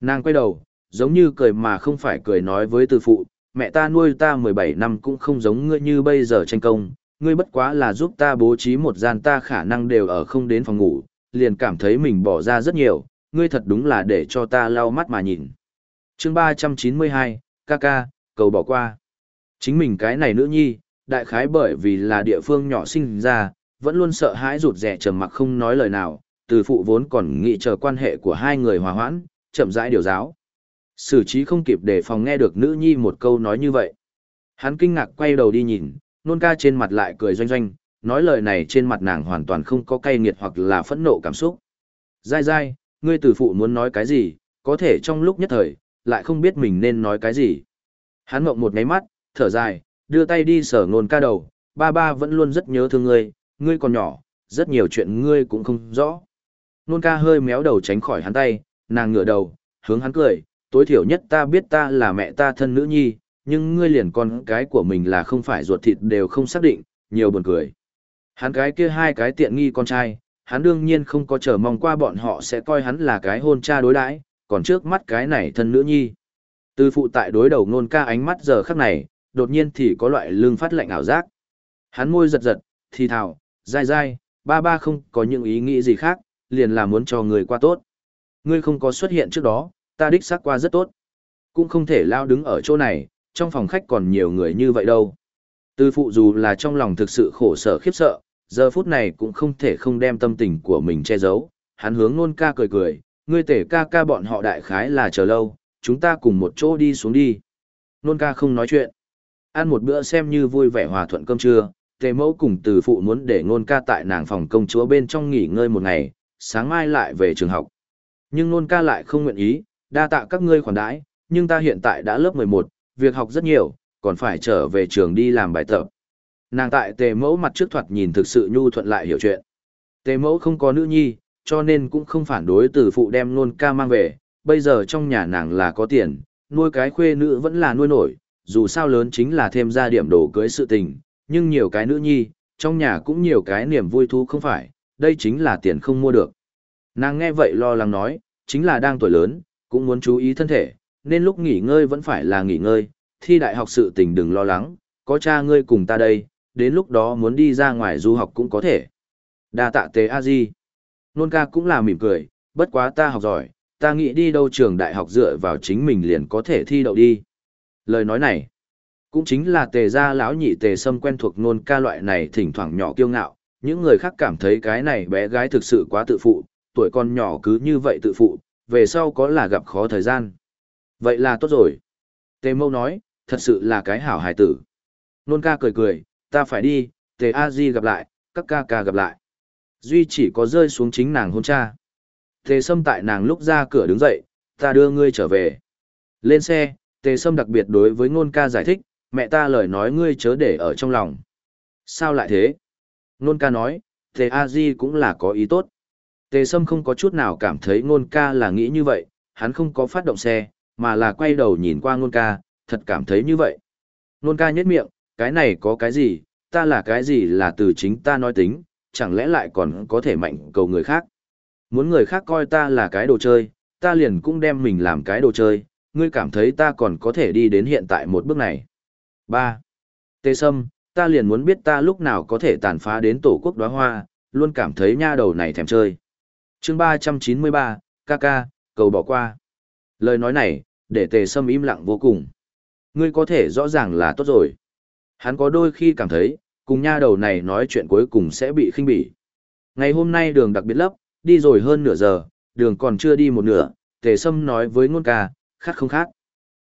Nàng quay đầu, giống như cười mà không phải cười nói với từ phụ, mẹ ta nuôi ta 17 năm cũng không giống ngươi như bây giờ tranh công, ngươi bất quá là giúp ta bố trí một gian ta khả năng đều ở không đến phòng ngủ, liền cảm thấy mình bỏ ra rất nhiều, ngươi thật đúng là để cho ta lau mắt mà nhìn. chương 392, ca ca, cầu bỏ qua. Chính mình cái này nữ nhi, đại khái bởi vì là địa phương nhỏ sinh ra, vẫn luôn sợ hãi rụt rẻ trầm mặc không nói lời nào, từ phụ vốn còn nghĩ chờ quan hệ của hai người hòa hoãn, chậm rãi điều giáo. Sử trí không kịp để phòng nghe được nữ nhi một câu nói như vậy. Hắn kinh ngạc quay đầu đi nhìn, nôn ca trên mặt lại cười doanh doanh, nói lời này trên mặt nàng hoàn toàn không có cay nghiệt hoặc là phẫn nộ cảm xúc. Dai dai, ngươi tử phụ muốn nói cái gì, có thể trong lúc nhất thời, lại không biết mình nên nói cái gì. Hắn mộng một ngáy mắt, thở dài, đưa tay đi sở nôn ca đầu, ba ba vẫn luôn rất nhớ thương ngươi, ngươi còn nhỏ, rất nhiều chuyện ngươi cũng không rõ. Nôn ca hơi méo đầu tránh khỏi hắn tay, nàng ngửa đầu, hướng hắn cười, tối thiểu nhất ta biết ta là mẹ ta thân nữ nhi, nhưng ngươi liền con cái của mình là không phải ruột thịt đều không xác định, nhiều buồn cười. Hắn cái kia hai cái tiện nghi con trai, hắn đương nhiên không có chờ mong qua bọn họ sẽ coi hắn là cái hôn cha đối đãi, còn trước mắt cái này thân nữ nhi. Từ phụ tại đối đầu nôn ca ánh mắt giờ khắc này, đột nhiên thì có loại lương phát lạnh ảo giác. Hắn môi giật giật, thì thào, dai dai, ba ba không có những ý nghĩ gì khác, liền là muốn cho người qua tốt. Ngươi không có xuất hiện trước đó, ta đích xác qua rất tốt. Cũng không thể lao đứng ở chỗ này, trong phòng khách còn nhiều người như vậy đâu. Từ phụ dù là trong lòng thực sự khổ sở khiếp sợ, giờ phút này cũng không thể không đem tâm tình của mình che giấu. Hắn hướng nôn ca cười cười, ngươi tể ca ca bọn họ đại khái là chờ lâu, chúng ta cùng một chỗ đi xuống đi. Nôn ca không nói chuyện. Ăn một bữa xem như vui vẻ hòa thuận cơm trưa, tề mẫu cùng từ phụ muốn để nôn ca tại nàng phòng công chúa bên trong nghỉ ngơi một ngày, sáng mai lại về trường học. Nhưng nôn ca lại không nguyện ý, đa tạ các ngươi khoản đãi, nhưng ta hiện tại đã lớp 11, việc học rất nhiều, còn phải trở về trường đi làm bài tập. Nàng tại tề mẫu mặt trước thoạt nhìn thực sự nhu thuận lại hiểu chuyện. Tề mẫu không có nữ nhi, cho nên cũng không phản đối từ phụ đem nôn ca mang về, bây giờ trong nhà nàng là có tiền, nuôi cái khuê nữ vẫn là nuôi nổi, dù sao lớn chính là thêm ra điểm đồ cưới sự tình, nhưng nhiều cái nữ nhi, trong nhà cũng nhiều cái niềm vui thú không phải, đây chính là tiền không mua được. Nàng nghe vậy lo lắng nói, chính là đang tuổi lớn, cũng muốn chú ý thân thể, nên lúc nghỉ ngơi vẫn phải là nghỉ ngơi, thi đại học sự tình đừng lo lắng, có cha ngươi cùng ta đây, đến lúc đó muốn đi ra ngoài du học cũng có thể. Đa tạ tế a di. Nôn ca cũng là mỉm cười, bất quá ta học giỏi, ta nghĩ đi đâu trường đại học dựa vào chính mình liền có thể thi đậu đi. Lời nói này, cũng chính là tề gia lão nhị tề sâm quen thuộc nôn ca loại này thỉnh thoảng nhỏ kiêu ngạo, những người khác cảm thấy cái này bé gái thực sự quá tự phụ, tuổi con nhỏ cứ như vậy tự phụ, về sau có là gặp khó thời gian. Vậy là tốt rồi. Tề mâu nói, thật sự là cái hảo hài tử. Nôn ca cười cười, ta phải đi, tề a di gặp lại, các ca ca gặp lại. Duy chỉ có rơi xuống chính nàng hôn cha. Tề sâm tại nàng lúc ra cửa đứng dậy, ta đưa ngươi trở về. Lên xe, tề sâm đặc biệt đối với nôn ca giải thích, mẹ ta lời nói ngươi chớ để ở trong lòng. Sao lại thế? Nôn ca nói, tề a di cũng là có ý tốt. Tề Sâm không có chút nào cảm thấy ngôn ca là nghĩ như vậy, hắn không có phát động xe, mà là quay đầu nhìn qua ngôn ca, thật cảm thấy như vậy. Ngôn ca nhếch miệng, cái này có cái gì, ta là cái gì là từ chính ta nói tính, chẳng lẽ lại còn có thể mạnh cầu người khác. Muốn người khác coi ta là cái đồ chơi, ta liền cũng đem mình làm cái đồ chơi, ngươi cảm thấy ta còn có thể đi đến hiện tại một bước này. 3. Tề Sâm, ta liền muốn biết ta lúc nào có thể tàn phá đến tổ quốc đóa hoa, luôn cảm thấy nha đầu này thèm chơi chương ba trăm chín mươi ba, ca ca, cầu bỏ qua. Lời nói này, để tề sâm im lặng vô cùng. Ngươi có thể rõ ràng là tốt rồi. Hắn có đôi khi cảm thấy, cùng nha đầu này nói chuyện cuối cùng sẽ bị khinh bỉ. Ngày hôm nay đường đặc biệt lấp, đi rồi hơn nửa giờ, đường còn chưa đi một nửa, tề sâm nói với ngôn ca, khát không khát.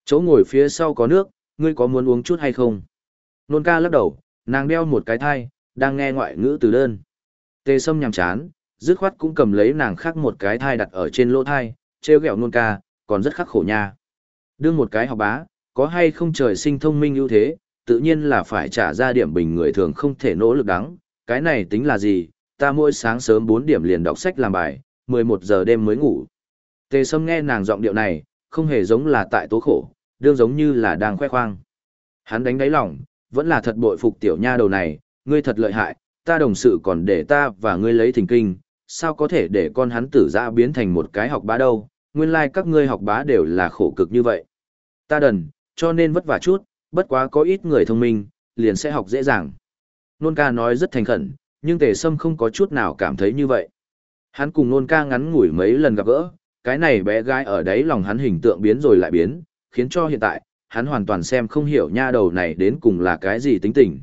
Chỗ ngồi phía sau có nước, ngươi có muốn uống chút hay không? Nôn ca lắc đầu, nàng đeo một cái thai, đang nghe ngoại ngữ từ đơn. Tề sâm nhàm chán dứt khoát cũng cầm lấy nàng khác một cái thai đặt ở trên lỗ thai, treo gẹo nôn ca, còn rất khắc khổ nha. Đương một cái học bá, có hay không trời sinh thông minh ưu thế, tự nhiên là phải trả ra điểm bình người thường không thể nỗ lực đắng, cái này tính là gì, ta mỗi sáng sớm 4 điểm liền đọc sách làm bài, 11 giờ đêm mới ngủ. Tề Sâm nghe nàng giọng điệu này, không hề giống là tại tố khổ, đương giống như là đang khoe khoang. Hắn đánh đáy lòng, vẫn là thật bội phục tiểu nha đầu này, ngươi thật lợi hại, ta đồng sự còn để ta và ngươi lấy thỉnh kinh, sao có thể để con hắn tử ra biến thành một cái học bá đâu, nguyên lai like các ngươi học bá đều là khổ cực như vậy. Ta đần, cho nên vất vả chút, bất quá có ít người thông minh, liền sẽ học dễ dàng. Nôn ca nói rất thành khẩn, nhưng tề sâm không có chút nào cảm thấy như vậy. Hắn cùng nôn ca ngắn ngủi mấy lần gặp gỡ, cái này bé gái ở đấy lòng hắn hình tượng biến rồi lại biến, khiến cho hiện tại, hắn hoàn toàn xem không hiểu nha đầu này đến cùng là cái gì tính tình.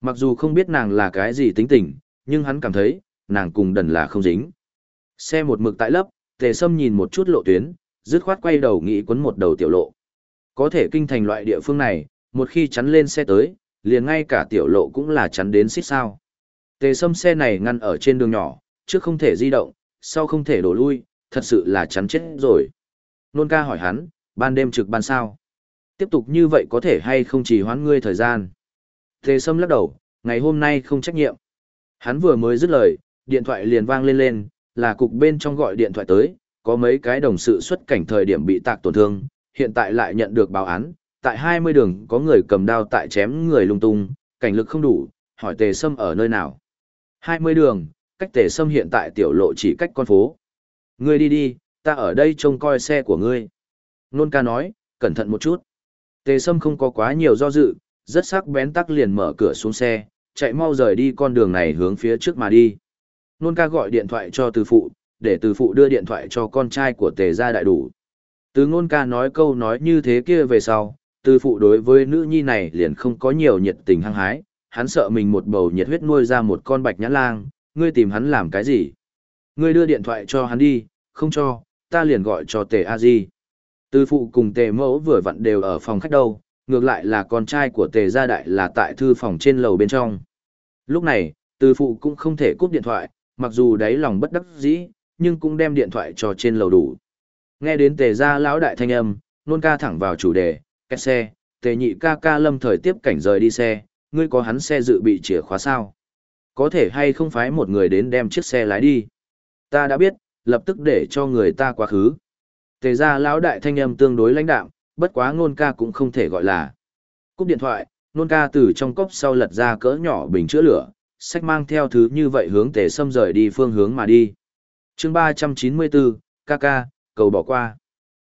Mặc dù không biết nàng là cái gì tính tình, nhưng hắn cảm thấy, nàng cùng đần là không dính. Xe một mực tại lấp, tề sâm nhìn một chút lộ tuyến, dứt khoát quay đầu nghĩ quấn một đầu tiểu lộ. Có thể kinh thành loại địa phương này, một khi chắn lên xe tới, liền ngay cả tiểu lộ cũng là chắn đến xích sao. Tề sâm xe này ngăn ở trên đường nhỏ, trước không thể di động, sau không thể đổ lui, thật sự là chắn chết rồi. Nôn ca hỏi hắn, ban đêm trực ban sao? Tiếp tục như vậy có thể hay không chỉ hoãn ngươi thời gian? Tề sâm lắc đầu, ngày hôm nay không trách nhiệm. Hắn vừa mới dứt lời, điện thoại liền vang lên lên, là cục bên trong gọi điện thoại tới, có mấy cái đồng sự xuất cảnh thời điểm bị tạc tổn thương, hiện tại lại nhận được báo án, tại 20 đường có người cầm đao tại chém người lung tung, cảnh lực không đủ, hỏi tề sâm ở nơi nào. 20 đường, cách tề sâm hiện tại tiểu lộ chỉ cách con phố. Ngươi đi đi, ta ở đây trông coi xe của ngươi. Nôn ca nói, cẩn thận một chút. Tề sâm không có quá nhiều do dự, rất sắc bén tắc liền mở cửa xuống xe, chạy mau rời đi con đường này hướng phía trước mà đi. Nôn ca gọi điện thoại cho từ phụ, để từ phụ đưa điện thoại cho con trai của tề gia đại đủ. Từ ngôn ca nói câu nói như thế kia về sau, từ phụ đối với nữ nhi này liền không có nhiều nhiệt tình hăng hái, hắn sợ mình một bầu nhiệt huyết nuôi ra một con bạch nhãn lang, ngươi tìm hắn làm cái gì? Ngươi đưa điện thoại cho hắn đi, không cho, ta liền gọi cho tề a di. Từ phụ cùng tề mẫu vừa vặn đều ở phòng khách đâu, ngược lại là con trai của tề gia đại là tại thư phòng trên lầu bên trong. Lúc này, từ phụ cũng không thể cúp điện thoại, mặc dù đáy lòng bất đắc dĩ, nhưng cũng đem điện thoại cho trên lầu đủ. Nghe đến tề gia lão đại thanh âm, nôn ca thẳng vào chủ đề, kẹt xe, tề nhị ca ca lâm thời tiếp cảnh rời đi xe, ngươi có hắn xe dự bị chìa khóa sao? Có thể hay không phái một người đến đem chiếc xe lái đi? Ta đã biết, lập tức để cho người ta quá khứ. Tề gia lão đại thanh âm tương đối lãnh đạm, bất quá nôn ca cũng không thể gọi là. Cúp điện thoại, nôn ca từ trong cốc sau lật ra cỡ nhỏ bình chữa lửa, sách mang theo thứ như vậy hướng tề sâm rời đi phương hướng mà đi. chương 394, ca ca, cầu bỏ qua.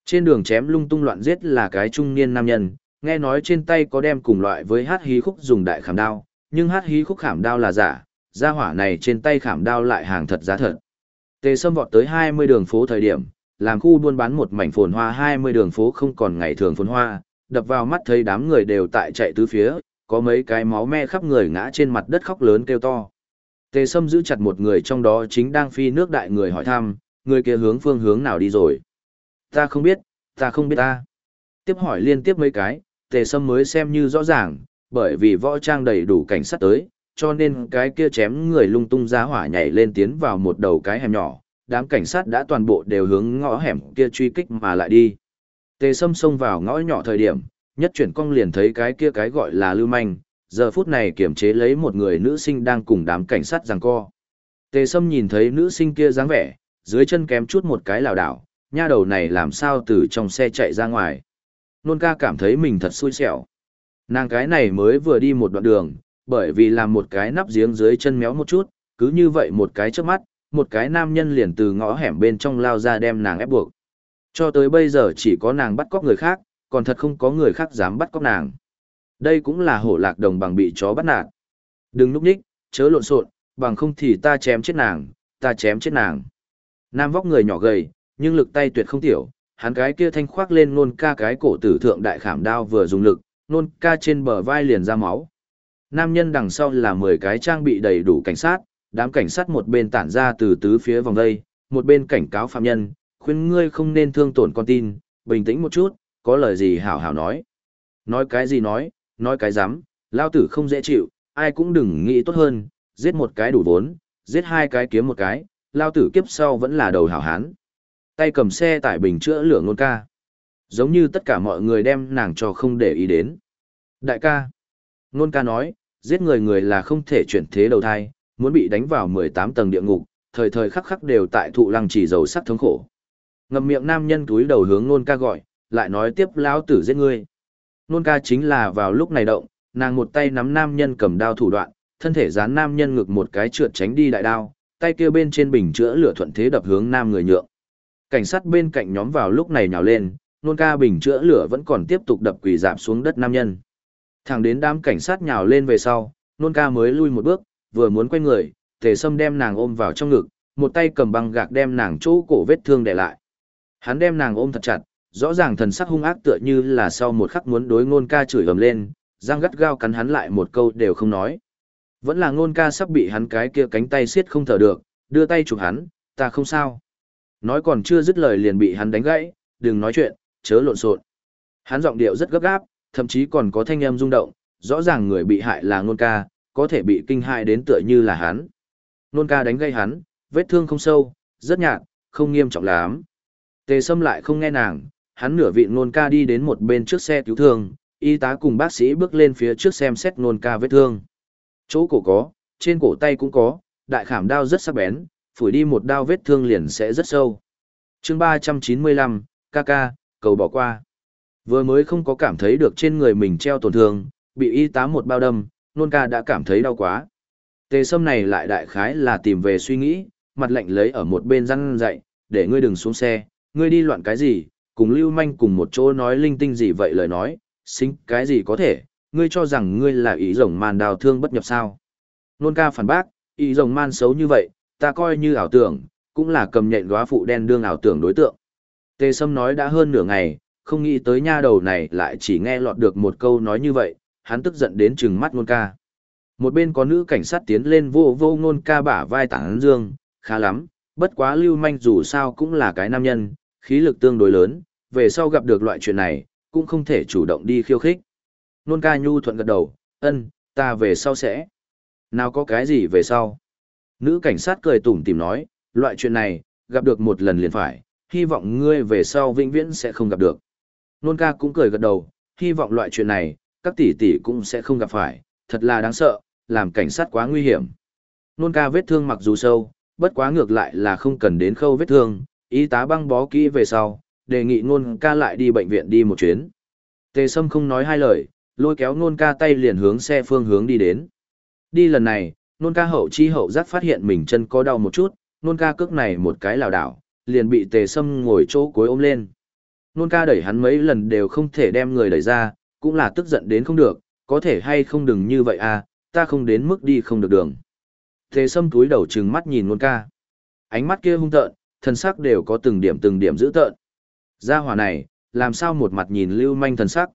Trên đường chém lung tung loạn giết là cái trung niên nam nhân, nghe nói trên tay có đem cùng loại với hát hí khúc dùng đại khảm đao, nhưng hát hí khúc khảm đao là giả, gia hỏa này trên tay khảm đao lại hàng thật giá thật. Tề Sâm vọt tới 20 đường phố thời điểm, làm khu buôn bán một mảnh phồn hoa 20 đường phố không còn ngày thường phồn hoa, đập vào mắt thấy đám người đều tại chạy tứ phía, có mấy cái máu me khắp người ngã trên mặt đất khóc lớn kêu to. Tề Sâm giữ chặt một người trong đó chính đang phi nước đại người hỏi thăm, người kia hướng phương hướng nào đi rồi. Ta không biết, ta không biết ta. Tiếp hỏi liên tiếp mấy cái, Tề Sâm mới xem như rõ ràng, bởi vì võ trang đầy đủ cảnh sát tới, cho nên cái kia chém người lung tung ra hỏa nhảy lên tiến vào một đầu cái hẻm nhỏ, đám cảnh sát đã toàn bộ đều hướng ngõ hẻm kia truy kích mà lại đi. Tề Sâm xông vào ngõ nhỏ thời điểm, nhất chuyển cong liền thấy cái kia cái gọi là lưu manh, giờ phút này kiểm chế lấy một người nữ sinh đang cùng đám cảnh sát giằng co. Tề Sâm nhìn thấy nữ sinh kia dáng vẻ, dưới chân kém chút một cái lảo đảo, nha đầu này làm sao từ trong xe chạy ra ngoài. Nôn ca cảm thấy mình thật xui xẻo. Nàng cái này mới vừa đi một đoạn đường, bởi vì làm một cái nắp giếng dưới chân méo một chút, cứ như vậy một cái trước mắt, một cái nam nhân liền từ ngõ hẻm bên trong lao ra đem nàng ép buộc. Cho tới bây giờ chỉ có nàng bắt cóc người khác, còn thật không có người khác dám bắt cóc nàng. Đây cũng là hổ lạc đồng bằng bị chó bắt nạt. Đừng núp nhích, chớ lộn xộn, bằng không thì ta chém chết nàng, ta chém chết nàng. Nam vóc người nhỏ gầy, nhưng lực tay tuyệt không tiểu, hắn cái kia thanh khoác lên nôn ca cái cổ tử thượng đại khảm đao vừa dùng lực, nôn ca trên bờ vai liền ra máu. Nam nhân đằng sau là 10 cái trang bị đầy đủ cảnh sát, đám cảnh sát một bên tản ra từ tứ phía vòng đây, một bên cảnh cáo phạm nhân, khuyên ngươi không nên thương tổn con tin, bình tĩnh một chút, có lời gì hảo hảo nói. Nói cái gì nói, nói cái dám, lao tử không dễ chịu, ai cũng đừng nghĩ tốt hơn, giết một cái đủ vốn, giết hai cái kiếm một cái, lao tử kiếp sau vẫn là đầu hảo hán. Tay cầm xe tải bình chữa lửa ngôn ca. Giống như tất cả mọi người đem nàng cho không để ý đến. Đại ca. Ngôn ca nói, giết người người là không thể chuyển thế đầu thai, muốn bị đánh vào 18 tầng địa ngục, thời thời khắc khắc đều tại thụ lăng chỉ dầu sắc thống khổ. Ngậm miệng nam nhân túi đầu hướng ngôn ca gọi, lại nói tiếp lão tử giết ngươi. Nôn ca chính là vào lúc này động, nàng một tay nắm nam nhân cầm đao thủ đoạn, thân thể dán nam nhân ngực một cái trượt tránh đi đại đao, tay kia bên trên bình chữa lửa thuận thế đập hướng nam người nhượng. Cảnh sát bên cạnh nhóm vào lúc này nhào lên, nôn ca bình chữa lửa vẫn còn tiếp tục đập quỷ dạp xuống đất nam nhân. Thẳng đến đám cảnh sát nhào lên về sau, nôn ca mới lui một bước, vừa muốn quay người, tề sâm đem nàng ôm vào trong ngực, một tay cầm băng gạc đem nàng chỗ cổ vết thương để lại. Hắn đem nàng ôm thật chặt, rõ ràng thần sắc hung ác tựa như là sau một khắc muốn đối ngôn ca chửi ầm lên, răng gắt gao cắn hắn lại một câu đều không nói. Vẫn là ngôn ca sắp bị hắn cái kia cánh tay siết không thở được, đưa tay chụp hắn, ta không sao. Nói còn chưa dứt lời liền bị hắn đánh gãy, đừng nói chuyện, chớ lộn xộn. Hắn giọng điệu rất gấp gáp, thậm chí còn có thanh âm rung động, rõ ràng người bị hại là ngôn ca, có thể bị kinh hại đến tựa như là hắn. Ngôn ca đánh gây hắn, vết thương không sâu, rất nhạt, không nghiêm trọng lắm. Tề Sâm lại không nghe nàng, hắn nửa vị nôn ca đi đến một bên trước xe cứu thương, y tá cùng bác sĩ bước lên phía trước xem xét nôn ca vết thương. Chỗ cổ có, trên cổ tay cũng có, đại khảm đao rất sắc bén, phủi đi một đao vết thương liền sẽ rất sâu. chương 395, ca cầu bỏ qua. Vừa mới không có cảm thấy được trên người mình treo tổn thương, bị y tá một bao đâm, nôn ca đã cảm thấy đau quá. Tề sâm này lại đại khái là tìm về suy nghĩ, mặt lạnh lấy ở một bên răng dậy, để ngươi đừng xuống xe, ngươi đi loạn cái gì, cùng lưu manh cùng một chỗ nói linh tinh gì vậy lời nói, xính cái gì có thể, ngươi cho rằng ngươi là ý rồng man đào thương bất nhập sao. Nôn ca phản bác, ý rồng man xấu như vậy, ta coi như ảo tưởng, cũng là cầm nhện góa phụ đen đương ảo tưởng đối tượng. Tề Sâm nói đã hơn nửa ngày, không nghĩ tới nha đầu này lại chỉ nghe lọt được một câu nói như vậy, hắn tức giận đến trừng mắt nôn ca. Một bên có nữ cảnh sát tiến lên vô vô nôn ca bả vai tảng dương, khá lắm, bất quá lưu manh dù sao cũng là cái nam nhân, khí lực tương đối lớn, về sau gặp được loại chuyện này, cũng không thể chủ động đi khiêu khích. Nôn ca nhu thuận gật đầu, ân, ta về sau sẽ. Nào có cái gì về sau? Nữ cảnh sát cười tủm tìm nói, loại chuyện này, gặp được một lần liền phải, hy vọng ngươi về sau vĩnh viễn sẽ không gặp được. Nôn ca cũng cười gật đầu, hy vọng loại chuyện này, các tỷ tỷ cũng sẽ không gặp phải, thật là đáng sợ, làm cảnh sát quá nguy hiểm. Nôn ca vết thương mặc dù sâu, bất quá ngược lại là không cần đến khâu vết thương, y tá băng bó kỹ về sau, đề nghị nôn ca lại đi bệnh viện đi một chuyến. Tề Sâm không nói hai lời, lôi kéo nôn ca tay liền hướng xe phương hướng đi đến. Đi lần này, nôn ca hậu chi hậu giác phát hiện mình chân có đau một chút, nôn ca cước này một cái lảo đảo, liền bị tề sâm ngồi chỗ cuối ôm lên. Nôn ca đẩy hắn mấy lần đều không thể đem người đẩy ra, cũng là tức giận đến không được, có thể hay không đừng như vậy à, ta không đến mức đi không được đường. Tề sâm túi đầu trừng mắt nhìn nôn ca. Ánh mắt kia hung tợn, thân sắc đều có từng điểm từng điểm dữ tợn. Gia hỏa này, làm sao một mặt nhìn lưu manh thần sắc.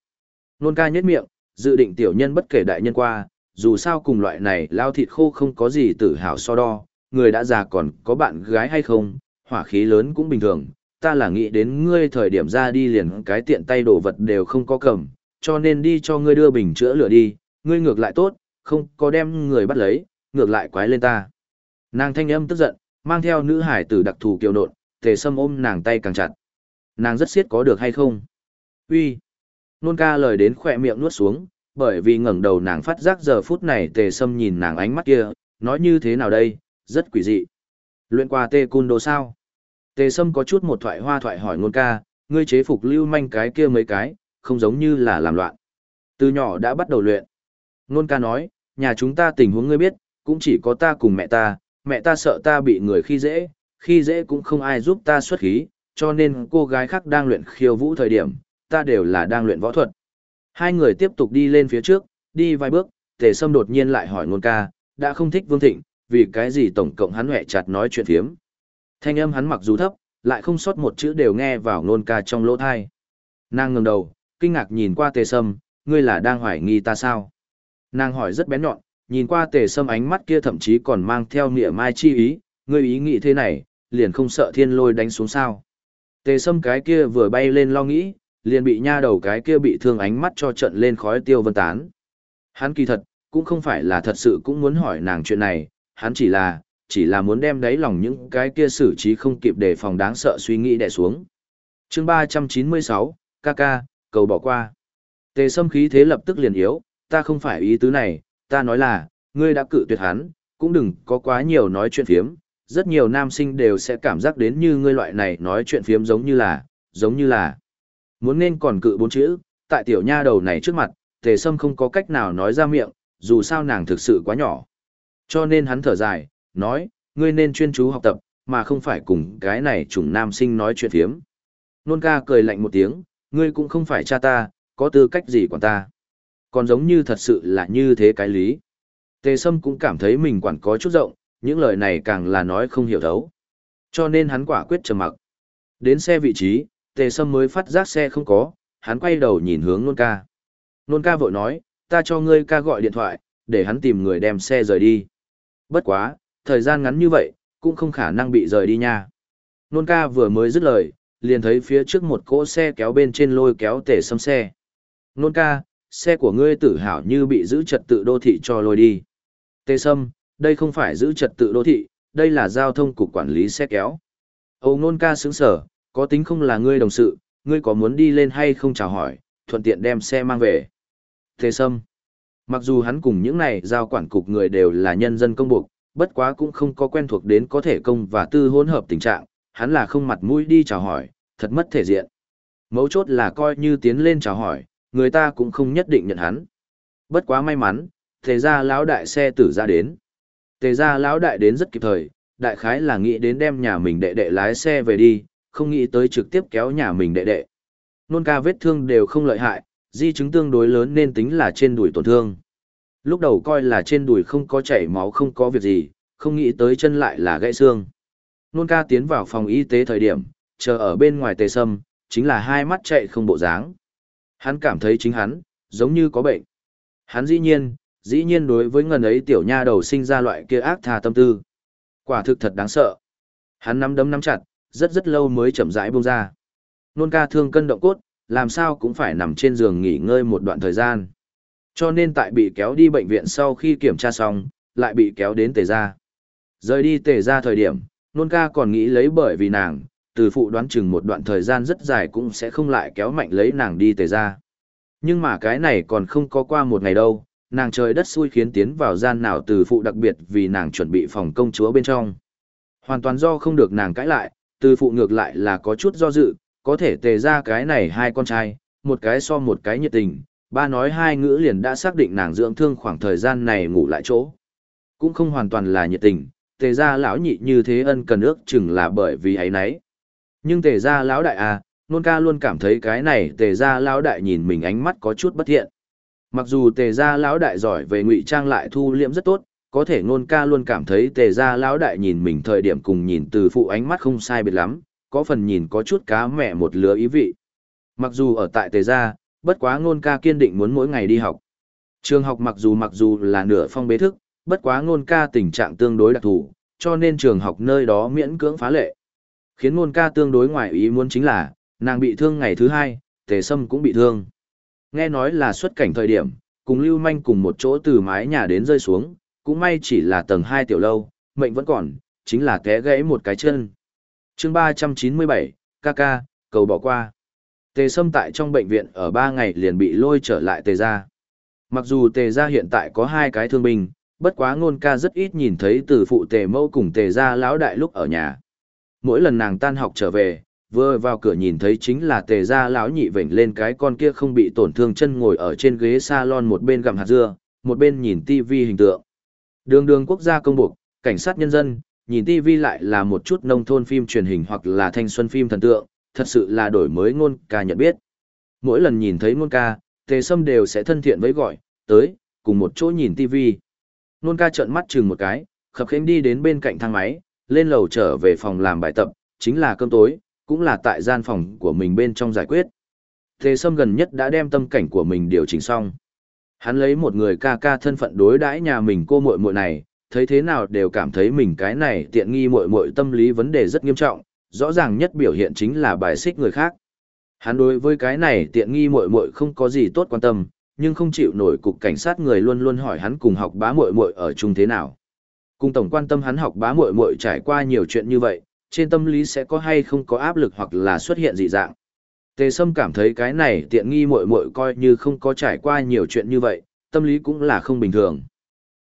Nôn ca nhếch miệng, dự định tiểu nhân bất kể đại nhân qua, dù sao cùng loại này lao thịt khô không có gì tự hào so đo, người đã già còn có bạn gái hay không, hỏa khí lớn cũng bình thường, ta là nghĩ đến ngươi thời điểm ra đi liền cái tiện tay đồ vật đều không có cầm, cho nên đi cho ngươi đưa bình chữa lửa đi, ngươi ngược lại tốt, không có đem người bắt lấy, ngược lại quái lên ta. Nàng thanh âm tức giận, mang theo nữ hải tử đặc thù kiều nộn, tề sâm ôm nàng tay càng chặt. Nàng rất siết có được hay không? Uy. Nôn ca lời đến khỏe miệng nuốt xuống, bởi vì ngẩng đầu nàng phát giác giờ phút này tề sâm nhìn nàng ánh mắt kia, nói như thế nào đây, rất quỷ dị. Luyện qua tê cun đồ sao? Tề sâm có chút một thoại hoa thoại hỏi Nôn ca, ngươi chế phục lưu manh cái kia mấy cái, không giống như là làm loạn. Từ nhỏ đã bắt đầu luyện. Nôn ca nói, nhà chúng ta tình huống ngươi biết, cũng chỉ có ta cùng mẹ ta, mẹ ta sợ ta bị người khi dễ, khi dễ cũng không ai giúp ta xuất khí, cho nên cô gái khác đang luyện khiêu vũ thời điểm, ta đều là đang luyện võ thuật. Hai người tiếp tục đi lên phía trước, đi vài bước, tề sâm đột nhiên lại hỏi ngôn ca, đã không thích Vương Thịnh, vì cái gì tổng cộng hắn hẹ chặt nói chuyện phiếm. Thanh âm hắn mặc dù thấp, lại không sót một chữ đều nghe vào ngôn ca trong lỗ thai. Nàng ngừng đầu, kinh ngạc nhìn qua tề sâm, ngươi là đang hoài nghi ta sao? Nàng hỏi rất bén nhọn, nhìn qua tề sâm ánh mắt kia thậm chí còn mang theo nghĩa mai chi ý, ngươi ý nghĩ thế này, liền không sợ thiên lôi đánh xuống sao. Tề sâm cái kia vừa bay lên lo nghĩ, liền bị nha đầu cái kia bị thương ánh mắt cho trận lên khói tiêu vân tán. Hắn kỳ thật, cũng không phải là thật sự cũng muốn hỏi nàng chuyện này, hắn chỉ là, chỉ là muốn đem đáy lòng những cái kia xử trí không kịp để phòng đáng sợ suy nghĩ đè xuống. chương 396, ca cầu bỏ qua. Tề sâm khí thế lập tức liền yếu, ta không phải ý tứ này, ta nói là, ngươi đã cự tuyệt hắn, cũng đừng có quá nhiều nói chuyện phiếm, rất nhiều nam sinh đều sẽ cảm giác đến như ngươi loại này nói chuyện phiếm giống như là, giống như là, muốn nên còn cự bốn chữ, tại tiểu nha đầu này trước mặt, tề sâm không có cách nào nói ra miệng, dù sao nàng thực sự quá nhỏ. Cho nên hắn thở dài, nói, ngươi nên chuyên chú học tập, mà không phải cùng cái này chủng nam sinh nói chuyện phiếm. Nôn ca cười lạnh một tiếng, ngươi cũng không phải cha ta, có tư cách gì quản ta. Còn giống như thật sự là như thế cái lý. Tề Sâm cũng cảm thấy mình quản có chút rộng, những lời này càng là nói không hiểu thấu. Cho nên hắn quả quyết trầm mặc. Đến xe vị trí, Tề Sâm mới phát giác xe không có, hắn quay đầu nhìn hướng Nôn ca. Nôn ca vội nói, ta cho ngươi ca gọi điện thoại, để hắn tìm người đem xe rời đi. Bất quá, thời gian ngắn như vậy, cũng không khả năng bị rời đi nha. Nôn ca vừa mới dứt lời, liền thấy phía trước một cỗ xe kéo bên trên lôi kéo tề sâm xe. Nôn ca, xe của ngươi tử hảo như bị giữ trật tự đô thị cho lôi đi. Tề sâm, đây không phải giữ trật tự đô thị, đây là giao thông cục quản lý xe kéo. Âu nôn ca sướng sở, có tính không là ngươi đồng sự, ngươi có muốn đi lên hay không chào hỏi, thuận tiện đem xe mang về. Thế sâm, mặc dù hắn cùng những này giao quản cục người đều là nhân dân công buộc, bất quá cũng không có quen thuộc đến có thể công và tư hỗn hợp tình trạng, hắn là không mặt mũi đi chào hỏi, thật mất thể diện. Mấu chốt là coi như tiến lên chào hỏi, người ta cũng không nhất định nhận hắn. Bất quá may mắn, thế ra lão đại xe tử ra đến. Tề gia lão đại đến rất kịp thời, đại khái là nghĩ đến đem nhà mình đệ đệ lái xe về đi, không nghĩ tới trực tiếp kéo nhà mình đệ đệ. Nôn ca vết thương đều không lợi hại, di chứng tương đối lớn nên tính là trên đùi tổn thương. Lúc đầu coi là trên đùi không có chảy máu không có việc gì, không nghĩ tới chân lại là gãy xương. Nôn ca tiến vào phòng y tế thời điểm, chờ ở bên ngoài tề sâm, chính là hai mắt chạy không bộ dáng. Hắn cảm thấy chính hắn, giống như có bệnh. Hắn dĩ nhiên, dĩ nhiên đối với ngần ấy tiểu nha đầu sinh ra loại kia ác thà tâm tư. Quả thực thật đáng sợ. Hắn nắm đấm nắm chặt, rất rất lâu mới chậm rãi buông ra. Nôn ca thương cân động cốt, làm sao cũng phải nằm trên giường nghỉ ngơi một đoạn thời gian. Cho nên tại bị kéo đi bệnh viện sau khi kiểm tra xong, lại bị kéo đến tề gia. Rời đi tề gia thời điểm, nôn ca còn nghĩ lấy bởi vì nàng, từ phụ đoán chừng một đoạn thời gian rất dài cũng sẽ không lại kéo mạnh lấy nàng đi tề gia. Nhưng mà cái này còn không có qua một ngày đâu, nàng trời đất xui khiến tiến vào gian nào từ phụ đặc biệt vì nàng chuẩn bị phòng công chúa bên trong. Hoàn toàn do không được nàng cãi lại, từ phụ ngược lại là có chút do dự, có thể tề ra cái này hai con trai, một cái so một cái nhiệt tình, ba nói hai ngữ liền đã xác định nàng dưỡng thương khoảng thời gian này ngủ lại chỗ. Cũng không hoàn toàn là nhiệt tình, tề ra lão nhị như thế ân cần ước chừng là bởi vì ấy nấy. Nhưng tề ra lão đại à, nôn ca luôn cảm thấy cái này tề ra lão đại nhìn mình ánh mắt có chút bất thiện. Mặc dù tề Gia lão đại giỏi về ngụy trang lại thu liễm rất tốt, có thể nôn ca luôn cảm thấy tề Gia lão đại nhìn mình thời điểm cùng nhìn từ phụ ánh mắt không sai biệt lắm, có phần nhìn có chút cá mẹ một lứa ý vị. Mặc dù ở tại tề gia, bất quá ngôn ca kiên định muốn mỗi ngày đi học. Trường học mặc dù mặc dù là nửa phong bế thức, bất quá ngôn ca tình trạng tương đối đặc thù, cho nên trường học nơi đó miễn cưỡng phá lệ. Khiến ngôn ca tương đối ngoài ý muốn chính là, nàng bị thương ngày thứ hai, tề sâm cũng bị thương. Nghe nói là xuất cảnh thời điểm, cùng lưu manh cùng một chỗ từ mái nhà đến rơi xuống, cũng may chỉ là tầng 2 tiểu lâu, mệnh vẫn còn, chính là té gãy một cái chân. chương 397, ca cầu bỏ qua. Tề Sâm tại trong bệnh viện ở 3 ngày liền bị lôi trở lại Tề gia. Mặc dù Tề gia hiện tại có hai cái thương binh, bất quá ngôn ca rất ít nhìn thấy từ phụ Tề mẫu cùng Tề gia lão đại lúc ở nhà. Mỗi lần nàng tan học trở về, vừa vào cửa nhìn thấy chính là Tề gia lão nhị vểnh lên cái con kia không bị tổn thương chân ngồi ở trên ghế salon một bên gặm hạt dưa, một bên nhìn tivi hình tượng. Đường đường quốc gia công buộc, cảnh sát nhân dân, nhìn tivi lại là một chút nông thôn phim truyền hình hoặc là thanh xuân phim thần tượng, thật sự là đổi mới ngôn ca nhận biết. Mỗi lần nhìn thấy ngôn ca, tề sâm đều sẽ thân thiện với gọi, tới, cùng một chỗ nhìn TV. Ngôn ca trợn mắt chừng một cái, khập khiễng đi đến bên cạnh thang máy, lên lầu trở về phòng làm bài tập, chính là cơm tối, cũng là tại gian phòng của mình bên trong giải quyết. Tề sâm gần nhất đã đem tâm cảnh của mình điều chỉnh xong. Hắn lấy một người ca ca thân phận đối đãi nhà mình cô muội muội này, thấy thế nào đều cảm thấy mình cái này tiện nghi muội muội tâm lý vấn đề rất nghiêm trọng, rõ ràng nhất biểu hiện chính là bài xích người khác. Hắn đối với cái này tiện nghi muội muội không có gì tốt quan tâm, nhưng không chịu nổi cục cảnh sát người luôn luôn hỏi hắn cùng học bá muội muội ở chung thế nào. Cùng tổng quan tâm hắn học bá muội muội trải qua nhiều chuyện như vậy, trên tâm lý sẽ có hay không có áp lực hoặc là xuất hiện dị dạng. Tề Sâm cảm thấy cái này tiện nghi muội muội coi như không có trải qua nhiều chuyện như vậy, tâm lý cũng là không bình thường.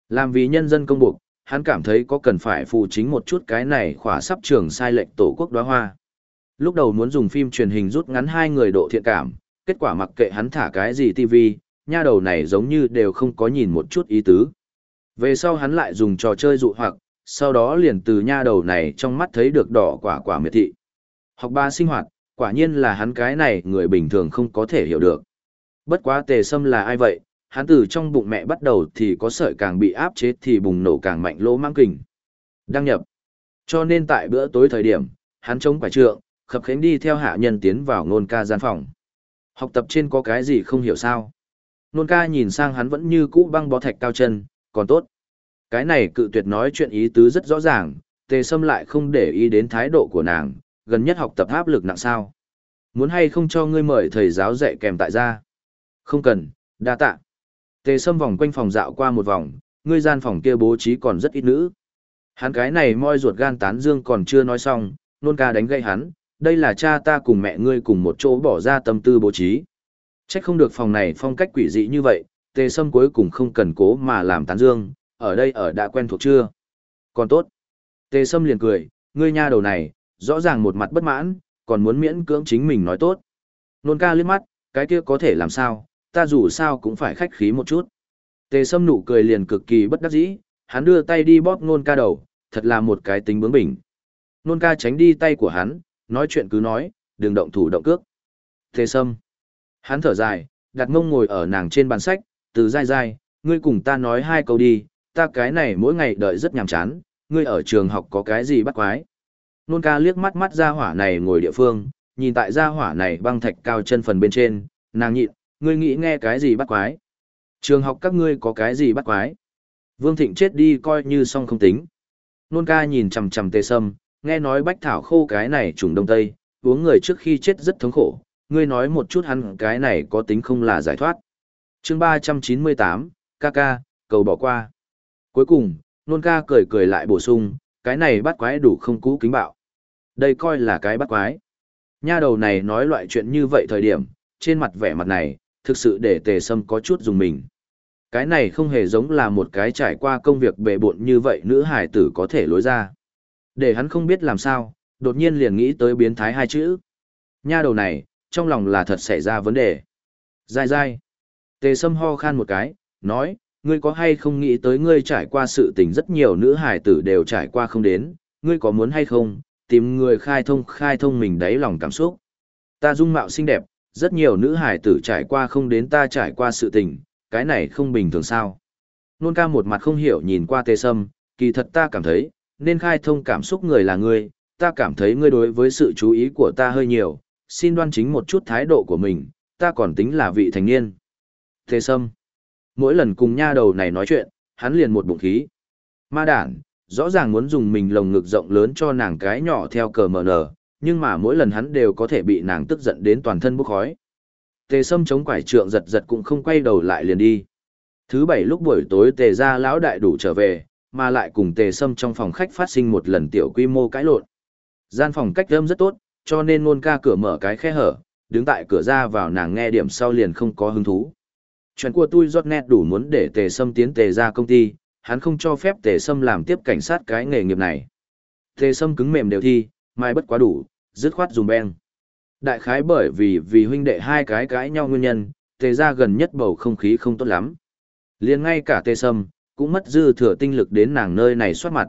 Làm vì nhân dân công buộc, hắn cảm thấy có cần phải phụ chính một chút cái này khỏa sắp trường sai lệnh tổ quốc đóa hoa. Lúc đầu muốn dùng phim truyền hình rút ngắn hai người độ thiện cảm, kết quả mặc kệ hắn thả cái gì TV, nha đầu này giống như đều không có nhìn một chút ý tứ. Về sau hắn lại dùng trò chơi dụ hoặc, sau đó liền từ nha đầu này trong mắt thấy được đỏ quả quả miệt thị. Học ba sinh hoạt, quả nhiên là hắn cái này người bình thường không có thể hiểu được. Bất quá tề sâm là ai vậy, hắn từ trong bụng mẹ bắt đầu thì có sợi càng bị áp chế thì bùng nổ càng mạnh lỗ mang kình. Đăng nhập. Cho nên tại bữa tối thời điểm, hắn chống quả trượng, khập khánh đi theo hạ nhân tiến vào nôn ca gian phòng. Học tập trên có cái gì không hiểu sao. Nôn ca nhìn sang hắn vẫn như cũ băng bó thạch cao chân, còn tốt. Cái này cự tuyệt nói chuyện ý tứ rất rõ ràng, tề sâm lại không để ý đến thái độ của nàng, gần nhất học tập áp lực nặng sao. Muốn hay không cho ngươi mời thầy giáo dạy kèm tại gia? Không cần, đa tạ. Tề sâm vòng quanh phòng dạo qua một vòng, ngươi gian phòng kia bố trí còn rất ít nữ. Hắn cái này moi ruột gan tán dương còn chưa nói xong, nôn ca đánh gây hắn, đây là cha ta cùng mẹ ngươi cùng một chỗ bỏ ra tâm tư bố trí. Trách không được phòng này phong cách quỷ dị như vậy, tề sâm cuối cùng không cần cố mà làm tán dương, ở đây ở đã quen thuộc chưa? Còn tốt. Tề sâm liền cười, ngươi nha đầu này, rõ ràng một mặt bất mãn, còn muốn miễn cưỡng chính mình nói tốt. Nôn ca liếc mắt, cái kia có thể làm sao, ta dù sao cũng phải khách khí một chút. Tề sâm nụ cười liền cực kỳ bất đắc dĩ, hắn đưa tay đi bóp nôn ca đầu, thật là một cái tính bướng bỉnh. Nôn ca tránh đi tay của hắn, nói chuyện cứ nói, đừng động thủ động cước. Tề sâm. Hắn thở dài, đặt mông ngồi ở nàng trên bàn sách, từ dai dai, ngươi cùng ta nói hai câu đi, ta cái này mỗi ngày đợi rất nhàm chán, ngươi ở trường học có cái gì bắt quái. Nôn ca liếc mắt mắt ra hỏa này ngồi địa phương, nhìn tại ra hỏa này băng thạch cao chân phần bên trên, nàng nhịn, ngươi nghĩ nghe cái gì bắt quái. Trường học các ngươi có cái gì bắt quái. Vương Thịnh chết đi coi như xong không tính. Nôn ca nhìn chằm chằm tê sâm, nghe nói bách thảo khô cái này trùng đông tây, uống người trước khi chết rất thống khổ, ngươi nói một chút hắn cái này có tính không là giải thoát. chương 398, ca ca, cầu bỏ qua. Cuối cùng, nôn ca cười cười lại bổ sung, cái này bắt quái đủ không cũ kính bạo. Đây coi là cái bắt quái. Nha đầu này nói loại chuyện như vậy thời điểm, trên mặt vẻ mặt này, thực sự để tề sâm có chút dùng mình. Cái này không hề giống là một cái trải qua công việc bề bộn như vậy nữ hải tử có thể lối ra. Để hắn không biết làm sao, đột nhiên liền nghĩ tới biến thái hai chữ. Nha đầu này, trong lòng là thật xảy ra vấn đề. Dai dai. Tề sâm ho khan một cái, nói, ngươi có hay không nghĩ tới ngươi trải qua sự tình rất nhiều nữ hải tử đều trải qua không đến, ngươi có muốn hay không, tìm người khai thông khai thông mình đáy lòng cảm xúc. Ta dung mạo xinh đẹp, rất nhiều nữ hải tử trải qua không đến ta trải qua sự tình, cái này không bình thường sao. Nôn ca một mặt không hiểu nhìn qua tê sâm, kỳ thật ta cảm thấy, nên khai thông cảm xúc người là ngươi, ta cảm thấy ngươi đối với sự chú ý của ta hơi nhiều, xin đoan chính một chút thái độ của mình, ta còn tính là vị thành niên. Tê sâm, mỗi lần cùng nha đầu này nói chuyện, hắn liền một bụng khí. Ma đản, rõ ràng muốn dùng mình lồng ngực rộng lớn cho nàng cái nhỏ theo cờ mờ nở, nhưng mà mỗi lần hắn đều có thể bị nàng tức giận đến toàn thân bốc khói. Tề Sâm chống quải trượng giật giật cũng không quay đầu lại liền đi. Thứ bảy lúc buổi tối Tề gia lão đại đủ trở về, mà lại cùng Tề Sâm trong phòng khách phát sinh một lần tiểu quy mô cãi lộn. Gian phòng cách âm rất tốt, cho nên nôn ca cửa mở cái khe hở, đứng tại cửa ra vào nàng nghe điểm sau liền không có hứng thú. Chuyện của tôi rót nét đủ muốn để Tề Sâm tiến Tề ra công ty, hắn không cho phép Tề Sâm làm tiếp cảnh sát cái nghề nghiệp này. Tề Sâm cứng mềm đều thi, mai bất quá đủ, dứt khoát dùm beng. Đại khái bởi vì vì huynh đệ hai cái cãi nhau nguyên nhân, tề ra gần nhất bầu không khí không tốt lắm. liền ngay cả tề sâm, cũng mất dư thừa tinh lực đến nàng nơi này soát mặt.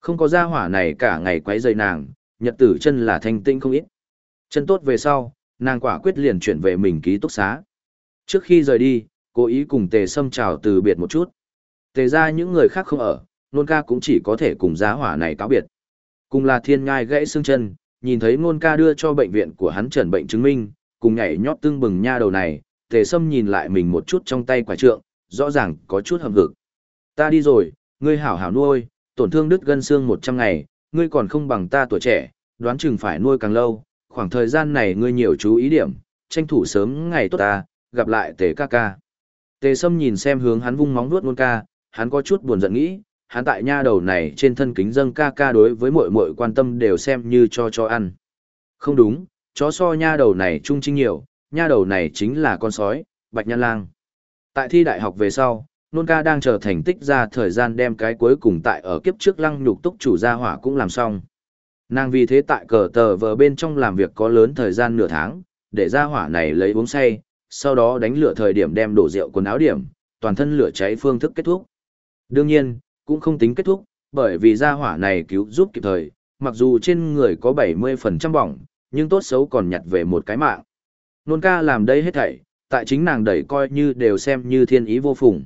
Không có gia hỏa này cả ngày quấy rầy nàng, nhật tử chân là thanh tinh không ít. Chân tốt về sau, nàng quả quyết liền chuyển về mình ký túc xá. Trước khi rời đi, cố ý cùng tề sâm chào từ biệt một chút. Tề ra những người khác không ở, nôn ca cũng chỉ có thể cùng giá hỏa này cáo biệt. Cùng là thiên ngai gãy xương chân, nhìn thấy Nôn ca đưa cho bệnh viện của hắn trần bệnh chứng minh, cùng nhảy nhót tương bừng nha đầu này, tề sâm nhìn lại mình một chút trong tay quả trượng, rõ ràng có chút hầm hực. Ta đi rồi, ngươi hảo hảo nuôi, tổn thương đứt gân xương một trăm ngày, ngươi còn không bằng ta tuổi trẻ, đoán chừng phải nuôi càng lâu, khoảng thời gian này ngươi nhiều chú ý điểm, tranh thủ sớm ngày tốt ta, gặp lại tề ca ca. Tề sâm nhìn xem hướng hắn vung móng nuốt nôn ca, hắn có chút buồn giận nghĩ, hắn tại nha đầu này trên thân kính dâng ca ca đối với mọi mọi quan tâm đều xem như cho cho ăn. Không đúng, chó so nha đầu này trung trinh nhiều, nha đầu này chính là con sói, bạch nhan lang. Tại thi đại học về sau, nôn ca đang chờ thành tích ra thời gian đem cái cuối cùng tại ở kiếp trước lăng nhục túc chủ gia hỏa cũng làm xong. Nàng vì thế tại cờ tờ vờ bên trong làm việc có lớn thời gian nửa tháng, để gia hỏa này lấy uống say, sau đó đánh lửa thời điểm đem đổ rượu quần áo điểm, toàn thân lửa cháy phương thức kết thúc. Đương nhiên, cũng không tính kết thúc, bởi vì gia hỏa này cứu giúp kịp thời, mặc dù trên người có 70% bỏng, nhưng tốt xấu còn nhặt về một cái mạng. Nôn ca làm đây hết thảy, tại chính nàng đẩy coi như đều xem như thiên ý vô phùng.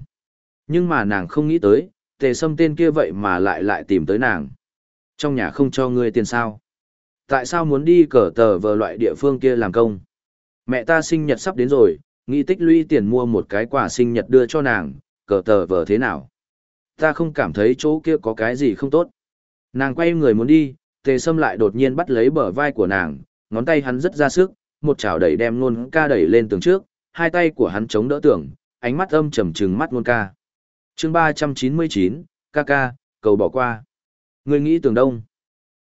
Nhưng mà nàng không nghĩ tới, tề sâm tên kia vậy mà lại lại tìm tới nàng. Trong nhà không cho ngươi tiền sao? Tại sao muốn đi cờ tờ vờ loại địa phương kia làm công? Mẹ ta sinh nhật sắp đến rồi, nghĩ tích lũy tiền mua một cái quà sinh nhật đưa cho nàng, cờ tờ vờ thế nào? Ta không cảm thấy chỗ kia có cái gì không tốt. Nàng quay người muốn đi, tề sâm lại đột nhiên bắt lấy bờ vai của nàng, ngón tay hắn rất ra sức, một chảo đẩy đem nôn ca đẩy lên tường trước, hai tay của hắn chống đỡ tường, ánh mắt âm trầm trừng mắt nôn ca. chương ba trăm chín mươi chín, ca ca, cầu bỏ qua. Người nghĩ tường đông.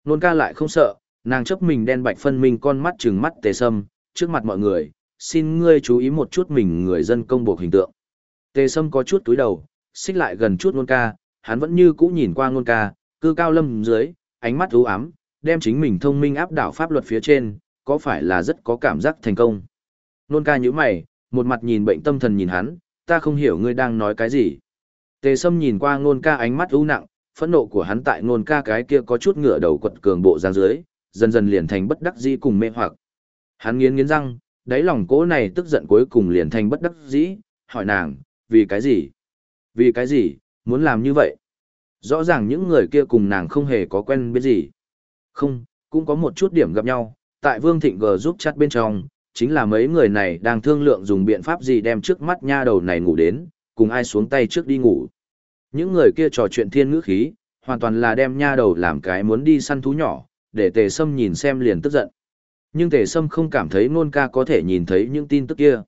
Nôn ca lại không sợ, nàng chấp mình đen bạch phân minh con mắt trừng mắt tề sâm, trước mặt mọi người, xin ngươi chú ý một chút mình người dân công buộc hình tượng. Tề sâm có chút túi đầu, xích lại gần chút nôn ca, hắn vẫn như cũ nhìn qua nôn ca, cư cao lâm dưới, ánh mắt u ám, đem chính mình thông minh áp đảo pháp luật phía trên, có phải là rất có cảm giác thành công. Nôn ca nhíu mày, một mặt nhìn bệnh tâm thần nhìn hắn, ta không hiểu ngươi đang nói cái gì. Tề Sâm nhìn qua nôn ca ánh mắt u nặng, phẫn nộ của hắn tại nôn ca cái kia có chút ngựa đầu quật cường bộ dáng dưới, dần dần liền thành bất đắc dĩ cùng mê hoặc. Hắn nghiến nghiến răng, đáy lòng cố này tức giận cuối cùng liền thành bất đắc dĩ, hỏi nàng, vì cái gì? Vì cái gì, muốn làm như vậy? Rõ ràng những người kia cùng nàng không hề có quen biết gì. Không, cũng có một chút điểm gặp nhau, tại Vương Thịnh G giúp chặt bên trong, chính là mấy người này đang thương lượng dùng biện pháp gì đem trước mắt nha đầu này ngủ đến, cùng ai xuống tay trước đi ngủ. Những người kia trò chuyện thiên ngữ khí, hoàn toàn là đem nha đầu làm cái muốn đi săn thú nhỏ, để tề sâm nhìn xem liền tức giận. Nhưng tề sâm không cảm thấy nôn ca có thể nhìn thấy những tin tức kia.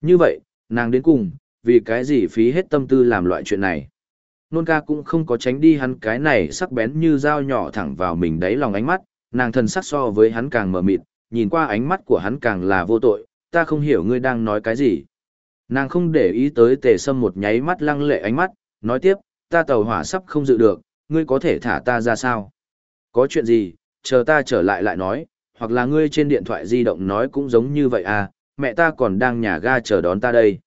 Như vậy, nàng đến cùng, vì cái gì phí hết tâm tư làm loại chuyện này. Nôn ca cũng không có tránh đi hắn cái này sắc bén như dao nhỏ thẳng vào mình đáy lòng ánh mắt, nàng thần sắc so với hắn càng mờ mịt, nhìn qua ánh mắt của hắn càng là vô tội, ta không hiểu ngươi đang nói cái gì. Nàng không để ý tới tề sâm một nháy mắt lăng lệ ánh mắt, nói tiếp, ta tàu hỏa sắp không dự được, ngươi có thể thả ta ra sao? Có chuyện gì, chờ ta trở lại lại nói, hoặc là ngươi trên điện thoại di động nói cũng giống như vậy à, mẹ ta còn đang nhà ga chờ đón ta đây.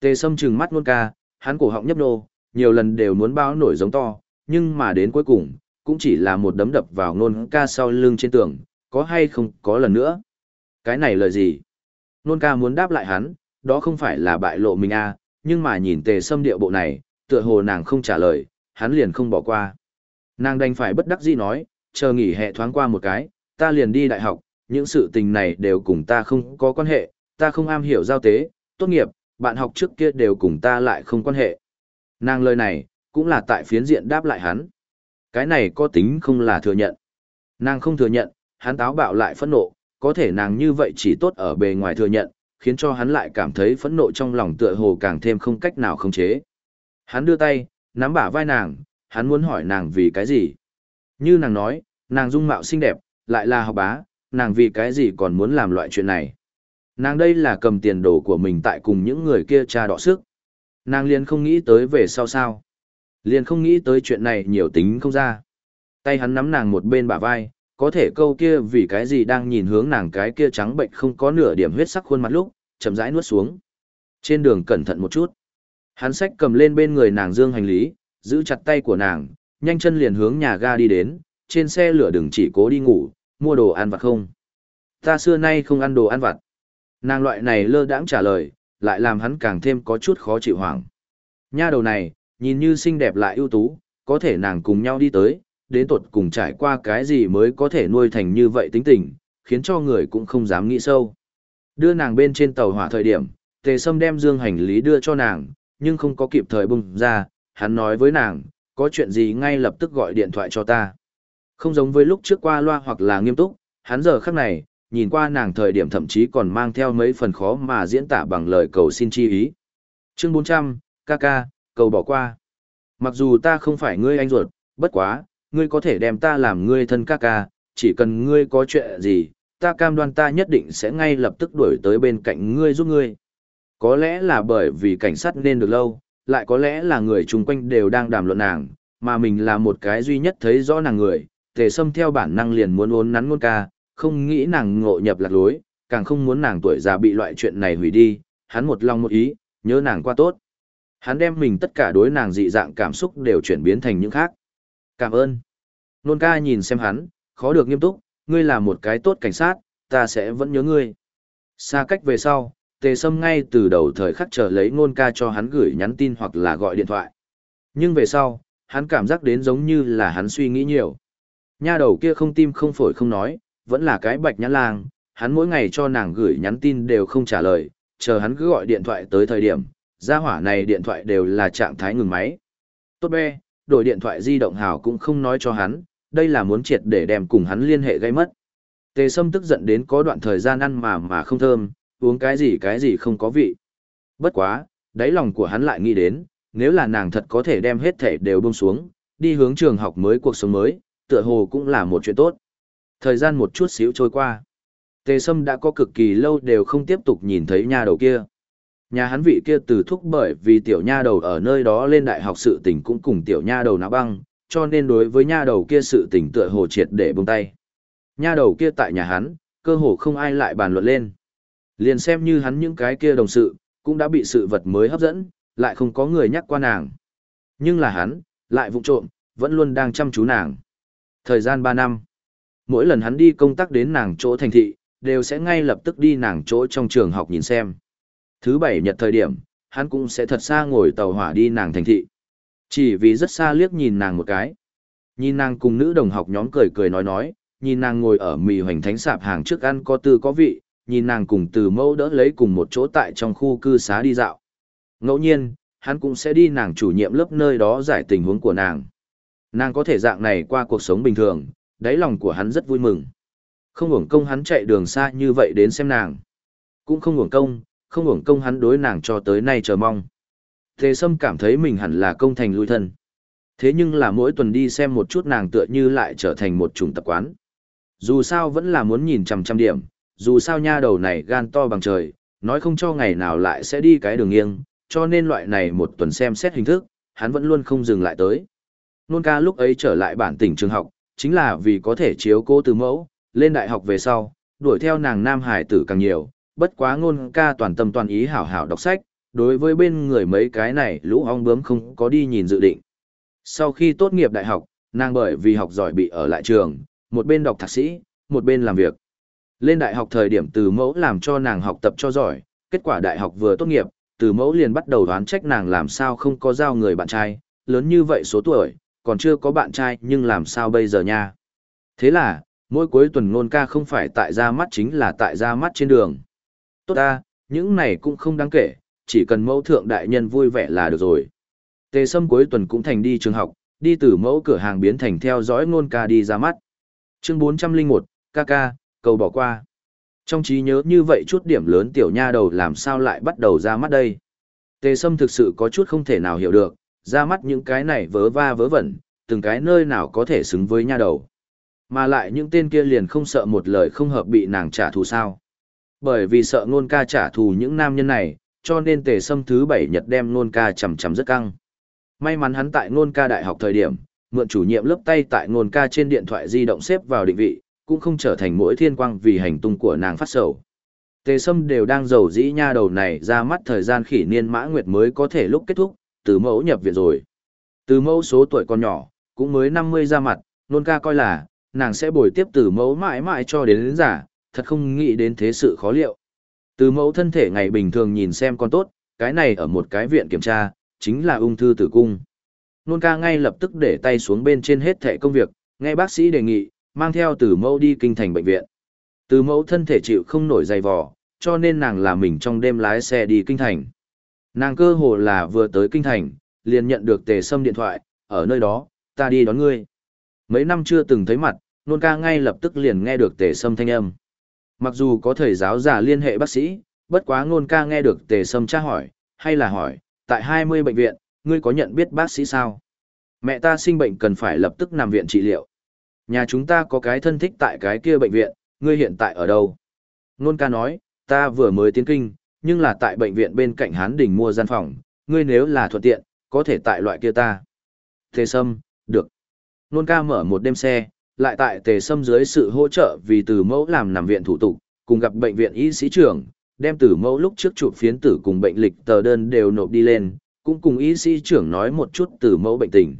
Tề sâm trừng mắt luôn ca, hắn cổ họng nhấp nô, nhiều lần đều muốn báo nổi giống to, nhưng mà đến cuối cùng, cũng chỉ là một đấm đập vào nôn ca sau lưng trên tường, có hay không có lần nữa. Cái này lời gì? Nôn ca muốn đáp lại hắn, đó không phải là bại lộ mình à, nhưng mà nhìn tề sâm điệu bộ này, tựa hồ nàng không trả lời, hắn liền không bỏ qua. Nàng đành phải bất đắc dĩ nói, chờ nghỉ hè thoáng qua một cái, ta liền đi đại học, những sự tình này đều cùng ta không có quan hệ, ta không am hiểu giao tế, tốt nghiệp, bạn học trước kia đều cùng ta lại không quan hệ. Nàng lời này, cũng là tại phiến diện đáp lại hắn. Cái này có tính không là thừa nhận. Nàng không thừa nhận, hắn táo bạo lại phẫn nộ, có thể nàng như vậy chỉ tốt ở bề ngoài thừa nhận, khiến cho hắn lại cảm thấy phẫn nộ trong lòng tựa hồ càng thêm không cách nào khống chế. Hắn đưa tay, nắm bả vai nàng, hắn muốn hỏi nàng vì cái gì. Như nàng nói, nàng dung mạo xinh đẹp, lại là học bá, nàng vì cái gì còn muốn làm loại chuyện này. Nàng đây là cầm tiền đồ của mình tại cùng những người kia tra đọ sức. Nàng liền không nghĩ tới về sau sao. Liền không nghĩ tới chuyện này nhiều tính không ra. Tay hắn nắm nàng một bên bả vai, có thể câu kia vì cái gì đang nhìn hướng nàng cái kia trắng bệnh không có nửa điểm huyết sắc khuôn mặt lúc, chậm rãi nuốt xuống. Trên đường cẩn thận một chút. Hắn sách cầm lên bên người nàng dương hành lý, giữ chặt tay của nàng, nhanh chân liền hướng nhà ga đi đến, trên xe lửa đừng chỉ cố đi ngủ, mua đồ ăn vặt không. Ta xưa nay không ăn đồ ăn vặt. Nàng loại này lơ đãng trả lời, lại làm hắn càng thêm có chút khó chịu hoảng. Nha đầu này, nhìn như xinh đẹp lại ưu tú, có thể nàng cùng nhau đi tới, đến tột cùng trải qua cái gì mới có thể nuôi thành như vậy tính tình, khiến cho người cũng không dám nghĩ sâu. Đưa nàng bên trên tàu hỏa thời điểm, tề sâm đem dương hành lý đưa cho nàng, nhưng không có kịp thời bung ra, hắn nói với nàng, có chuyện gì ngay lập tức gọi điện thoại cho ta. Không giống với lúc trước qua loa hoặc là nghiêm túc, hắn giờ khắc này, nhìn qua nàng thời điểm thậm chí còn mang theo mấy phần khó mà diễn tả bằng lời cầu xin chi ý. Chương 400, ca ca, cầu bỏ qua. Mặc dù ta không phải ngươi anh ruột, bất quá, ngươi có thể đem ta làm ngươi thân ca ca, chỉ cần ngươi có chuyện gì, ta cam đoan ta nhất định sẽ ngay lập tức đuổi tới bên cạnh ngươi giúp ngươi. Có lẽ là bởi vì cảnh sát nên được lâu, lại có lẽ là người chung quanh đều đang đàm luận nàng, mà mình là một cái duy nhất thấy rõ nàng người, tề sâm theo bản năng liền muốn uốn nắn ngôn ca, không nghĩ nàng ngộ nhập lạc lối, càng không muốn nàng tuổi già bị loại chuyện này hủy đi, hắn một lòng một ý, nhớ nàng qua tốt. Hắn đem mình tất cả đối nàng dị dạng cảm xúc đều chuyển biến thành những khác. Cảm ơn. Nôn ca nhìn xem hắn, khó được nghiêm túc, ngươi là một cái tốt cảnh sát, ta sẽ vẫn nhớ ngươi. Xa cách về sau, tề sâm ngay từ đầu thời khắc chờ lấy nôn ca cho hắn gửi nhắn tin hoặc là gọi điện thoại. Nhưng về sau, hắn cảm giác đến giống như là hắn suy nghĩ nhiều. Nha đầu kia không tim không phổi không nói, vẫn là cái bạch nhãn lang, hắn mỗi ngày cho nàng gửi nhắn tin đều không trả lời, chờ hắn cứ gọi điện thoại tới thời điểm, gia hỏa này điện thoại đều là trạng thái ngừng máy. Tốt bè, đổi điện thoại di động hào cũng không nói cho hắn, đây là muốn triệt để đem cùng hắn liên hệ gây mất. Tề Sâm tức giận đến có đoạn thời gian ăn mà mà không thơm, uống cái gì cái gì không có vị. Bất quá, đáy lòng của hắn lại nghĩ đến, nếu là nàng thật có thể đem hết thể đều buông xuống, đi hướng trường học mới cuộc sống mới, tựa hồ cũng là một chuyện tốt. Thời gian một chút xíu trôi qua. Tề Sâm đã có cực kỳ lâu đều không tiếp tục nhìn thấy nha đầu kia. Nhà hắn vị kia từ thúc bởi vì tiểu nha đầu ở nơi đó lên đại học sự tình cũng cùng tiểu nha đầu náo băng, cho nên đối với nha đầu kia sự tình tựa hồ triệt để buông tay. Nha đầu kia tại nhà hắn, cơ hồ không ai lại bàn luận lên. Liền xem như hắn những cái kia đồng sự, cũng đã bị sự vật mới hấp dẫn, lại không có người nhắc qua nàng. Nhưng là hắn, lại vụng trộm, vẫn luôn đang chăm chú nàng. Thời gian 3 năm, mỗi lần hắn đi công tác đến nàng chỗ thành thị, đều sẽ ngay lập tức đi nàng chỗ trong trường học nhìn xem. Thứ bảy nhật thời điểm, hắn cũng sẽ thật xa ngồi tàu hỏa đi nàng thành thị. Chỉ vì rất xa liếc nhìn nàng một cái. Nhìn nàng cùng nữ đồng học nhóm cười cười nói nói, nhìn nàng ngồi ở mì hoành thánh sạp hàng trước ăn có tư có vị, nhìn nàng cùng từ mẫu đỡ lấy cùng một chỗ tại trong khu cư xá đi dạo. Ngẫu nhiên, hắn cũng sẽ đi nàng chủ nhiệm lớp nơi đó giải tình huống của nàng. Nàng có thể dạng này qua cuộc sống bình thường, đáy lòng của hắn rất vui mừng. Không hưởng công hắn chạy đường xa như vậy đến xem nàng. Cũng không hưởng công, không hưởng công hắn đối nàng cho tới nay chờ mong. Tề Sâm cảm thấy mình hẳn là công thành lui thân. Thế nhưng là mỗi tuần đi xem một chút nàng tựa như lại trở thành một chủng tập quán. Dù sao vẫn là muốn nhìn chằm chằm điểm, dù sao nha đầu này gan to bằng trời, nói không cho ngày nào lại sẽ đi cái đường nghiêng, cho nên loại này một tuần xem xét hình thức, hắn vẫn luôn không dừng lại tới. Nôn ca lúc ấy trở lại bản tỉnh trường học, chính là vì có thể chiếu cô từ mẫu, lên đại học về sau, đuổi theo nàng nam hải tử càng nhiều, bất quá ngôn ca toàn tâm toàn ý hảo hảo đọc sách, đối với bên người mấy cái này lũ ong bướm không có đi nhìn dự định. Sau khi tốt nghiệp đại học, nàng bởi vì học giỏi bị ở lại trường, một bên đọc thạc sĩ, một bên làm việc. Lên đại học thời điểm từ mẫu làm cho nàng học tập cho giỏi, kết quả đại học vừa tốt nghiệp, từ mẫu liền bắt đầu đoán trách nàng làm sao không có giao người bạn trai, lớn như vậy số tuổi, còn chưa có bạn trai nhưng làm sao bây giờ nha. Thế là, mỗi cuối tuần ngôn ca không phải tại ra mắt chính là tại ra mắt trên đường. Tốt ta, những này cũng không đáng kể, chỉ cần mẫu thượng đại nhân vui vẻ là được rồi. Tề Sâm cuối tuần cũng thành đi trường học, đi từ mẫu cửa hàng biến thành theo dõi ngôn ca đi ra mắt. Chương 401, ca ca, cầu bỏ qua. Trong trí nhớ như vậy chút điểm lớn tiểu nha đầu làm sao lại bắt đầu ra mắt đây. Tề Sâm thực sự có chút không thể nào hiểu được, ra mắt những cái này vớ va vớ vẩn, từng cái nơi nào có thể xứng với nha đầu. Mà lại những tên kia liền không sợ một lời không hợp bị nàng trả thù sao. Bởi vì sợ ngôn ca trả thù những nam nhân này, cho nên tề sâm thứ bảy nhật đem ngôn ca chầm chầm rất căng. May mắn hắn tại ngôn ca đại học thời điểm, mượn chủ nhiệm lớp tay tại ngôn ca trên điện thoại di động xếp vào định vị, cũng không trở thành mỗi thiên quang vì hành tung của nàng phát sầu. Tề Sâm đều đang giàu dĩ nha đầu này ra mắt thời gian khỉ niên mã nguyệt mới có thể lúc kết thúc, từ mẫu nhập viện rồi. Từ mẫu số tuổi còn nhỏ, cũng mới 50 ra mặt, nôn ca coi là, nàng sẽ bồi tiếp từ mẫu mãi mãi cho đến đến giả, thật không nghĩ đến thế sự khó liệu. Từ mẫu thân thể ngày bình thường nhìn xem con tốt, cái này ở một cái viện kiểm tra, chính là ung thư tử cung. Nôn ca ngay lập tức để tay xuống bên trên hết thẻ công việc, nghe bác sĩ đề nghị, mang theo từ mẫu đi kinh thành bệnh viện. Từ mẫu thân thể chịu không nổi dày vò, cho nên nàng làm mình trong đêm lái xe đi kinh thành. Nàng cơ hồ là vừa tới kinh thành, liền nhận được tề sâm điện thoại, ở nơi đó, ta đi đón ngươi. Mấy năm chưa từng thấy mặt, nôn ca ngay lập tức liền nghe được tề sâm thanh âm. Mặc dù có thầy giáo giả liên hệ bác sĩ, bất quá nôn ca nghe được tề sâm tra hỏi, hay là hỏi, tại 20 bệnh viện, ngươi có nhận biết bác sĩ sao? Mẹ ta sinh bệnh cần phải lập tức nằm viện trị liệu. Nhà chúng ta có cái thân thích tại cái kia bệnh viện, ngươi hiện tại ở đâu? Nôn ca nói, ta vừa mới tiến kinh, nhưng là tại bệnh viện bên cạnh Hán Đình mua gian phòng, ngươi nếu là thuận tiện, có thể tại loại kia ta. Tề Sâm, được. Nôn ca mở một đêm xe, lại tại Tề Sâm dưới sự hỗ trợ vì từ mẫu làm nằm viện thủ tục, cùng gặp bệnh viện y sĩ trưởng, đem từ mẫu lúc trước chụp phiến tử cùng bệnh lịch tờ đơn đều nộp đi lên, cũng cùng y sĩ trưởng nói một chút từ mẫu bệnh tình.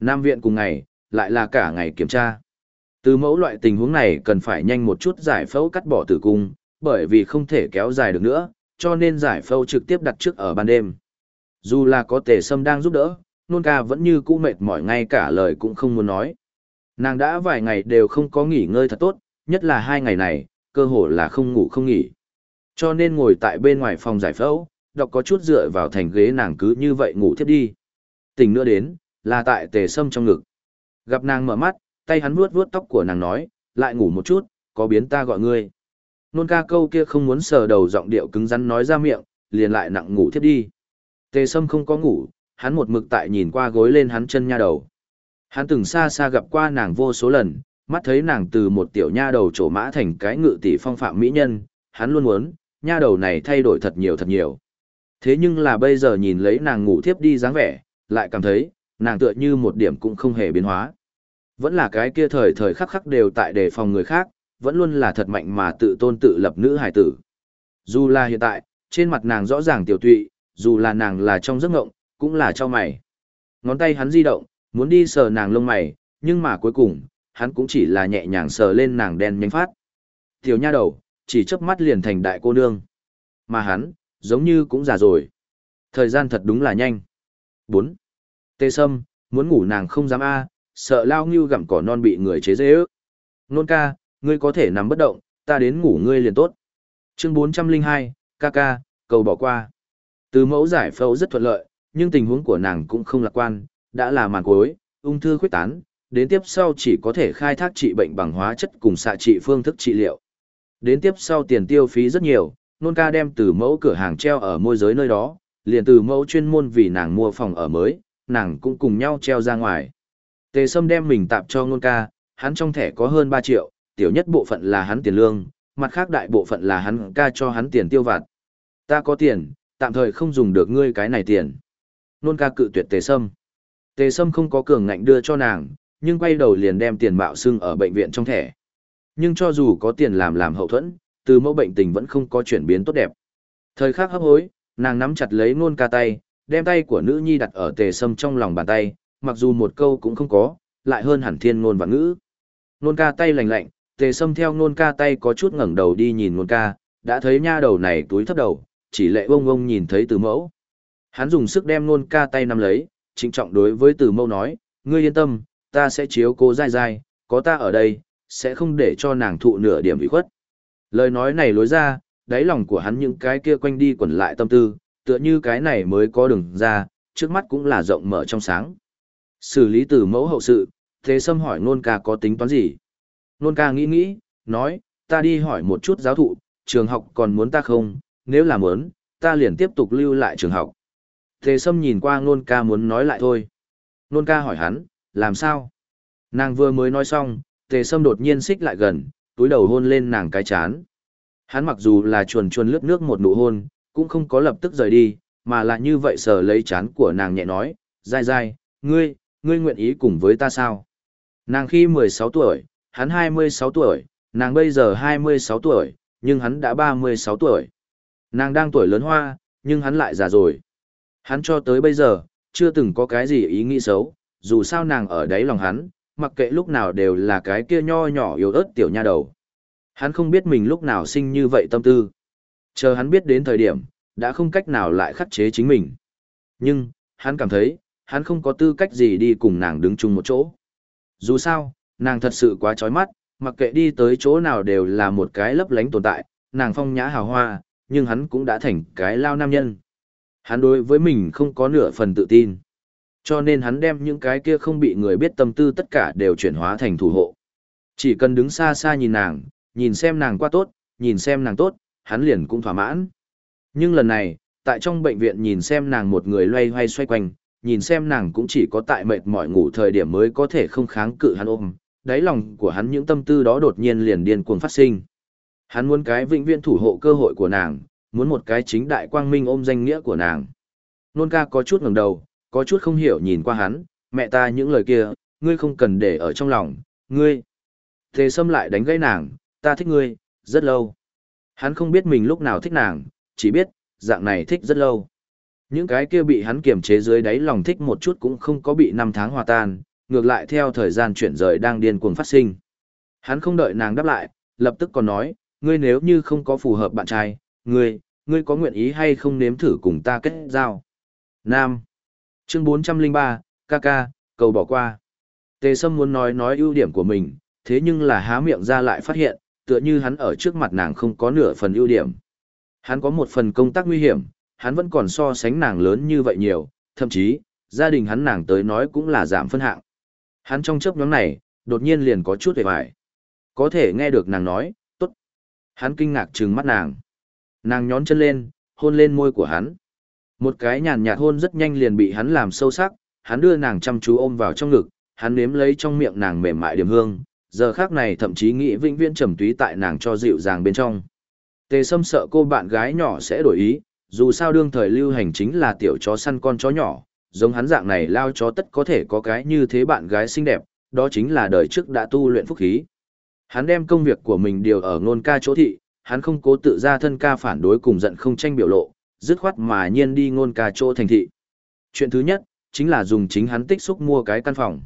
Nam viện cùng ngày, lại là cả ngày kiểm tra. Từ mẫu loại tình huống này cần phải nhanh một chút giải phẫu cắt bỏ tử cung, bởi vì không thể kéo dài được nữa, cho nên giải phẫu trực tiếp đặt trước ở ban đêm. Dù là có tề sâm đang giúp đỡ, nôn ca vẫn như cũ mệt mỏi ngay cả lời cũng không muốn nói. Nàng đã vài ngày đều không có nghỉ ngơi thật tốt, nhất là hai ngày này, cơ hồ là không ngủ không nghỉ. Cho nên ngồi tại bên ngoài phòng giải phẫu, đọc có chút dựa vào thành ghế nàng cứ như vậy ngủ thiếp đi. Tỉnh nữa đến, là tại tề sâm trong ngực. Gặp nàng mở mắt, tay hắn vuốt vuốt tóc của nàng nói, lại ngủ một chút, có biến ta gọi ngươi. Nôn ca câu kia không muốn sờ đầu giọng điệu cứng rắn nói ra miệng, liền lại nặng ngủ thiếp đi. Tề sâm không có ngủ, hắn một mực tại nhìn qua gối lên hắn chân nha đầu. Hắn từng xa xa gặp qua nàng vô số lần, mắt thấy nàng từ một tiểu nha đầu trổ mã thành cái ngự tỷ phong phạm mỹ nhân, hắn luôn muốn, nha đầu này thay đổi thật nhiều thật nhiều. Thế nhưng là bây giờ nhìn lấy nàng ngủ thiếp đi dáng vẻ, lại cảm thấy, nàng tựa như một điểm cũng không hề biến hóa. Vẫn là cái kia thời thời khắc khắc đều tại đề phòng người khác, vẫn luôn là thật mạnh mà tự tôn tự lập nữ hải tử. Dù là hiện tại, trên mặt nàng rõ ràng tiểu tụy, dù là nàng là trong giấc ngộng, cũng là cho mày. Ngón tay hắn di động, muốn đi sờ nàng lông mày, nhưng mà cuối cùng, hắn cũng chỉ là nhẹ nhàng sờ lên nàng đen nhánh phát. Tiểu nha đầu, chỉ chớp mắt liền thành đại cô nương. Mà hắn, giống như cũng già rồi. Thời gian thật đúng là nhanh. 4. Tê Sâm, muốn ngủ nàng không dám a, sợ lao ngưu gặm cỏ non bị người chế dễ ước. Nôn ca, ngươi có thể nằm bất động, ta đến ngủ ngươi liền tốt. Chương 402, ca ca, cầu bỏ qua. Từ mẫu giải phẫu rất thuận lợi, nhưng tình huống của nàng cũng không lạc quan, đã là màn cuối, ung thư khuyết tán, đến tiếp sau chỉ có thể khai thác trị bệnh bằng hóa chất cùng xạ trị phương thức trị liệu. Đến tiếp sau tiền tiêu phí rất nhiều, nôn ca đem từ mẫu cửa hàng treo ở môi giới nơi đó, liền từ mẫu chuyên môn vì nàng mua phòng ở mới, nàng cũng cùng nhau treo ra ngoài. Tề Sâm đem mình tạp cho nôn ca, hắn trong thẻ có hơn 3 triệu, tiểu nhất bộ phận là hắn tiền lương, mặt khác đại bộ phận là hắn ca cho hắn tiền tiêu vặt. Ta có tiền, tạm thời không dùng được ngươi cái này tiền. Nôn ca cự tuyệt Tề Sâm. Tề Sâm không có cường ngạnh đưa cho nàng, nhưng quay đầu liền đem tiền mạo xưng ở bệnh viện trong thẻ. Nhưng cho dù có tiền làm làm hậu thuẫn, từ mẫu bệnh tình vẫn không có chuyển biến tốt đẹp. Thời khắc hấp hối, nàng nắm chặt lấy nôn ca tay, đem tay của nữ nhi đặt ở tề sâm trong lòng bàn tay, mặc dù một câu cũng không có, lại hơn hẳn thiên ngôn và ngữ. Nôn ca tay lành lạnh, tề sâm theo nôn ca tay có chút ngẩng đầu đi nhìn nôn ca, đã thấy nha đầu này túi thấp đầu, chỉ lệ bông bông nhìn thấy từ mẫu. Hắn dùng sức đem nôn ca tay nắm lấy, trịnh trọng đối với từ mẫu nói, ngươi yên tâm, ta sẽ chiếu cô dai dai, có ta ở đây, sẽ không để cho nàng thụ nửa điểm bị khuất. Lời nói này lối ra, đáy lòng của hắn những cái kia quanh đi quẩn lại tâm tư, tựa như cái này mới có đường ra, trước mắt cũng là rộng mở trong sáng. Xử lý từ mẫu hậu sự, thế sâm hỏi nôn ca có tính toán gì? Nôn ca nghĩ nghĩ, nói, ta đi hỏi một chút giáo thụ, trường học còn muốn ta không, nếu là muốn, ta liền tiếp tục lưu lại trường học. Tề sâm nhìn qua nôn ca muốn nói lại thôi. Nôn ca hỏi hắn, làm sao? Nàng vừa mới nói xong, tề sâm đột nhiên xích lại gần, túi đầu hôn lên nàng cái chán. Hắn mặc dù là chuồn chuồn lướt nước một nụ hôn, cũng không có lập tức rời đi, mà là như vậy sờ lấy chán của nàng nhẹ nói, dai dai, ngươi, ngươi nguyện ý cùng với ta sao? Nàng khi 16 tuổi, hắn 26 tuổi, nàng bây giờ 26 tuổi, nhưng hắn đã 36 tuổi. Nàng đang tuổi lớn hoa, nhưng hắn lại già rồi. Hắn cho tới bây giờ, chưa từng có cái gì ý nghĩ xấu, dù sao nàng ở đáy lòng hắn, mặc kệ lúc nào đều là cái kia nho nhỏ yếu ớt tiểu nha đầu. Hắn không biết mình lúc nào sinh như vậy tâm tư. Chờ hắn biết đến thời điểm, đã không cách nào lại khắc chế chính mình. Nhưng, hắn cảm thấy, hắn không có tư cách gì đi cùng nàng đứng chung một chỗ. Dù sao, nàng thật sự quá trói mắt, mặc kệ đi tới chỗ nào đều là một cái lấp lánh tồn tại, nàng phong nhã hào hoa, nhưng hắn cũng đã thành cái lao nam nhân. Hắn đối với mình không có nửa phần tự tin. Cho nên hắn đem những cái kia không bị người biết tâm tư tất cả đều chuyển hóa thành thủ hộ. Chỉ cần đứng xa xa nhìn nàng, nhìn xem nàng qua tốt, nhìn xem nàng tốt, hắn liền cũng thỏa mãn. Nhưng lần này, tại trong bệnh viện nhìn xem nàng một người loay hoay xoay quanh, nhìn xem nàng cũng chỉ có tại mệt mỏi ngủ thời điểm mới có thể không kháng cự hắn ôm, đáy lòng của hắn những tâm tư đó đột nhiên liền điên cuồng phát sinh. Hắn muốn cái vĩnh viễn thủ hộ cơ hội của nàng, muốn một cái chính đại quang minh ôm danh nghĩa của nàng. Nôn ca có chút ngẩng đầu, có chút không hiểu nhìn qua hắn, mẹ ta những lời kia, ngươi không cần để ở trong lòng, ngươi. Thế Sâm lại đánh gãy nàng, ta thích ngươi, rất lâu. Hắn không biết mình lúc nào thích nàng, chỉ biết, dạng này thích rất lâu. Những cái kia bị hắn kiềm chế dưới đáy lòng thích một chút cũng không có bị năm tháng hòa tan, ngược lại theo thời gian chuyển rời đang điên cuồng phát sinh. Hắn không đợi nàng đáp lại, lập tức còn nói, ngươi nếu như không có phù hợp bạn trai, ngươi, ngươi có nguyện ý hay không nếm thử cùng ta kết giao? Nam. Chương 403, ca ca, cầu bỏ qua. Tề Sâm muốn nói nói ưu điểm của mình, thế nhưng là há miệng ra lại phát hiện, tựa như hắn ở trước mặt nàng không có nửa phần ưu điểm. Hắn có một phần công tác nguy hiểm, hắn vẫn còn so sánh nàng lớn như vậy nhiều, thậm chí, gia đình hắn nàng tới nói cũng là giảm phân hạng. Hắn trong chớp nhóm này, đột nhiên liền có chút hề hoài. Có thể nghe được nàng nói, tốt. Hắn kinh ngạc trừng mắt nàng. Nàng nhón chân lên, hôn lên môi của hắn. Một cái nhàn nhạt hôn rất nhanh liền bị hắn làm sâu sắc, hắn đưa nàng chăm chú ôm vào trong ngực, hắn nếm lấy trong miệng nàng mềm mại điểm hương, giờ khác này thậm chí nghĩ vĩnh viễn trầm túy tại nàng cho dịu dàng bên trong. Tề Sâm sợ cô bạn gái nhỏ sẽ đổi ý, dù sao đương thời lưu hành chính là tiểu chó săn con chó nhỏ, giống hắn dạng này lao chó tất có thể có cái như thế bạn gái xinh đẹp, đó chính là đời trước đã tu luyện phúc khí. Hắn đem công việc của mình điều ở ngôn ca chỗ thị, hắn không cố tự ra thân ca phản đối cùng giận không tranh biểu lộ, dứt khoát mà nhiên đi ngôn ca chỗ thành thị. Chuyện thứ nhất, chính là dùng chính hắn tích xúc mua cái căn phòng.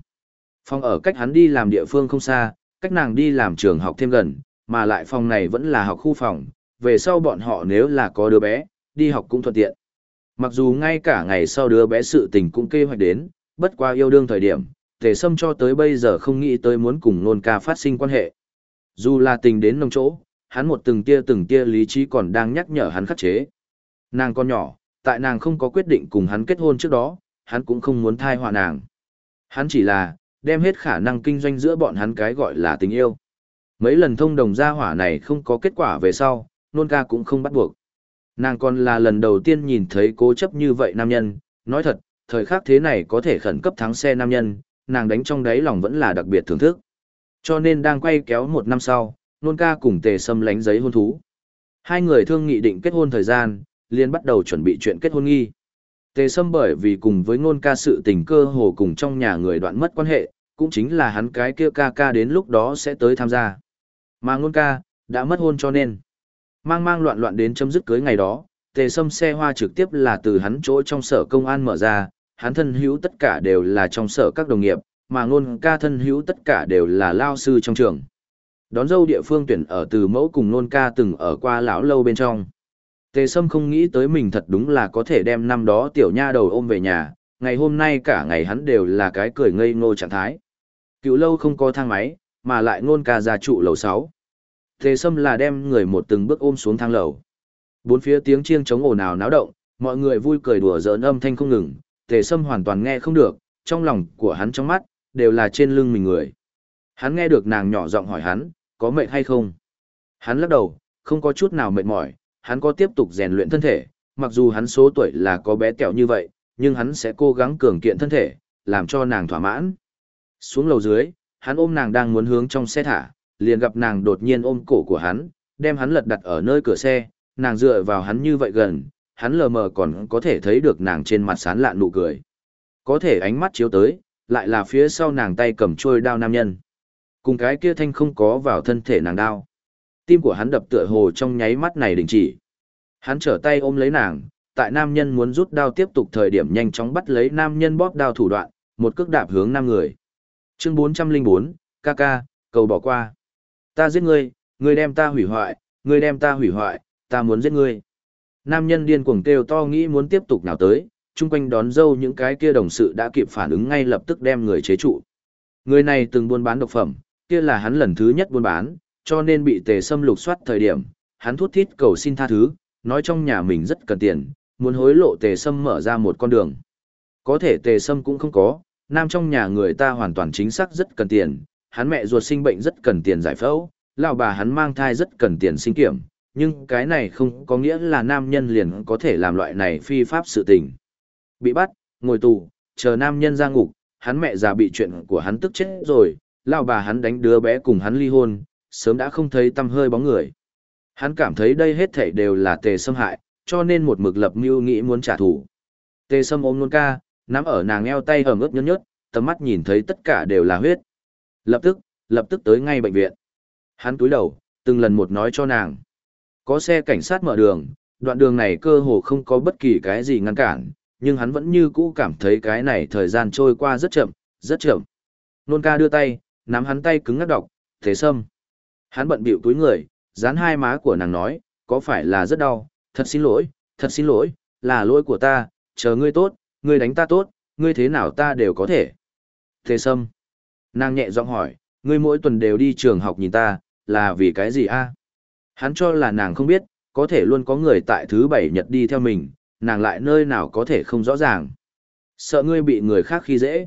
Phòng ở cách hắn đi làm địa phương không xa, cách nàng đi làm trường học thêm gần, mà lại phòng này vẫn là học khu phòng, về sau bọn họ nếu là có đứa bé, đi học cũng thuận tiện. Mặc dù ngay cả ngày sau đứa bé sự tình cũng kế hoạch đến, bất qua yêu đương thời điểm, tề sâm cho tới bây giờ không nghĩ tới muốn cùng nôn ca phát sinh quan hệ. Dù là tình đến nông chỗ, hắn một từng tia từng tia lý trí còn đang nhắc nhở hắn khắc chế. Nàng con nhỏ, tại nàng không có quyết định cùng hắn kết hôn trước đó, hắn cũng không muốn thai họa nàng. Hắn chỉ là, đem hết khả năng kinh doanh giữa bọn hắn cái gọi là tình yêu. Mấy lần thông đồng gia hỏa này không có kết quả về sau, nôn ca cũng không bắt buộc. Nàng còn là lần đầu tiên nhìn thấy cố chấp như vậy nam nhân, nói thật, thời khắc thế này có thể khẩn cấp thắng xe nam nhân, nàng đánh trong đáy lòng vẫn là đặc biệt thưởng thức. Cho nên đang quay kéo một năm sau, nôn ca cùng tề sâm lánh giấy hôn thú. Hai người thương nghị định kết hôn thời gian, liền bắt đầu chuẩn bị chuyện kết hôn nghi. Tề sâm bởi vì cùng với Nôn ca sự tình cơ hồ cùng trong nhà người đoạn mất quan hệ, cũng chính là hắn cái kia ca ca đến lúc đó sẽ tới tham gia. Mà Nôn ca, đã mất hôn cho nên. Mang mang loạn loạn đến chấm dứt cưới ngày đó, tề sâm xe hoa trực tiếp là từ hắn chỗ trong sở công an mở ra, hắn thân hữu tất cả đều là trong sở các đồng nghiệp, mà ngôn ca thân hữu tất cả đều là lao sư trong trường. Đón dâu địa phương tuyển ở từ mẫu cùng ngôn ca từng ở qua lão lâu bên trong. Tề Sâm không nghĩ tới mình thật đúng là có thể đem năm đó tiểu nha đầu ôm về nhà, ngày hôm nay cả ngày hắn đều là cái cười ngây ngô trạng thái. Cựu lâu không có thang máy, mà lại ngôn ca ra trụ lầu 6. Tề Sâm là đem người một từng bước ôm xuống thang lầu. Bốn phía tiếng chiêng chống ồn ào náo động, mọi người vui cười đùa giỡn âm thanh không ngừng, Tề Sâm hoàn toàn nghe không được, trong lòng của hắn trong mắt đều là trên lưng mình người. Hắn nghe được nàng nhỏ giọng hỏi hắn, có mệt hay không? Hắn lắc đầu, không có chút nào mệt mỏi, hắn có tiếp tục rèn luyện thân thể, mặc dù hắn số tuổi là có bé tẹo như vậy, nhưng hắn sẽ cố gắng cường kiện thân thể, làm cho nàng thỏa mãn. Xuống lầu dưới, hắn ôm nàng đang muốn hướng trong xe thả, liền gặp nàng đột nhiên ôm cổ của hắn, đem hắn lật đặt ở nơi cửa xe, nàng dựa vào hắn như vậy gần, hắn lờ mờ còn có thể thấy được nàng trên mặt sán lạn nụ cười. Có thể ánh mắt chiếu tới, lại là phía sau nàng tay cầm trôi đao nam nhân. Cùng cái kia thanh không có vào thân thể nàng đao. Tim của hắn đập tựa hồ trong nháy mắt này đình chỉ. Hắn trở tay ôm lấy nàng, tại nam nhân muốn rút đao tiếp tục thời điểm nhanh chóng bắt lấy nam nhân bóp đao thủ đoạn, một cước đạp hướng nam người. Chương 404, ca ca, cầu bỏ qua. Ta giết ngươi, ngươi đem ta hủy hoại, ngươi đem ta hủy hoại, ta muốn giết ngươi. Nam nhân điên cuồng kêu to nghĩ muốn tiếp tục nào tới, chung quanh đón dâu những cái kia đồng sự đã kịp phản ứng ngay lập tức đem người chế trụ. Người này từng buôn bán độc phẩm, kia là hắn lần thứ nhất buôn bán, cho nên bị tề sâm lục soát thời điểm, hắn thút thít cầu xin tha thứ, nói trong nhà mình rất cần tiền, muốn hối lộ tề sâm mở ra một con đường. Có thể tề sâm cũng không có, nam trong nhà người ta hoàn toàn chính xác rất cần tiền, hắn mẹ ruột sinh bệnh rất cần tiền giải phẫu, lão bà hắn mang thai rất cần tiền sinh kiểm, nhưng cái này không có nghĩa là nam nhân liền có thể làm loại này phi pháp sự tình. Bị bắt, ngồi tù, chờ nam nhân ra ngục, hắn mẹ già bị chuyện của hắn tức chết rồi, lão bà hắn đánh đứa bé cùng hắn ly hôn, sớm đã không thấy tâm hơi bóng người. Hắn cảm thấy đây hết thảy đều là tề xâm hại, cho nên một mực lập mưu nghĩ muốn trả thù. Tề xâm ôm luôn ca, nắm ở nàng eo tay ẩm ướt nhớt nhớt, tầm mắt nhìn thấy tất cả đều là huyết. Lập tức, lập tức tới ngay bệnh viện. Hắn túi đầu, từng lần một nói cho nàng. Có xe cảnh sát mở đường, đoạn đường này cơ hồ không có bất kỳ cái gì ngăn cản, nhưng hắn vẫn như cũ cảm thấy cái này thời gian trôi qua rất chậm, rất chậm. Nôn ca đưa tay, nắm hắn tay cứng ngắc đọc, thế sâm. Hắn bận bịu túi người, dán hai má của nàng nói, có phải là rất đau, thật xin lỗi, thật xin lỗi, là lỗi của ta, chờ ngươi tốt, ngươi đánh ta tốt, ngươi thế nào ta đều có thể. Thế sâm. Nàng nhẹ giọng hỏi, ngươi mỗi tuần đều đi trường học nhìn ta, là vì cái gì a? Hắn cho là nàng không biết, có thể luôn có người tại thứ bảy nhật đi theo mình, nàng lại nơi nào có thể không rõ ràng. Sợ ngươi bị người khác khi dễ.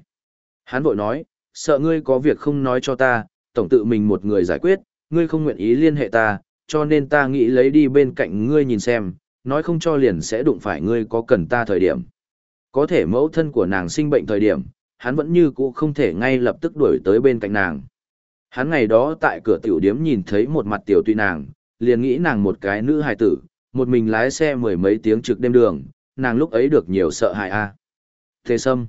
Hắn vội nói, sợ ngươi có việc không nói cho ta, tổng tự mình một người giải quyết, ngươi không nguyện ý liên hệ ta, cho nên ta nghĩ lấy đi bên cạnh ngươi nhìn xem, nói không cho liền sẽ đụng phải ngươi có cần ta thời điểm. Có thể mẫu thân của nàng sinh bệnh thời điểm, hắn vẫn như cũ không thể ngay lập tức đuổi tới bên cạnh nàng. Hắn ngày đó tại cửa tiểu điếm nhìn thấy một mặt tiểu tùy nàng, liền nghĩ nàng một cái nữ hài tử, một mình lái xe mười mấy tiếng trực đêm đường, nàng lúc ấy được nhiều sợ hại a. À. Thế sâm.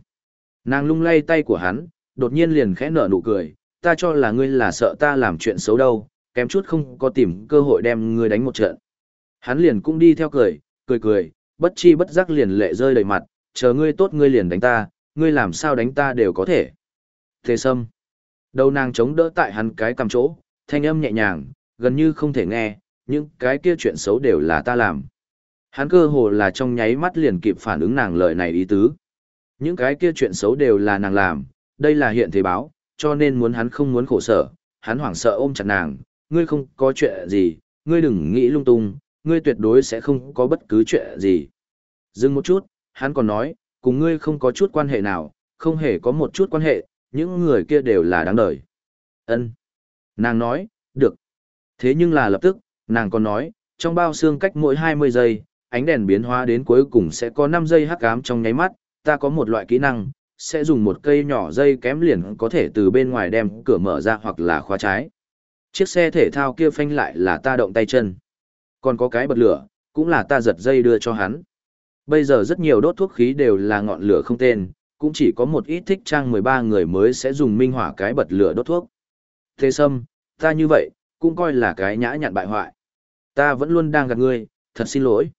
Nàng lung lay tay của hắn, đột nhiên liền khẽ nở nụ cười, ta cho là ngươi là sợ ta làm chuyện xấu đâu, kém chút không có tìm cơ hội đem ngươi đánh một trận. Hắn liền cũng đi theo cười, cười cười, bất chi bất giác liền lệ rơi đầy mặt, chờ ngươi tốt ngươi liền đánh ta, ngươi làm sao đánh ta đều có thể. Thế sâm. Đầu nàng chống đỡ tại hắn cái cầm chỗ, thanh âm nhẹ nhàng, gần như không thể nghe, những cái kia chuyện xấu đều là ta làm. Hắn cơ hồ là trong nháy mắt liền kịp phản ứng nàng lời này ý tứ. Những cái kia chuyện xấu đều là nàng làm, đây là hiện thế báo, cho nên muốn hắn không muốn khổ sở, hắn hoảng sợ ôm chặt nàng, ngươi không có chuyện gì, ngươi đừng nghĩ lung tung, ngươi tuyệt đối sẽ không có bất cứ chuyện gì. Dừng một chút, hắn còn nói, cùng ngươi không có chút quan hệ nào, không hề có một chút quan hệ, những người kia đều là đáng đời. Ân. Nàng nói, được. Thế nhưng là lập tức, nàng còn nói, trong bao xương cách mỗi 20 giây, ánh đèn biến hóa đến cuối cùng sẽ có 5 giây hắc ám trong nháy mắt, ta có một loại kỹ năng, sẽ dùng một cây nhỏ dây kém liền có thể từ bên ngoài đem cửa mở ra hoặc là khóa trái. Chiếc xe thể thao kia phanh lại là ta động tay chân. Còn có cái bật lửa, cũng là ta giật dây đưa cho hắn. Bây giờ rất nhiều đốt thuốc khí đều là ngọn lửa không tên, cũng chỉ có một ít thích trang 13 người mới sẽ dùng minh hỏa cái bật lửa đốt thuốc. Thế sâm, ta như vậy, cũng coi là cái nhã nhặn bại hoại. Ta vẫn luôn đang gạt ngươi, thật xin lỗi.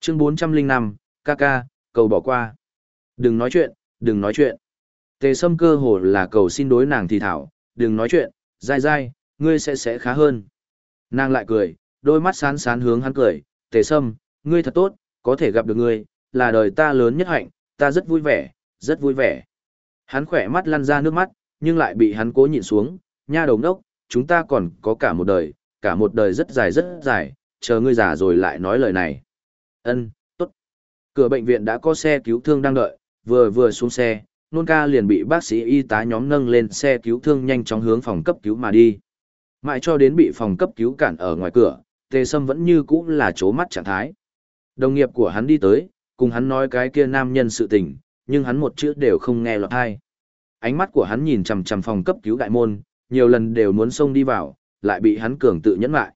Chương 405, ca ca, cầu bỏ qua. Đừng nói chuyện, đừng nói chuyện. Tề sâm cơ hồ là cầu xin đối nàng thì thảo, đừng nói chuyện, dai dai, ngươi sẽ sẽ khá hơn. Nàng lại cười, đôi mắt sán sán hướng hắn cười, tề sâm, ngươi thật tốt, có thể gặp được ngươi, là đời ta lớn nhất hạnh, ta rất vui vẻ, rất vui vẻ. Hắn khỏe mắt lăn ra nước mắt, nhưng lại bị hắn cố nhịn xuống, nha đầu đốc, chúng ta còn có cả một đời, cả một đời rất dài rất dài, chờ ngươi già rồi lại nói lời này. Ân, tốt. Cửa bệnh viện đã có xe cứu thương đang đợi, vừa vừa xuống xe, nôn ca liền bị bác sĩ y tá nhóm nâng lên xe cứu thương nhanh chóng hướng phòng cấp cứu mà đi. Mãi cho đến bị phòng cấp cứu cản ở ngoài cửa, tề sâm vẫn như cũ là chố mắt trạng thái. Đồng nghiệp của hắn đi tới, cùng hắn nói cái kia nam nhân sự tình, nhưng hắn một chữ đều không nghe lọt hai. Ánh mắt của hắn nhìn chằm chằm phòng cấp cứu đại môn, nhiều lần đều muốn xông đi vào, lại bị hắn cường tự nhẫn lại.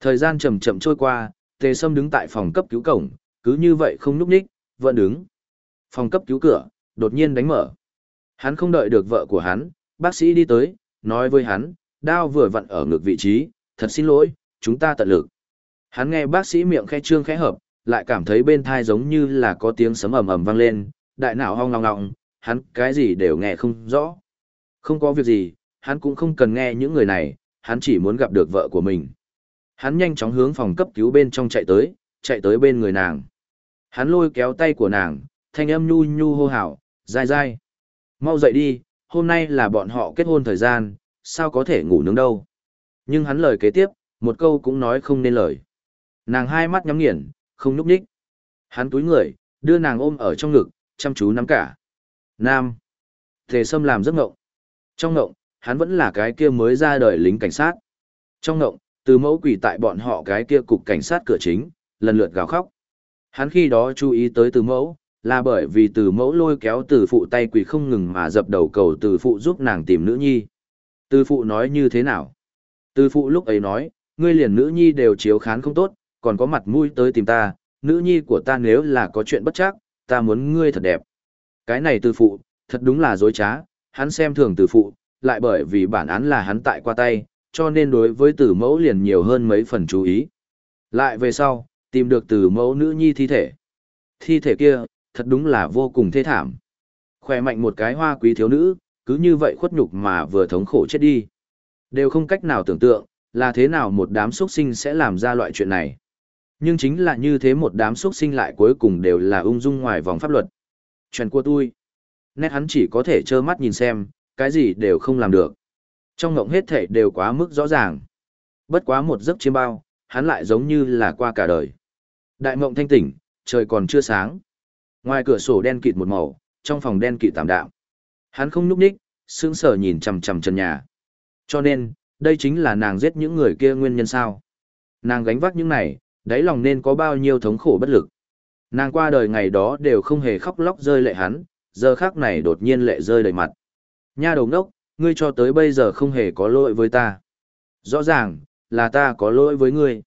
Thời gian chậm chậm trôi qua, Tề Sâm đứng tại phòng cấp cứu cổng, cứ như vậy không núp ních, vẫn đứng. Phòng cấp cứu cửa, đột nhiên đánh mở. Hắn không đợi được vợ của hắn, bác sĩ đi tới, nói với hắn, đao vừa vặn ở ngược vị trí, thật xin lỗi, chúng ta tận lực. Hắn nghe bác sĩ miệng khẽ trương khẽ hợp, lại cảm thấy bên thai giống như là có tiếng sấm ầm ầm vang lên, đại não hong ngọng ngọng, hắn cái gì đều nghe không rõ. Không có việc gì, hắn cũng không cần nghe những người này, hắn chỉ muốn gặp được vợ của mình. Hắn nhanh chóng hướng phòng cấp cứu bên trong chạy tới, chạy tới bên người nàng. Hắn lôi kéo tay của nàng, thanh âm nhu nhu hô hào, dai dai. Mau dậy đi, hôm nay là bọn họ kết hôn thời gian, sao có thể ngủ nướng đâu. Nhưng hắn lời kế tiếp, một câu cũng nói không nên lời. Nàng hai mắt nhắm nghiền, không nhúc nhích. Hắn túi người, đưa nàng ôm ở trong ngực, chăm chú nắm cả. Nam. Tề Sâm làm giấc ngộng. Trong ngộng, hắn vẫn là cái kia mới ra đời lính cảnh sát. Trong ngộng, từ mẫu quỷ tại bọn họ cái kia cục cảnh sát cửa chính, lần lượt gào khóc. Hắn khi đó chú ý tới từ mẫu, là bởi vì từ mẫu lôi kéo từ phụ tay quỷ không ngừng mà dập đầu cầu từ phụ giúp nàng tìm nữ nhi. Từ phụ nói như thế nào? Từ phụ lúc ấy nói, ngươi liền nữ nhi đều chiếu khán không tốt, còn có mặt mũi tới tìm ta, nữ nhi của ta nếu là có chuyện bất chắc, ta muốn ngươi thật đẹp. Cái này từ phụ, thật đúng là dối trá, hắn xem thường từ phụ, lại bởi vì bản án là hắn tại qua tay, cho nên đối với từ mẫu liền nhiều hơn mấy phần chú ý. Lại về sau, tìm được từ mẫu nữ nhi thi thể. Thi thể kia, thật đúng là vô cùng thê thảm. Khỏe mạnh một cái hoa quý thiếu nữ, cứ như vậy khuất nhục mà vừa thống khổ chết đi. Đều không cách nào tưởng tượng, là thế nào một đám xuất sinh sẽ làm ra loại chuyện này. Nhưng chính là như thế một đám xuất sinh lại cuối cùng đều là ung dung ngoài vòng pháp luật. Chuyện của tôi. Nét hắn chỉ có thể trơ mắt nhìn xem, cái gì đều không làm được. Trong ngộng hết thể đều quá mức rõ ràng. Bất quá một giấc chiêm bao, hắn lại giống như là qua cả đời. Đại mộng thanh tỉnh, trời còn chưa sáng. Ngoài cửa sổ đen kịt một màu, trong phòng đen kịt tạm đạm. Hắn không nhúc nhích, sững sờ nhìn chằm chằm chân nhà. Cho nên, đây chính là nàng giết những người kia nguyên nhân sao. Nàng gánh vác những này, đáy lòng nên có bao nhiêu thống khổ bất lực. Nàng qua đời ngày đó đều không hề khóc lóc rơi lệ hắn, giờ khác này đột nhiên lệ rơi đầy mặt. Nha đầu đốc, ngươi cho tới bây giờ không hề có lỗi với ta. Rõ ràng, là ta có lỗi với ngươi.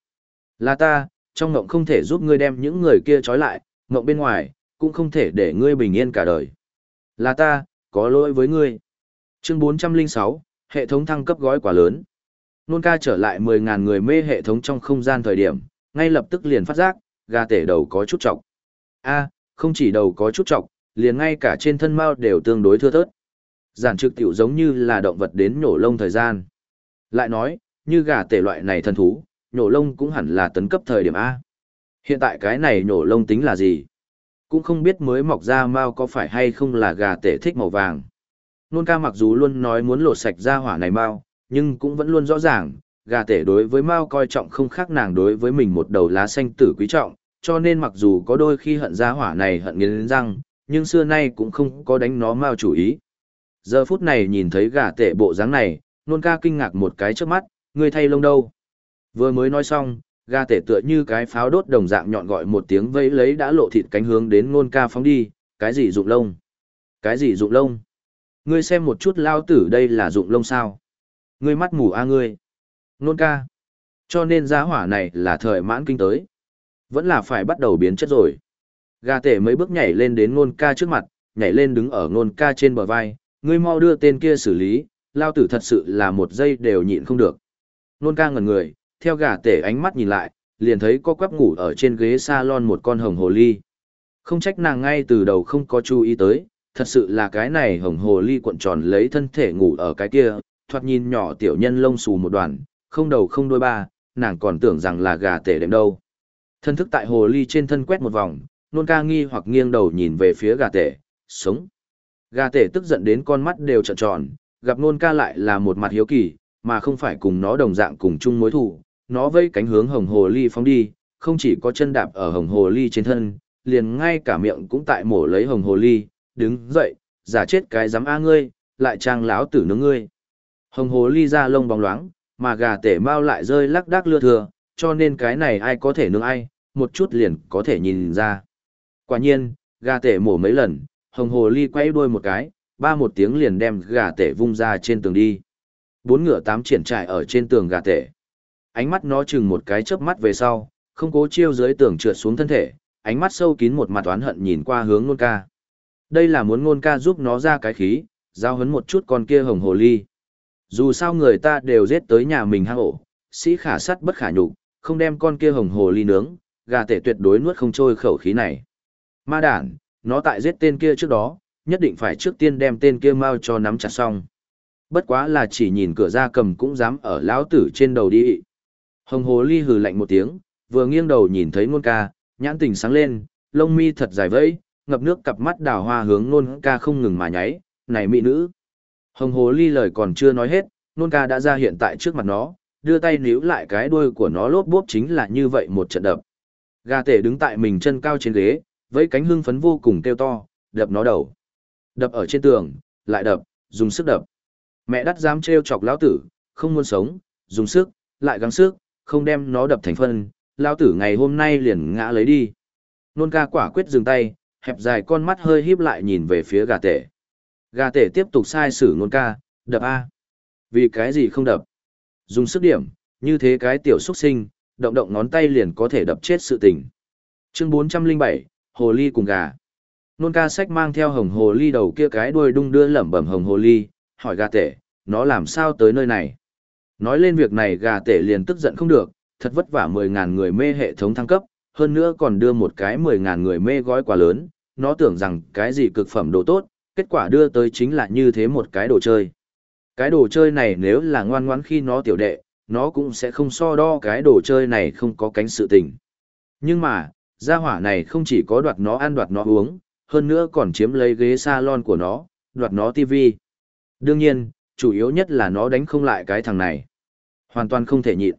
Là ta, trong ngộng không thể giúp ngươi đem những người kia trói lại, ngộng bên ngoài, cũng không thể để ngươi bình yên cả đời. Là ta, có lỗi với ngươi. Chương 406, hệ thống thăng cấp gói quả lớn. Nôn ca trở lại 10.000 người mê hệ thống trong không gian thời điểm, ngay lập tức liền phát giác, gà tể đầu có chút trọng. a không chỉ đầu có chút trọng, liền ngay cả trên thân mao đều tương đối thưa thớt. Giản trực tiểu giống như là động vật đến nhổ lông thời gian. Lại nói, như gà tể loại này thần thú, nhổ lông cũng hẳn là tấn cấp thời điểm A. Hiện tại cái này nhổ lông tính là gì? Cũng không biết mới mọc ra mao có phải hay không là gà tể thích màu vàng. Nôn ca mặc dù luôn nói muốn lột sạch ra hỏa này mao, nhưng cũng vẫn luôn rõ ràng, gà tể đối với mao coi trọng không khác nàng đối với mình một đầu lá xanh tử quý trọng, cho nên mặc dù có đôi khi hận giá hỏa này hận nghiến răng, nhưng xưa nay cũng không có đánh nó mao chủ ý. Giờ phút này nhìn thấy gà tể bộ dáng này, nôn ca kinh ngạc một cái trước mắt, người thay lông đâu. Vừa mới nói xong, gà tể tựa như cái pháo đốt đồng dạng nhọn gọi một tiếng vẫy lấy đã lộ thịt cánh hướng đến nôn ca phóng đi, cái gì dụng lông? Cái gì dụng lông? Ngươi xem một chút lao tử đây là dụng lông sao? Ngươi mắt mù a ngươi. Nôn ca. Cho nên giá hỏa này là thời mãn kinh tới. Vẫn là phải bắt đầu biến chất rồi. Gà tể mấy bước nhảy lên đến nôn ca trước mặt, nhảy lên đứng ở nôn ca trên bờ vai. Ngươi mau đưa tên kia xử lý, lao tử thật sự là một giây đều nhịn không được. Nôn ca ngẩn người, theo gà tể ánh mắt nhìn lại, liền thấy có quắp ngủ ở trên ghế salon một con hồng hồ ly. Không trách nàng ngay từ đầu không có chú ý tới, thật sự là cái này hồng hồ ly cuộn tròn lấy thân thể ngủ ở cái kia, thoạt nhìn nhỏ tiểu nhân lông xù một đoàn, không đầu không đôi ba, nàng còn tưởng rằng là gà tể đệm đâu. Thân thức tại hồ ly trên thân quét một vòng, nôn ca nghi hoặc nghiêng đầu nhìn về phía gà tể, sống. Gà tể tức giận đến con mắt đều trợn tròn, gặp nôn ca lại là một mặt hiếu kỳ, mà không phải cùng nó đồng dạng cùng chung mối thù, nó vây cánh hướng hồng hồ ly phóng đi, không chỉ có chân đạp ở hồng hồ ly trên thân, liền ngay cả miệng cũng tại mổ lấy hồng hồ ly, đứng dậy, giả chết cái dám a ngươi, lại trang láo tử nướng ngươi. Hồng hồ ly ra lông bóng loáng, mà gà tể mau lại rơi lắc đắc lưa thừa, cho nên cái này ai có thể nướng ai, một chút liền có thể nhìn ra. Quả nhiên, gà tể mổ mấy lần, hồng hồ ly quay đuôi một cái, ba một tiếng liền đem gà tể vung ra trên tường đi. Bốn ngựa tám triển trại ở trên tường gà tể. Ánh mắt nó chừng một cái chớp mắt về sau, không cố chiêu dưới tường trượt xuống thân thể, ánh mắt sâu kín một mặt oán hận nhìn qua hướng nôn ca. Đây là muốn nôn ca giúp nó ra cái khí, giao hấn một chút con kia hồng hồ ly. Dù sao người ta đều giết tới nhà mình hang ổ, sĩ khả sắt bất khả nhục, không đem con kia hồng hồ ly nướng, gà tể tuyệt đối nuốt không trôi khẩu khí này. Ma đản, nó tại giết tên kia trước đó, nhất định phải trước tiên đem tên kia mau cho nắm chặt xong. Bất quá là chỉ nhìn cửa ra cầm cũng dám ở lão tử trên đầu đi. Hồng hồ ly hừ lạnh một tiếng, vừa nghiêng đầu nhìn thấy ngôn ca, nhãn tình sáng lên, lông mi thật dài vẫy, ngập nước cặp mắt đào hoa hướng ngôn ca không ngừng mà nháy, này mỹ nữ. Hồng hồ ly lời còn chưa nói hết, nôn ca đã ra hiện tại trước mặt nó, đưa tay níu lại cái đuôi của nó lốp bốp chính là như vậy một trận đập. Gà tể đứng tại mình chân cao trên ghế, với cánh hưng phấn vô cùng kêu to, đập nó đầu. Đập ở trên tường, lại đập, dùng sức đập. Mẹ đắt dám trêu chọc lão tử, không muốn sống, dùng sức, lại gắng sức, không đem nó đập thành phân, lão tử ngày hôm nay liền ngã lấy đi. Nôn ca quả quyết dừng tay, hẹp dài con mắt hơi híp lại nhìn về phía gà tể. Gà tể tiếp tục sai sử ngôn ca, đập A. Vì cái gì không đập? Dùng sức điểm, như thế cái tiểu xuất sinh, động động ngón tay liền có thể đập chết sự tình. Chương 407, Hồ Ly cùng gà. Nôn ca sách mang theo hồng hồ ly đầu kia cái đuôi đung đưa lẩm bẩm hồng hồ ly, hỏi gà tể, nó làm sao tới nơi này? Nói lên việc này gà tể liền tức giận không được, thật vất vả 10.000 người mê hệ thống thăng cấp, hơn nữa còn đưa một cái 10.000 người mê gói quà lớn, nó tưởng rằng cái gì cực phẩm đồ tốt, Kết quả đưa tới chính là như thế một cái đồ chơi. Cái đồ chơi này nếu là ngoan ngoãn khi nó tiểu đệ, nó cũng sẽ không so đo cái đồ chơi này không có cánh sự tình. Nhưng mà, gia hỏa này không chỉ có đoạt nó ăn đoạt nó uống, hơn nữa còn chiếm lấy ghế salon của nó, đoạt nó tivi. Đương nhiên, chủ yếu nhất là nó đánh không lại cái thằng này. Hoàn toàn không thể nhịn.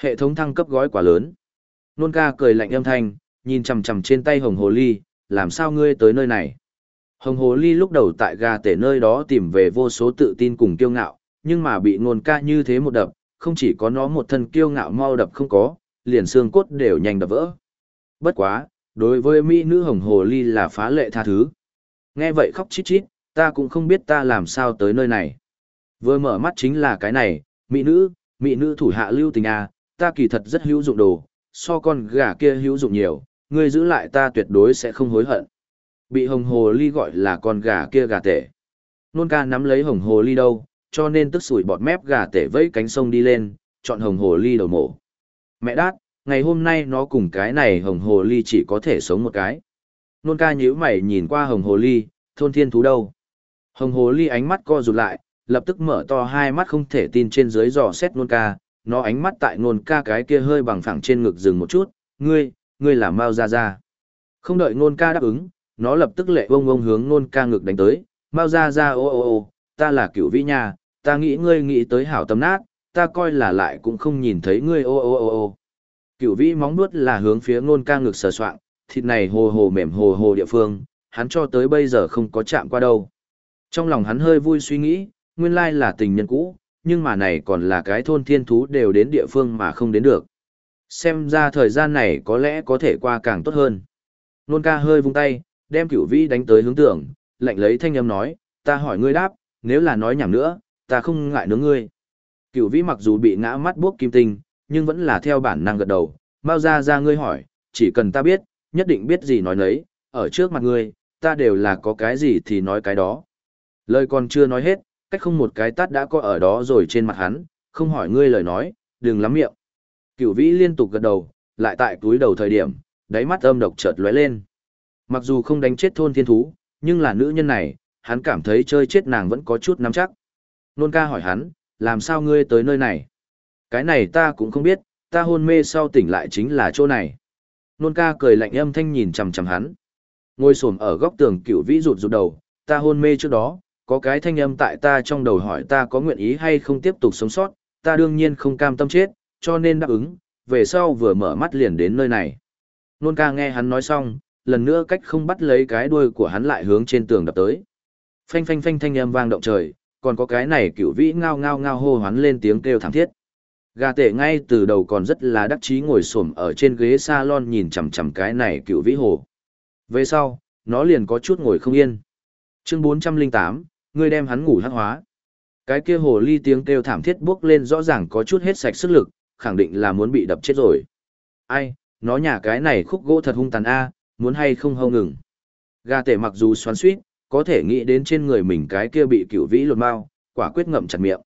Hệ thống thăng cấp gói quá lớn. Nôn ca cười lạnh âm thanh, nhìn chằm chằm trên tay hồng hồ ly, làm sao ngươi tới nơi này? Hồng hồ ly lúc đầu tại gà tể nơi đó tìm về vô số tự tin cùng kiêu ngạo, nhưng mà bị nôn ca như thế một đập, không chỉ có nó một thân kiêu ngạo mau đập không có, liền xương cốt đều nhanh đập vỡ. Bất quá, đối với mỹ nữ hồng hồ ly là phá lệ tha thứ. Nghe vậy khóc chít chít, ta cũng không biết ta làm sao tới nơi này. Vừa mở mắt chính là cái này, mỹ nữ, mỹ nữ thủ hạ lưu tình à, ta kỳ thật rất hữu dụng đồ, so con gà kia hữu dụng nhiều, ngươi giữ lại ta tuyệt đối sẽ không hối hận. Bị hồng hồ ly gọi là con gà kia gà tể. Nôn ca nắm lấy hồng hồ ly đâu, cho nên tức sủi bọt mép gà tể vẫy cánh sông đi lên, chọn hồng hồ ly đầu mổ. Mẹ đát, ngày hôm nay nó cùng cái này hồng hồ ly chỉ có thể sống một cái. Nôn ca nhíu mày nhìn qua hồng hồ ly, thôn thiên thú đâu. Hồng hồ ly ánh mắt co rụt lại, lập tức mở to hai mắt không thể tin trên dưới dò xét nôn ca, nó ánh mắt tại nôn ca cái kia hơi bằng phẳng trên ngực dừng một chút, ngươi, ngươi là Mao Gia Gia. Không đợi nôn ca đáp ứng, nó lập tức lệ ông ông hướng nôn ca ngực đánh tới, Mao ra ra ô ô ô, ta là cửu vĩ nha, ta nghĩ ngươi nghĩ tới hảo tâm nát, ta coi là lại cũng không nhìn thấy ngươi ô ô ô ô. Cửu vĩ móng nuốt là hướng phía nôn ca ngực sờ soạng, thịt này hồ hồ mềm hồ hồ địa phương, hắn cho tới bây giờ không có chạm qua đâu. Trong lòng hắn hơi vui suy nghĩ, nguyên lai là tình nhân cũ, nhưng mà này còn là cái thôn thiên thú đều đến địa phương mà không đến được. Xem ra thời gian này có lẽ có thể qua càng tốt hơn. Nôn ca hơi vung tay, đem cửu vĩ đánh tới hướng tưởng, lạnh lấy thanh âm nói, ta hỏi ngươi đáp, nếu là nói nhảm nữa, ta không ngại nướng ngươi. Cửu vĩ mặc dù bị ngã mắt buốc kim tinh, nhưng vẫn là theo bản năng gật đầu, bao ra ra ngươi hỏi, chỉ cần ta biết, nhất định biết gì nói nấy, ở trước mặt ngươi, ta đều là có cái gì thì nói cái đó. Lời còn chưa nói hết, cách không một cái tát đã có ở đó rồi trên mặt hắn, không hỏi ngươi lời nói, đừng lắm miệng. Cửu vĩ liên tục gật đầu, lại tại túi đầu thời điểm, đáy mắt âm độc chợt lóe lên. Mặc dù không đánh chết thôn thiên thú, nhưng là nữ nhân này, hắn cảm thấy chơi chết nàng vẫn có chút nắm chắc. Nôn ca hỏi hắn, làm sao ngươi tới nơi này? Cái này ta cũng không biết, ta hôn mê sau tỉnh lại chính là chỗ này. Nôn ca cười lạnh âm thanh nhìn chằm chằm hắn. Ngồi xổm ở góc tường cửu vĩ rụt rụt đầu, ta hôn mê trước đó, có cái thanh âm tại ta trong đầu hỏi ta có nguyện ý hay không tiếp tục sống sót, ta đương nhiên không cam tâm chết, cho nên đáp ứng, về sau vừa mở mắt liền đến nơi này. Nôn ca nghe hắn nói xong, lần nữa cách không bắt lấy cái đuôi của hắn lại hướng trên tường đập tới. Phanh phanh phanh thanh âm vang động trời, còn có cái này cửu vĩ ngao ngao ngao hô hoán lên tiếng kêu thảm thiết. Gà tể ngay từ đầu còn rất là đắc chí ngồi xổm ở trên ghế salon nhìn chằm chằm cái này cửu vĩ hồ. Về sau, nó liền có chút ngồi không yên. Chương 408, ngươi đem hắn ngủ hắc hóa. Cái kia hồ ly tiếng kêu thảm thiết bước lên rõ ràng có chút hết sạch sức lực, khẳng định là muốn bị đập chết rồi. Ai, nó nhà cái này khúc gỗ thật hung tàn a, muốn hay không hâu ngừng. Gà tể mặc dù xoắn suýt, có thể nghĩ đến trên người mình cái kia bị cửu vĩ lột mau, quả quyết ngậm chặt miệng.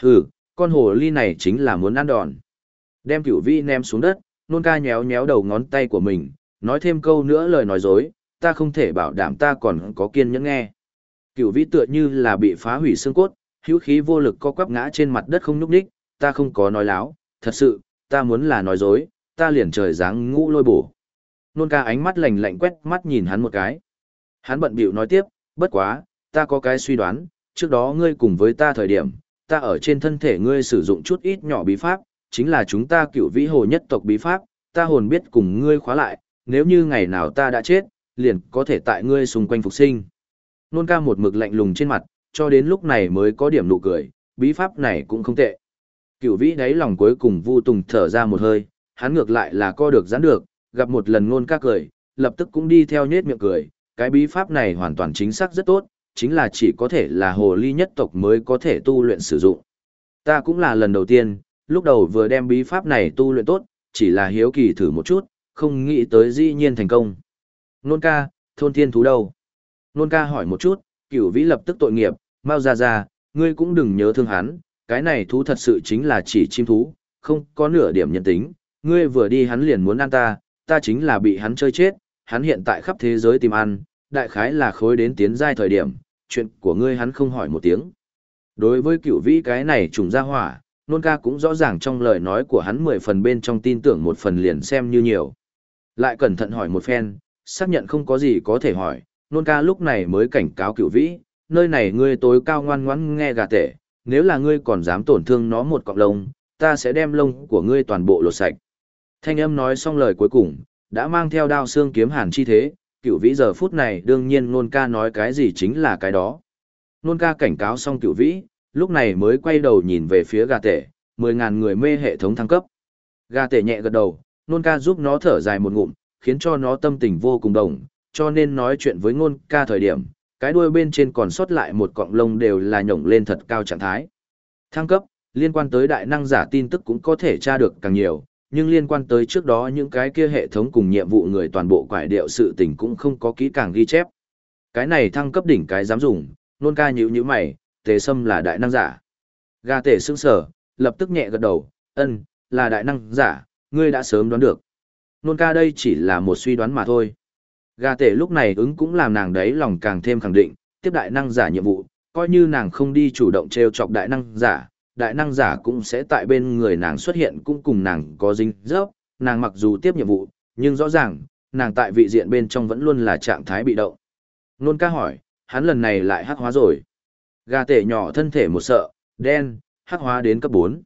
Hừ, con hồ ly này chính là muốn ăn đòn. Đem cửu vĩ ném xuống đất, nôn ca nhéo nhéo đầu ngón tay của mình, nói thêm câu nữa lời nói dối, ta không thể bảo đảm ta còn có kiên nhẫn nghe. Cửu vĩ tựa như là bị phá hủy xương cốt, hữu khí vô lực co quắp ngã trên mặt đất không nhúc đích, ta không có nói láo, thật sự, ta muốn là nói dối, ta liền trời dáng ngũ lôi bổ. Nôn ca ánh mắt lạnh lạnh quét mắt nhìn hắn một cái. Hắn bận bịu nói tiếp, bất quá, ta có cái suy đoán, trước đó ngươi cùng với ta thời điểm, ta ở trên thân thể ngươi sử dụng chút ít nhỏ bí pháp, chính là chúng ta cựu vĩ hồ nhất tộc bí pháp, ta hồn biết cùng ngươi khóa lại, nếu như ngày nào ta đã chết, liền có thể tại ngươi xung quanh phục sinh. Nôn ca một mực lạnh lùng trên mặt, cho đến lúc này mới có điểm nụ cười, bí pháp này cũng không tệ. Cựu vĩ đáy lòng cuối cùng vu tùng thở ra một hơi, hắn ngược lại là co được giãn được, gặp một lần nôn ca cười, lập tức cũng đi theo nhết miệng cười, cái bí pháp này hoàn toàn chính xác rất tốt, chính là chỉ có thể là hồ ly nhất tộc mới có thể tu luyện sử dụng. Ta cũng là lần đầu tiên, lúc đầu vừa đem bí pháp này tu luyện tốt, chỉ là hiếu kỳ thử một chút, không nghĩ tới dĩ nhiên thành công. Nôn ca, thôn thiên thú đâu? Nôn ca hỏi một chút, cửu vĩ lập tức tội nghiệp, mau ra ra, ngươi cũng đừng nhớ thương hắn, cái này thú thật sự chính là chỉ chim thú, không có nửa điểm nhân tính, ngươi vừa đi hắn liền muốn ăn ta, ta chính là bị hắn chơi chết, hắn hiện tại khắp thế giới tìm ăn, đại khái là khối đến tiến giai thời điểm, chuyện của ngươi hắn không hỏi một tiếng. Đối với cửu vĩ cái này trùng ra hỏa, nôn ca cũng rõ ràng trong lời nói của hắn mười phần bên trong tin tưởng một phần liền xem như nhiều. Lại cẩn thận hỏi một phen, xác nhận không có gì có thể hỏi, nôn ca lúc này mới cảnh cáo cửu vĩ, nơi này ngươi tối cao ngoan ngoãn nghe gà tể, nếu là ngươi còn dám tổn thương nó một cọng lông, ta sẽ đem lông của ngươi toàn bộ lột sạch. Thanh âm nói xong lời cuối cùng, đã mang theo đao xương kiếm hàn chi thế, Cựu vĩ giờ phút này đương nhiên nôn ca nói cái gì chính là cái đó. Nôn ca cảnh cáo xong Cựu vĩ, lúc này mới quay đầu nhìn về phía gà tể, mười ngàn người mê hệ thống thăng cấp. Gà tể nhẹ gật đầu, nôn ca giúp nó thở dài một ngụm, khiến cho nó tâm tình vô cùng đồng, cho nên nói chuyện với Nôn ca thời điểm, cái đuôi bên trên còn sót lại một cọng lông đều là nhổng lên thật cao trạng thái. Thăng cấp, liên quan tới đại năng giả tin tức cũng có thể tra được càng nhiều, nhưng liên quan tới trước đó những cái kia hệ thống cùng nhiệm vụ người toàn bộ quải điệu sự tình cũng không có kỹ càng ghi chép. Cái này thăng cấp đỉnh cái dám dùng, nôn ca nhữ như mày, tề sâm là đại năng giả. Gà Tề sững sở, lập tức nhẹ gật đầu, ân, là đại năng giả, ngươi đã sớm đoán được. Nôn ca đây chỉ là một suy đoán mà thôi. Gà tể lúc này ứng cũng làm nàng đấy lòng càng thêm khẳng định, tiếp đại năng giả nhiệm vụ, coi như nàng không đi chủ động treo chọc đại năng giả, đại năng giả cũng sẽ tại bên người nàng xuất hiện cũng cùng nàng có dính dấp, nàng mặc dù tiếp nhiệm vụ, nhưng rõ ràng, nàng tại vị diện bên trong vẫn luôn là trạng thái bị động. Nôn ca hỏi, hắn lần này lại hắc hóa rồi. Gà tể nhỏ thân thể một sợ, đen, hắc hóa đến cấp 4.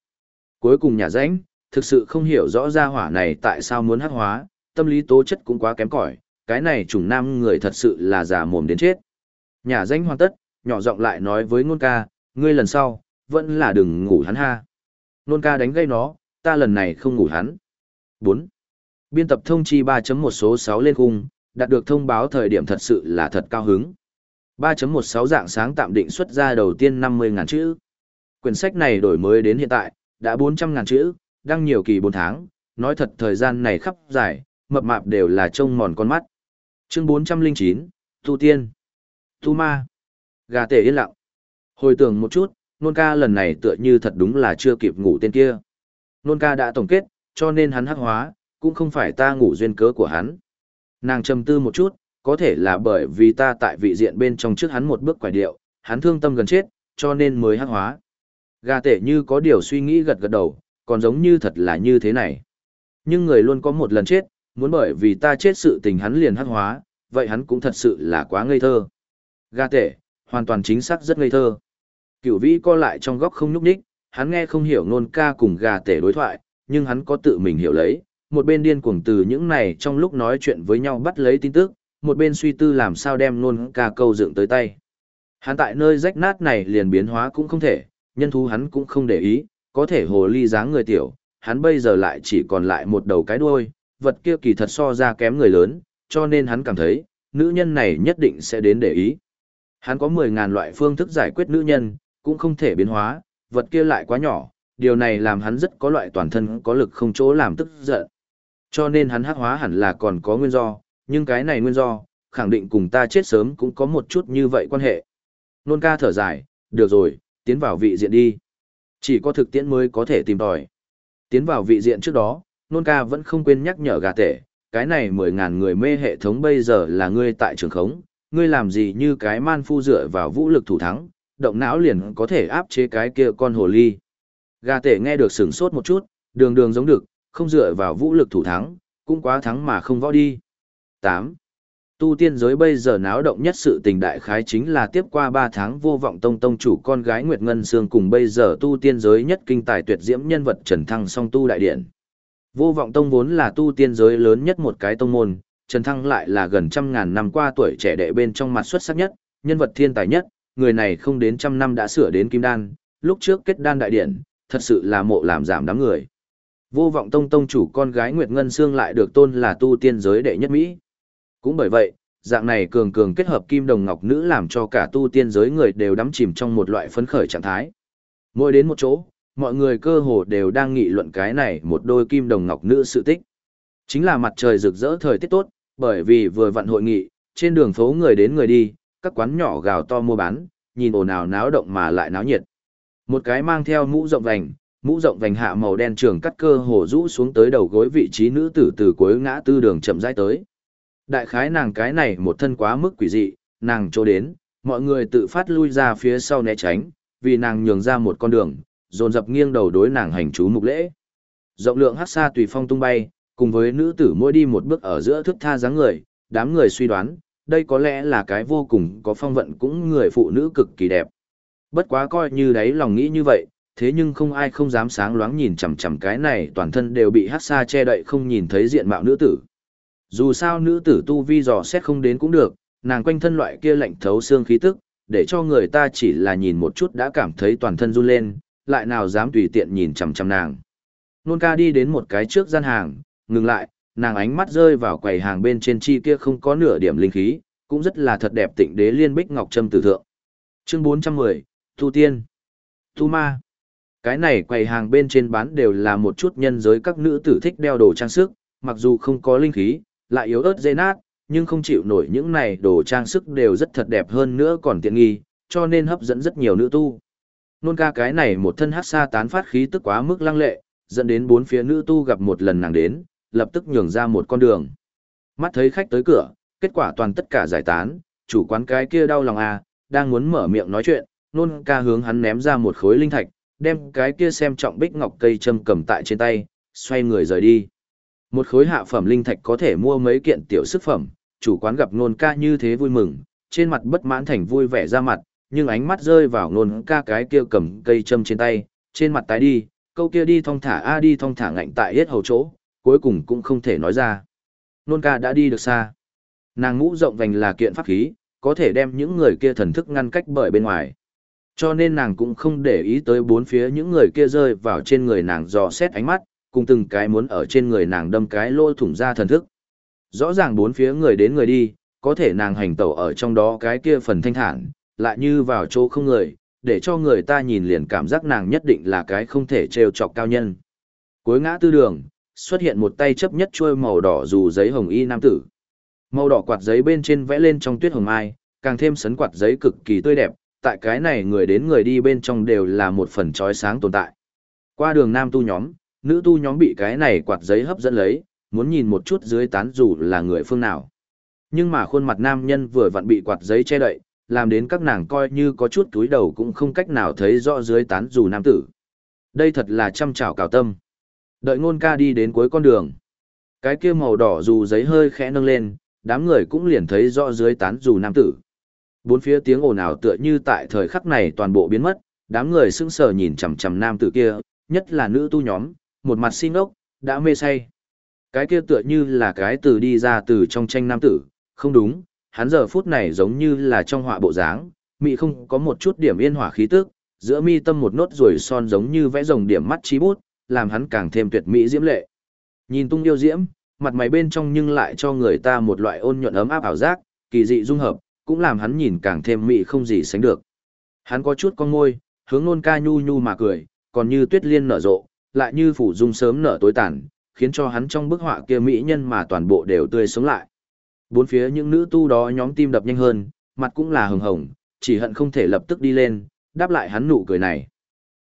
Cuối cùng nhà rãnh, thực sự không hiểu rõ ra hỏa này tại sao muốn hắc hóa, tâm lý tố chất cũng quá kém cỏi, cái này chủng nam người thật sự là giả mồm đến chết. Nhà ránh hoàn tất, nhỏ giọng lại nói với ngôn ca, ngươi lần sau, vẫn là đừng ngủ hắn ha. Nôn ca đánh gây nó, ta lần này không ngủ hắn. 4. Biên tập thông chi 3.1 số 6 lên khung, đạt được thông báo thời điểm thật sự là thật cao hứng. 3.16 dạng sáng tạm định xuất ra đầu tiên 50.000 chữ. Quyển sách này đổi mới đến hiện tại, đã 400.000 chữ, đăng nhiều kỳ 4 tháng, nói thật thời gian này khắp dài, mập mạp đều là trông mòn con mắt. Chương 409, Tu Tiên, Tu Ma, Gà tể yên lặng. Hồi tưởng một chút, nôn ca lần này tựa như thật đúng là chưa kịp ngủ tên kia. Nôn ca đã tổng kết, cho nên hắn hắc hóa, cũng không phải ta ngủ duyên cớ của hắn. Nàng trầm tư một chút, có thể là bởi vì ta tại vị diện bên trong trước hắn một bước quải điệu, hắn thương tâm gần chết, cho nên mới hắc hóa. Gà tể như có điều suy nghĩ gật gật đầu, còn giống như thật là như thế này. Nhưng người luôn có một lần chết, muốn bởi vì ta chết sự tình hắn liền hắc hóa, vậy hắn cũng thật sự là quá ngây thơ. Gà tể, hoàn toàn chính xác rất ngây thơ. Cửu vĩ co lại trong góc không nhúc nhích, hắn nghe không hiểu nôn ca cùng gà tể đối thoại, nhưng hắn có tự mình hiểu lấy, một bên điên cuồng từ những này trong lúc nói chuyện với nhau bắt lấy tin tức, một bên suy tư làm sao đem nôn ca câu dựng tới tay. Hắn tại nơi rách nát này liền biến hóa cũng không thể, nhân thú hắn cũng không để ý, có thể hồ ly dáng người tiểu, hắn bây giờ lại chỉ còn lại một đầu cái đuôi, vật kia kỳ thật so ra kém người lớn, cho nên hắn cảm thấy, nữ nhân này nhất định sẽ đến để ý. Hắn có 10.000 loại phương thức giải quyết nữ nhân, cũng không thể biến hóa, vật kia lại quá nhỏ, điều này làm hắn rất có loại toàn thân có lực không chỗ làm tức giận. Cho nên hắn hắc hóa hẳn là còn có nguyên do, nhưng cái này nguyên do, khẳng định cùng ta chết sớm cũng có một chút như vậy quan hệ. Nôn ca thở dài, được rồi, tiến vào vị diện đi. Chỉ có thực tiễn mới có thể tìm tòi. Tiến vào vị diện trước đó, nôn ca vẫn không quên nhắc nhở gà tể, cái này mười ngàn người mê hệ thống bây giờ là ngươi tại trường khống, ngươi làm gì như cái man phu dựa vào vũ lực thủ thắng, động não liền có thể áp chế cái kia con hồ ly. Gà tể nghe được sửng sốt một chút, đường đường giống được, không dựa vào vũ lực thủ thắng, cũng quá thắng mà không võ đi. 8. Tu tiên giới bây giờ náo động nhất sự tình đại khái chính là tiếp qua 3 tháng vô vọng tông tông chủ con gái Nguyệt Ngân Sương cùng bây giờ tu tiên giới nhất kinh tài tuyệt diễm nhân vật Trần Thăng song tu đại điện. Vô vọng tông vốn là tu tiên giới lớn nhất một cái tông môn, Trần Thăng lại là gần trăm ngàn năm qua tuổi trẻ đệ bên trong mặt xuất sắc nhất, nhân vật thiên tài nhất, người này không đến trăm năm đã sửa đến kim đan, lúc trước kết đan đại điển, thật sự là mộ làm giảm đám người. Vô vọng tông tông chủ con gái Nguyệt Ngân Sương lại được tôn là tu tiên giới đệ nhất Mỹ. Cũng bởi vậy, dạng này cường cường kết hợp kim đồng ngọc nữ làm cho cả tu tiên giới người đều đắm chìm trong một loại phấn khởi trạng thái. Mỗi đến một chỗ, mọi người cơ hồ đều đang nghị luận cái này một đôi kim đồng ngọc nữ sự tích. Chính là mặt trời rực rỡ thời tiết tốt, bởi vì vừa vặn hội nghị, trên đường phố người đến người đi, các quán nhỏ gào to mua bán, nhìn ồn ào náo động mà lại náo nhiệt. Một cái mang theo mũ rộng vành, mũ rộng vành hạ màu đen trường cắt cơ hồ rũ xuống tới đầu gối vị trí nữ tử từ cuối ngã tư đường chậm rãi tới. Đại khái nàng cái này một thân quá mức quỷ dị, nàng chỗ đến, mọi người tự phát lui ra phía sau né tránh, vì nàng nhường ra một con đường, dồn dập nghiêng đầu đối nàng hành chú mục lễ. Rộng lượng hát xa tùy phong tung bay, cùng với nữ tử mỗi đi một bước ở giữa thức tha dáng người, đám người suy đoán, đây có lẽ là cái vô cùng có phong vận cũng người phụ nữ cực kỳ đẹp. Bất quá coi như đấy lòng nghĩ như vậy, thế nhưng không ai không dám sáng loáng nhìn chằm chằm cái này toàn thân đều bị hát xa che đậy không nhìn thấy diện mạo nữ tử. Dù sao nữ tử tu vi dò xét không đến cũng được, nàng quanh thân loại kia lạnh thấu xương khí tức, để cho người ta chỉ là nhìn một chút đã cảm thấy toàn thân run lên, lại nào dám tùy tiện nhìn chằm chằm nàng. Nôn ca đi đến một cái trước gian hàng, ngừng lại, nàng ánh mắt rơi vào quầy hàng bên trên chi kia không có nửa điểm linh khí, cũng rất là thật đẹp tịnh đế liên bích ngọc trâm tử thượng. Chương 410, Tu Tiên, Tu Ma. Cái này quầy hàng bên trên bán đều là một chút nhân giới các nữ tử thích đeo đồ trang sức, mặc dù không có linh khí, lại yếu ớt dễ nát, nhưng không chịu nổi những này đồ trang sức đều rất thật đẹp hơn nữa còn tiện nghi, cho nên hấp dẫn rất nhiều nữ tu. Nôn ca cái này một thân hát xa tán phát khí tức quá mức lăng lệ, dẫn đến bốn phía nữ tu gặp một lần nàng đến, lập tức nhường ra một con đường. Mắt thấy khách tới cửa, kết quả toàn tất cả giải tán, chủ quán cái kia đau lòng à, đang muốn mở miệng nói chuyện, nôn ca hướng hắn ném ra một khối linh thạch, đem cái kia xem trọng bích ngọc cây châm cầm tại trên tay, xoay người rời đi. Một khối hạ phẩm linh thạch có thể mua mấy kiện tiểu sức phẩm, chủ quán gặp nôn ca như thế vui mừng, trên mặt bất mãn thành vui vẻ ra mặt, nhưng ánh mắt rơi vào nôn ca cái kia cầm cây châm trên tay, trên mặt tái đi, câu kia đi thong thả a đi thong thả ngạnh tại hết hầu chỗ, cuối cùng cũng không thể nói ra. Nôn ca đã đi được xa. Nàng ngũ rộng vành là kiện pháp khí, có thể đem những người kia thần thức ngăn cách bởi bên ngoài. Cho nên nàng cũng không để ý tới bốn phía những người kia rơi vào trên người nàng dò xét ánh mắt, cùng từng cái muốn ở trên người nàng đâm cái lỗ thủng ra thần thức. Rõ ràng bốn phía người đến người đi, có thể nàng hành tẩu ở trong đó cái kia phần thanh thản, lại như vào chỗ không người, để cho người ta nhìn liền cảm giác nàng nhất định là cái không thể trêu chọc cao nhân. Cuối ngã tư đường, xuất hiện một tay chấp nhất chuôi màu đỏ dù giấy hồng y nam tử. Màu đỏ quạt giấy bên trên vẽ lên trong tuyết hồng mai, càng thêm sấn quạt giấy cực kỳ tươi đẹp, tại cái này người đến người đi bên trong đều là một phần chói sáng tồn tại. Qua đường nam tu nhóm, nữ tu nhóm bị cái này quạt giấy hấp dẫn lấy, muốn nhìn một chút dưới tán dù là người phương nào. Nhưng mà khuôn mặt nam nhân vừa vặn bị quạt giấy che đậy, làm đến các nàng coi như có chút túi đầu cũng không cách nào thấy rõ dưới tán dù nam tử. Đây thật là chăm chảo cào tâm. Đợi ngôn ca đi đến cuối con đường. Cái kia màu đỏ dù giấy hơi khẽ nâng lên, đám người cũng liền thấy rõ dưới tán dù nam tử. Bốn phía tiếng ồn ào tựa như tại thời khắc này toàn bộ biến mất, đám người sững sờ nhìn chằm chằm nam tử kia, nhất là nữ tu nhóm, một mặt xin ốc, đã mê say. Cái kia tựa như là cái từ đi ra từ trong tranh nam tử, không đúng, hắn giờ phút này giống như là trong họa bộ dáng, mị không có một chút điểm yên hỏa khí tức, giữa mi tâm một nốt ruồi son giống như vẽ rồng điểm mắt trí bút, làm hắn càng thêm tuyệt mỹ diễm lệ. Nhìn tung yêu diễm, mặt mày bên trong nhưng lại cho người ta một loại ôn nhuận ấm áp ảo giác, kỳ dị dung hợp, cũng làm hắn nhìn càng thêm mỹ không gì sánh được. Hắn có chút con môi, hướng nôn ca nhu nhu mà cười, còn như tuyết liên nở rộ, lại như phủ dung sớm nở tối tàn, khiến cho hắn trong bức họa kia mỹ nhân mà toàn bộ đều tươi sống lại. Bốn phía những nữ tu đó nhóm tim đập nhanh hơn, mặt cũng là hồng hồng, chỉ hận không thể lập tức đi lên, đáp lại hắn nụ cười này.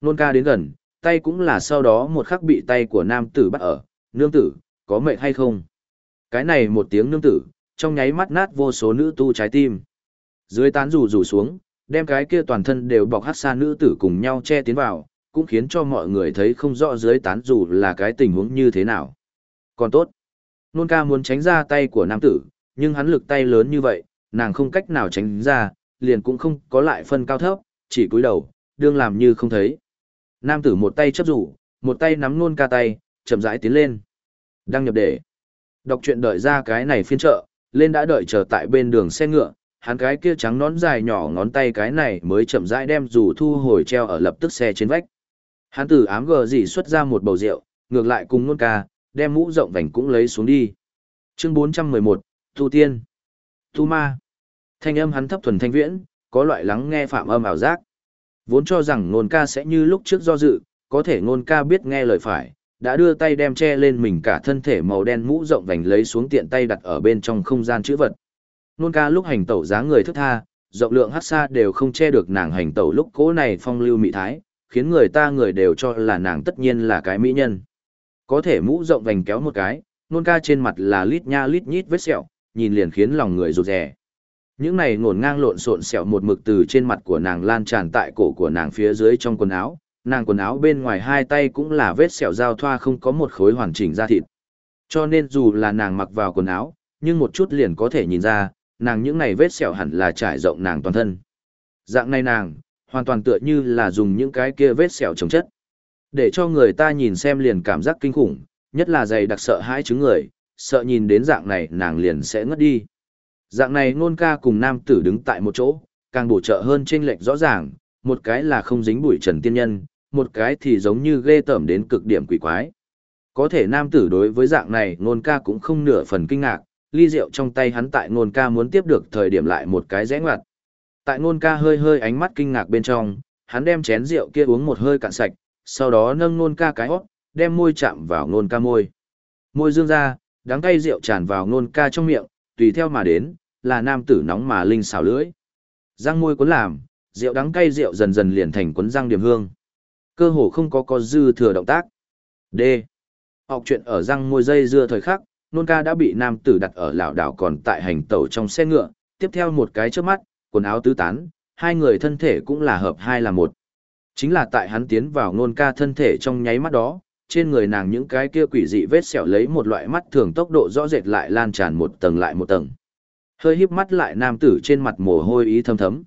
Nôn ca đến gần, tay cũng là sau đó một khắc bị tay của nam tử bắt ở, nương tử, có mệt hay không? Cái này một tiếng nương tử, trong nháy mắt nát vô số nữ tu trái tim. Dưới tán rủ rủ xuống, đem cái kia toàn thân đều bọc hát xa nữ tử cùng nhau che tiến vào, cũng khiến cho mọi người thấy không rõ dưới tán rủ là cái tình huống như thế nào. Còn tốt, nôn ca muốn tránh ra tay của nam tử, nhưng hắn lực tay lớn như vậy, nàng không cách nào tránh ra, liền cũng không có lại phân cao thấp, chỉ cúi đầu, đương làm như không thấy. Nam tử một tay chấp rủ, một tay nắm nôn ca tay, chậm rãi tiến lên. Đăng nhập để. Đọc truyện đợi ra cái này phiên trợ, lên đã đợi chờ tại bên đường xe ngựa, hắn cái kia trắng nón dài nhỏ ngón tay cái này mới chậm rãi đem rủ thu hồi treo ở lập tức xe trên vách. Hắn từ ám gờ gì xuất ra một bầu rượu, ngược lại cùng nôn ca, đem mũ rộng vành cũng lấy xuống đi. Chương 411, Tu Tiên, Tu Ma. Thanh âm hắn thấp thuần thanh viễn, có loại lắng nghe phạm âm ảo giác. Vốn cho rằng nôn ca sẽ như lúc trước do dự, có thể nôn ca biết nghe lời phải, đã đưa tay đem che lên mình cả thân thể màu đen mũ rộng vành lấy xuống tiện tay đặt ở bên trong không gian chữ vật. Nôn ca lúc hành tẩu dáng người thức tha, rộng lượng hát xa đều không che được nàng hành tẩu lúc cố này phong lưu mị thái, khiến người ta người đều cho là nàng tất nhiên là cái mỹ nhân. Có thể mũ rộng vành kéo một cái, nôn ca trên mặt là lít nha lít nhít vết sẹo, nhìn liền khiến lòng người rụt rè. Những này ngổn ngang lộn xộn sẹo một mực từ trên mặt của nàng lan tràn tại cổ của nàng phía dưới trong quần áo, nàng quần áo bên ngoài hai tay cũng là vết sẹo giao thoa không có một khối hoàn chỉnh da thịt. Cho nên dù là nàng mặc vào quần áo, nhưng một chút liền có thể nhìn ra, nàng những này vết sẹo hẳn là trải rộng nàng toàn thân. Dạng này nàng, hoàn toàn tựa như là dùng những cái kia vết sẹo chống chất. Để cho người ta nhìn xem liền cảm giác kinh khủng, nhất là dày đặc sợ hãi chứng người, sợ nhìn đến dạng này nàng liền sẽ ngất đi. Dạng này ngôn ca cùng nam tử đứng tại một chỗ, càng bổ trợ hơn trên lệch rõ ràng, một cái là không dính bụi trần tiên nhân, một cái thì giống như ghê tởm đến cực điểm quỷ quái. Có thể nam tử đối với dạng này ngôn ca cũng không nửa phần kinh ngạc, ly rượu trong tay hắn tại ngôn ca muốn tiếp được thời điểm lại một cái rẽ ngoặt. Tại ngôn ca hơi hơi ánh mắt kinh ngạc bên trong, hắn đem chén rượu kia uống một hơi cạn sạch, sau đó nâng ngôn ca cái hót, đem môi chạm vào ngôn ca môi. Môi dương ra, đắng cay rượu tràn vào ngôn ca trong miệng, tùy theo mà đến, là nam tử nóng mà linh xào lưỡi. Răng môi cuốn làm, rượu đắng cay rượu dần dần liền thành cuốn răng điểm hương. Cơ hồ không có có dư thừa động tác. D. Học chuyện ở răng môi dây dưa thời khắc, nôn ca đã bị nam tử đặt ở lão đảo còn tại hành tẩu trong xe ngựa, tiếp theo một cái trước mắt, quần áo tứ tán, hai người thân thể cũng là hợp hai là một. Chính là tại hắn tiến vào nôn ca thân thể trong nháy mắt đó, trên người nàng những cái kia quỷ dị vết sẹo lấy một loại mắt thường tốc độ rõ rệt lại lan tràn một tầng lại một tầng. Hơi híp mắt lại nam tử trên mặt mồ hôi ý thâm thấm.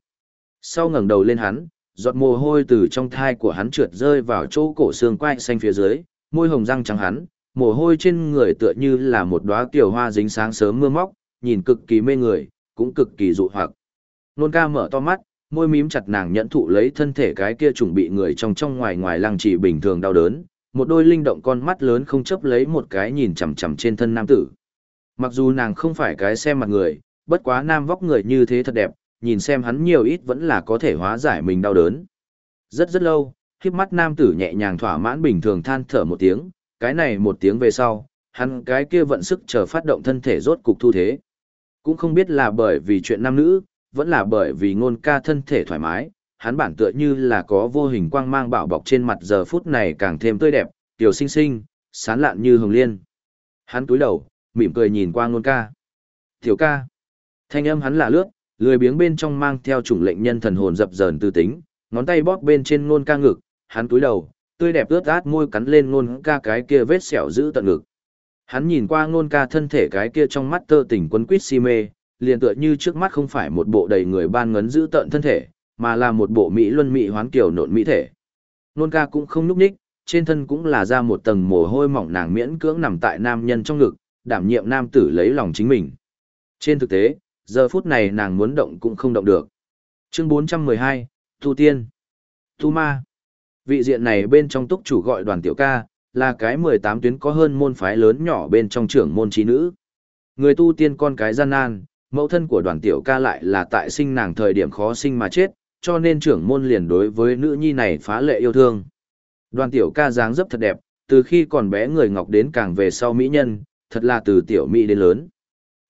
Sau ngẩng đầu lên hắn, giọt mồ hôi từ trong thai của hắn trượt rơi vào chỗ cổ xương quai xanh phía dưới, môi hồng răng trắng hắn, mồ hôi trên người tựa như là một đóa tiểu hoa dính sáng sớm mưa móc, nhìn cực kỳ mê người, cũng cực kỳ dụ hoặc. Nôn ca mở to mắt, môi mím chặt nàng nhẫn thụ lấy thân thể cái kia chuẩn bị người trong trong ngoài ngoài lăng trì bình thường đau đớn, một đôi linh động con mắt lớn không chấp lấy một cái nhìn chằm chằm trên thân nam tử. Mặc dù nàng không phải cái xem mặt người, bất quá nam vóc người như thế thật đẹp, nhìn xem hắn nhiều ít vẫn là có thể hóa giải mình đau đớn. Rất rất lâu, khiếp mắt nam tử nhẹ nhàng thỏa mãn bình thường than thở một tiếng, cái này một tiếng về sau, hắn cái kia vận sức chờ phát động thân thể rốt cục thu thế. Cũng không biết là bởi vì chuyện nam nữ, vẫn là bởi vì ngôn ca thân thể thoải mái, hắn bản tựa như là có vô hình quang mang bảo bọc trên mặt giờ phút này càng thêm tươi đẹp, tiểu xinh xinh, sán lạn như hồng liên. Hắn túi đầu, mỉm cười nhìn qua ngôn ca. Tiểu ca. Thanh âm hắn là lướt, lười biếng bên trong mang theo chủng lệnh nhân thần hồn dập dờn tư tính, ngón tay bóp bên trên ngôn ca ngực, hắn túi đầu, tươi đẹp ướt át môi cắn lên ngôn ca cái kia vết sẹo giữ tận ngực. Hắn nhìn qua ngôn ca thân thể cái kia trong mắt tơ tỉnh quấn quýt si mê, liền tựa như trước mắt không phải một bộ đầy người ban ngấn giữ tận thân thể, mà là một bộ mỹ luân mỹ hoán kiểu nộn mỹ thể. Ngôn ca cũng không núp ních, trên thân cũng là ra một tầng mồ hôi mỏng nàng miễn cưỡng nằm tại nam nhân trong ngực, đảm nhiệm nam tử lấy lòng chính mình. Trên thực tế, giờ phút này nàng muốn động cũng không động được. Chương 412, Tu Tiên Tu Ma Vị diện này bên trong túc chủ gọi đoàn tiểu ca, là cái 18 tuyến có hơn môn phái lớn nhỏ bên trong trưởng môn trí nữ. Người tu tiên con cái gian nan, mẫu thân của đoàn tiểu ca lại là tại sinh nàng thời điểm khó sinh mà chết, cho nên trưởng môn liền đối với nữ nhi này phá lệ yêu thương. Đoàn tiểu ca dáng dấp thật đẹp, từ khi còn bé người ngọc đến càng về sau mỹ nhân, thật là từ tiểu mỹ đến lớn.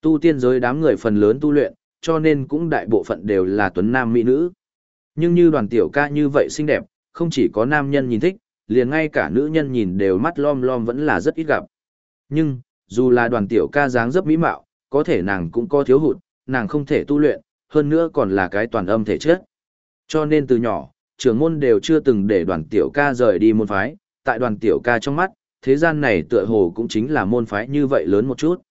Tu tiên giới đám người phần lớn tu luyện, cho nên cũng đại bộ phận đều là tuấn nam mỹ nữ. Nhưng như đoàn tiểu ca như vậy xinh đẹp, không chỉ có nam nhân nhìn thích, liền ngay cả nữ nhân nhìn đều mắt lom lom vẫn là rất ít gặp. Nhưng, dù là đoàn tiểu ca dáng rất mỹ mạo, có thể nàng cũng có thiếu hụt, nàng không thể tu luyện, hơn nữa còn là cái toàn âm thể chất. Cho nên từ nhỏ, trưởng môn đều chưa từng để đoàn tiểu ca rời đi môn phái, tại đoàn tiểu ca trong mắt, thế gian này tựa hồ cũng chính là môn phái như vậy lớn một chút.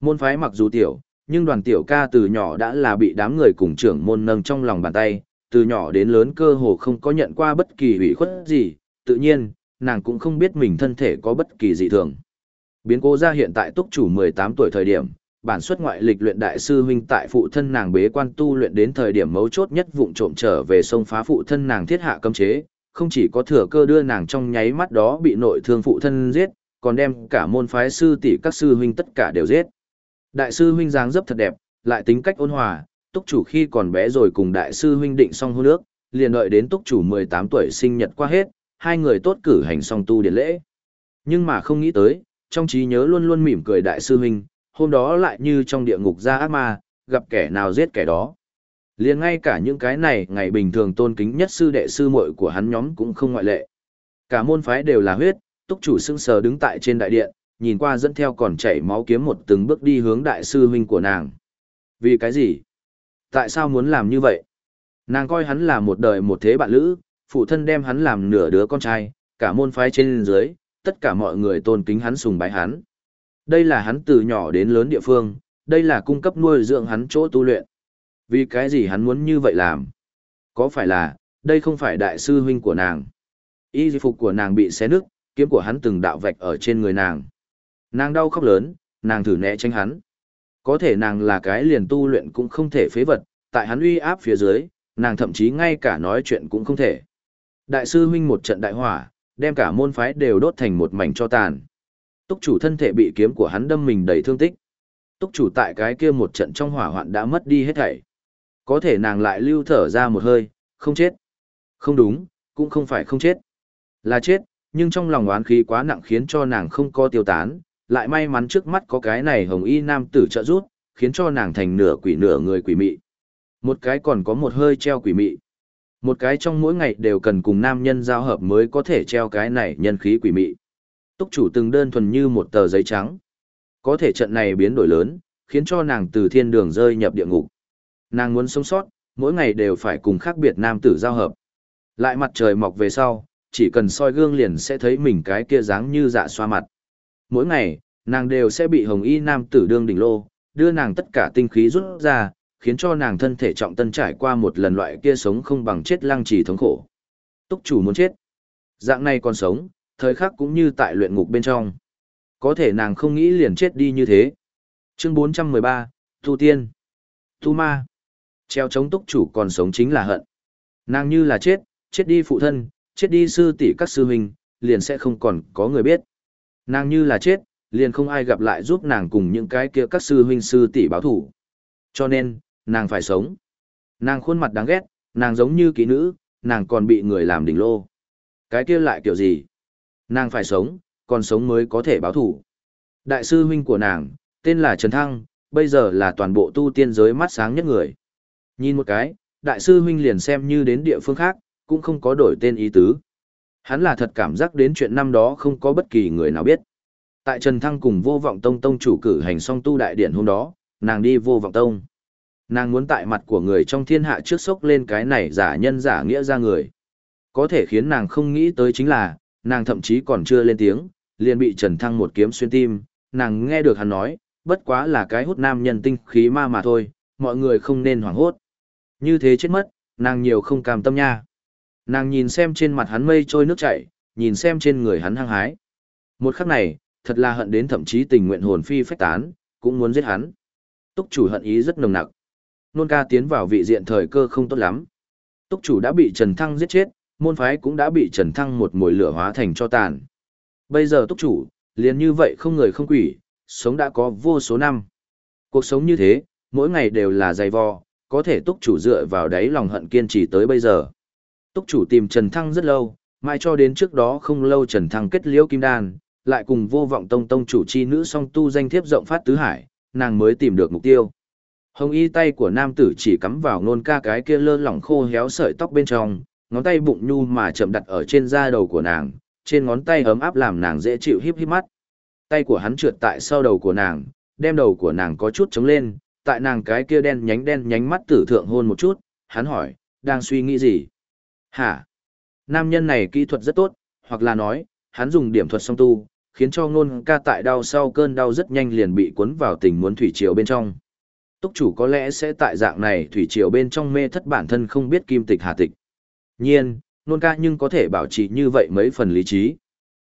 Môn phái mặc dù tiểu, nhưng đoàn tiểu ca từ nhỏ đã là bị đám người cùng trưởng môn nâng trong lòng bàn tay, từ nhỏ đến lớn cơ hồ không có nhận qua bất kỳ hủy khuất gì, tự nhiên, nàng cũng không biết mình thân thể có bất kỳ dị thường. Biến cố ra hiện tại túc chủ 18 tuổi thời điểm, bản xuất ngoại lịch luyện đại sư huynh tại phụ thân nàng bế quan tu luyện đến thời điểm mấu chốt nhất vụng trộm trở về sông phá phụ thân nàng thiết hạ cấm chế, không chỉ có thừa cơ đưa nàng trong nháy mắt đó bị nội thương phụ thân giết, còn đem cả môn phái sư tỷ các sư huynh tất cả đều giết. Đại sư huynh dáng dấp thật đẹp, lại tính cách ôn hòa, túc chủ khi còn bé rồi cùng đại sư huynh định xong hôn ước, liền đợi đến túc chủ 18 tuổi sinh nhật qua hết, hai người tốt cử hành song tu điển lễ. Nhưng mà không nghĩ tới, trong trí nhớ luôn luôn mỉm cười đại sư huynh, hôm đó lại như trong địa ngục ra ác ma, gặp kẻ nào giết kẻ đó. Liền ngay cả những cái này ngày bình thường tôn kính nhất sư đệ sư muội của hắn nhóm cũng không ngoại lệ. Cả môn phái đều là huyết, túc chủ sưng sờ đứng tại trên đại điện, nhìn qua dẫn theo còn chảy máu kiếm một từng bước đi hướng đại sư huynh của nàng. Vì cái gì? Tại sao muốn làm như vậy? Nàng coi hắn là một đời một thế bạn lữ, phụ thân đem hắn làm nửa đứa con trai, cả môn phái trên dưới, tất cả mọi người tôn kính hắn sùng bái hắn. Đây là hắn từ nhỏ đến lớn địa phương, đây là cung cấp nuôi dưỡng hắn chỗ tu luyện. Vì cái gì hắn muốn như vậy làm? Có phải là, đây không phải đại sư huynh của nàng? Y phục của nàng bị xé nứt, kiếm của hắn từng đạo vạch ở trên người nàng. Nàng đau khóc lớn, nàng thử né tránh hắn. Có thể nàng là cái liền tu luyện cũng không thể phế vật, tại hắn uy áp phía dưới, nàng thậm chí ngay cả nói chuyện cũng không thể. Đại sư huynh một trận đại hỏa, đem cả môn phái đều đốt thành một mảnh cho tàn. Túc chủ thân thể bị kiếm của hắn đâm mình đầy thương tích. Túc chủ tại cái kia một trận trong hỏa hoạn đã mất đi hết thảy. Có thể nàng lại lưu thở ra một hơi, không chết. Không đúng, cũng không phải không chết. Là chết, nhưng trong lòng oán khí quá nặng khiến cho nàng không có tiêu tán, lại may mắn trước mắt có cái này hồng y nam tử trợ rút, khiến cho nàng thành nửa quỷ nửa người quỷ mị. Một cái còn có một hơi treo quỷ mị. Một cái trong mỗi ngày đều cần cùng nam nhân giao hợp mới có thể treo cái này nhân khí quỷ mị. Túc chủ từng đơn thuần như một tờ giấy trắng. Có thể trận này biến đổi lớn, khiến cho nàng từ thiên đường rơi nhập địa ngục. Nàng muốn sống sót, mỗi ngày đều phải cùng khác biệt nam tử giao hợp. Lại mặt trời mọc về sau, chỉ cần soi gương liền sẽ thấy mình cái kia dáng như dạ xoa mặt. Mỗi ngày, nàng đều sẽ bị hồng y nam tử đương đỉnh lô, đưa nàng tất cả tinh khí rút ra, khiến cho nàng thân thể trọng tân trải qua một lần loại kia sống không bằng chết lăng trì thống khổ. Túc chủ muốn chết. Dạng này còn sống, thời khắc cũng như tại luyện ngục bên trong. Có thể nàng không nghĩ liền chết đi như thế. Chương 413, Thu Tiên. Thu Ma. Treo chống túc chủ còn sống chính là hận. Nàng như là chết, chết đi phụ thân, chết đi sư tỷ các sư huynh, liền sẽ không còn có người biết. Nàng như là chết, liền không ai gặp lại giúp nàng cùng những cái kia các sư huynh sư tỷ báo thủ. Cho nên, nàng phải sống. Nàng khuôn mặt đáng ghét, nàng giống như kỹ nữ, nàng còn bị người làm đỉnh lô. Cái kia lại kiểu gì? Nàng phải sống, còn sống mới có thể báo thủ. Đại sư huynh của nàng, tên là Trần Thăng, bây giờ là toàn bộ tu tiên giới mắt sáng nhất người. Nhìn một cái, đại sư huynh liền xem như đến địa phương khác, cũng không có đổi tên ý tứ. Hắn là thật cảm giác đến chuyện năm đó không có bất kỳ người nào biết. Tại Trần Thăng cùng vô vọng tông tông chủ cử hành song tu đại điển hôm đó, nàng đi vô vọng tông. Nàng muốn tại mặt của người trong thiên hạ trước sốc lên cái này giả nhân giả nghĩa ra người. Có thể khiến nàng không nghĩ tới chính là, nàng thậm chí còn chưa lên tiếng, liền bị Trần Thăng một kiếm xuyên tim, nàng nghe được hắn nói, bất quá là cái hút nam nhân tinh khí ma mà thôi, mọi người không nên hoảng hốt. Như thế chết mất, nàng nhiều không cam tâm nha. Nàng nhìn xem trên mặt hắn mây trôi nước chảy, nhìn xem trên người hắn hăng hái. Một khắc này, thật là hận đến thậm chí tình nguyện hồn phi phách tán, cũng muốn giết hắn. Túc chủ hận ý rất nồng nặc. Nôn ca tiến vào vị diện thời cơ không tốt lắm. Túc chủ đã bị Trần Thăng giết chết, môn phái cũng đã bị Trần Thăng một mùi lửa hóa thành cho tàn. Bây giờ túc chủ, liền như vậy không người không quỷ, sống đã có vô số năm. Cuộc sống như thế, mỗi ngày đều là dày vò, có thể túc chủ dựa vào đáy lòng hận kiên trì tới bây giờ. Túc chủ tìm Trần Thăng rất lâu, mai cho đến trước đó không lâu Trần Thăng kết liễu kim đan, lại cùng vô vọng tông tông chủ chi nữ song tu danh thiếp rộng phát tứ hải, nàng mới tìm được mục tiêu. Hồng y tay của nam tử chỉ cắm vào nôn ca cái kia lơ lỏng khô héo sợi tóc bên trong, ngón tay bụng nhu mà chậm đặt ở trên da đầu của nàng, trên ngón tay ấm áp làm nàng dễ chịu híp híp mắt. Tay của hắn trượt tại sau đầu của nàng, đem đầu của nàng có chút chống lên, tại nàng cái kia đen nhánh đen nhánh mắt tử thượng hôn một chút, hắn hỏi, đang suy nghĩ gì? Hả? Nam nhân này kỹ thuật rất tốt, hoặc là nói, hắn dùng điểm thuật song tu, khiến cho ngôn ca tại đau sau cơn đau rất nhanh liền bị cuốn vào tình muốn thủy triều bên trong. Túc chủ có lẽ sẽ tại dạng này thủy triều bên trong mê thất bản thân không biết kim tịch hà tịch. Nhiên, nôn ca nhưng có thể bảo trì như vậy mấy phần lý trí.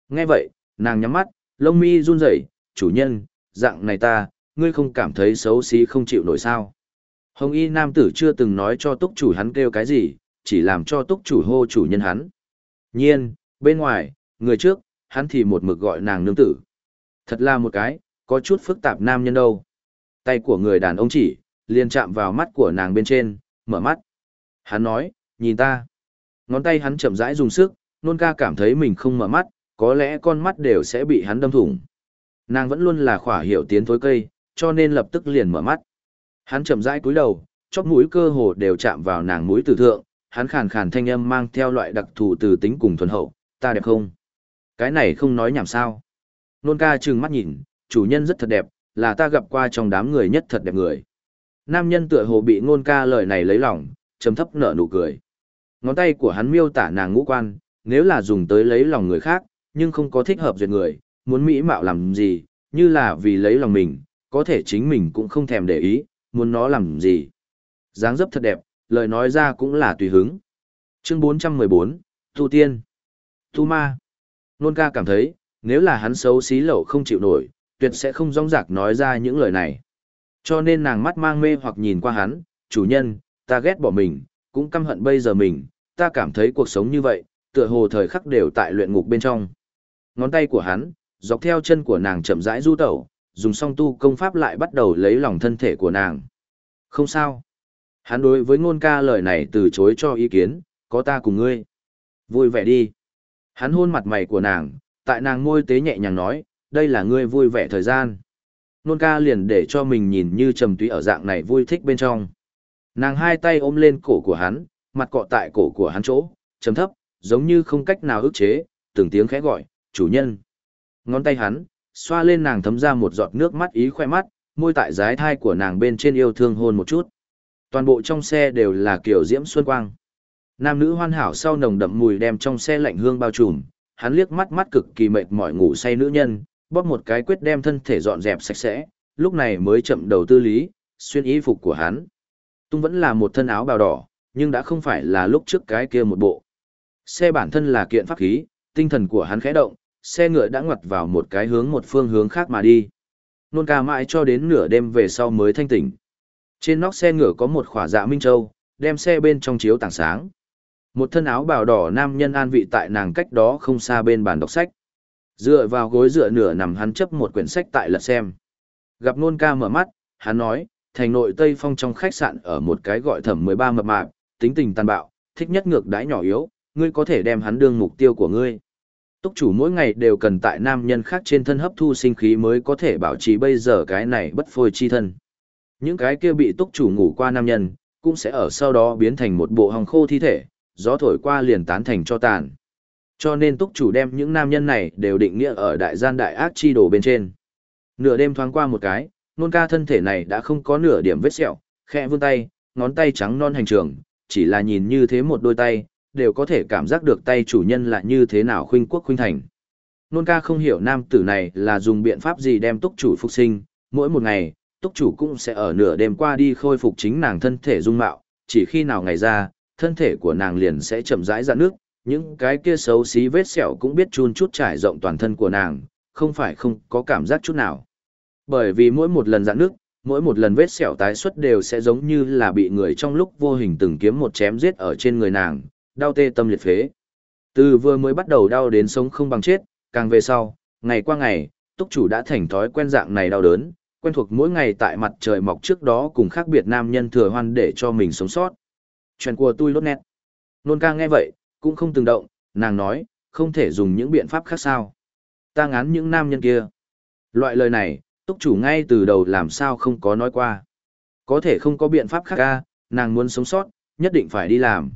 Nghe vậy, nàng nhắm mắt, lông mi run rẩy, chủ nhân, dạng này ta, ngươi không cảm thấy xấu xí không chịu nổi sao. Hồng y nam tử chưa từng nói cho túc chủ hắn kêu cái gì, chỉ làm cho túc chủ hô chủ nhân hắn. Nhiên, bên ngoài, người trước, hắn thì một mực gọi nàng nương tử. Thật là một cái, có chút phức tạp nam nhân đâu. Tay của người đàn ông chỉ, liền chạm vào mắt của nàng bên trên, mở mắt. Hắn nói, nhìn ta. Ngón tay hắn chậm rãi dùng sức, nôn ca cảm thấy mình không mở mắt, có lẽ con mắt đều sẽ bị hắn đâm thủng. Nàng vẫn luôn là khỏa hiểu tiến thối cây, cho nên lập tức liền mở mắt. Hắn chậm rãi cúi đầu, chóp mũi cơ hồ đều chạm vào nàng mũi tử thượng, hắn khàn khàn thanh âm mang theo loại đặc thù từ tính cùng thuần hậu, ta đẹp không? Cái này không nói nhảm sao. Nôn ca trừng mắt nhìn, chủ nhân rất thật đẹp, là ta gặp qua trong đám người nhất thật đẹp người. Nam nhân tựa hồ bị nôn ca lời này lấy lòng, chấm thấp nở nụ cười. Ngón tay của hắn miêu tả nàng ngũ quan, nếu là dùng tới lấy lòng người khác, nhưng không có thích hợp duyệt người, muốn mỹ mạo làm gì, như là vì lấy lòng mình, có thể chính mình cũng không thèm để ý, muốn nó làm gì. dáng dấp thật đẹp, lời nói ra cũng là tùy hứng. Chương 414, Tu Tiên Tu Ma Nôn ca cảm thấy, nếu là hắn xấu xí lẩu không chịu nổi, tuyệt sẽ không rong rạc nói ra những lời này. Cho nên nàng mắt mang mê hoặc nhìn qua hắn, chủ nhân, ta ghét bỏ mình, cũng căm hận bây giờ mình, ta cảm thấy cuộc sống như vậy, tựa hồ thời khắc đều tại luyện ngục bên trong. Ngón tay của hắn, dọc theo chân của nàng chậm rãi du tẩu, dùng song tu công pháp lại bắt đầu lấy lòng thân thể của nàng. Không sao. Hắn đối với ngôn ca lời này từ chối cho ý kiến, có ta cùng ngươi. Vui vẻ đi. Hắn hôn mặt mày của nàng, tại nàng môi tế nhẹ nhàng nói, đây là ngươi vui vẻ thời gian. Nôn ca liền để cho mình nhìn như trầm túy ở dạng này vui thích bên trong. Nàng hai tay ôm lên cổ của hắn, mặt cọ tại cổ của hắn chỗ, trầm thấp, giống như không cách nào ức chế, từng tiếng khẽ gọi, chủ nhân. Ngón tay hắn, xoa lên nàng thấm ra một giọt nước mắt ý khoe mắt, môi tại giái thai của nàng bên trên yêu thương hôn một chút. Toàn bộ trong xe đều là kiểu diễm xuân quang. Nam nữ hoàn hảo sau nồng đậm mùi đem trong xe lạnh hương bao trùm, hắn liếc mắt mắt cực kỳ mệt mỏi ngủ say nữ nhân, bóp một cái quyết đem thân thể dọn dẹp sạch sẽ, lúc này mới chậm đầu tư lý, xuyên y phục của hắn. Tung vẫn là một thân áo bào đỏ, nhưng đã không phải là lúc trước cái kia một bộ. Xe bản thân là kiện pháp khí, tinh thần của hắn khẽ động, xe ngựa đã ngoặt vào một cái hướng một phương hướng khác mà đi. Nôn ca mãi cho đến nửa đêm về sau mới thanh tỉnh. Trên nóc xe ngựa có một khỏa dạ Minh Châu, đem xe bên trong chiếu tảng sáng. Một thân áo bào đỏ nam nhân an vị tại nàng cách đó không xa bên bàn đọc sách. Dựa vào gối dựa nửa nằm hắn chấp một quyển sách tại lật xem. Gặp nôn ca mở mắt, hắn nói, thành nội Tây Phong trong khách sạn ở một cái gọi thẩm 13 mập mạp, tính tình tàn bạo, thích nhất ngược đãi nhỏ yếu, ngươi có thể đem hắn đương mục tiêu của ngươi. Túc chủ mỗi ngày đều cần tại nam nhân khác trên thân hấp thu sinh khí mới có thể bảo trì bây giờ cái này bất phôi chi thân. Những cái kia bị túc chủ ngủ qua nam nhân, cũng sẽ ở sau đó biến thành một bộ hồng khô thi thể, gió thổi qua liền tán thành cho tàn. Cho nên túc chủ đem những nam nhân này đều định nghĩa ở đại gian đại ác chi đồ bên trên. Nửa đêm thoáng qua một cái, nôn ca thân thể này đã không có nửa điểm vết sẹo, khẽ vươn tay, ngón tay trắng non hành trường, chỉ là nhìn như thế một đôi tay, đều có thể cảm giác được tay chủ nhân là như thế nào khuynh quốc khuynh thành. Nôn ca không hiểu nam tử này là dùng biện pháp gì đem túc chủ phục sinh, mỗi một ngày, túc chủ cũng sẽ ở nửa đêm qua đi khôi phục chính nàng thân thể dung mạo, chỉ khi nào ngày ra, thân thể của nàng liền sẽ chậm rãi ra nước, những cái kia xấu xí vết sẹo cũng biết chun chút trải rộng toàn thân của nàng, không phải không có cảm giác chút nào. Bởi vì mỗi một lần dạn nước, mỗi một lần vết sẹo tái xuất đều sẽ giống như là bị người trong lúc vô hình từng kiếm một chém giết ở trên người nàng, đau tê tâm liệt phế. Từ vừa mới bắt đầu đau đến sống không bằng chết, càng về sau, ngày qua ngày, túc chủ đã thành thói quen dạng này đau đớn, quen thuộc mỗi ngày tại mặt trời mọc trước đó cùng khác biệt nam nhân thừa hoan để cho mình sống sót. Chuyện của tôi lốt nét. Nôn ca nghe vậy, cũng không từng động, nàng nói, không thể dùng những biện pháp khác sao. Ta ngán những nam nhân kia. Loại lời này, túc chủ ngay từ đầu làm sao không có nói qua. Có thể không có biện pháp khác ca, nàng muốn sống sót, nhất định phải đi làm.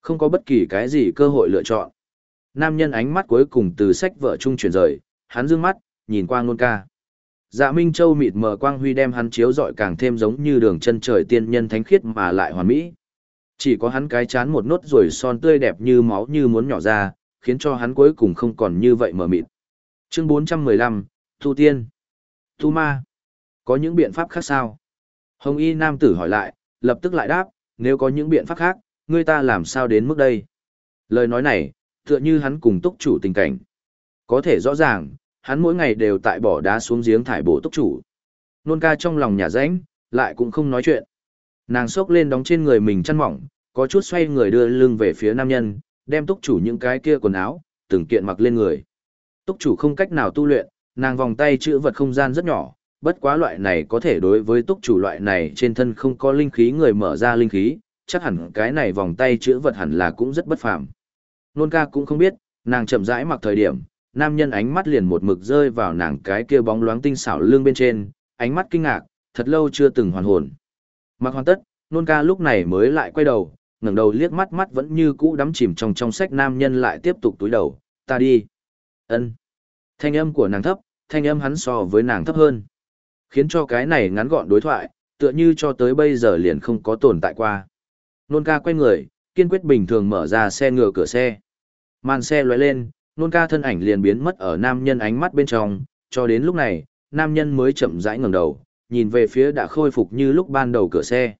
Không có bất kỳ cái gì cơ hội lựa chọn. Nam nhân ánh mắt cuối cùng từ sách vợ trung chuyển rời, hắn dương mắt, nhìn qua nôn ca. Dạ Minh Châu mịt mờ quang huy đem hắn chiếu rọi càng thêm giống như đường chân trời tiên nhân thánh khiết mà lại hoàn mỹ. Chỉ có hắn cái chán một nốt rồi son tươi đẹp như máu như muốn nhỏ ra, khiến cho hắn cuối cùng không còn như vậy mờ mịt. Chương 415, Tu Tiên. Tu Ma. Có những biện pháp khác sao? Hồng Y Nam tử hỏi lại, lập tức lại đáp, nếu có những biện pháp khác, người ta làm sao đến mức đây? Lời nói này, tựa như hắn cùng túc chủ tình cảnh. Có thể rõ ràng, hắn mỗi ngày đều tại bỏ đá xuống giếng thải bổ túc chủ. Nôn ca trong lòng nhà rãnh, lại cũng không nói chuyện. Nàng xốc lên đóng trên người mình chăn mỏng, có chút xoay người đưa lưng về phía nam nhân, đem túc chủ những cái kia quần áo, từng kiện mặc lên người. Túc chủ không cách nào tu luyện, nàng vòng tay chữ vật không gian rất nhỏ, bất quá loại này có thể đối với túc chủ loại này trên thân không có linh khí người mở ra linh khí, chắc hẳn cái này vòng tay chữ vật hẳn là cũng rất bất phàm. Nôn ca cũng không biết, nàng chậm rãi mặc thời điểm, nam nhân ánh mắt liền một mực rơi vào nàng cái kia bóng loáng tinh xảo lưng bên trên, ánh mắt kinh ngạc, thật lâu chưa từng hoàn hồn. Mặc hoàn tất, nôn ca lúc này mới lại quay đầu, ngẩng đầu liếc mắt mắt vẫn như cũ đắm chìm trong trong sách nam nhân lại tiếp tục túi đầu, ta đi. ân Thanh âm của nàng thấp, thanh âm hắn so với nàng thấp hơn. Khiến cho cái này ngắn gọn đối thoại, tựa như cho tới bây giờ liền không có tồn tại qua. Nôn ca quay người, kiên quyết bình thường mở ra xe ngựa cửa xe. Màn xe lóe lên, nôn ca thân ảnh liền biến mất ở nam nhân ánh mắt bên trong, cho đến lúc này, nam nhân mới chậm rãi ngẩng đầu, nhìn về phía đã khôi phục như lúc ban đầu cửa xe.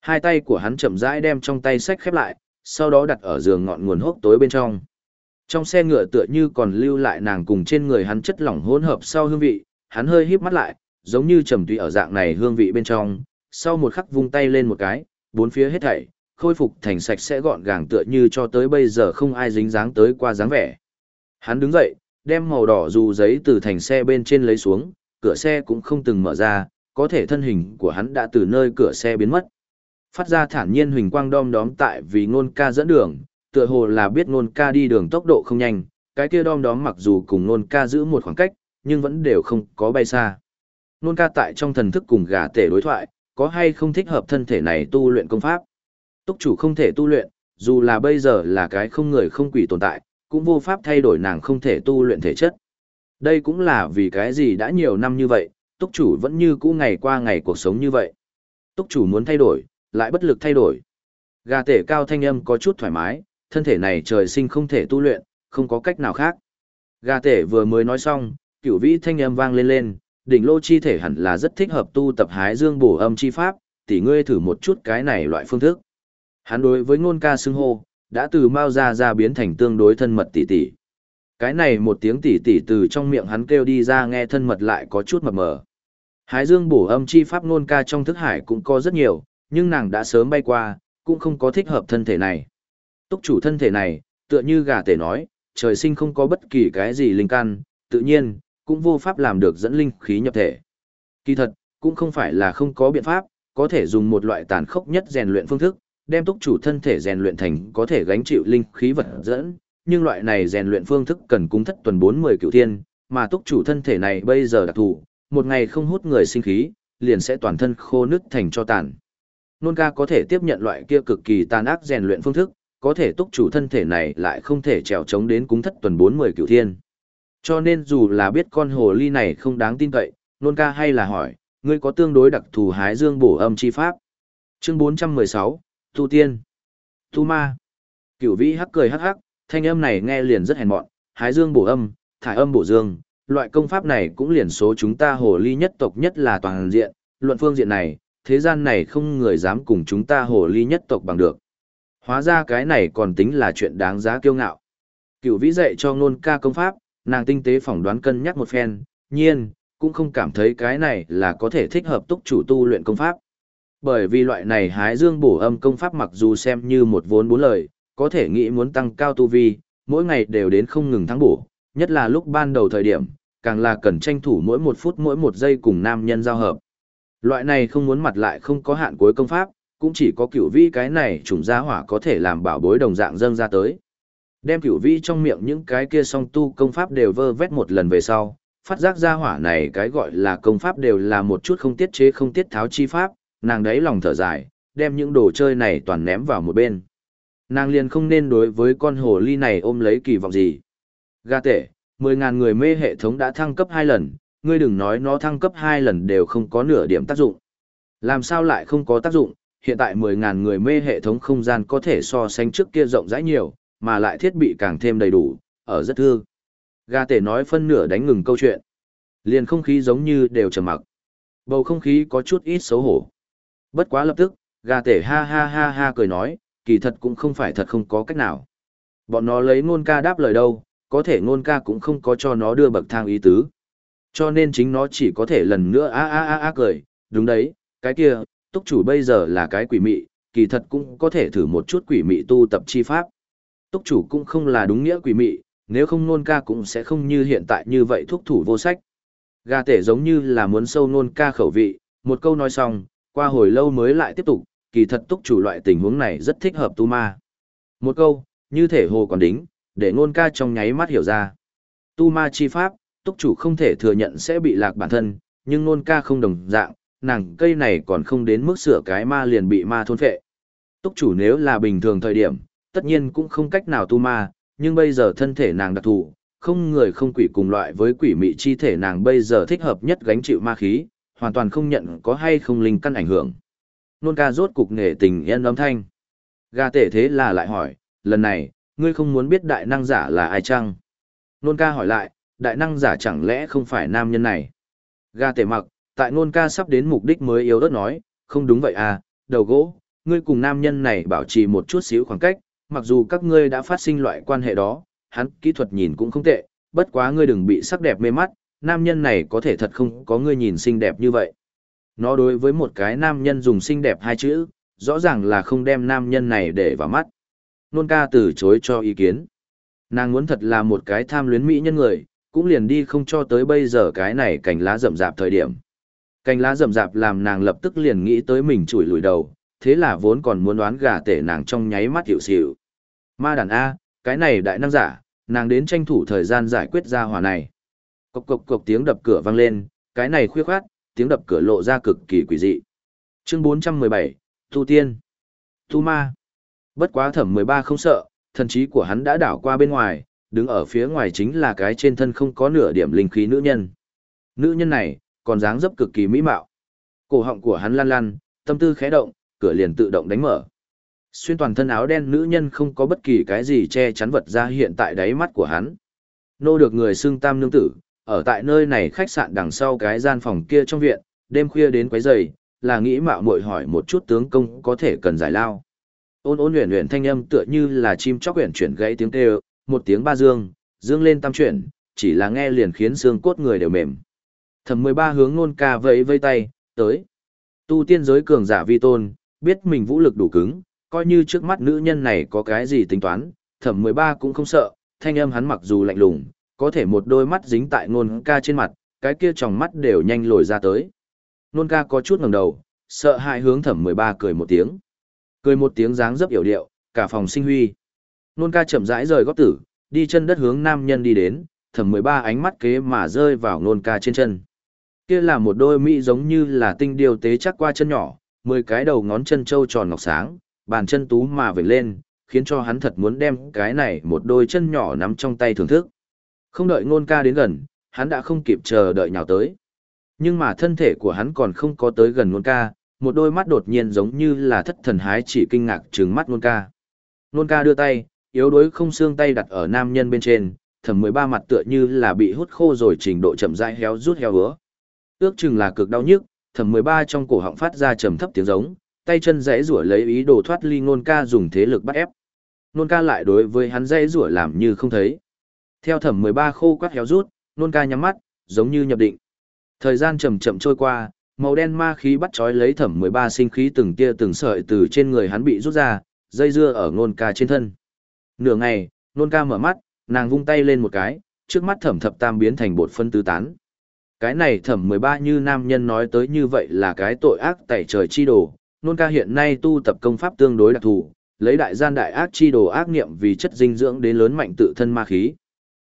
Hai tay của hắn chậm rãi đem trong tay sách khép lại, sau đó đặt ở giường ngọn nguồn hốc tối bên trong. Trong xe ngựa tựa như còn lưu lại nàng cùng trên người hắn chất lỏng hỗn hợp sau hương vị, hắn hơi híp mắt lại, giống như trầm tùy ở dạng này hương vị bên trong, sau một khắc vung tay lên một cái, bốn phía hết thảy, khôi phục thành sạch sẽ gọn gàng tựa như cho tới bây giờ không ai dính dáng tới qua dáng vẻ. Hắn đứng dậy, đem màu đỏ dù giấy từ thành xe bên trên lấy xuống, cửa xe cũng không từng mở ra, có thể thân hình của hắn đã từ nơi cửa xe biến mất. Phát ra thản nhiên huỳnh quang đom đóm tại vì ngôn ca dẫn đường, tựa hồ là biết ngôn ca đi đường tốc độ không nhanh, cái kia đom đóm mặc dù cùng ngôn ca giữ một khoảng cách, nhưng vẫn đều không có bay xa. Ngôn ca tại trong thần thức cùng gà tể đối thoại, có hay không thích hợp thân thể này tu luyện công pháp. Túc chủ không thể tu luyện, dù là bây giờ là cái không người không quỷ tồn tại, cũng vô pháp thay đổi nàng không thể tu luyện thể chất. Đây cũng là vì cái gì đã nhiều năm như vậy, túc chủ vẫn như cũ ngày qua ngày cuộc sống như vậy. Túc chủ muốn thay đổi, lại bất lực thay đổi. Gà tể cao thanh âm có chút thoải mái, thân thể này trời sinh không thể tu luyện, không có cách nào khác. Gà tể vừa mới nói xong, cửu vĩ thanh âm vang lên lên, đỉnh lô chi thể hẳn là rất thích hợp tu tập hái dương bổ âm chi pháp, tỷ ngươi thử một chút cái này loại phương thức. Hắn đối với ngôn ca xưng hô, đã từ mao Gia ra biến thành tương đối thân mật tỷ tỷ. Cái này một tiếng tỷ tỷ từ trong miệng hắn kêu đi ra nghe thân mật lại có chút mập mờ. Hái dương bổ âm chi pháp ngôn ca trong thức hải cũng có rất nhiều, nhưng nàng đã sớm bay qua, cũng không có thích hợp thân thể này. Túc chủ thân thể này, tựa như gà tể nói, trời sinh không có bất kỳ cái gì linh căn, tự nhiên, cũng vô pháp làm được dẫn linh khí nhập thể. Kỳ thật, cũng không phải là không có biện pháp, có thể dùng một loại tàn khốc nhất rèn luyện phương thức, đem túc chủ thân thể rèn luyện thành có thể gánh chịu linh khí vật dẫn, nhưng loại này rèn luyện phương thức cần cúng thất tuần 40 cựu thiên, mà túc chủ thân thể này bây giờ đặc thù, một ngày không hút người sinh khí, liền sẽ toàn thân khô nứt thành cho tàn. Nôn ca có thể tiếp nhận loại kia cực kỳ tàn ác rèn luyện phương thức, có thể túc chủ thân thể này lại không thể trèo chống đến cúng thất tuần 40 cựu thiên. Cho nên dù là biết con hồ ly này không đáng tin cậy, nôn ca hay là hỏi, ngươi có tương đối đặc thù hái dương bổ âm chi pháp. Chương 416, Tu Tiên, Tu Ma. Cửu vĩ hắc cười hắc hắc, thanh âm này nghe liền rất hèn mọn, hái dương bổ âm, thải âm bổ dương, loại công pháp này cũng liền số chúng ta hồ ly nhất tộc nhất là toàn diện, luận phương diện này, thế gian này không người dám cùng chúng ta hồ ly nhất tộc bằng được. Hóa ra cái này còn tính là chuyện đáng giá kiêu ngạo. Cửu vĩ dạy cho ngôn ca công pháp, nàng tinh tế phỏng đoán cân nhắc một phen, nhiên, cũng không cảm thấy cái này là có thể thích hợp túc chủ tu luyện công pháp. Bởi vì loại này hái dương bổ âm công pháp mặc dù xem như một vốn bốn lời, có thể nghĩ muốn tăng cao tu vi, mỗi ngày đều đến không ngừng thắng bổ, nhất là lúc ban đầu thời điểm, càng là cần tranh thủ mỗi một phút mỗi một giây cùng nam nhân giao hợp. Loại này không muốn mặt lại không có hạn cuối công pháp, cũng chỉ có cửu vi cái này trùng gia hỏa có thể làm bảo bối đồng dạng dâng ra tới. Đem cửu vi trong miệng những cái kia song tu công pháp đều vơ vét một lần về sau, phát giác gia hỏa này cái gọi là công pháp đều là một chút không tiết chế không tiết tháo chi pháp, nàng đấy lòng thở dài, đem những đồ chơi này toàn ném vào một bên. Nàng liền không nên đối với con hồ ly này ôm lấy kỳ vọng gì. Gà tệ, 10.000 người mê hệ thống đã thăng cấp 2 lần, ngươi đừng nói nó thăng cấp 2 lần đều không có nửa điểm tác dụng. Làm sao lại không có tác dụng, hiện tại 10.000 người mê hệ thống không gian có thể so sánh trước kia rộng rãi nhiều, mà lại thiết bị càng thêm đầy đủ, ở rất thương. Gà tể nói phân nửa đánh ngừng câu chuyện. Liền không khí giống như đều trầm mặc. Bầu không khí có chút ít xấu hổ. Bất quá lập tức, gà tể ha ha ha ha cười nói, kỳ thật cũng không phải thật không có cách nào. Bọn nó lấy ngôn ca đáp lời đâu, có thể ngôn ca cũng không có cho nó đưa bậc thang ý tứ. Cho nên chính nó chỉ có thể lần nữa a a a a cười, đúng đấy, cái kia, túc chủ bây giờ là cái quỷ mị, kỳ thật cũng có thể thử một chút quỷ mị tu tập chi pháp. Túc chủ cũng không là đúng nghĩa quỷ mị, nếu không nôn ca cũng sẽ không như hiện tại như vậy thúc thủ vô sách. Gà tể giống như là muốn sâu nôn ca khẩu vị, một câu nói xong, qua hồi lâu mới lại tiếp tục, kỳ thật túc chủ loại tình huống này rất thích hợp tu ma. Một câu, như thể hồ còn đính, để nôn ca trong nháy mắt hiểu ra. Tu ma chi pháp, túc chủ không thể thừa nhận sẽ bị lạc bản thân, nhưng nôn ca không đồng dạng, nàng cây này còn không đến mức sửa cái ma liền bị ma thôn phệ. Túc chủ nếu là bình thường thời điểm, tất nhiên cũng không cách nào tu ma, nhưng bây giờ thân thể nàng đặc thù, không người không quỷ cùng loại với quỷ mị chi thể nàng bây giờ thích hợp nhất gánh chịu ma khí, hoàn toàn không nhận có hay không linh căn ảnh hưởng. Nôn ca rốt cục nghề tình yên âm thanh. Gà tể thế là lại hỏi, lần này, ngươi không muốn biết đại năng giả là ai chăng? Nôn ca hỏi lại, đại năng giả chẳng lẽ không phải nam nhân này? Gà tể mặc, tại nôn ca sắp đến mục đích mới yếu đất nói, không đúng vậy à, đầu gỗ, ngươi cùng nam nhân này bảo trì một chút xíu khoảng cách, mặc dù các ngươi đã phát sinh loại quan hệ đó, hắn kỹ thuật nhìn cũng không tệ, bất quá ngươi đừng bị sắc đẹp mê mắt, nam nhân này có thể thật không có ngươi nhìn xinh đẹp như vậy. Nó đối với một cái nam nhân dùng xinh đẹp hai chữ, rõ ràng là không đem nam nhân này để vào mắt. Nôn ca từ chối cho ý kiến. Nàng muốn thật là một cái tham luyến mỹ nhân người, cũng liền đi không cho tới bây giờ cái này cành lá rậm rạp thời điểm. Cành lá rậm rạp làm nàng lập tức liền nghĩ tới mình chùi lùi đầu, thế là vốn còn muốn đoán gà tể nàng trong nháy mắt hiểu xỉu. Ma đàn A, cái này đại năng giả, nàng đến tranh thủ thời gian giải quyết ra hỏa này. Cộc cộc cộc tiếng đập cửa vang lên, cái này khuya khoát, tiếng đập cửa lộ ra cực kỳ quỷ dị. Chương 417, Tu Tiên, Tu Ma. Bất quá thẩm 13 không sợ, thần trí của hắn đã đảo qua bên ngoài, đứng ở phía ngoài chính là cái trên thân không có nửa điểm linh khí nữ nhân. Nữ nhân này, còn dáng dấp cực kỳ mỹ mạo. Cổ họng của hắn lăn lăn, tâm tư khẽ động, cửa liền tự động đánh mở. Xuyên toàn thân áo đen nữ nhân không có bất kỳ cái gì che chắn vật ra hiện tại đáy mắt của hắn. Nô được người xưng tam nương tử, ở tại nơi này khách sạn đằng sau cái gian phòng kia trong viện, đêm khuya đến quấy rầy, là nghĩ mạo muội hỏi một chút tướng công có thể cần giải lao. Ôn ôn huyền huyền thanh âm tựa như là chim chóc huyền chuyển gãy tiếng kêu, một tiếng ba dương, dương lên tam chuyển, chỉ là nghe liền khiến xương cốt người đều mềm. Thẩm 13 hướng nôn ca vẫy vây tay, tới. Tu tiên giới cường giả vi tôn, biết mình vũ lực đủ cứng, coi như trước mắt nữ nhân này có cái gì tính toán, thẩm 13 cũng không sợ, thanh âm hắn mặc dù lạnh lùng, có thể một đôi mắt dính tại nôn ca trên mặt, cái kia tròng mắt đều nhanh lồi ra tới. Nôn ca có chút ngẩng đầu, sợ hãi hướng thẩm 13 cười một tiếng. Cười một tiếng dáng dấp hiểu điệu, cả phòng sinh huy. Nôn ca chậm rãi rời góp tử, đi chân đất hướng nam nhân đi đến, thẩm 13 ánh mắt kế mà rơi vào nôn ca trên chân. Kia là một đôi mỹ giống như là tinh điều tế chắc qua chân nhỏ, mười cái đầu ngón chân trâu tròn ngọc sáng, bàn chân tú mà vểnh lên, khiến cho hắn thật muốn đem cái này một đôi chân nhỏ nắm trong tay thưởng thức. Không đợi ngôn ca đến gần, hắn đã không kịp chờ đợi nhào tới. Nhưng mà thân thể của hắn còn không có tới gần ngôn ca, một đôi mắt đột nhiên giống như là thất thần hái chỉ kinh ngạc trừng mắt ngôn ca. Ngôn ca đưa tay, yếu đuối không xương tay đặt ở nam nhân bên trên, thầm mười ba mặt tựa như là bị hút khô rồi trình độ chậm rãi héo rút héo hứa. Ước chừng là cực đau nhức, thầm mười ba trong cổ họng phát ra trầm thấp tiếng giống, tay chân rẽ rủa lấy ý đồ thoát ly ngôn ca dùng thế lực bắt ép. Nôn ca lại đối với hắn rẽ rủa làm như không thấy. Theo thẩm 13 khô quát héo rút, nôn ca nhắm mắt, giống như nhập định. Thời gian chậm chậm trôi qua, màu đen ma khí bắt chói lấy thẩm 13 sinh khí từng tia từng sợi từ trên người hắn bị rút ra, dây dưa ở nôn ca trên thân. Nửa ngày, nôn ca mở mắt, nàng vung tay lên một cái, trước mắt thẩm thập tam biến thành bột phân tứ tán. Cái này thẩm 13 như nam nhân nói tới như vậy là cái tội ác tẩy trời chi đồ, nôn ca hiện nay tu tập công pháp tương đối đặc thù, lấy đại gian đại ác chi đồ ác niệm vì chất dinh dưỡng đến lớn mạnh tự thân ma khí.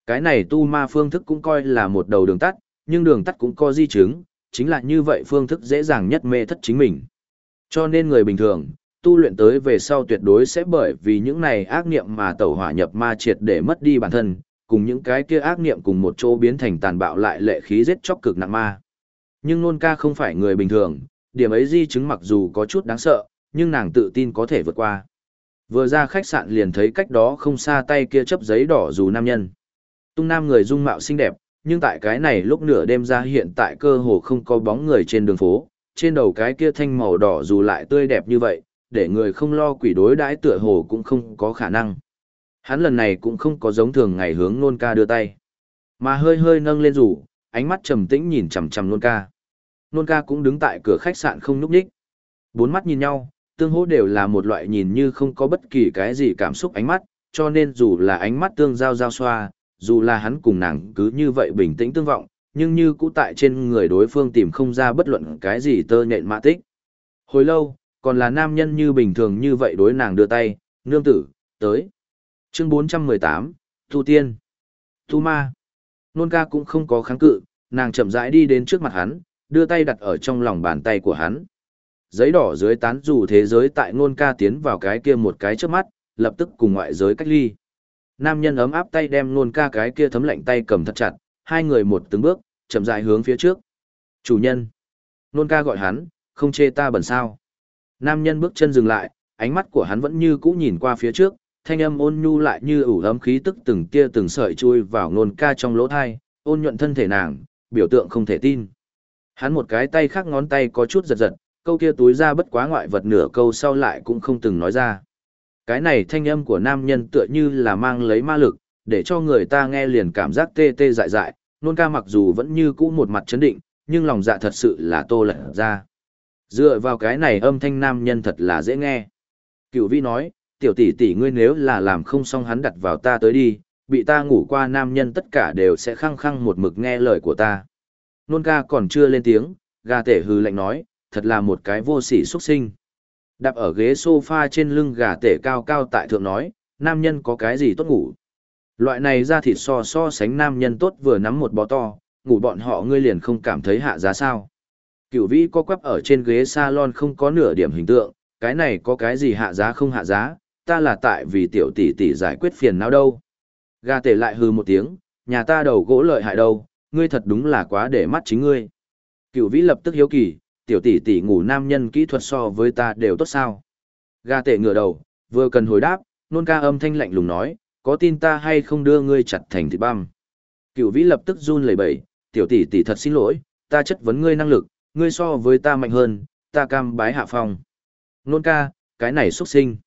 Cái này tu ma phương thức cũng coi là một đầu đường tắt, nhưng đường tắt cũng có di chứng, chính là như vậy phương thức dễ dàng nhất mê thất chính mình. Cho nên người bình thường, tu luyện tới về sau tuyệt đối sẽ bởi vì những này ác niệm mà tẩu hỏa nhập ma triệt để mất đi bản thân, cùng những cái kia ác niệm cùng một chỗ biến thành tàn bạo lại lệ khí giết chóc cực nặng ma. Nhưng nôn ca không phải người bình thường, điểm ấy di chứng mặc dù có chút đáng sợ, nhưng nàng tự tin có thể vượt qua. Vừa ra khách sạn liền thấy cách đó không xa tay kia chấp giấy đỏ dù nam nhân. Tung nam người dung mạo xinh đẹp, nhưng tại cái này lúc nửa đêm ra hiện tại cơ hồ không có bóng người trên đường phố, trên đầu cái kia thanh màu đỏ dù lại tươi đẹp như vậy, để người không lo quỷ đối đãi tựa hồ cũng không có khả năng. Hắn lần này cũng không có giống thường ngày hướng nôn ca đưa tay, mà hơi hơi nâng lên rủ, ánh mắt trầm tĩnh nhìn chằm chằm nôn ca nôn ca cũng đứng tại cửa khách sạn không núp ních, Bốn mắt nhìn nhau, tương hỗ đều là một loại nhìn như không có bất kỳ cái gì cảm xúc ánh mắt, cho nên dù là ánh mắt tương giao giao xoa, dù là hắn cùng nàng cứ như vậy bình tĩnh tương vọng, nhưng như cũ tại trên người đối phương tìm không ra bất luận cái gì tơ nhện mạ tích. Hồi lâu, còn là nam nhân như bình thường như vậy đối nàng đưa tay, nương tử, tới. Chương 418, Tu Tiên, Tu Ma. Nôn ca cũng không có kháng cự, nàng chậm rãi đi đến trước mặt hắn, đưa tay đặt ở trong lòng bàn tay của hắn. Giấy đỏ dưới tán dù thế giới tại Nôn ca tiến vào cái kia một cái trước mắt, lập tức cùng ngoại giới cách ly nam nhân ấm áp tay đem nôn ca cái kia thấm lạnh tay cầm thật chặt, hai người một từng bước, chậm rãi hướng phía trước. Chủ nhân. Nôn ca gọi hắn, không chê ta bẩn sao. Nam nhân bước chân dừng lại, ánh mắt của hắn vẫn như cũ nhìn qua phía trước, thanh âm ôn nhu lại như ủ ấm khí tức từng tia từng sợi chui vào nôn ca trong lỗ thai, ôn nhuận thân thể nàng, biểu tượng không thể tin. Hắn một cái tay khác ngón tay có chút giật giật, câu kia túi ra bất quá ngoại vật nửa câu sau lại cũng không từng nói ra. Cái này thanh âm của nam nhân tựa như là mang lấy ma lực, để cho người ta nghe liền cảm giác tê tê dại dại, nôn ca mặc dù vẫn như cũ một mặt chấn định, nhưng lòng dạ thật sự là tô lật ra. Dựa vào cái này âm thanh nam nhân thật là dễ nghe. Cựu vi nói, tiểu tỷ tỷ ngươi nếu là làm không xong hắn đặt vào ta tới đi, bị ta ngủ qua nam nhân tất cả đều sẽ khăng khăng một mực nghe lời của ta. Nôn ca còn chưa lên tiếng, gà tể hư lạnh nói, thật là một cái vô sỉ xuất sinh. Đạp ở ghế sofa trên lưng gà tể cao cao tại thượng nói, nam nhân có cái gì tốt ngủ. Loại này ra thịt so so sánh nam nhân tốt vừa nắm một bó to, ngủ bọn họ ngươi liền không cảm thấy hạ giá sao. Cửu vĩ có quắp ở trên ghế salon không có nửa điểm hình tượng, cái này có cái gì hạ giá không hạ giá, ta là tại vì tiểu tỷ tỷ giải quyết phiền não đâu. Gà tể lại hư một tiếng, nhà ta đầu gỗ lợi hại đâu, ngươi thật đúng là quá để mắt chính ngươi. Cửu vĩ lập tức hiếu kỳ, tiểu tỷ tỷ ngủ nam nhân kỹ thuật so với ta đều tốt sao. Gà tể ngửa đầu, vừa cần hồi đáp, nôn ca âm thanh lạnh lùng nói, có tin ta hay không đưa ngươi chặt thành thịt băm. Cựu vĩ lập tức run lẩy bẩy, tiểu tỷ tỷ thật xin lỗi, ta chất vấn ngươi năng lực, ngươi so với ta mạnh hơn, ta cam bái hạ phong. Nôn ca, cái này xuất sinh.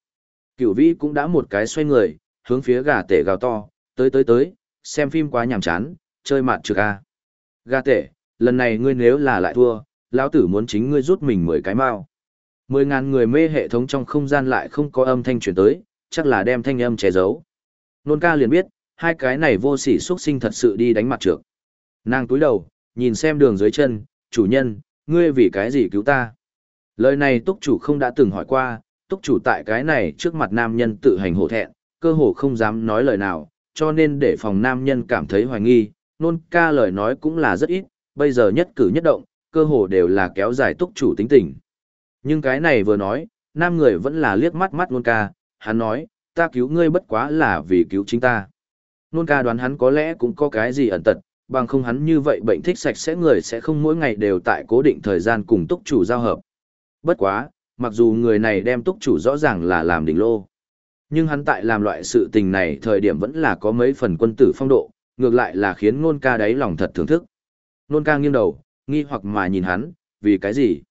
Cựu vĩ cũng đã một cái xoay người, hướng phía gà tể gào to, tới tới tới, xem phim quá nhàm chán, chơi mạt trực a. Gà tể, lần này ngươi nếu là lại thua, lão tử muốn chính ngươi rút mình mười cái mao. Mười ngàn người mê hệ thống trong không gian lại không có âm thanh truyền tới, chắc là đem thanh âm che giấu. Nôn ca liền biết, hai cái này vô sỉ xuất sinh thật sự đi đánh mặt trược. Nàng túi đầu, nhìn xem đường dưới chân, chủ nhân, ngươi vì cái gì cứu ta? Lời này túc chủ không đã từng hỏi qua, túc chủ tại cái này trước mặt nam nhân tự hành hổ thẹn, cơ hồ không dám nói lời nào, cho nên để phòng nam nhân cảm thấy hoài nghi, nôn ca lời nói cũng là rất ít, bây giờ nhất cử nhất động, cơ hồ đều là kéo dài túc chủ tính tình. Nhưng cái này vừa nói, nam người vẫn là liếc mắt mắt nôn ca, hắn nói, ta cứu ngươi bất quá là vì cứu chính ta. Nôn ca đoán hắn có lẽ cũng có cái gì ẩn tật, bằng không hắn như vậy bệnh thích sạch sẽ người sẽ không mỗi ngày đều tại cố định thời gian cùng túc chủ giao hợp. Bất quá, mặc dù người này đem túc chủ rõ ràng là làm đỉnh lô. Nhưng hắn tại làm loại sự tình này thời điểm vẫn là có mấy phần quân tử phong độ, ngược lại là khiến nôn ca đáy lòng thật thưởng thức. Nôn ca nghiêng đầu, nghi hoặc mà nhìn hắn, vì cái gì?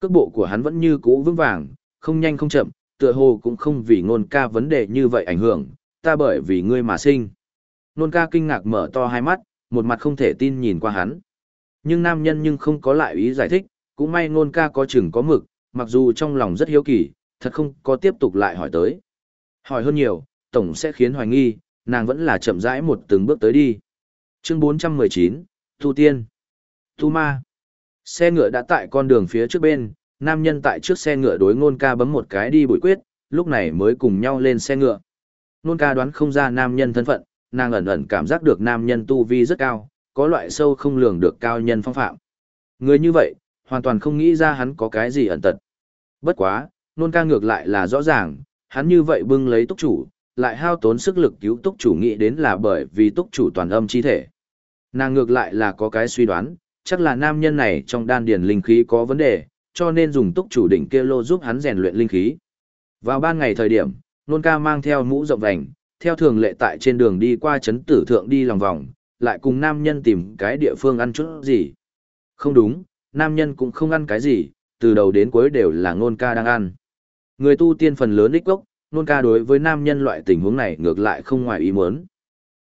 Cước bộ của hắn vẫn như cũ vững vàng, không nhanh không chậm, tựa hồ cũng không vì nôn ca vấn đề như vậy ảnh hưởng, ta bởi vì ngươi mà sinh. Nôn ca kinh ngạc mở to hai mắt, một mặt không thể tin nhìn qua hắn. Nhưng nam nhân nhưng không có lại ý giải thích, cũng may nôn ca có chừng có mực, mặc dù trong lòng rất hiếu kỳ, thật không có tiếp tục lại hỏi tới. Hỏi hơn nhiều, tổng sẽ khiến hoài nghi, nàng vẫn là chậm rãi một từng bước tới đi. Chương 419, Thu Tiên Tu Ma Xe ngựa đã tại con đường phía trước bên, nam nhân tại trước xe ngựa đối ngôn ca bấm một cái đi bụi quyết, lúc này mới cùng nhau lên xe ngựa. Ngôn ca đoán không ra nam nhân thân phận, nàng ẩn ẩn cảm giác được nam nhân tu vi rất cao, có loại sâu không lường được cao nhân phong phạm. Người như vậy, hoàn toàn không nghĩ ra hắn có cái gì ẩn tật. Bất quá, nôn ca ngược lại là rõ ràng, hắn như vậy bưng lấy túc chủ, lại hao tốn sức lực cứu túc chủ nghĩ đến là bởi vì túc chủ toàn âm chi thể. Nàng ngược lại là có cái suy đoán, chắc là nam nhân này trong đan điền linh khí có vấn đề, cho nên dùng túc chủ đỉnh kia lô giúp hắn rèn luyện linh khí. Vào ban ngày thời điểm, nôn ca mang theo mũ rộng vành, theo thường lệ tại trên đường đi qua chấn tử thượng đi lòng vòng, lại cùng nam nhân tìm cái địa phương ăn chút gì. Không đúng, nam nhân cũng không ăn cái gì, từ đầu đến cuối đều là nôn ca đang ăn. Người tu tiên phần lớn ích gốc, nôn ca đối với nam nhân loại tình huống này ngược lại không ngoài ý muốn.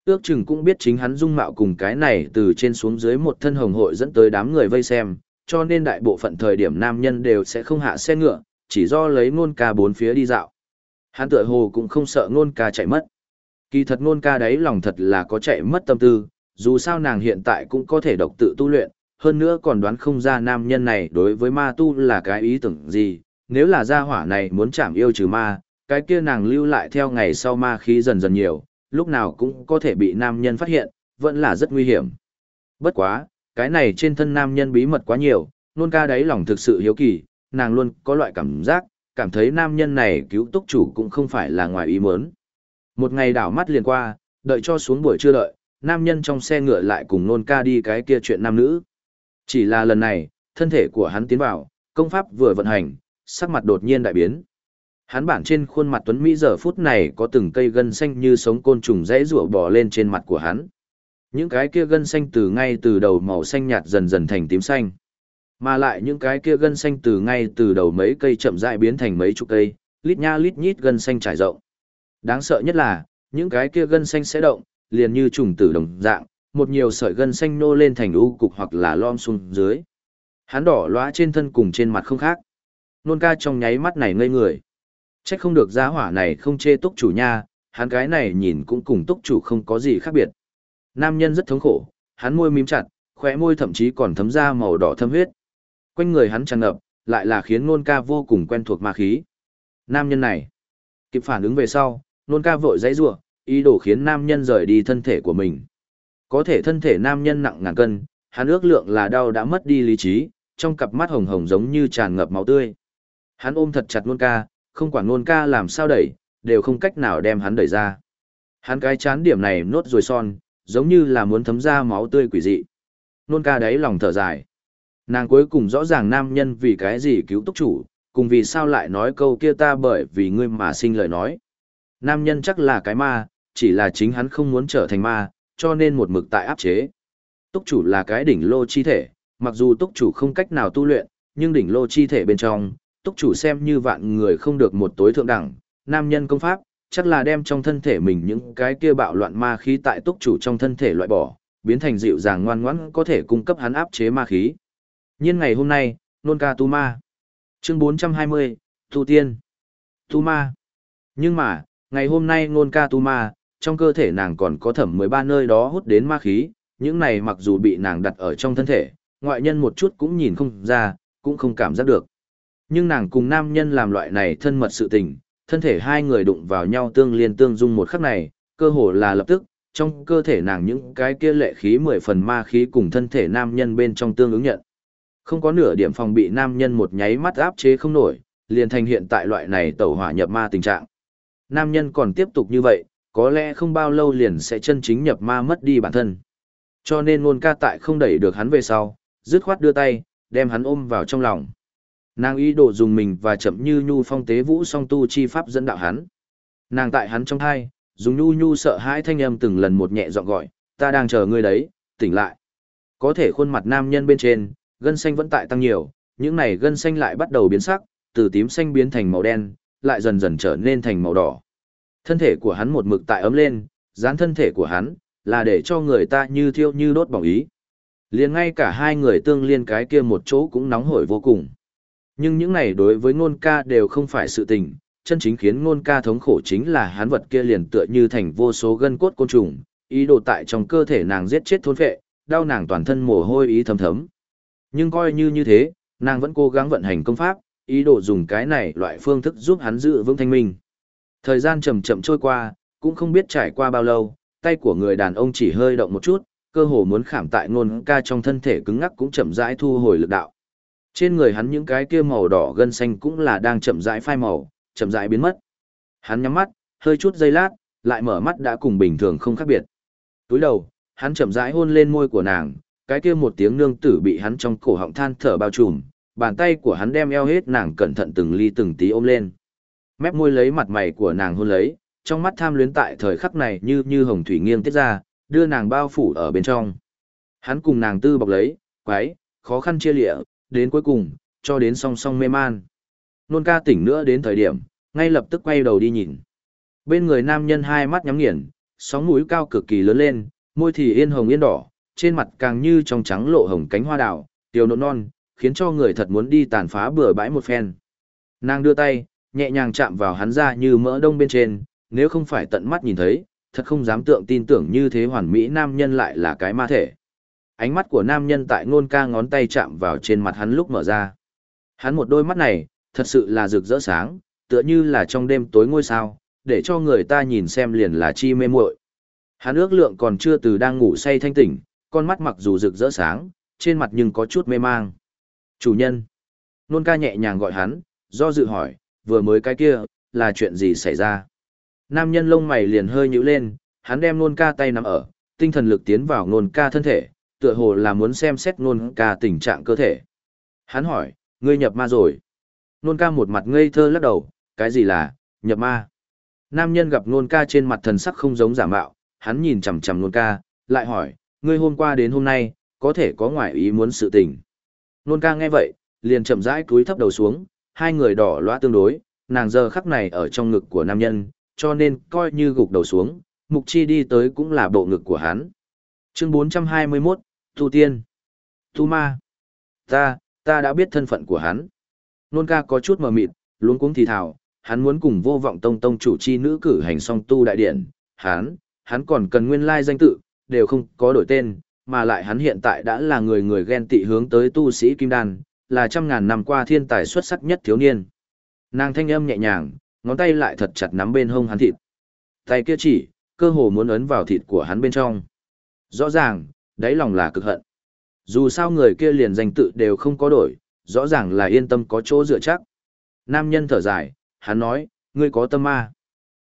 Ước chừng cũng biết chính hắn dung mạo cùng cái này từ trên xuống dưới một thân hồng hội dẫn tới đám người vây xem, cho nên đại bộ phận thời điểm nam nhân đều sẽ không hạ xe ngựa, chỉ do lấy ngôn ca bốn phía đi dạo. Hắn tựa hồ cũng không sợ ngôn ca chạy mất. Kỳ thật ngôn ca đấy lòng thật là có chạy mất tâm tư, dù sao nàng hiện tại cũng có thể độc tự tu luyện, hơn nữa còn đoán không ra nam nhân này đối với ma tu là cái ý tưởng gì, nếu là gia hỏa này muốn chạm yêu trừ ma, cái kia nàng lưu lại theo ngày sau ma khí dần dần nhiều, lúc nào cũng có thể bị nam nhân phát hiện, vẫn là rất nguy hiểm. Bất quá, cái này trên thân nam nhân bí mật quá nhiều, nôn ca đáy lòng thực sự hiếu kỳ, nàng luôn có loại cảm giác, cảm thấy nam nhân này cứu túc chủ cũng không phải là ngoài ý muốn. Một ngày đảo mắt liền qua, đợi cho xuống buổi trưa đợi, nam nhân trong xe ngựa lại cùng nôn ca đi cái kia chuyện nam nữ. Chỉ là lần này, thân thể của hắn tiến vào, công pháp vừa vận hành, sắc mặt đột nhiên đại biến. Hắn bản trên khuôn mặt tuấn Mỹ giờ phút này có từng cây gân xanh như sống côn trùng rẽ rủa bò lên trên mặt của hắn. Những cái kia gân xanh từ ngay từ đầu màu xanh nhạt dần dần thành tím xanh. Mà lại những cái kia gân xanh từ ngay từ đầu mấy cây chậm rãi biến thành mấy chục cây, lít nha lít nhít gân xanh trải rộng. Đáng sợ nhất là, những cái kia gân xanh sẽ động, liền như trùng tử đồng dạng, một nhiều sợi gân xanh nô lên thành u cục hoặc là lom xuống dưới. Hắn đỏ lóa trên thân cùng trên mặt không khác. Nôn ca trong nháy mắt này ngây người. Trách không được giá hỏa này không chê túc chủ nha, hắn cái này nhìn cũng cùng túc chủ không có gì khác biệt. Nam nhân rất thống khổ, hắn môi mím chặt, khóe môi thậm chí còn thấm ra màu đỏ thâm huyết. Quanh người hắn tràn ngập, lại là khiến nôn ca vô cùng quen thuộc ma khí. Nam nhân này, kịp phản ứng về sau, nôn ca vội dãy rủa ý đồ khiến nam nhân rời đi thân thể của mình. Có thể thân thể nam nhân nặng ngàn cân, hắn ước lượng là đau đã mất đi lý trí, trong cặp mắt hồng hồng giống như tràn ngập máu tươi. Hắn ôm thật chặt nôn ca, không quản nôn ca làm sao đẩy, đều không cách nào đem hắn đẩy ra. Hắn cái chán điểm này nốt rồi son, giống như là muốn thấm ra máu tươi quỷ dị. Nôn ca đấy lòng thở dài. Nàng cuối cùng rõ ràng nam nhân vì cái gì cứu túc chủ, cùng vì sao lại nói câu kia ta bởi vì ngươi mà sinh lời nói. Nam nhân chắc là cái ma, chỉ là chính hắn không muốn trở thành ma, cho nên một mực tại áp chế. Túc chủ là cái đỉnh lô chi thể, mặc dù túc chủ không cách nào tu luyện, nhưng đỉnh lô chi thể bên trong, túc chủ xem như vạn người không được một tối thượng đẳng, nam nhân công pháp, chắc là đem trong thân thể mình những cái kia bạo loạn ma khí tại túc chủ trong thân thể loại bỏ, biến thành dịu dàng ngoan ngoãn có thể cung cấp hắn áp chế ma khí. Nhưng ngày hôm nay, nôn ca tu ma. Chương 420, Tu Tiên. Tu ma. Nhưng mà, ngày hôm nay nôn ca tu ma, trong cơ thể nàng còn có thẩm 13 nơi đó hút đến ma khí, những này mặc dù bị nàng đặt ở trong thân thể, ngoại nhân một chút cũng nhìn không ra, cũng không cảm giác được. Nhưng nàng cùng nam nhân làm loại này thân mật sự tình, thân thể hai người đụng vào nhau tương liên tương dung một khắc này, cơ hồ là lập tức, trong cơ thể nàng những cái kia lệ khí mười phần ma khí cùng thân thể nam nhân bên trong tương ứng nhận. Không có nửa điểm phòng bị nam nhân một nháy mắt áp chế không nổi, liền thành hiện tại loại này tẩu hỏa nhập ma tình trạng. Nam nhân còn tiếp tục như vậy, có lẽ không bao lâu liền sẽ chân chính nhập ma mất đi bản thân. Cho nên ngôn ca tại không đẩy được hắn về sau, dứt khoát đưa tay, đem hắn ôm vào trong lòng. Nàng ý đồ dùng mình và chậm như nhu phong tế vũ song tu chi pháp dẫn đạo hắn. Nàng tại hắn trong thai, dùng nhu nhu sợ hãi thanh âm từng lần một nhẹ giọng gọi, ta đang chờ ngươi đấy, tỉnh lại. Có thể khuôn mặt nam nhân bên trên, gân xanh vẫn tại tăng nhiều, những này gân xanh lại bắt đầu biến sắc, từ tím xanh biến thành màu đen, lại dần dần trở nên thành màu đỏ. Thân thể của hắn một mực tại ấm lên, dán thân thể của hắn, là để cho người ta như thiêu như đốt bỏng ý. liền ngay cả hai người tương liên cái kia một chỗ cũng nóng hổi vô cùng. Nhưng những này đối với ngôn ca đều không phải sự tình, chân chính khiến ngôn ca thống khổ chính là hán vật kia liền tựa như thành vô số gân cốt côn trùng, ý đồ tại trong cơ thể nàng giết chết thôn phệ, đau nàng toàn thân mồ hôi ý thấm thấm. Nhưng coi như như thế, nàng vẫn cố gắng vận hành công pháp, ý đồ dùng cái này loại phương thức giúp hắn giữ vững thanh minh. Thời gian chậm chậm trôi qua, cũng không biết trải qua bao lâu, tay của người đàn ông chỉ hơi động một chút, cơ hồ muốn khảm tại ngôn ca trong thân thể cứng ngắc cũng chậm rãi thu hồi lực đạo. Trên người hắn những cái kia màu đỏ gân xanh cũng là đang chậm rãi phai màu, chậm rãi biến mất. Hắn nhắm mắt, hơi chút giây lát, lại mở mắt đã cùng bình thường không khác biệt. Túi đầu, hắn chậm rãi hôn lên môi của nàng, cái kia một tiếng nương tử bị hắn trong cổ họng than thở bao trùm, bàn tay của hắn đem eo hết nàng cẩn thận từng ly từng tí ôm lên. Mép môi lấy mặt mày của nàng hôn lấy, trong mắt tham luyến tại thời khắc này như như hồng thủy nghiêng tiết ra, đưa nàng bao phủ ở bên trong. Hắn cùng nàng tư bọc lấy, quái, khó khăn chia lịa, đến cuối cùng, cho đến song song mê man. Nôn ca tỉnh nữa đến thời điểm, ngay lập tức quay đầu đi nhìn. Bên người nam nhân hai mắt nhắm nghiền, sóng mũi cao cực kỳ lớn lên, môi thì yên hồng yên đỏ, trên mặt càng như trong trắng lộ hồng cánh hoa đào, tiểu nộn non, khiến cho người thật muốn đi tàn phá bừa bãi một phen. Nàng đưa tay, nhẹ nhàng chạm vào hắn ra như mỡ đông bên trên, nếu không phải tận mắt nhìn thấy, thật không dám tượng tin tưởng như thế hoàn mỹ nam nhân lại là cái ma thể. Ánh mắt của nam nhân tại ngôn ca ngón tay chạm vào trên mặt hắn lúc mở ra. Hắn một đôi mắt này, thật sự là rực rỡ sáng, tựa như là trong đêm tối ngôi sao, để cho người ta nhìn xem liền là chi mê muội. Hắn ước lượng còn chưa từ đang ngủ say thanh tỉnh, con mắt mặc dù rực rỡ sáng, trên mặt nhưng có chút mê mang. Chủ nhân. Nôn ca nhẹ nhàng gọi hắn, do dự hỏi, vừa mới cái kia, là chuyện gì xảy ra? Nam nhân lông mày liền hơi nhíu lên, hắn đem nôn ca tay nắm ở, tinh thần lực tiến vào nôn ca thân thể, tựa hồ là muốn xem xét nôn ca tình trạng cơ thể. Hắn hỏi, ngươi nhập ma rồi. Nôn ca một mặt ngây thơ lắc đầu, cái gì là, nhập ma. Nam nhân gặp nôn ca trên mặt thần sắc không giống giả mạo, hắn nhìn chằm chằm nôn ca, lại hỏi, ngươi hôm qua đến hôm nay, có thể có ngoại ý muốn sự tình. Nôn ca nghe vậy, liền chậm rãi cúi thấp đầu xuống, hai người đỏ loa tương đối, nàng giờ khắc này ở trong ngực của nam nhân, cho nên coi như gục đầu xuống, mục chi đi tới cũng là bộ ngực của hắn. Chương 421, Tu Tiên. Tu Ma. Ta, ta đã biết thân phận của hắn. Nôn ca có chút mờ mịt, luống cuống thì thào, hắn muốn cùng vô vọng tông tông chủ chi nữ cử hành song tu đại điện, hắn, hắn còn cần nguyên lai danh tự, đều không có đổi tên, mà lại hắn hiện tại đã là người người ghen tị hướng tới tu sĩ kim đan, là trăm ngàn năm qua thiên tài xuất sắc nhất thiếu niên. Nàng thanh âm nhẹ nhàng, ngón tay lại thật chặt nắm bên hông hắn thịt. Tay kia chỉ, cơ hồ muốn ấn vào thịt của hắn bên trong. Rõ ràng, đáy lòng là cực hận. Dù sao người kia liền danh tự đều không có đổi, rõ ràng là yên tâm có chỗ dựa chắc. Nam nhân thở dài, hắn nói, ngươi có tâm ma.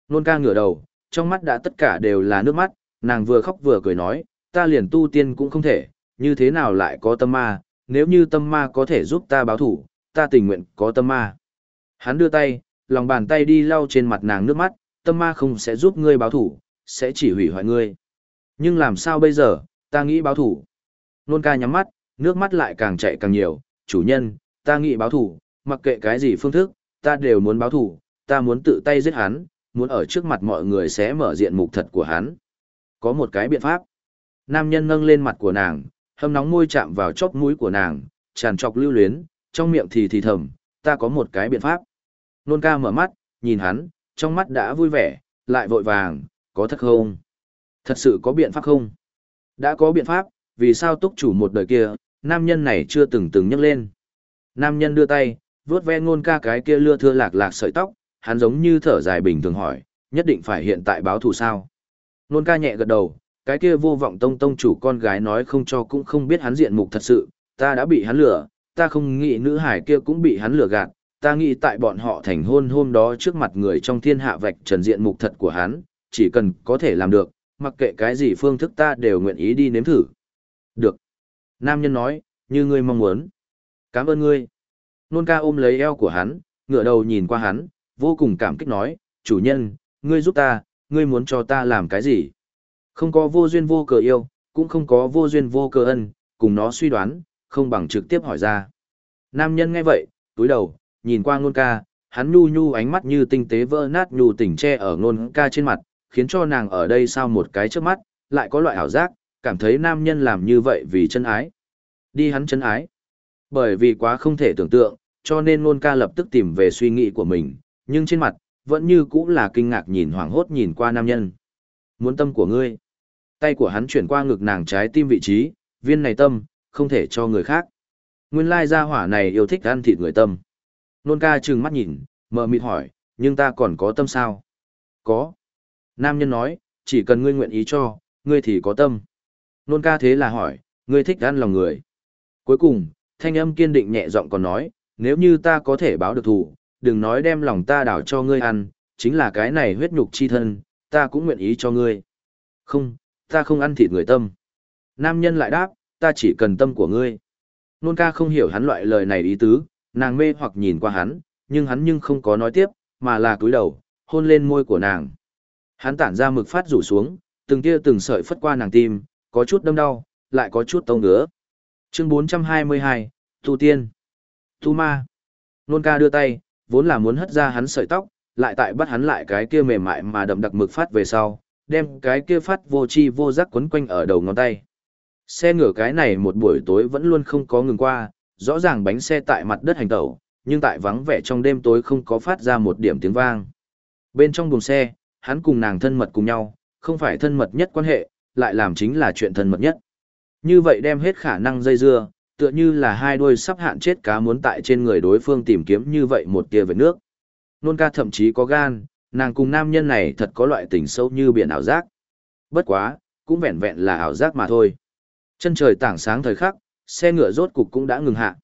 Nôn ca ngửa đầu, trong mắt đã tất cả đều là nước mắt, nàng vừa khóc vừa cười nói, ta liền tu tiên cũng không thể, như thế nào lại có tâm ma, nếu như tâm ma có thể giúp ta báo thủ, ta tình nguyện có tâm ma. Hắn đưa tay, lòng bàn tay đi lau trên mặt nàng nước mắt, tâm ma không sẽ giúp ngươi báo thủ, sẽ chỉ hủy hoại ngươi. Nhưng làm sao bây giờ, ta nghĩ báo thủ. Nôn ca nhắm mắt, nước mắt lại càng chạy càng nhiều, chủ nhân, ta nghĩ báo thủ, mặc kệ cái gì phương thức, ta đều muốn báo thủ, ta muốn tự tay giết hắn, muốn ở trước mặt mọi người sẽ mở diện mục thật của hắn. Có một cái biện pháp. Nam nhân nâng lên mặt của nàng, hâm nóng môi chạm vào chóp mũi của nàng, tràn trọc lưu luyến, trong miệng thì thì thầm, ta có một cái biện pháp. Nôn ca mở mắt, nhìn hắn, trong mắt đã vui vẻ, lại vội vàng, có thật không? Thật sự có biện pháp không? Đã có biện pháp, vì sao túc chủ một đời kia, nam nhân này chưa từng từng nhắc lên. Nam nhân đưa tay, vuốt ve ngôn ca cái kia lưa thưa lạc lạc sợi tóc, hắn giống như thở dài bình thường hỏi, nhất định phải hiện tại báo thù sao. Ngôn ca nhẹ gật đầu, cái kia vô vọng tông tông chủ con gái nói không cho cũng không biết hắn diện mục thật sự, ta đã bị hắn lừa, ta không nghĩ nữ hải kia cũng bị hắn lừa gạt, ta nghĩ tại bọn họ thành hôn hôm đó trước mặt người trong thiên hạ vạch trần diện mục thật của hắn, chỉ cần có thể làm được, mặc kệ cái gì phương thức ta đều nguyện ý đi nếm thử. Được. Nam nhân nói, như ngươi mong muốn. Cảm ơn ngươi. Nôn ca ôm lấy eo của hắn, ngửa đầu nhìn qua hắn, vô cùng cảm kích nói, chủ nhân, ngươi giúp ta, ngươi muốn cho ta làm cái gì? Không có vô duyên vô cờ yêu, cũng không có vô duyên vô cờ ân, cùng nó suy đoán, không bằng trực tiếp hỏi ra. Nam nhân nghe vậy, túi đầu, nhìn qua nôn ca, hắn nhu nhu ánh mắt như tinh tế vỡ nát nhu tỉnh che ở nôn ca trên mặt, khiến cho nàng ở đây sau một cái trước mắt, lại có loại ảo giác, cảm thấy nam nhân làm như vậy vì chân ái. Đi hắn chân ái. Bởi vì quá không thể tưởng tượng, cho nên nôn ca lập tức tìm về suy nghĩ của mình, nhưng trên mặt, vẫn như cũ là kinh ngạc nhìn hoảng hốt nhìn qua nam nhân. Muốn tâm của ngươi. Tay của hắn chuyển qua ngực nàng trái tim vị trí, viên này tâm, không thể cho người khác. Nguyên lai gia hỏa này yêu thích ăn thịt người tâm. Nôn ca trừng mắt nhìn, mờ mịt hỏi, nhưng ta còn có tâm sao? Có. Nam nhân nói, chỉ cần ngươi nguyện ý cho, ngươi thì có tâm. Nôn ca thế là hỏi, ngươi thích ăn lòng người. Cuối cùng, thanh âm kiên định nhẹ giọng còn nói, nếu như ta có thể báo được thù, đừng nói đem lòng ta đảo cho ngươi ăn, chính là cái này huyết nhục chi thân, ta cũng nguyện ý cho ngươi. Không, ta không ăn thịt người tâm. Nam nhân lại đáp, ta chỉ cần tâm của ngươi. Nôn ca không hiểu hắn loại lời này ý tứ, nàng mê hoặc nhìn qua hắn, nhưng hắn nhưng không có nói tiếp, mà là cúi đầu, hôn lên môi của nàng. Hắn tản ra mực phát rủ xuống, từng tia từng sợi phất qua nàng tim, có chút đâm đau, lại có chút tông ngứa. Chương 422, Tu Tiên. Tu Ma. Nôn ca đưa tay, vốn là muốn hất ra hắn sợi tóc, lại tại bắt hắn lại cái kia mềm mại mà đậm đặc mực phát về sau, đem cái kia phát vô chi vô giác quấn quanh ở đầu ngón tay. Xe ngửa cái này một buổi tối vẫn luôn không có ngừng qua, rõ ràng bánh xe tại mặt đất hành tẩu, nhưng tại vắng vẻ trong đêm tối không có phát ra một điểm tiếng vang. Bên trong buồng xe, hắn cùng nàng thân mật cùng nhau, không phải thân mật nhất quan hệ, lại làm chính là chuyện thân mật nhất. Như vậy đem hết khả năng dây dưa, tựa như là hai đôi sắp hạn chết cá muốn tại trên người đối phương tìm kiếm như vậy một tia về nước. Nôn ca thậm chí có gan, nàng cùng nam nhân này thật có loại tình sâu như biển ảo giác. Bất quá, cũng vẹn vẹn là ảo giác mà thôi. Chân trời tảng sáng thời khắc, xe ngựa rốt cục cũng đã ngừng hạ.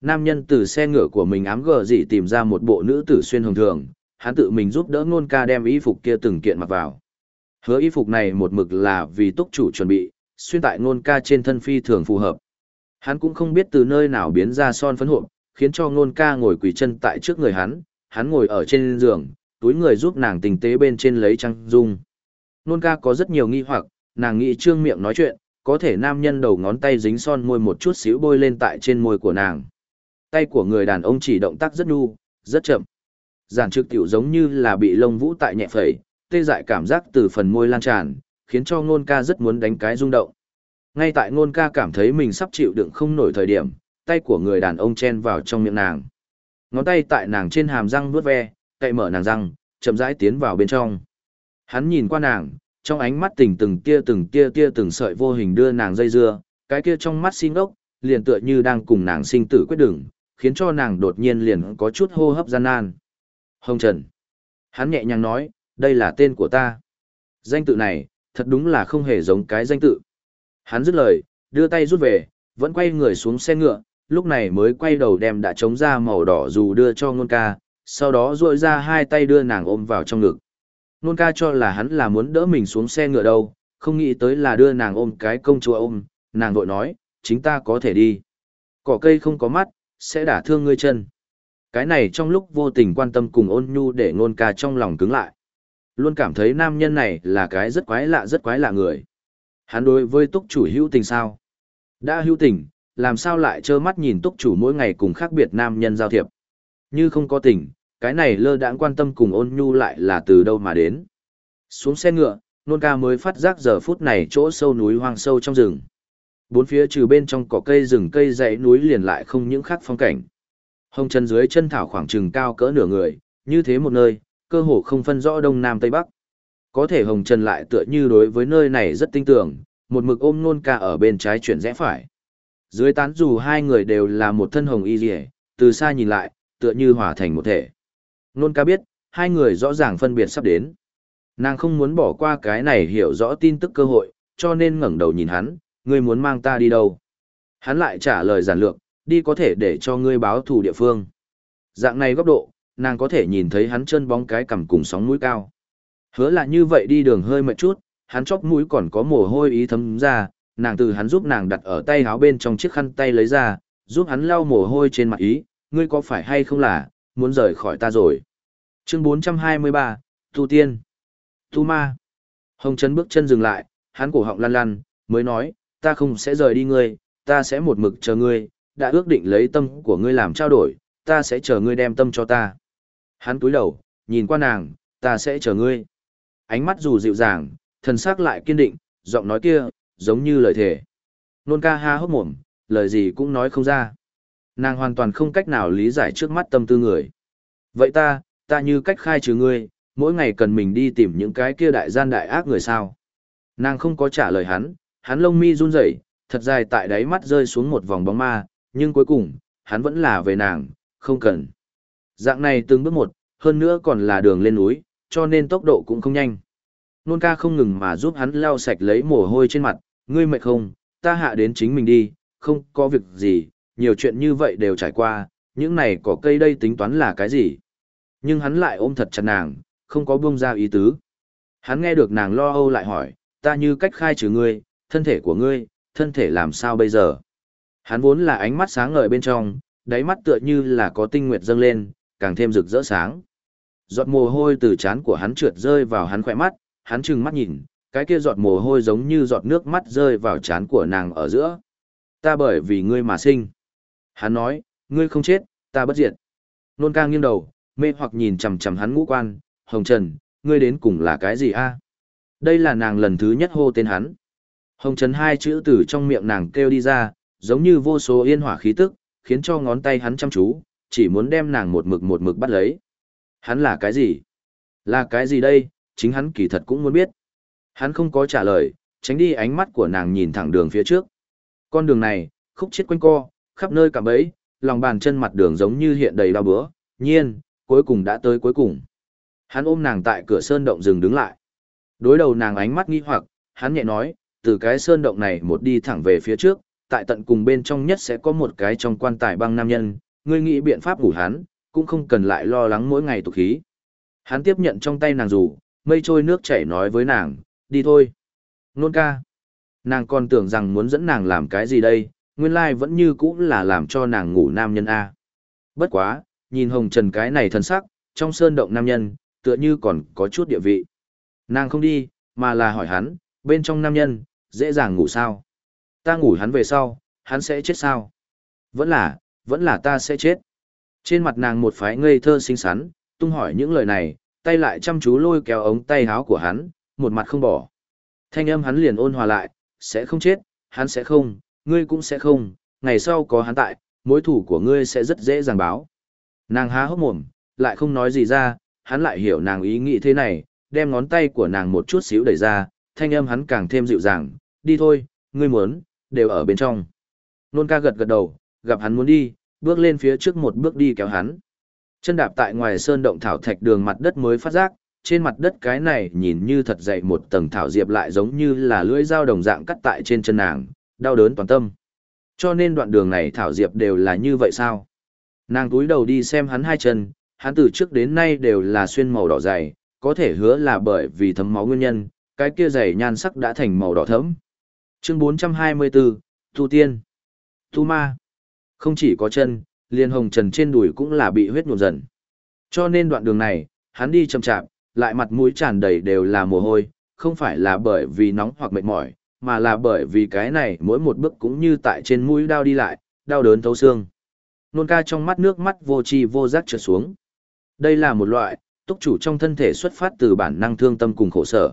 Nam nhân từ xe ngựa của mình ám gờ dị tìm ra một bộ nữ tử xuyên hồng thường, hắn tự mình giúp đỡ ngôn ca đem y phục kia từng kiện mặc vào. Hứa y phục này một mực là vì túc chủ chuẩn bị, xuyên tại ngôn ca trên thân phi thường phù hợp. Hắn cũng không biết từ nơi nào biến ra son phấn hộp, khiến cho ngôn ca ngồi quỳ chân tại trước người hắn, hắn ngồi ở trên giường, túi người giúp nàng tình tế bên trên lấy trăng dung. Ngôn ca có rất nhiều nghi hoặc, nàng nghĩ trương miệng nói chuyện, có thể nam nhân đầu ngón tay dính son môi một chút xíu bôi lên tại trên môi của nàng. Tay của người đàn ông chỉ động tác rất nhu, rất chậm. Giản trực tiểu giống như là bị lông vũ tại nhẹ phẩy, tê dại cảm giác từ phần môi lan tràn, khiến cho ngôn ca rất muốn đánh cái rung động. Ngay tại ngôn ca cảm thấy mình sắp chịu đựng không nổi thời điểm, tay của người đàn ông chen vào trong miệng nàng. Ngón tay tại nàng trên hàm răng vuốt ve, cậy mở nàng răng, chậm rãi tiến vào bên trong. Hắn nhìn qua nàng, trong ánh mắt tình từng tia từng tia tia từng sợi vô hình đưa nàng dây dưa, cái kia trong mắt xin ốc, liền tựa như đang cùng nàng sinh tử quyết định, khiến cho nàng đột nhiên liền có chút hô hấp gian nan. Hồng Trần. Hắn nhẹ nhàng nói, đây là tên của ta. Danh tự này, thật đúng là không hề giống cái danh tự. Hắn dứt lời, đưa tay rút về, vẫn quay người xuống xe ngựa, lúc này mới quay đầu đem đã trống ra màu đỏ dù đưa cho ngôn ca, sau đó duỗi ra hai tay đưa nàng ôm vào trong ngực. Nôn ca cho là hắn là muốn đỡ mình xuống xe ngựa đâu, không nghĩ tới là đưa nàng ôm cái công chúa ôm, nàng vội nói, chính ta có thể đi. Cỏ cây không có mắt, sẽ đả thương ngươi chân. Cái này trong lúc vô tình quan tâm cùng ôn nhu để nôn ca trong lòng cứng lại. Luôn cảm thấy nam nhân này là cái rất quái lạ rất quái lạ người. Hắn đối với túc chủ hữu tình sao? Đã hữu tình, làm sao lại trơ mắt nhìn túc chủ mỗi ngày cùng khác biệt nam nhân giao thiệp? Như không có tình, cái này lơ đãng quan tâm cùng ôn nhu lại là từ đâu mà đến. Xuống xe ngựa, nôn ca mới phát giác giờ phút này chỗ sâu núi hoang sâu trong rừng. Bốn phía trừ bên trong cỏ cây rừng cây dãy núi liền lại không những khác phong cảnh. Hồng chân dưới chân thảo khoảng chừng cao cỡ nửa người, như thế một nơi, cơ hồ không phân rõ đông nam tây bắc. Có thể Hồng Trần lại tựa như đối với nơi này rất tinh tưởng, một mực ôm nôn ca ở bên trái chuyển rẽ phải. Dưới tán dù hai người đều là một thân hồng y rỉa, từ xa nhìn lại, tựa như hòa thành một thể. Nôn ca biết, hai người rõ ràng phân biệt sắp đến. Nàng không muốn bỏ qua cái này hiểu rõ tin tức cơ hội, cho nên ngẩng đầu nhìn hắn, ngươi muốn mang ta đi đâu? Hắn lại trả lời giản lược, đi có thể để cho ngươi báo thù địa phương. Dạng này góc độ, nàng có thể nhìn thấy hắn chân bóng cái cằm cùng sóng mũi cao. Hứa là như vậy đi đường hơi mệt chút, hắn chóp mũi còn có mồ hôi ý thấm ra, nàng từ hắn giúp nàng đặt ở tay áo bên trong chiếc khăn tay lấy ra, giúp hắn lau mồ hôi trên mặt ý, ngươi có phải hay không là, muốn rời khỏi ta rồi. Chương 423, Tu Tiên. Tu Ma. Hồng Trấn bước chân dừng lại, hắn cổ họng lăn lăn, mới nói, ta không sẽ rời đi ngươi, ta sẽ một mực chờ ngươi, đã ước định lấy tâm của ngươi làm trao đổi, ta sẽ chờ ngươi đem tâm cho ta. Hắn túi đầu, nhìn qua nàng, ta sẽ chờ ngươi. Ánh mắt dù dịu dàng, thần sắc lại kiên định, giọng nói kia, giống như lời thề. Nôn ca ha hốc mồm, lời gì cũng nói không ra. Nàng hoàn toàn không cách nào lý giải trước mắt tâm tư người. Vậy ta, ta như cách khai trừ ngươi, mỗi ngày cần mình đi tìm những cái kia đại gian đại ác người sao. Nàng không có trả lời hắn, hắn lông mi run rẩy, thật dài tại đáy mắt rơi xuống một vòng bóng ma, nhưng cuối cùng, hắn vẫn là về nàng, không cần. Dạng này từng bước một, hơn nữa còn là đường lên núi, cho nên tốc độ cũng không nhanh. Nôn ca không ngừng mà giúp hắn lau sạch lấy mồ hôi trên mặt, ngươi mệt không, ta hạ đến chính mình đi, không có việc gì, nhiều chuyện như vậy đều trải qua, những này có cây đây tính toán là cái gì. Nhưng hắn lại ôm thật chặt nàng, không có buông ra ý tứ. Hắn nghe được nàng lo âu lại hỏi, ta như cách khai trừ ngươi, thân thể của ngươi, thân thể làm sao bây giờ? Hắn vốn là ánh mắt sáng ngời bên trong, đáy mắt tựa như là có tinh nguyệt dâng lên, càng thêm rực rỡ sáng. Giọt mồ hôi từ trán của hắn trượt rơi vào hắn khỏe mắt, hắn trừng mắt nhìn, cái kia giọt mồ hôi giống như giọt nước mắt rơi vào trán của nàng ở giữa. Ta bởi vì ngươi mà sinh. Hắn nói, ngươi không chết, ta bất diệt. Nôn ca nghiêng đầu, mê hoặc nhìn chằm chằm hắn ngũ quan, hồng trần, ngươi đến cùng là cái gì a? Đây là nàng lần thứ nhất hô tên hắn. Hồng trần hai chữ từ trong miệng nàng kêu đi ra, giống như vô số yên hỏa khí tức, khiến cho ngón tay hắn chăm chú, chỉ muốn đem nàng một mực một mực bắt lấy. Hắn là cái gì? Là cái gì đây? Chính hắn kỳ thật cũng muốn biết. Hắn không có trả lời, tránh đi ánh mắt của nàng nhìn thẳng đường phía trước. Con đường này, khúc chết quanh co, khắp nơi cả bấy, lòng bàn chân mặt đường giống như hiện đầy đau bữa, nhiên, cuối cùng đã tới cuối cùng. Hắn ôm nàng tại cửa sơn động dừng đứng lại. Đối đầu nàng ánh mắt nghi hoặc, hắn nhẹ nói, từ cái sơn động này một đi thẳng về phía trước, tại tận cùng bên trong nhất sẽ có một cái trong quan tài băng nam nhân, ngươi nghĩ biện pháp ngủ hắn, cũng không cần lại lo lắng mỗi ngày tục khí. Hắn tiếp nhận trong tay nàng rủ, mây trôi nước chảy nói với nàng, đi thôi. Nôn ca. Nàng còn tưởng rằng muốn dẫn nàng làm cái gì đây, nguyên lai vẫn như cũ là làm cho nàng ngủ nam nhân A. Bất quá, nhìn hồng trần cái này thân sắc, trong sơn động nam nhân, tựa như còn có chút địa vị. Nàng không đi, mà là hỏi hắn, bên trong nam nhân, dễ dàng ngủ sao? Ta ngủ hắn về sau, hắn sẽ chết sao? Vẫn là, vẫn là ta sẽ chết. Trên mặt nàng một phái ngây thơ xinh xắn, tung hỏi những lời này, tay lại chăm chú lôi kéo ống tay háo của hắn, một mặt không bỏ. Thanh âm hắn liền ôn hòa lại, sẽ không chết, hắn sẽ không, ngươi cũng sẽ không, ngày sau có hắn tại, mối thủ của ngươi sẽ rất dễ dàng báo. Nàng há hốc mồm, lại không nói gì ra, hắn lại hiểu nàng ý nghĩ thế này, đem ngón tay của nàng một chút xíu đẩy ra, thanh âm hắn càng thêm dịu dàng, đi thôi, ngươi muốn, đều ở bên trong. Nôn ca gật gật đầu, gặp hắn muốn đi, bước lên phía trước một bước đi kéo hắn. Chân đạp tại ngoài sơn động thảo thạch đường mặt đất mới phát giác, trên mặt đất cái này nhìn như thật dày một tầng thảo diệp lại giống như là lưỡi dao đồng dạng cắt tại trên chân nàng, đau đớn toàn tâm. Cho nên đoạn đường này thảo diệp đều là như vậy sao? Nàng túi đầu đi xem hắn hai chân, hắn từ trước đến nay đều là xuyên màu đỏ dày, có thể hứa là bởi vì thấm máu nguyên nhân, cái kia dày nhan sắc đã thành màu đỏ thẫm. Chương 424, Tu Tiên Tu Ma Không chỉ có chân, liền hồng trần trên đùi cũng là bị huyết nhuộm dần. Cho nên đoạn đường này, hắn đi chậm chạp, lại mặt mũi tràn đầy đều là mồ hôi, không phải là bởi vì nóng hoặc mệt mỏi, mà là bởi vì cái này mỗi một bước cũng như tại trên mũi đau đi lại, đau đớn thấu xương. Nôn ca trong mắt nước mắt vô tri vô giác trượt xuống. Đây là một loại, túc chủ trong thân thể xuất phát từ bản năng thương tâm cùng khổ sở.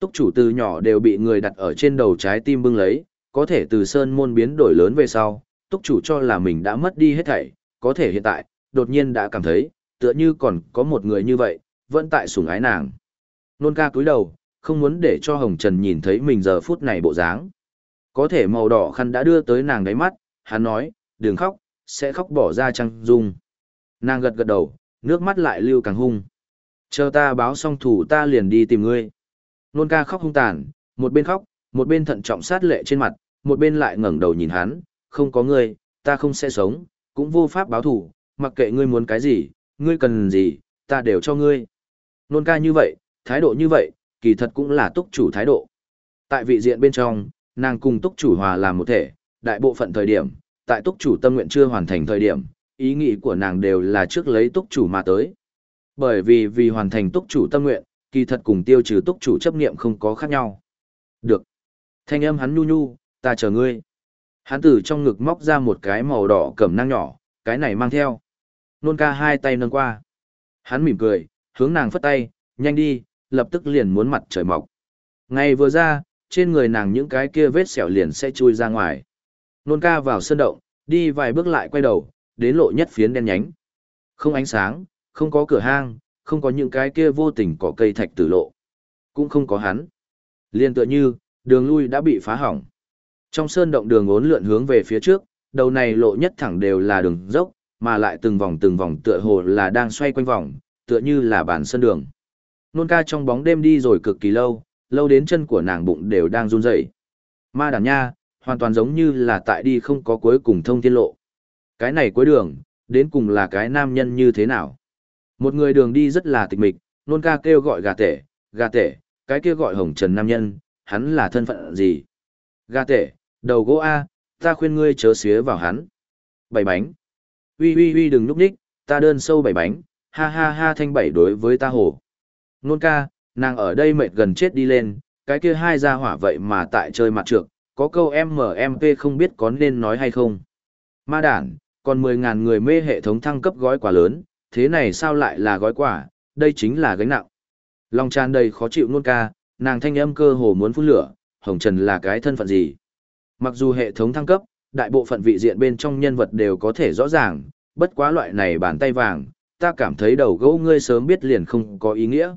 Túc chủ từ nhỏ đều bị người đặt ở trên đầu trái tim bưng lấy, có thể từ sơn môn biến đổi lớn về sau, túc chủ cho là mình đã mất đi hết thảy, có thể hiện tại, đột nhiên đã cảm thấy, tựa như còn có một người như vậy, vẫn tại sủng ái nàng. Nôn ca cúi đầu, không muốn để cho Hồng Trần nhìn thấy mình giờ phút này bộ dáng. Có thể màu đỏ khăn đã đưa tới nàng đáy mắt, hắn nói, đừng khóc, sẽ khóc bỏ ra trăng dung. Nàng gật gật đầu, nước mắt lại lưu càng hung. Chờ ta báo xong thủ ta liền đi tìm ngươi. Nôn ca khóc hung tàn, một bên khóc, một bên thận trọng sát lệ trên mặt, một bên lại ngẩng đầu nhìn hắn, không có ngươi, ta không sẽ sống, cũng vô pháp báo thủ, mặc kệ ngươi muốn cái gì, ngươi cần gì, ta đều cho ngươi. Nôn ca như vậy, thái độ như vậy, kỳ thật cũng là túc chủ thái độ. Tại vị diện bên trong, nàng cùng túc chủ hòa làm một thể, đại bộ phận thời điểm, tại túc chủ tâm nguyện chưa hoàn thành thời điểm, ý nghĩ của nàng đều là trước lấy túc chủ mà tới. Bởi vì vì hoàn thành túc chủ tâm nguyện, kỳ thật cùng tiêu trừ túc chủ chấp niệm không có khác nhau. Được. Thanh âm hắn nhu nhu, ta chờ ngươi. Hắn từ trong ngực móc ra một cái màu đỏ cẩm năng nhỏ, cái này mang theo. Nôn ca hai tay nâng qua. Hắn mỉm cười, hướng nàng phất tay, nhanh đi, lập tức liền muốn mặt trời mọc. Ngày vừa ra, trên người nàng những cái kia vết sẹo liền sẽ chui ra ngoài. Nôn ca vào sân động, đi vài bước lại quay đầu, đến lộ nhất phiến đen nhánh. Không ánh sáng, không có cửa hang, không có những cái kia vô tình có cây thạch tử lộ. Cũng không có hắn. Liên tựa như, đường lui đã bị phá hỏng. Trong sơn động đường ốn lượn hướng về phía trước, đầu này lộ nhất thẳng đều là đường dốc, mà lại từng vòng từng vòng tựa hồ là đang xoay quanh vòng, tựa như là bản sân đường. Nôn ca trong bóng đêm đi rồi cực kỳ lâu, lâu đến chân của nàng bụng đều đang run rẩy. Ma đàn nha, hoàn toàn giống như là tại đi không có cuối cùng thông thiên lộ. Cái này cuối đường, đến cùng là cái nam nhân như thế nào? Một người đường đi rất là tịch mịch, nôn ca kêu gọi gà tể, gà tể, cái kia gọi hồng trần nam nhân, hắn là thân phận gì? Gà tể, đầu gỗ A, ta khuyên ngươi chớ xía vào hắn. Bảy bánh. Ui ui ui đừng núp ních, ta đơn sâu bảy bánh, ha ha ha thanh bảy đối với ta hổ. Nôn ca, nàng ở đây mệt gần chết đi lên, cái kia hai ra hỏa vậy mà tại chơi mặt trược, có câu MMP không biết có nên nói hay không. Ma đản, còn 10.000 người mê hệ thống thăng cấp gói quả lớn, thế này sao lại là gói quả, đây chính là gánh nặng. Lòng tràn đầy khó chịu nôn ca, nàng thanh âm cơ hồ muốn phun lửa, hồng trần là cái thân phận gì. Mặc dù hệ thống thăng cấp, đại bộ phận vị diện bên trong nhân vật đều có thể rõ ràng, bất quá loại này bàn tay vàng, ta cảm thấy đầu gỗ ngươi sớm biết liền không có ý nghĩa.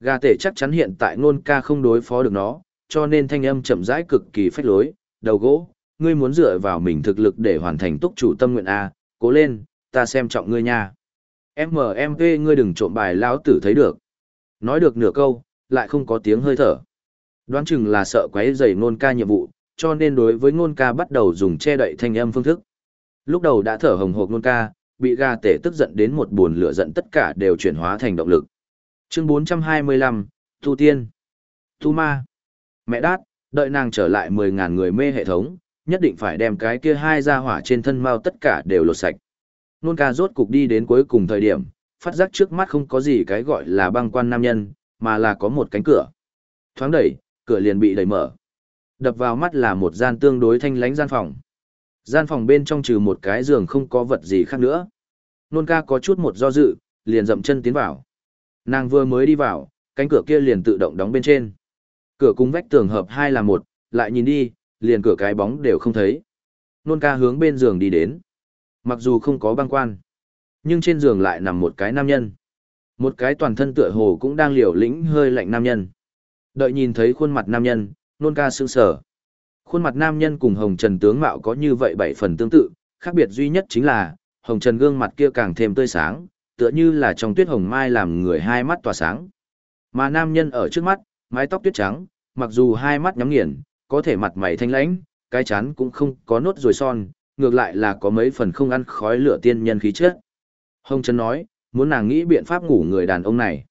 Gà tể chắc chắn hiện tại nôn ca không đối phó được nó, cho nên thanh âm chậm rãi cực kỳ phách lối, đầu gỗ, ngươi muốn dựa vào mình thực lực để hoàn thành túc chủ tâm nguyện A, cố lên, ta xem trọng ngươi nha. MMP ngươi đừng trộm bài lão tử thấy được. Nói được nửa câu, lại không có tiếng hơi thở. Đoán chừng là sợ quấy rầy nôn ca nhiệm vụ, cho nên đối với nôn ca bắt đầu dùng che đậy thanh âm phương thức. Lúc đầu đã thở hồng hộc nôn ca, bị gà tể tức giận đến một buồn lửa giận tất cả đều chuyển hóa thành động lực. Chương 425, Tu Tiên. Tu Ma. Mẹ đát, đợi nàng trở lại 10.000 người mê hệ thống, nhất định phải đem cái kia hai ra hỏa trên thân mau tất cả đều lột sạch. Nôn ca rốt cục đi đến cuối cùng thời điểm, phát giác trước mắt không có gì cái gọi là băng quan nam nhân, mà là có một cánh cửa. Thoáng đẩy, cửa liền bị đẩy mở. Đập vào mắt là một gian tương đối thanh lánh gian phòng. Gian phòng bên trong trừ một cái giường không có vật gì khác nữa. Nôn ca có chút một do dự, liền dậm chân tiến vào. Nàng vừa mới đi vào, cánh cửa kia liền tự động đóng bên trên. Cửa cung vách tường hợp hai là một, lại nhìn đi, liền cửa cái bóng đều không thấy. Nôn ca hướng bên giường đi đến. Mặc dù không có băng quan, nhưng trên giường lại nằm một cái nam nhân. Một cái toàn thân tựa hồ cũng đang liều lĩnh hơi lạnh nam nhân. Đợi nhìn thấy khuôn mặt nam nhân, nôn ca sững sờ. Khuôn mặt nam nhân cùng Hồng Trần tướng mạo có như vậy bảy phần tương tự, khác biệt duy nhất chính là, Hồng Trần gương mặt kia càng thêm tươi sáng, tựa như là trong tuyết hồng mai làm người hai mắt tỏa sáng. Mà nam nhân ở trước mắt, mái tóc tuyết trắng, mặc dù hai mắt nhắm nghiền, có thể mặt mày thanh lãnh, cái chán cũng không có nốt ruồi son, ngược lại là có mấy phần không ăn khói lửa tiên nhân khí chất. Hồng Trần nói, muốn nàng nghĩ biện pháp ngủ người đàn ông này.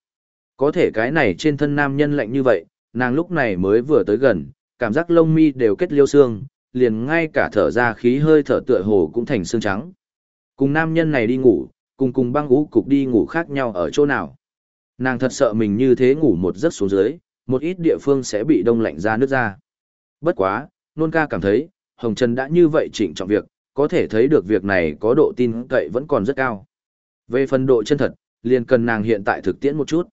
Có thể cái này trên thân nam nhân lạnh như vậy, nàng lúc này mới vừa tới gần, cảm giác lông mi đều kết liêu xương, liền ngay cả thở ra khí hơi thở tựa hồ cũng thành xương trắng. Cùng nam nhân này đi ngủ, cùng cùng băng ú cục đi ngủ khác nhau ở chỗ nào. Nàng thật sợ mình như thế ngủ một giấc xuống dưới, một ít địa phương sẽ bị đông lạnh ra nước ra. Bất quá, nôn ca cảm thấy, Hồng Trần đã như vậy chỉnh trọng việc, có thể thấy được việc này có độ tin cậy vẫn còn rất cao. Về phần độ chân thật, liền cần nàng hiện tại thực tiễn một chút.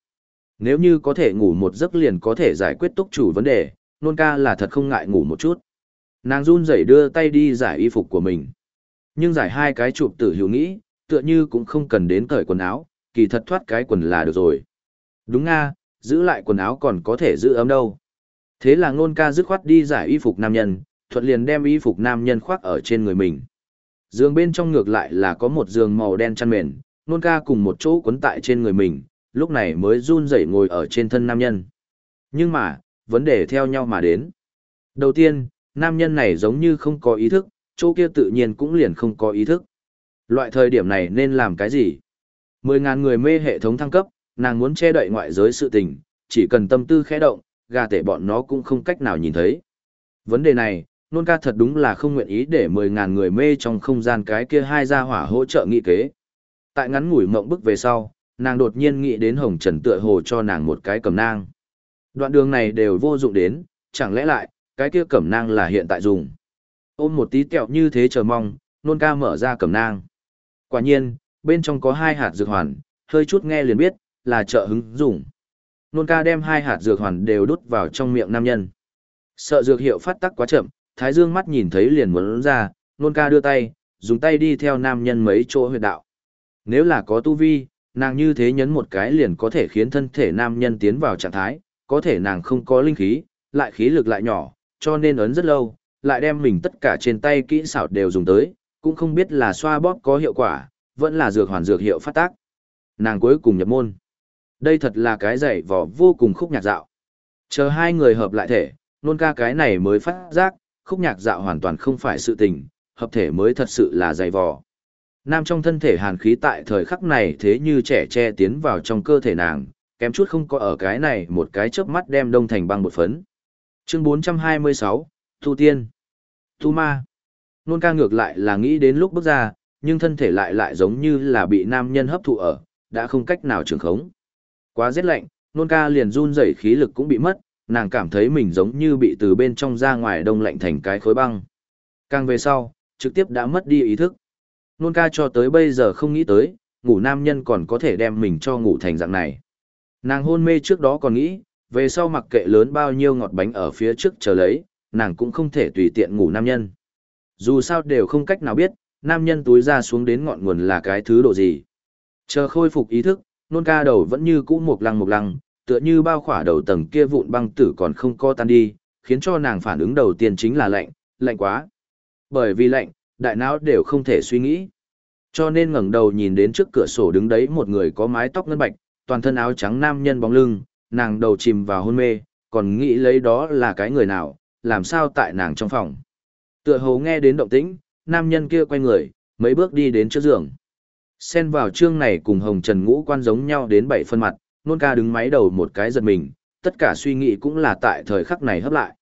Nếu như có thể ngủ một giấc liền có thể giải quyết túc chủ vấn đề, nôn ca là thật không ngại ngủ một chút. Nàng run rẩy đưa tay đi giải y phục của mình. Nhưng giải hai cái chụp tử hiểu nghĩ, tựa như cũng không cần đến cởi quần áo, kỳ thật thoát cái quần là được rồi. Đúng nga, giữ lại quần áo còn có thể giữ ấm đâu. Thế là nôn ca dứt khoát đi giải y phục nam nhân, thuận liền đem y phục nam nhân khoác ở trên người mình. Giường bên trong ngược lại là có một giường màu đen chăn mền, nôn ca cùng một chỗ quấn tại trên người mình, lúc này mới run rẩy ngồi ở trên thân nam nhân. Nhưng mà, vấn đề theo nhau mà đến. Đầu tiên, nam nhân này giống như không có ý thức, chỗ kia tự nhiên cũng liền không có ý thức. Loại thời điểm này nên làm cái gì? Mười ngàn người mê hệ thống thăng cấp, nàng muốn che đậy ngoại giới sự tình, chỉ cần tâm tư khẽ động, gà tể bọn nó cũng không cách nào nhìn thấy. Vấn đề này, nôn ca thật đúng là không nguyện ý để mười ngàn người mê trong không gian cái kia hai gia hỏa hỗ trợ nghị kế. Tại ngắn ngủi mộng bức về sau, nàng đột nhiên nghĩ đến hồng trần tựa hồ cho nàng một cái cầm nang. Đoạn đường này đều vô dụng đến, chẳng lẽ lại, cái kia cẩm nang là hiện tại dùng. Ôm một tí kẹo như thế chờ mong, nôn ca mở ra cẩm nang. Quả nhiên, bên trong có hai hạt dược hoàn, hơi chút nghe liền biết, là trợ hứng dùng. Nôn ca đem hai hạt dược hoàn đều đút vào trong miệng nam nhân. Sợ dược hiệu phát tắc quá chậm, thái dương mắt nhìn thấy liền muốn ra, nôn ca đưa tay, dùng tay đi theo nam nhân mấy chỗ huyệt đạo. Nếu là có tu vi, nàng như thế nhấn một cái liền có thể khiến thân thể nam nhân tiến vào trạng thái, có thể nàng không có linh khí, lại khí lực lại nhỏ, cho nên ấn rất lâu, lại đem mình tất cả trên tay kỹ xảo đều dùng tới, cũng không biết là xoa bóp có hiệu quả, vẫn là dược hoàn dược hiệu phát tác. Nàng cuối cùng nhập môn. Đây thật là cái dạy vỏ vô cùng khúc nhạc dạo. Chờ hai người hợp lại thể, nôn ca cái này mới phát giác, khúc nhạc dạo hoàn toàn không phải sự tình, hợp thể mới thật sự là dày vò. Nam trong thân thể hàn khí tại thời khắc này thế như trẻ che tiến vào trong cơ thể nàng, kém chút không có ở cái này một cái chớp mắt đem đông thành băng một phấn. Chương 426, Thu Tiên. Thu Ma. Nôn ca ngược lại là nghĩ đến lúc bước ra, nhưng thân thể lại lại giống như là bị nam nhân hấp thụ ở, đã không cách nào trường khống. Quá rét lạnh, nôn ca liền run rẩy khí lực cũng bị mất, nàng cảm thấy mình giống như bị từ bên trong ra ngoài đông lạnh thành cái khối băng. Càng về sau, trực tiếp đã mất đi ý thức. Nôn ca cho tới bây giờ không nghĩ tới, ngủ nam nhân còn có thể đem mình cho ngủ thành dạng này. Nàng hôn mê trước đó còn nghĩ, về sau mặc kệ lớn bao nhiêu ngọt bánh ở phía trước chờ lấy, nàng cũng không thể tùy tiện ngủ nam nhân. Dù sao đều không cách nào biết, nam nhân túi ra xuống đến ngọn nguồn là cái thứ độ gì. Chờ khôi phục ý thức, nôn ca đầu vẫn như cũ một lăng một lăng, tựa như bao khỏa đầu tầng kia vụn băng tử còn không co tan đi, khiến cho nàng phản ứng đầu tiên chính là lạnh, lạnh quá. Bởi vì lạnh, đại não đều không thể suy nghĩ. Cho nên ngẩng đầu nhìn đến trước cửa sổ đứng đấy một người có mái tóc ngân bạch, toàn thân áo trắng nam nhân bóng lưng, nàng đầu chìm vào hôn mê, còn nghĩ lấy đó là cái người nào, làm sao tại nàng trong phòng. Tựa hồ nghe đến động tĩnh, nam nhân kia quay người, mấy bước đi đến trước giường. Xen vào chương này cùng hồng trần ngũ quan giống nhau đến bảy phân mặt, nôn ca đứng máy đầu một cái giật mình, tất cả suy nghĩ cũng là tại thời khắc này hấp lại.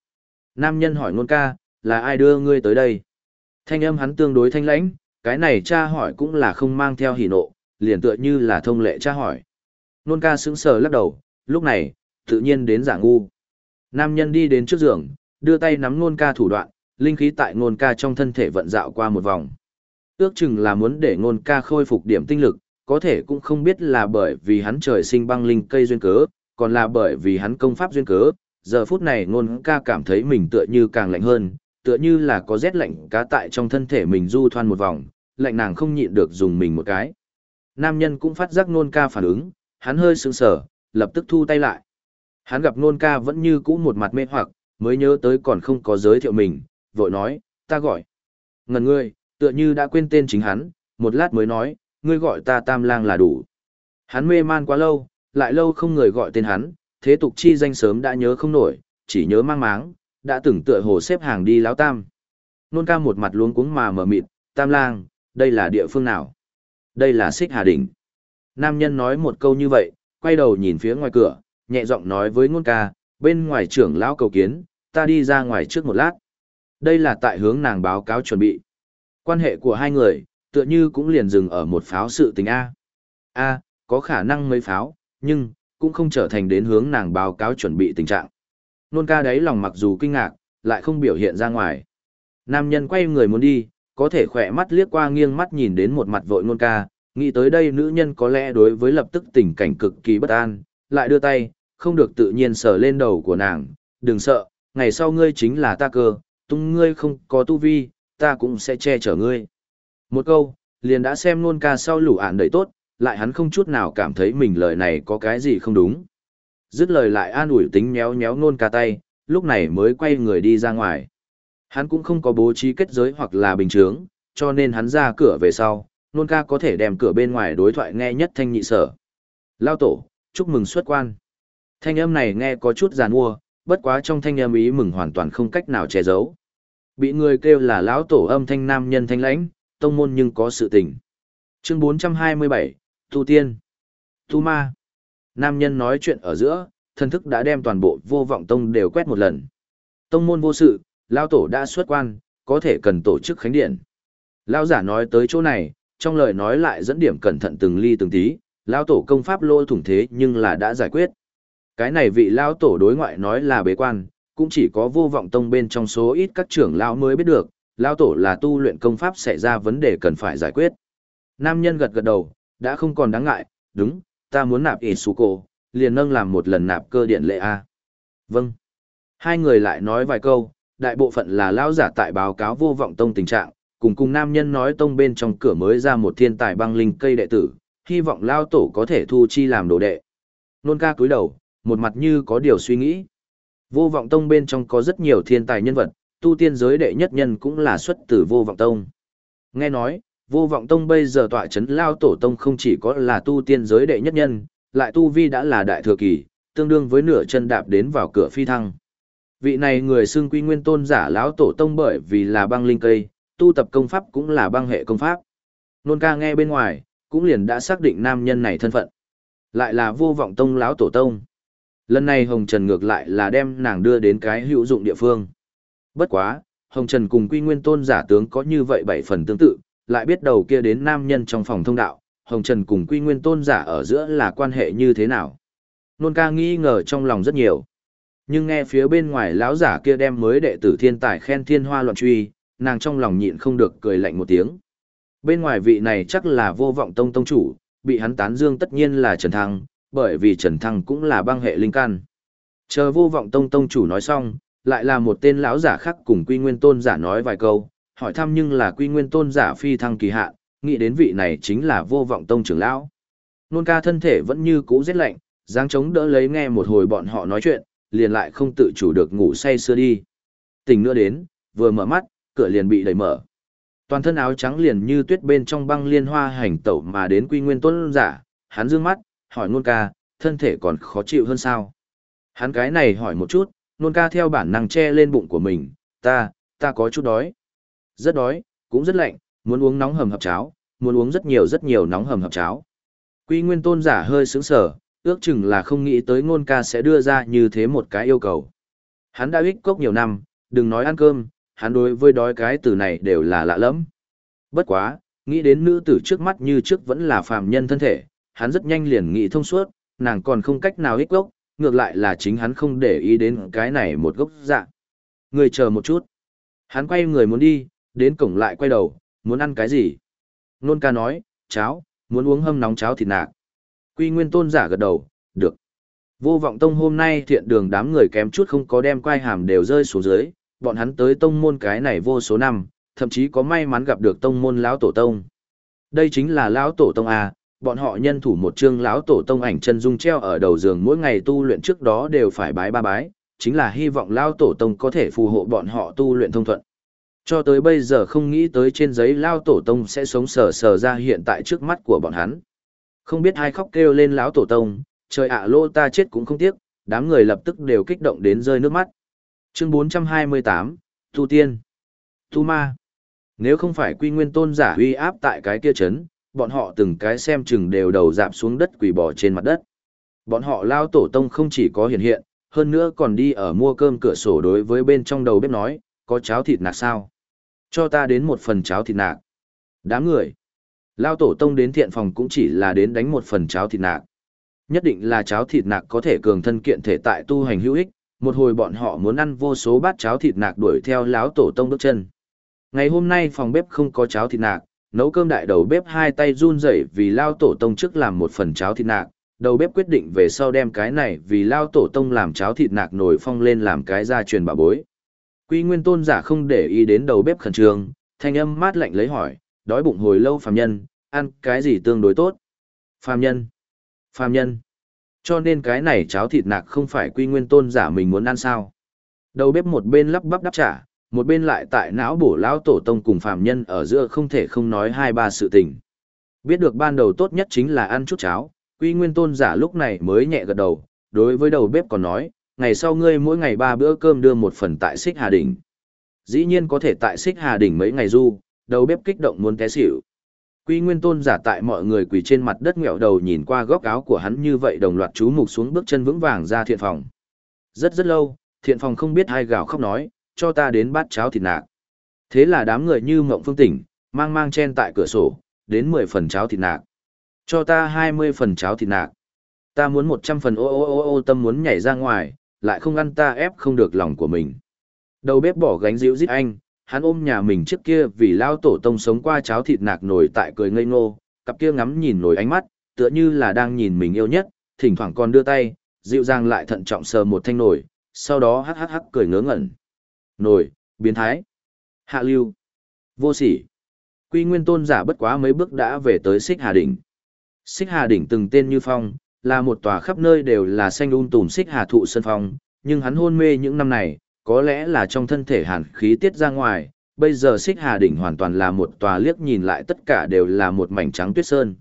Nam nhân hỏi nôn ca, là ai đưa ngươi tới đây? Thanh âm hắn tương đối thanh lãnh, cái này cha hỏi cũng là không mang theo hỉ nộ, liền tựa như là thông lệ cha hỏi. Nôn ca sững sờ lắc đầu, lúc này, tự nhiên đến giả ngu. Nam nhân đi đến trước giường, đưa tay nắm nôn ca thủ đoạn, linh khí tại nôn ca trong thân thể vận dạo qua một vòng. Ước chừng là muốn để nôn ca khôi phục điểm tinh lực, có thể cũng không biết là bởi vì hắn trời sinh băng linh cây duyên cớ, còn là bởi vì hắn công pháp duyên cớ. Giờ phút này nôn ca cảm thấy mình tựa như càng lạnh hơn, tựa như là có rét lạnh cá tại trong thân thể mình du thoan một vòng, lạnh nàng không nhịn được dùng mình một cái. Nam nhân cũng phát giác nôn ca phản ứng, hắn hơi sững sờ, lập tức thu tay lại. Hắn gặp nôn ca vẫn như cũ một mặt mê hoặc, mới nhớ tới còn không có giới thiệu mình, vội nói, ta gọi. Ngần ngươi, tựa như đã quên tên chính hắn, một lát mới nói, ngươi gọi ta tam lang là đủ. Hắn mê man quá lâu, lại lâu không người gọi tên hắn, thế tục chi danh sớm đã nhớ không nổi, chỉ nhớ mang máng, đã từng tựa hồ xếp hàng đi láo tam. Nôn ca một mặt luống cuống mà mở mịt, tam lang, đây là địa phương nào? Đây là xích hà đỉnh. Nam nhân nói một câu như vậy, quay đầu nhìn phía ngoài cửa, nhẹ giọng nói với ngôn ca, bên ngoài trưởng lão cầu kiến, ta đi ra ngoài trước một lát. Đây là tại hướng nàng báo cáo chuẩn bị. Quan hệ của hai người, tựa như cũng liền dừng ở một pháo sự tình A. A, có khả năng mấy pháo, nhưng, cũng không trở thành đến hướng nàng báo cáo chuẩn bị tình trạng. Nôn ca đấy lòng mặc dù kinh ngạc, lại không biểu hiện ra ngoài. Nam nhân quay người muốn đi, có thể khỏe mắt liếc qua nghiêng mắt nhìn đến một mặt vội nôn ca, nghĩ tới đây nữ nhân có lẽ đối với lập tức tình cảnh cực kỳ bất an, lại đưa tay, không được tự nhiên sờ lên đầu của nàng, đừng sợ, ngày sau ngươi chính là ta cơ, tung ngươi không có tu vi, ta cũng sẽ che chở ngươi. Một câu, liền đã xem nôn ca sau lũ ản đầy tốt, lại hắn không chút nào cảm thấy mình lời này có cái gì không đúng. Dứt lời lại an ủi tính méo méo nôn ca tay, lúc này mới quay người đi ra ngoài. Hắn cũng không có bố trí kết giới hoặc là bình chướng, cho nên hắn ra cửa về sau, nôn ca có thể đem cửa bên ngoài đối thoại nghe nhất thanh nhị sở. Lao tổ, chúc mừng xuất quan. Thanh âm này nghe có chút giàn mua, bất quá trong thanh âm ý mừng hoàn toàn không cách nào che giấu. Bị người kêu là lão tổ âm thanh nam nhân thanh lãnh, tông môn nhưng có sự tình. Chương 427, Tu Tiên. Tu Ma. Nam nhân nói chuyện ở giữa, thân thức đã đem toàn bộ vô vọng tông đều quét một lần. Tông môn vô sự, lão tổ đã xuất quan, có thể cần tổ chức khánh điện. Lão giả nói tới chỗ này, trong lời nói lại dẫn điểm cẩn thận từng ly từng tí, lão tổ công pháp lôi thủng thế nhưng là đã giải quyết. Cái này vị lão tổ đối ngoại nói là bế quan, cũng chỉ có vô vọng tông bên trong số ít các trưởng lão mới biết được, lão tổ là tu luyện công pháp xảy ra vấn đề cần phải giải quyết. Nam nhân gật gật đầu, đã không còn đáng ngại, đúng, ta muốn nạp Isuko, liền nâng làm một lần nạp cơ điện lệ A. Vâng. Hai người lại nói vài câu, đại bộ phận là lão giả tại báo cáo vô vọng tông tình trạng, cùng cùng nam nhân nói tông bên trong cửa mới ra một thiên tài băng linh cây đệ tử, hy vọng lao tổ có thể thu chi làm đồ đệ. Nôn ca cúi đầu, một mặt như có điều suy nghĩ. Vô vọng tông bên trong có rất nhiều thiên tài nhân vật, tu tiên giới đệ nhất nhân cũng là xuất từ vô vọng tông. Nghe nói, vô vọng tông bây giờ tọa chấn lao tổ tông không chỉ có là tu tiên giới đệ nhất nhân, lại tu vi đã là đại thừa kỳ, tương đương với nửa chân đạp đến vào cửa phi thăng. Vị này người xưng quy nguyên tôn giả lão tổ tông bởi vì là băng linh cây, tu tập công pháp cũng là băng hệ công pháp. Nôn ca nghe bên ngoài, cũng liền đã xác định nam nhân này thân phận. Lại là vô vọng tông lão tổ tông. Lần này Hồng Trần ngược lại là đem nàng đưa đến cái hữu dụng địa phương. Bất quá, Hồng Trần cùng Quy Nguyên Tôn giả tướng có như vậy bảy phần tương tự, lại biết đầu kia đến nam nhân trong phòng thông đạo, Hồng Trần cùng Quy Nguyên Tôn giả ở giữa là quan hệ như thế nào. Nôn ca nghi ngờ trong lòng rất nhiều. Nhưng nghe phía bên ngoài lão giả kia đem mới đệ tử thiên tài khen thiên hoa loạn truy, nàng trong lòng nhịn không được cười lạnh một tiếng. Bên ngoài vị này chắc là vô vọng tông tông chủ, bị hắn tán dương tất nhiên là Trần Thăng, bởi vì Trần Thăng cũng là băng hệ linh căn. Chờ vô vọng tông tông chủ nói xong, lại là một tên lão giả khác cùng quy nguyên tôn giả nói vài câu, hỏi thăm nhưng là quy nguyên tôn giả phi thăng kỳ hạn, nghĩ đến vị này chính là vô vọng tông trưởng lão. Nôn ca thân thể vẫn như cũ rét lạnh, dáng chống đỡ lấy nghe một hồi bọn họ nói chuyện, liền lại không tự chủ được ngủ say sưa đi. Tỉnh nữa đến, vừa mở mắt, cửa liền bị đẩy mở. Toàn thân áo trắng liền như tuyết bên trong băng liên hoa hành tẩu mà đến quy nguyên tôn giả, hắn dương mắt, hỏi nôn ca, thân thể còn khó chịu hơn sao? Hắn cái này hỏi một chút, nôn ca theo bản năng che lên bụng của mình, ta, ta có chút đói. Rất đói, cũng rất lạnh, muốn uống nóng hầm hập cháo, muốn uống rất nhiều rất nhiều nóng hầm hập cháo. Quy nguyên tôn giả hơi sướng sở, ước chừng là không nghĩ tới ngôn ca sẽ đưa ra như thế một cái yêu cầu. Hắn đã ích cốc nhiều năm, đừng nói ăn cơm, hắn đối với đói cái từ này đều là lạ lẫm. Bất quá, nghĩ đến nữ tử trước mắt như trước vẫn là phàm nhân thân thể, hắn rất nhanh liền nghĩ thông suốt, nàng còn không cách nào ích cốc ngược lại là chính hắn không để ý đến cái này một gốc dạng. Người chờ một chút. Hắn quay người muốn đi, đến cổng lại quay đầu, muốn ăn cái gì? Nôn ca nói, cháo, muốn uống hâm nóng cháo thịt nạc. Quy nguyên tôn giả gật đầu, được. Vô vọng tông hôm nay thiện đường đám người kém chút không có đem quai hàm đều rơi xuống dưới, bọn hắn tới tông môn cái này vô số năm, thậm chí có may mắn gặp được tông môn lão tổ tông. Đây chính là lão tổ tông à? Bọn họ nhân thủ một chương lão tổ tông ảnh chân dung treo ở đầu giường mỗi ngày tu luyện trước đó đều phải bái ba bái, chính là hy vọng lão tổ tông có thể phù hộ bọn họ tu luyện thông thuận. Cho tới bây giờ không nghĩ tới trên giấy lão tổ tông sẽ sống sờ sờ ra hiện tại trước mắt của bọn hắn. Không biết hai khóc kêu lên lão tổ tông, trời ạ lô ta chết cũng không tiếc, đám người lập tức đều kích động đến rơi nước mắt. Chương 428, Tu Tiên Tu Ma Nếu không phải quy nguyên tôn giả uy áp tại cái kia chấn, bọn họ từng cái xem chừng đều đầu dạp xuống đất quỳ bỏ trên mặt đất. Bọn họ lao tổ tông không chỉ có hiện hiện, hơn nữa còn đi ở mua cơm cửa sổ đối với bên trong đầu bếp nói, có cháo thịt nạc sao? Cho ta đến một phần cháo thịt nạc. Đám người. Lao tổ tông đến thiện phòng cũng chỉ là đến đánh một phần cháo thịt nạc. Nhất định là cháo thịt nạc có thể cường thân kiện thể tại tu hành hữu ích, một hồi bọn họ muốn ăn vô số bát cháo thịt nạc đuổi theo láo tổ tông bước chân. Ngày hôm nay phòng bếp không có cháo thịt nạc, nấu cơm đại đầu bếp hai tay run rẩy vì lao tổ tông trước làm một phần cháo thịt nạc, đầu bếp quyết định về sau đem cái này vì lao tổ tông làm cháo thịt nạc nổi phong lên làm cái gia truyền bà bối. Quy nguyên tôn giả không để ý đến đầu bếp khẩn trương, thanh âm mát lạnh lấy hỏi, đói bụng hồi lâu phàm nhân, ăn cái gì tương đối tốt? Phàm nhân. Phàm nhân. Cho nên cái này cháo thịt nạc không phải quy nguyên tôn giả mình muốn ăn sao. Đầu bếp một bên lắp bắp đáp trả, một bên lại tại não bổ lão tổ tông cùng phàm nhân ở giữa không thể không nói hai ba sự tình. Biết được ban đầu tốt nhất chính là ăn chút cháo, quy nguyên tôn giả lúc này mới nhẹ gật đầu, đối với đầu bếp còn nói, ngày sau ngươi mỗi ngày ba bữa cơm đưa một phần tại xích hà đỉnh. Dĩ nhiên có thể tại xích hà đỉnh mấy ngày du, đầu bếp kích động muốn té xỉu. Quy Nguyên Tôn giả tại mọi người quỳ trên mặt đất ngẹo đầu nhìn qua góc áo của hắn như vậy đồng loạt chú mục xuống bước chân vững vàng ra thiện phòng. Rất rất lâu, thiện phòng không biết hai gào khóc nói, cho ta đến bát cháo thịt nạc. Thế là đám người như mộng phương tỉnh, mang mang chen tại cửa sổ, đến 10 phần cháo thịt nạc. Cho ta 20 phần cháo thịt nạc. Ta muốn 100 phần ô ô ô ô tâm muốn nhảy ra ngoài, lại không ăn ta ép không được lòng của mình. Đầu bếp bỏ gánh dịu giết anh, hắn ôm nhà mình trước kia vì lao tổ tông sống qua cháo thịt nạc nổi tại cười ngây ngô, cặp kia ngắm nhìn nổi ánh mắt, tựa như là đang nhìn mình yêu nhất, thỉnh thoảng còn đưa tay, dịu dàng lại thận trọng sờ một thanh nổi, sau đó hắc hắc hắc cười ngớ ngẩn. Nổi, biến thái, hạ lưu, vô sỉ. Quy nguyên tôn giả bất quá mấy bước đã về tới xích hà đỉnh. Xích hà đỉnh từng tên như phong, là một tòa khắp nơi đều là xanh um tùm xích hà thụ sân phong, nhưng hắn hôn mê những năm này, có lẽ là trong thân thể hàn khí tiết ra ngoài, bây giờ xích hà đỉnh hoàn toàn là một tòa liếc nhìn lại tất cả đều là một mảnh trắng tuyết sơn.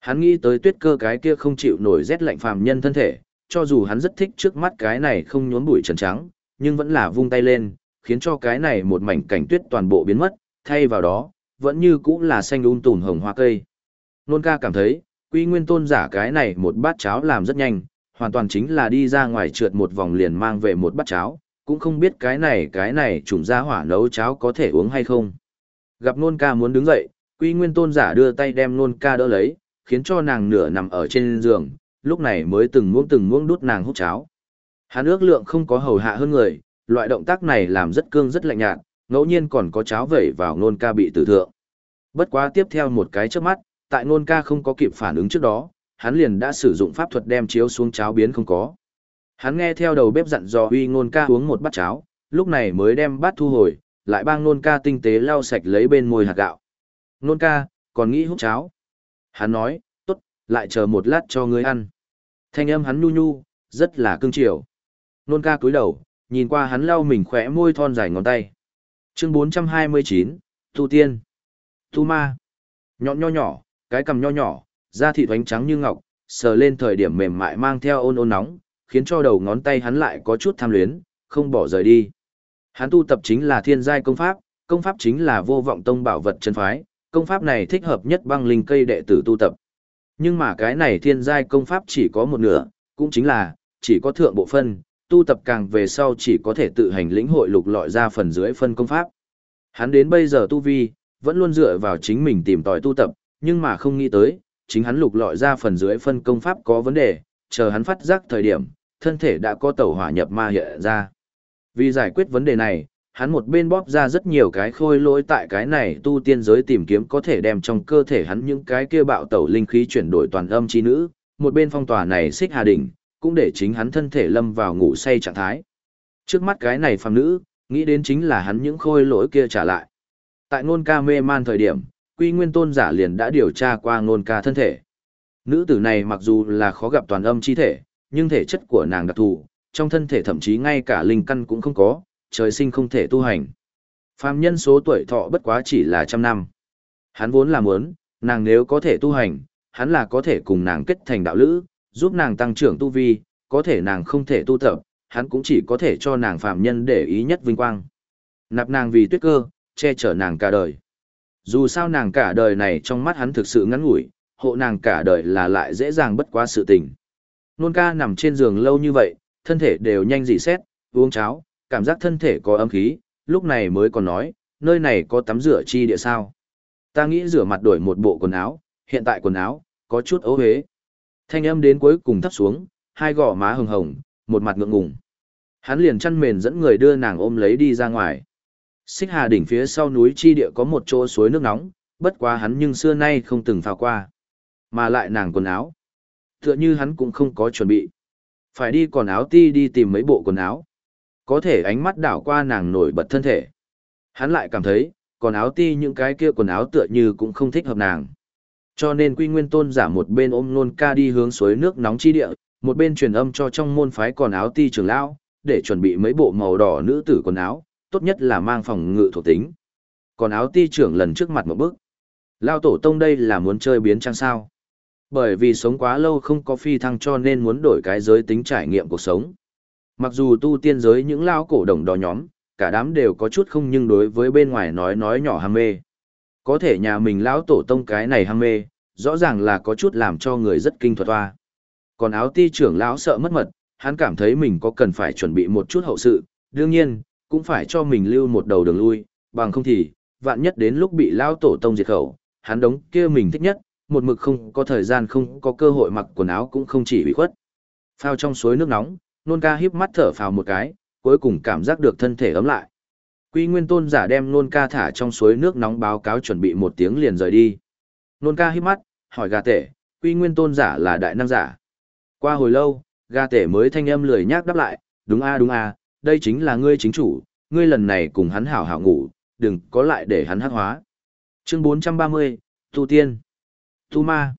Hắn nghĩ tới tuyết cơ cái kia không chịu nổi rét lạnh phàm nhân thân thể, cho dù hắn rất thích trước mắt cái này không nhốn bụi trần trắng, nhưng vẫn là vung tay lên, khiến cho cái này một mảnh cảnh tuyết toàn bộ biến mất, thay vào đó, vẫn như cũng là xanh um tùn hồng hoa cây. Nôn ca cảm thấy, quy nguyên tôn giả cái này một bát cháo làm rất nhanh, hoàn toàn chính là đi ra ngoài trượt một vòng liền mang về một bát cháo, cũng không biết cái này cái này trùng ra hỏa nấu cháo có thể uống hay không. Gặp nôn ca muốn đứng dậy, quy nguyên tôn giả đưa tay đem nôn ca đỡ lấy, khiến cho nàng nửa nằm ở trên giường, lúc này mới từng muỗng từng muỗng đút nàng hút cháo. Hắn ước lượng không có hầu hạ hơn người, loại động tác này làm rất cương rất lạnh nhạt, ngẫu nhiên còn có cháo vẩy vào nôn ca bị tử thượng. Bất quá tiếp theo một cái trước mắt, tại nôn ca không có kịp phản ứng trước đó, hắn liền đã sử dụng pháp thuật đem chiếu xuống cháo biến không có. Hắn nghe theo đầu bếp dặn dò uy nôn ca uống một bát cháo, lúc này mới đem bát thu hồi, lại bang nôn ca tinh tế lau sạch lấy bên môi hạt gạo. Nôn ca, còn nghĩ hút cháo. Hắn nói, tốt, lại chờ một lát cho ngươi ăn. Thanh âm hắn nhu nhu, rất là cưng chiều. Nôn ca cúi đầu, nhìn qua hắn lau mình khỏe môi thon dài ngón tay. Chương 429, Tu Tiên. Tu Ma. Nhọn nho nhỏ, cái cầm nho nhỏ, da thịt ánh trắng như ngọc, sờ lên thời điểm mềm mại mang theo ôn ôn nóng, khiến cho đầu ngón tay hắn lại có chút tham luyến, không bỏ rời đi. Hắn tu tập chính là thiên giai công pháp, công pháp chính là vô vọng tông bảo vật chân phái, công pháp này thích hợp nhất băng linh cây đệ tử tu tập. Nhưng mà cái này thiên giai công pháp chỉ có một nửa, cũng chính là, chỉ có thượng bộ phân, tu tập càng về sau chỉ có thể tự hành lĩnh hội lục lọi ra phần dưới phân công pháp. Hắn đến bây giờ tu vi, vẫn luôn dựa vào chính mình tìm tòi tu tập, nhưng mà không nghĩ tới, chính hắn lục lọi ra phần dưới phân công pháp có vấn đề, chờ hắn phát giác thời điểm, thân thể đã có tẩu hỏa nhập ma hiện ra. Vì giải quyết vấn đề này, hắn một bên bóp ra rất nhiều cái khôi lỗi tại cái này tu tiên giới tìm kiếm có thể đem trong cơ thể hắn những cái kia bạo tẩu linh khí chuyển đổi toàn âm chi nữ, một bên phong tỏa này xích hà đỉnh, cũng để chính hắn thân thể lâm vào ngủ say trạng thái. Trước mắt cái này phàm nữ, nghĩ đến chính là hắn những khôi lỗi kia trả lại. Tại ngôn ca mê man thời điểm, quy nguyên tôn giả liền đã điều tra qua ngôn ca thân thể. Nữ tử này mặc dù là khó gặp toàn âm chi thể, nhưng thể chất của nàng đặc thù, trong thân thể thậm chí ngay cả linh căn cũng không có, trời sinh không thể tu hành. Phàm nhân số tuổi thọ bất quá chỉ là trăm năm. Hắn vốn là muốn, nàng nếu có thể tu hành, hắn là có thể cùng nàng kết thành đạo lữ, giúp nàng tăng trưởng tu vi, có thể nàng không thể tu tập, hắn cũng chỉ có thể cho nàng phàm nhân để ý nhất vinh quang. Nạp nàng vì tuyết cơ, che chở nàng cả đời. Dù sao nàng cả đời này trong mắt hắn thực sự ngắn ngủi, hộ nàng cả đời là lại dễ dàng bất quá sự tình. Nôn ca nằm trên giường lâu như vậy, thân thể đều nhanh dị xét, uống cháo, cảm giác thân thể có âm khí, lúc này mới còn nói, nơi này có tắm rửa chi địa sao. Ta nghĩ rửa mặt đổi một bộ quần áo, hiện tại quần áo, có chút ấu hế. Thanh âm đến cuối cùng thấp xuống, hai gò má hồng hồng, một mặt ngượng ngùng. Hắn liền chăn mền dẫn người đưa nàng ôm lấy đi ra ngoài. Xích Hà đỉnh phía sau núi chi địa có một chỗ suối nước nóng, bất quá hắn nhưng xưa nay không từng phao qua. Mà lại nàng quần áo. Tựa như hắn cũng không có chuẩn bị. Phải đi còn áo ti đi tìm mấy bộ quần áo. Có thể ánh mắt đảo qua nàng nổi bật thân thể. Hắn lại cảm thấy, còn áo ti những cái kia quần áo tựa như cũng không thích hợp nàng. Cho nên quy nguyên tôn giả một bên ôm nôn ca đi hướng suối nước nóng chi địa, một bên truyền âm cho trong môn phái còn áo ti trưởng lão, để chuẩn bị mấy bộ màu đỏ nữ tử quần áo, tốt nhất là mang phòng ngự thuộc tính. Còn áo ti trưởng lần trước mặt một bước. Lao tổ tông đây là muốn chơi biến trang sao. Bởi vì sống quá lâu không có phi thăng cho nên muốn đổi cái giới tính trải nghiệm cuộc sống. Mặc dù tu tiên giới những lao cổ đồng đó nhóm, cả đám đều có chút không nhưng đối với bên ngoài nói nói nhỏ ham mê. Có thể nhà mình lão tổ tông cái này ham mê, rõ ràng là có chút làm cho người rất kinh thuật toa. Còn áo ti trưởng lão sợ mất mật, hắn cảm thấy mình có cần phải chuẩn bị một chút hậu sự, đương nhiên, cũng phải cho mình lưu một đầu đường lui, bằng không thì, vạn nhất đến lúc bị lão tổ tông diệt khẩu, hắn đống kia mình thích nhất, một mực không có thời gian không có cơ hội mặc quần áo cũng không chỉ bị khuất. Phao trong suối nước nóng, nôn ca híp mắt thở phào một cái, cuối cùng cảm giác được thân thể ấm lại. Quy Nguyên Tôn giả đem nôn ca thả trong suối nước nóng báo cáo chuẩn bị một tiếng liền rời đi. Nôn ca hít mắt, hỏi gà tể, Quy Nguyên Tôn giả là đại năng giả. Qua hồi lâu, gà tể mới thanh âm lười nhác đáp lại, đúng a đúng a, đây chính là ngươi chính chủ, ngươi lần này cùng hắn hảo hảo ngủ, đừng có lại để hắn hắc hóa. Chương 430, Tu Tiên Tu Ma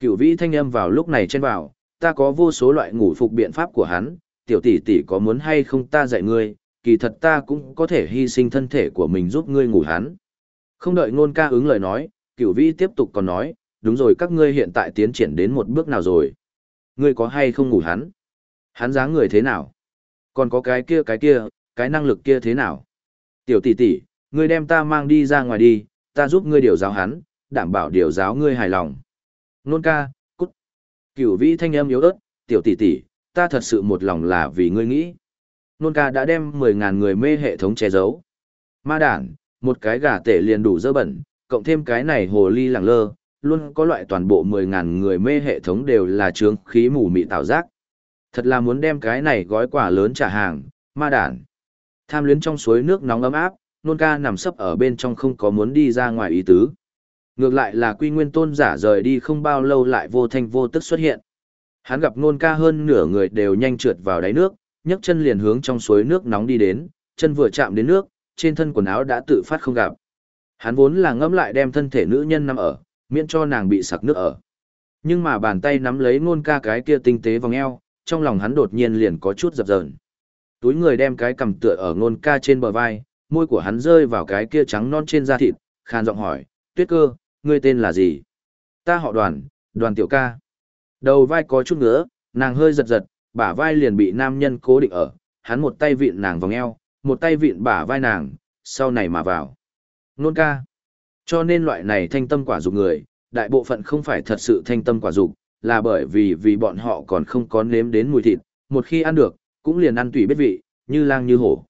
Cửu vĩ thanh âm vào lúc này trên vào, ta có vô số loại ngủ phục biện pháp của hắn, tiểu tỷ tỷ có muốn hay không ta dạy ngươi, kỳ thật ta cũng có thể hy sinh thân thể của mình giúp ngươi ngủ hắn. Không đợi ngôn ca ứng lời nói, cửu vĩ tiếp tục còn nói, đúng rồi các ngươi hiện tại tiến triển đến một bước nào rồi. Ngươi có hay không ngủ hắn? Hắn dáng người thế nào? Còn có cái kia cái kia, cái năng lực kia thế nào? Tiểu tỷ tỷ, ngươi đem ta mang đi ra ngoài đi, ta giúp ngươi điều giáo hắn, đảm bảo điều giáo ngươi hài lòng. Nôn ca, cút. Cửu vĩ thanh âm yếu ớt, tiểu tỷ tỷ, ta thật sự một lòng là vì ngươi nghĩ. Nôn ca đã đem 10.000 người mê hệ thống che giấu. Ma đản, một cái gà tể liền đủ dơ bẩn, cộng thêm cái này hồ ly lẳng lơ, luôn có loại toàn bộ 10.000 người mê hệ thống đều là trướng khí mù mị tạo giác. Thật là muốn đem cái này gói quả lớn trả hàng, ma đản. Tham luyến trong suối nước nóng ấm áp, nôn ca nằm sấp ở bên trong không có muốn đi ra ngoài ý tứ. Ngược lại là quy nguyên tôn giả rời đi không bao lâu lại vô thanh vô tức xuất hiện. Hắn gặp nôn ca hơn nửa người đều nhanh trượt vào đáy nước, nhấc chân liền hướng trong suối nước nóng đi đến, chân vừa chạm đến nước, trên thân quần áo đã tự phát không gặp. Hắn vốn là ngẫm lại đem thân thể nữ nhân nằm ở, miễn cho nàng bị sặc nước ở. Nhưng mà bàn tay nắm lấy ngôn ca cái kia tinh tế vòng eo, trong lòng hắn đột nhiên liền có chút dập dờn. Túi người đem cái cầm tựa ở ngôn ca trên bờ vai, môi của hắn rơi vào cái kia trắng non trên da thịt, khan giọng hỏi, tuyết cơ, ngươi tên là gì? Ta họ đoàn, đoàn tiểu ca. Đầu vai có chút ngứa, nàng hơi giật giật, bả vai liền bị nam nhân cố định ở, hắn một tay vịn nàng vòng eo, một tay vịn bả vai nàng, sau này mà vào. Nôn ca. Cho nên loại này thanh tâm quả dục người, đại bộ phận không phải thật sự thanh tâm quả dục, là bởi vì vì bọn họ còn không có nếm đến mùi thịt, một khi ăn được, cũng liền ăn tùy biết vị, như lang như hổ.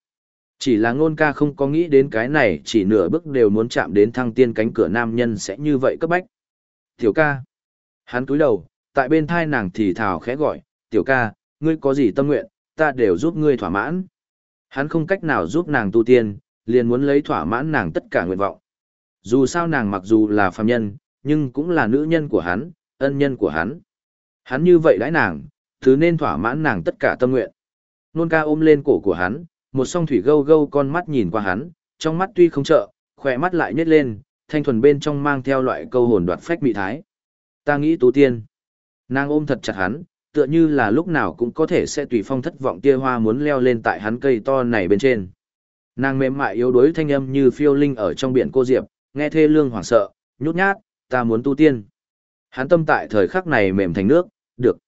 Chỉ là ngôn ca không có nghĩ đến cái này chỉ nửa bước đều muốn chạm đến thăng tiên cánh cửa nam nhân sẽ như vậy cấp bách. Tiểu ca. Hắn cúi đầu, tại bên thai nàng thì thào khẽ gọi, tiểu ca, ngươi có gì tâm nguyện, ta đều giúp ngươi thỏa mãn. Hắn không cách nào giúp nàng tu tiên, liền muốn lấy thỏa mãn nàng tất cả nguyện vọng. Dù sao nàng mặc dù là phàm nhân, nhưng cũng là nữ nhân của hắn, ân nhân của hắn. Hắn như vậy đãi nàng, thứ nên thỏa mãn nàng tất cả tâm nguyện. Nôn ca ôm lên cổ của hắn, một song thủy gâu gâu con mắt nhìn qua hắn, trong mắt tuy không trợ, khỏe mắt lại nhét lên, thanh thuần bên trong mang theo loại câu hồn đoạt phách mị thái. Ta nghĩ tu tiên. Nàng ôm thật chặt hắn, tựa như là lúc nào cũng có thể sẽ tùy phong thất vọng tia hoa muốn leo lên tại hắn cây to này bên trên. Nàng mềm mại yếu đuối thanh âm như phiêu linh ở trong biển cô diệp, nghe thê lương hoảng sợ, nhút nhát, ta muốn tu tiên. Hắn tâm tại thời khắc này mềm thành nước, được.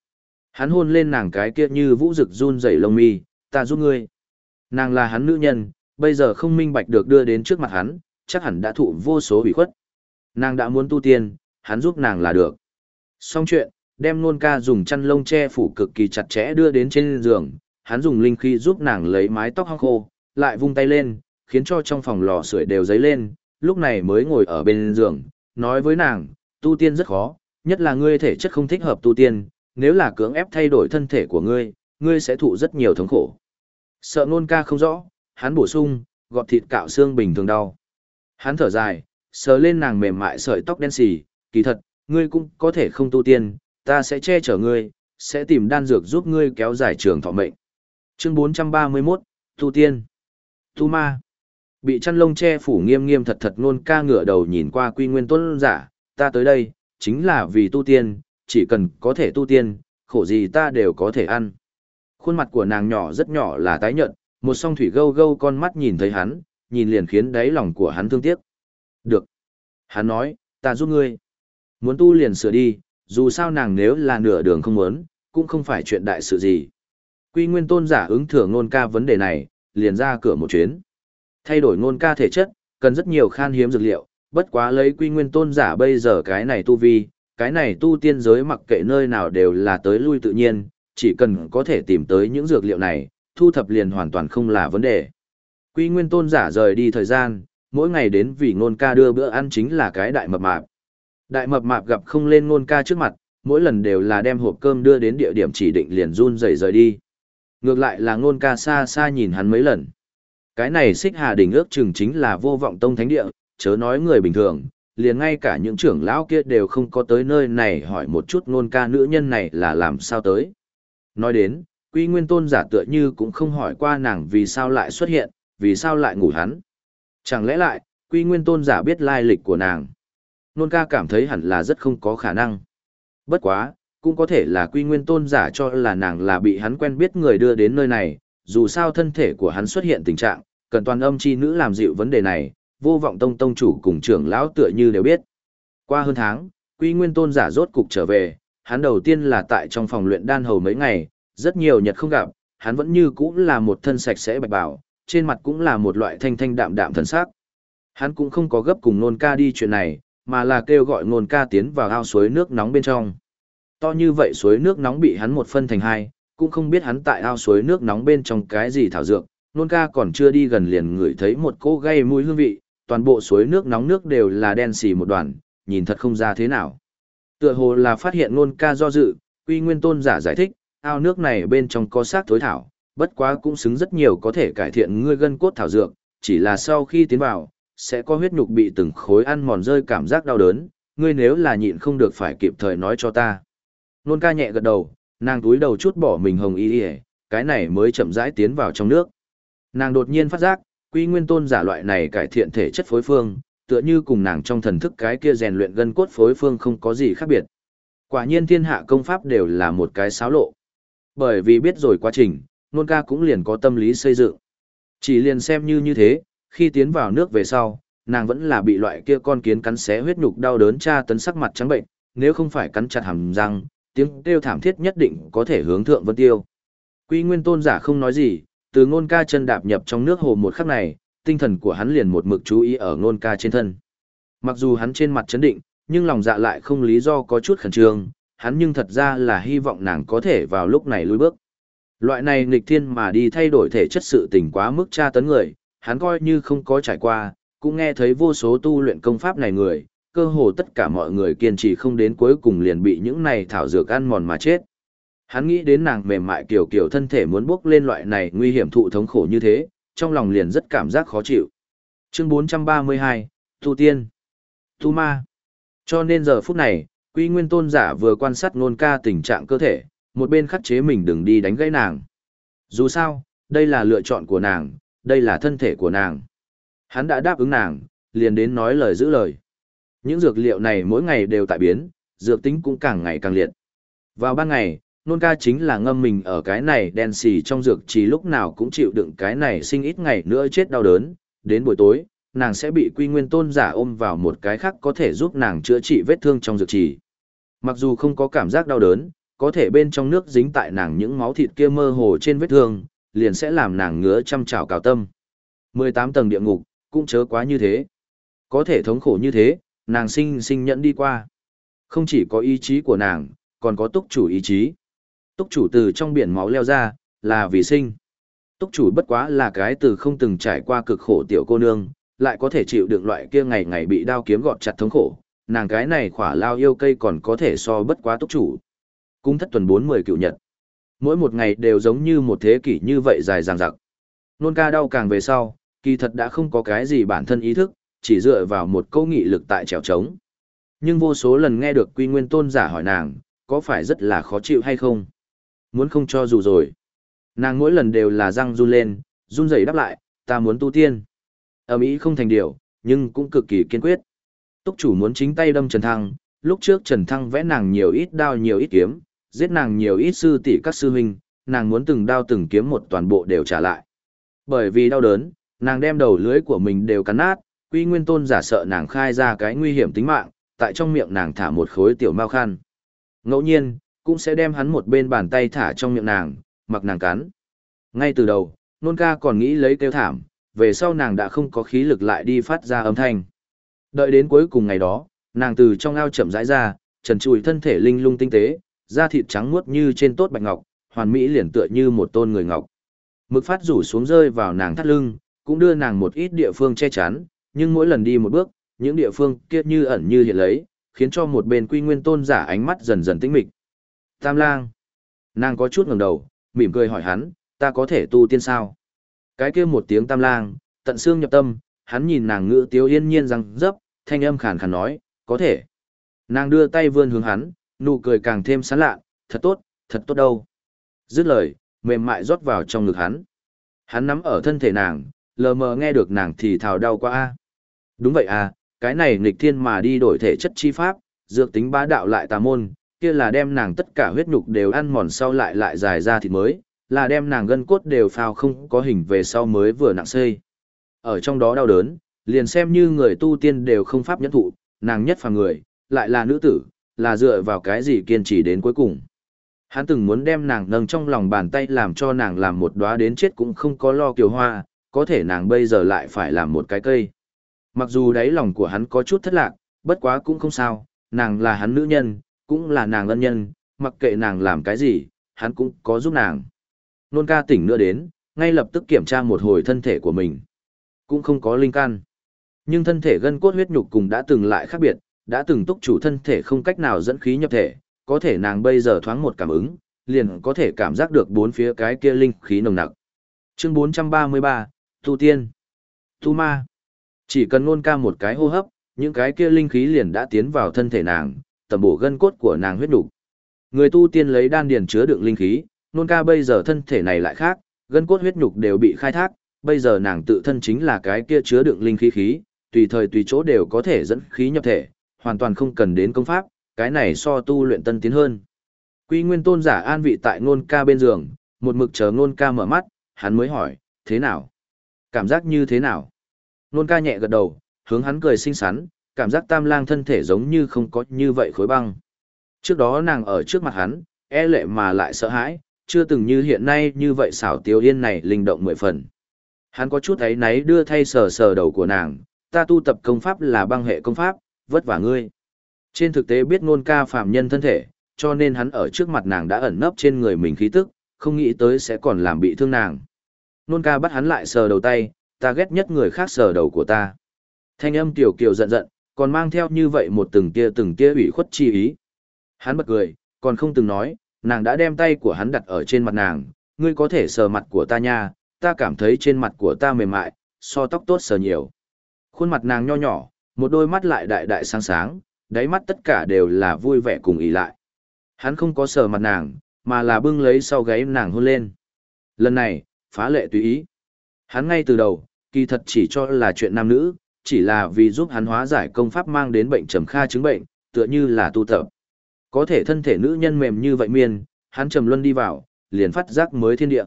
Hắn hôn lên nàng cái kia như vũ rực run rẩy lông mi, ta giúp ngươi. Nàng là hắn nữ nhân, bây giờ không minh bạch được đưa đến trước mặt hắn, chắc hẳn đã thụ vô số hủy khuất. Nàng đã muốn tu tiên, hắn giúp nàng là được. Xong chuyện, đem nôn ca dùng chăn lông che phủ cực kỳ chặt chẽ đưa đến trên giường, hắn dùng linh khí giúp nàng lấy mái tóc hong khô, lại vung tay lên, khiến cho trong phòng lò sưởi đều dấy lên, lúc này mới ngồi ở bên giường, nói với nàng, tu tiên rất khó, nhất là ngươi thể chất không thích hợp tu tiên, nếu là cưỡng ép thay đổi thân thể của ngươi, ngươi sẽ thụ rất nhiều thống khổ. Sợ nôn ca không rõ, hắn bổ sung, gọt thịt cạo xương bình thường đau. Hắn thở dài, sờ lên nàng mềm mại sợi tóc đen xì, kỳ thật, ngươi cũng có thể không tu tiên, ta sẽ che chở ngươi, sẽ tìm đan dược giúp ngươi kéo dài trường thọ mệnh. Chương 431, Tu Tiên Tu Ma Bị chăn lông che phủ nghiêm nghiêm thật thật nôn ca ngửa đầu nhìn qua quy nguyên tôn giả, ta tới đây, chính là vì tu tiên, chỉ cần có thể tu tiên, khổ gì ta đều có thể ăn. Khuôn mặt của nàng nhỏ rất nhỏ là tái nhợt, một song thủy gâu gâu con mắt nhìn thấy hắn, nhìn liền khiến đáy lòng của hắn thương tiếc. Được. Hắn nói, ta giúp ngươi. Muốn tu liền sửa đi, dù sao nàng nếu là nửa đường không muốn, cũng không phải chuyện đại sự gì. Quy nguyên tôn giả ứng thừa ngôn ca vấn đề này, liền ra cửa một chuyến. Thay đổi ngôn ca thể chất, cần rất nhiều khan hiếm dược liệu, bất quá lấy quy nguyên tôn giả bây giờ cái này tu vi, cái này tu tiên giới mặc kệ nơi nào đều là tới lui tự nhiên, chỉ cần có thể tìm tới những dược liệu này, thu thập liền hoàn toàn không là vấn đề. Quy nguyên tôn giả rời đi thời gian, mỗi ngày đến vì ngôn ca đưa bữa ăn chính là cái đại mập mạp. Đại mập mạp gặp không lên ngôn ca trước mặt, mỗi lần đều là đem hộp cơm đưa đến địa điểm chỉ định liền run rẩy rời đi. Ngược lại là ngôn ca xa xa nhìn hắn mấy lần. Cái này xích hà đỉnh ước chừng chính là vô vọng tông thánh địa, chớ nói người bình thường, liền ngay cả những trưởng lão kia đều không có tới nơi này hỏi một chút ngôn ca nữ nhân này là làm sao tới. Nói đến, quy nguyên tôn giả tựa như cũng không hỏi qua nàng vì sao lại xuất hiện, vì sao lại ngủ hắn. Chẳng lẽ lại, quy nguyên tôn giả biết lai lịch của nàng. Nôn ca cảm thấy hẳn là rất không có khả năng. Bất quá, cũng có thể là quy nguyên tôn giả cho là nàng là bị hắn quen biết người đưa đến nơi này, dù sao thân thể của hắn xuất hiện tình trạng, cần toàn âm chi nữ làm dịu vấn đề này, vô vọng tông tông chủ cùng trưởng lão tựa như đều biết. Qua hơn tháng, quy nguyên tôn giả rốt cục trở về, hắn đầu tiên là tại trong phòng luyện đan hầu mấy ngày, rất nhiều nhật không gặp, hắn vẫn như cũ là một thân sạch sẽ bạch bảo, trên mặt cũng là một loại thanh thanh đạm đạm thần sắc. Hắn cũng không có gấp cùng nôn ca đi chuyện này, mà là kêu gọi nôn ca tiến vào ao suối nước nóng bên trong. To như vậy suối nước nóng bị hắn một phân thành hai, cũng không biết hắn tại ao suối nước nóng bên trong cái gì thảo dược, nôn ca còn chưa đi gần liền ngửi thấy một cỗ gây mùi hương vị, toàn bộ suối nước nóng nước đều là đen xì một đoàn, nhìn thật không ra thế nào. Tựa hồ là phát hiện nôn ca do dự, quy nguyên tôn giả giải thích, ao nước này bên trong có xác thối thảo, bất quá cũng xứng rất nhiều có thể cải thiện ngươi gân cốt thảo dược, chỉ là sau khi tiến vào, sẽ có huyết nhục bị từng khối ăn mòn rơi cảm giác đau đớn, ngươi nếu là nhịn không được phải kịp thời nói cho ta. Nôn ca nhẹ gật đầu, nàng túi đầu chút bỏ mình hồng y y, cái này mới chậm rãi tiến vào trong nước. Nàng đột nhiên phát giác, quy nguyên tôn giả loại này cải thiện thể chất phối phương, tựa như cùng nàng trong thần thức cái kia rèn luyện gân cốt phối phương không có gì khác biệt. Quả nhiên thiên hạ công pháp đều là một cái xáo lộ. Bởi vì biết rồi quá trình, nôn ca cũng liền có tâm lý xây dựng. Chỉ liền xem như như thế, khi tiến vào nước về sau, nàng vẫn là bị loại kia con kiến cắn xé huyết nhục đau đớn tra tấn sắc mặt trắng bệnh, nếu không phải cắn chặt hàm răng, tiếng kêu thảm thiết nhất định có thể hướng thượng vân tiêu. Quy Nguyên Tôn giả không nói gì, từ ngôn ca chân đạp nhập trong nước hồ một khắc này, tinh thần của hắn liền một mực chú ý ở ngôn ca trên thân. Mặc dù hắn trên mặt chấn định, nhưng lòng dạ lại không lý do có chút khẩn trương, hắn nhưng thật ra là hy vọng nàng có thể vào lúc này lùi bước. Loại này nghịch thiên mà đi thay đổi thể chất sự tình quá mức tra tấn người, hắn coi như không có trải qua, cũng nghe thấy vô số tu luyện công pháp này người, cơ hồ tất cả mọi người kiên trì không đến cuối cùng liền bị những này thảo dược ăn mòn mà chết. Hắn nghĩ đến nàng mềm mại kiểu kiểu thân thể muốn bước lên loại này nguy hiểm thụ thống khổ như thế, trong lòng liền rất cảm giác khó chịu. Chương 432, Tu Tiên Tu Ma Cho nên giờ phút này, Quy Nguyên Tôn giả vừa quan sát nôn ca tình trạng cơ thể, một bên khắc chế mình đừng đi đánh gãy nàng. Dù sao, đây là lựa chọn của nàng, đây là thân thể của nàng. Hắn đã đáp ứng nàng, liền đến nói lời giữ lời. Những dược liệu này mỗi ngày đều tại biến, dược tính cũng càng ngày càng liệt. Vào ban ngày, nôn ca chính là ngâm mình ở cái này đen xì trong dược chỉ lúc nào cũng chịu đựng cái này sinh ít ngày nữa chết đau đớn. Đến buổi tối, nàng sẽ bị quy nguyên tôn giả ôm vào một cái khác có thể giúp nàng chữa trị vết thương trong dược trì. Mặc dù không có cảm giác đau đớn, có thể bên trong nước dính tại nàng những máu thịt kia mơ hồ trên vết thương, liền sẽ làm nàng ngứa trăm trào cào tâm. 18 tầng địa ngục, cũng chớ quá như thế. Có thể thống khổ như thế, nàng sinh sinh nhẫn đi qua. Không chỉ có ý chí của nàng, còn có túc chủ ý chí. Túc chủ từ trong biển máu leo ra, là vì sinh. Túc chủ bất quá là cái từ không từng trải qua cực khổ tiểu cô nương, lại có thể chịu đựng loại kia ngày ngày bị đao kiếm gọt chặt thống khổ. Nàng cái này khỏa lao yêu cây còn có thể so bất quá túc chủ. Cung thất tuần 40 cựu nhật. Mỗi một ngày đều giống như một thế kỷ như vậy dài dằng dặc. Nôn ca đau càng về sau, kỳ thật đã không có cái gì bản thân ý thức, chỉ dựa vào một câu nghị lực tại trèo trống. Nhưng vô số lần nghe được quy nguyên tôn giả hỏi nàng, có phải rất là khó chịu hay không? Muốn không cho dù rồi. Nàng mỗi lần đều là răng run lên, run rẩy đáp lại, ta muốn tu tiên. Ẩm ý không thành điều, nhưng cũng cực kỳ kiên quyết. Túc chủ muốn chính tay đâm Trần Thăng, lúc trước Trần Thăng vẽ nàng nhiều ít đao nhiều ít kiếm, giết nàng nhiều ít sư tỷ các sư huynh, nàng muốn từng đao từng kiếm một toàn bộ đều trả lại. Bởi vì đau đớn, nàng đem đầu lưới của mình đều cắn nát, quy nguyên tôn giả sợ nàng khai ra cái nguy hiểm tính mạng, tại trong miệng nàng thả một khối tiểu mao khăn. Ngẫu nhiên, cũng sẽ đem hắn một bên bàn tay thả trong miệng nàng, mặc nàng cắn. Ngay từ đầu, nôn ca còn nghĩ lấy kêu thảm, về sau nàng đã không có khí lực lại đi phát ra âm thanh. Đợi đến cuối cùng ngày đó, nàng từ trong ao chậm rãi ra, trần trụi thân thể linh lung tinh tế, da thịt trắng muốt như trên tốt bạch ngọc, hoàn mỹ liền tựa như một tôn người ngọc. Mực phát rủ xuống rơi vào nàng thắt lưng, cũng đưa nàng một ít địa phương che chắn, nhưng mỗi lần đi một bước, những địa phương kia như ẩn như hiện lấy, khiến cho một bên quy nguyên tôn giả ánh mắt dần dần tĩnh mịch. Tam lang. Nàng có chút ngẩng đầu, mỉm cười hỏi hắn, ta có thể tu tiên sao? Cái kia một tiếng tam lang, tận xương nhập tâm, hắn nhìn nàng ngữ tiếu yên nhiên rằng, dấp, thanh âm khàn khàn nói, có thể. Nàng đưa tay vươn hướng hắn, nụ cười càng thêm sán lạ, thật tốt, thật tốt đâu. Dứt lời, mềm mại rót vào trong ngực hắn. Hắn nắm ở thân thể nàng, lờ mờ nghe được nàng thì thào đau quá a. Đúng vậy à, cái này nghịch thiên mà đi đổi thể chất chi pháp, dược tính bá đạo lại tà môn, kia là đem nàng tất cả huyết nhục đều ăn mòn sau lại lại dài ra thịt mới, là đem nàng gân cốt đều phao không có hình về sau mới vừa nặng xây. Ở trong đó đau đớn, liền xem như người tu tiên đều không pháp nhẫn thụ, nàng nhất phàm người, lại là nữ tử, là dựa vào cái gì kiên trì đến cuối cùng. Hắn từng muốn đem nàng nâng trong lòng bàn tay làm cho nàng làm một đóa đến chết cũng không có lo kiều hoa, có thể nàng bây giờ lại phải làm một cái cây. Mặc dù đáy lòng của hắn có chút thất lạc, bất quá cũng không sao, nàng là hắn nữ nhân, cũng là nàng ân nhân, mặc kệ nàng làm cái gì, hắn cũng có giúp nàng. Nôn ca tỉnh nữa đến, ngay lập tức kiểm tra một hồi thân thể của mình. Cũng không có linh can, Nhưng thân thể gân cốt huyết nhục cùng đã từng lại khác biệt, đã từng túc chủ thân thể không cách nào dẫn khí nhập thể, có thể nàng bây giờ thoáng một cảm ứng, liền có thể cảm giác được bốn phía cái kia linh khí nồng nặc. Chương 433, Tu Tiên, Tu Ma. Chỉ cần ngôn ca một cái hô hấp, những cái kia linh khí liền đã tiến vào thân thể nàng, tầm bổ gân cốt của nàng huyết đủ. Người tu tiên lấy đan điền chứa đựng linh khí, nôn ca bây giờ thân thể này lại khác, gân cốt huyết nhục đều bị khai thác, bây giờ nàng tự thân chính là cái kia chứa đựng linh khí khí, tùy thời tùy chỗ đều có thể dẫn khí nhập thể, hoàn toàn không cần đến công pháp, cái này so tu luyện tân tiến hơn. Quy Nguyên Tôn giả an vị tại nôn ca bên giường, một mực chờ nôn ca mở mắt, hắn mới hỏi, thế nào? Cảm giác như thế nào? Nôn ca nhẹ gật đầu, hướng hắn cười xinh xắn, cảm giác tam lang thân thể giống như không có như vậy khối băng. Trước đó nàng ở trước mặt hắn, e lệ mà lại sợ hãi, chưa từng như hiện nay như vậy xảo tiêu yên này linh động mười phần. Hắn có chút ấy náy đưa thay sờ sờ đầu của nàng, ta tu tập công pháp là băng hệ công pháp, vất vả ngươi. Trên thực tế biết nôn ca phạm nhân thân thể, cho nên hắn ở trước mặt nàng đã ẩn nấp trên người mình khí tức, không nghĩ tới sẽ còn làm bị thương nàng. Nôn ca bắt hắn lại sờ đầu tay, ta ghét nhất người khác sờ đầu của ta. Thanh âm tiểu kiều giận giận, còn mang theo như vậy một từng tia từng tia ủy khuất chi ý. Hắn bật cười, còn không từng nói, nàng đã đem tay của hắn đặt ở trên mặt nàng, ngươi có thể sờ mặt của ta nha, ta cảm thấy trên mặt của ta mềm mại, so tóc tốt sờ nhiều. Khuôn mặt nàng nho nhỏ, một đôi mắt lại đại đại sáng sáng, đáy mắt tất cả đều là vui vẻ cùng ý lại. Hắn không có sờ mặt nàng, mà là bưng lấy sau gáy nàng hôn lên. Lần này, phá lệ tùy ý. Hắn ngay từ đầu, kỳ thật chỉ cho là chuyện nam nữ, chỉ là vì giúp hắn hóa giải công pháp mang đến bệnh trầm kha chứng bệnh, tựa như là tu tập. Có thể thân thể nữ nhân mềm như vậy miên, hắn trầm luân đi vào, liền phát giác mới thiên địa.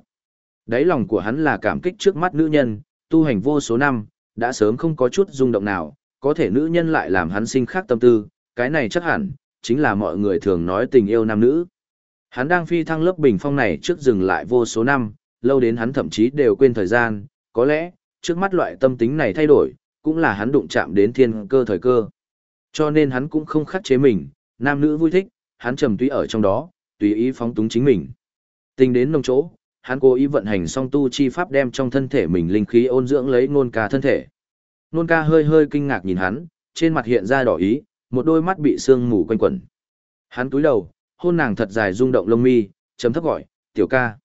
Đáy lòng của hắn là cảm kích trước mắt nữ nhân, tu hành vô số năm, đã sớm không có chút rung động nào, có thể nữ nhân lại làm hắn sinh khác tâm tư, cái này chắc hẳn, chính là mọi người thường nói tình yêu nam nữ. Hắn đang phi thăng lớp bình phong này trước dừng lại vô số năm, lâu đến hắn thậm chí đều quên thời gian, có lẽ, trước mắt loại tâm tính này thay đổi, cũng là hắn đụng chạm đến thiên cơ thời cơ. Cho nên hắn cũng không khắc chế mình, nam nữ vui thích, hắn trầm tùy ở trong đó, tùy ý phóng túng chính mình. Tình đến nông chỗ, hắn cố ý vận hành song tu chi pháp đem trong thân thể mình linh khí ôn dưỡng lấy ngôn ca thân thể. Nôn ca hơi hơi kinh ngạc nhìn hắn, trên mặt hiện ra đỏ ý, một đôi mắt bị sương mù quanh quẩn. Hắn túi đầu, hôn nàng thật dài rung động lông mi, chấm thấp gọi, tiểu ca.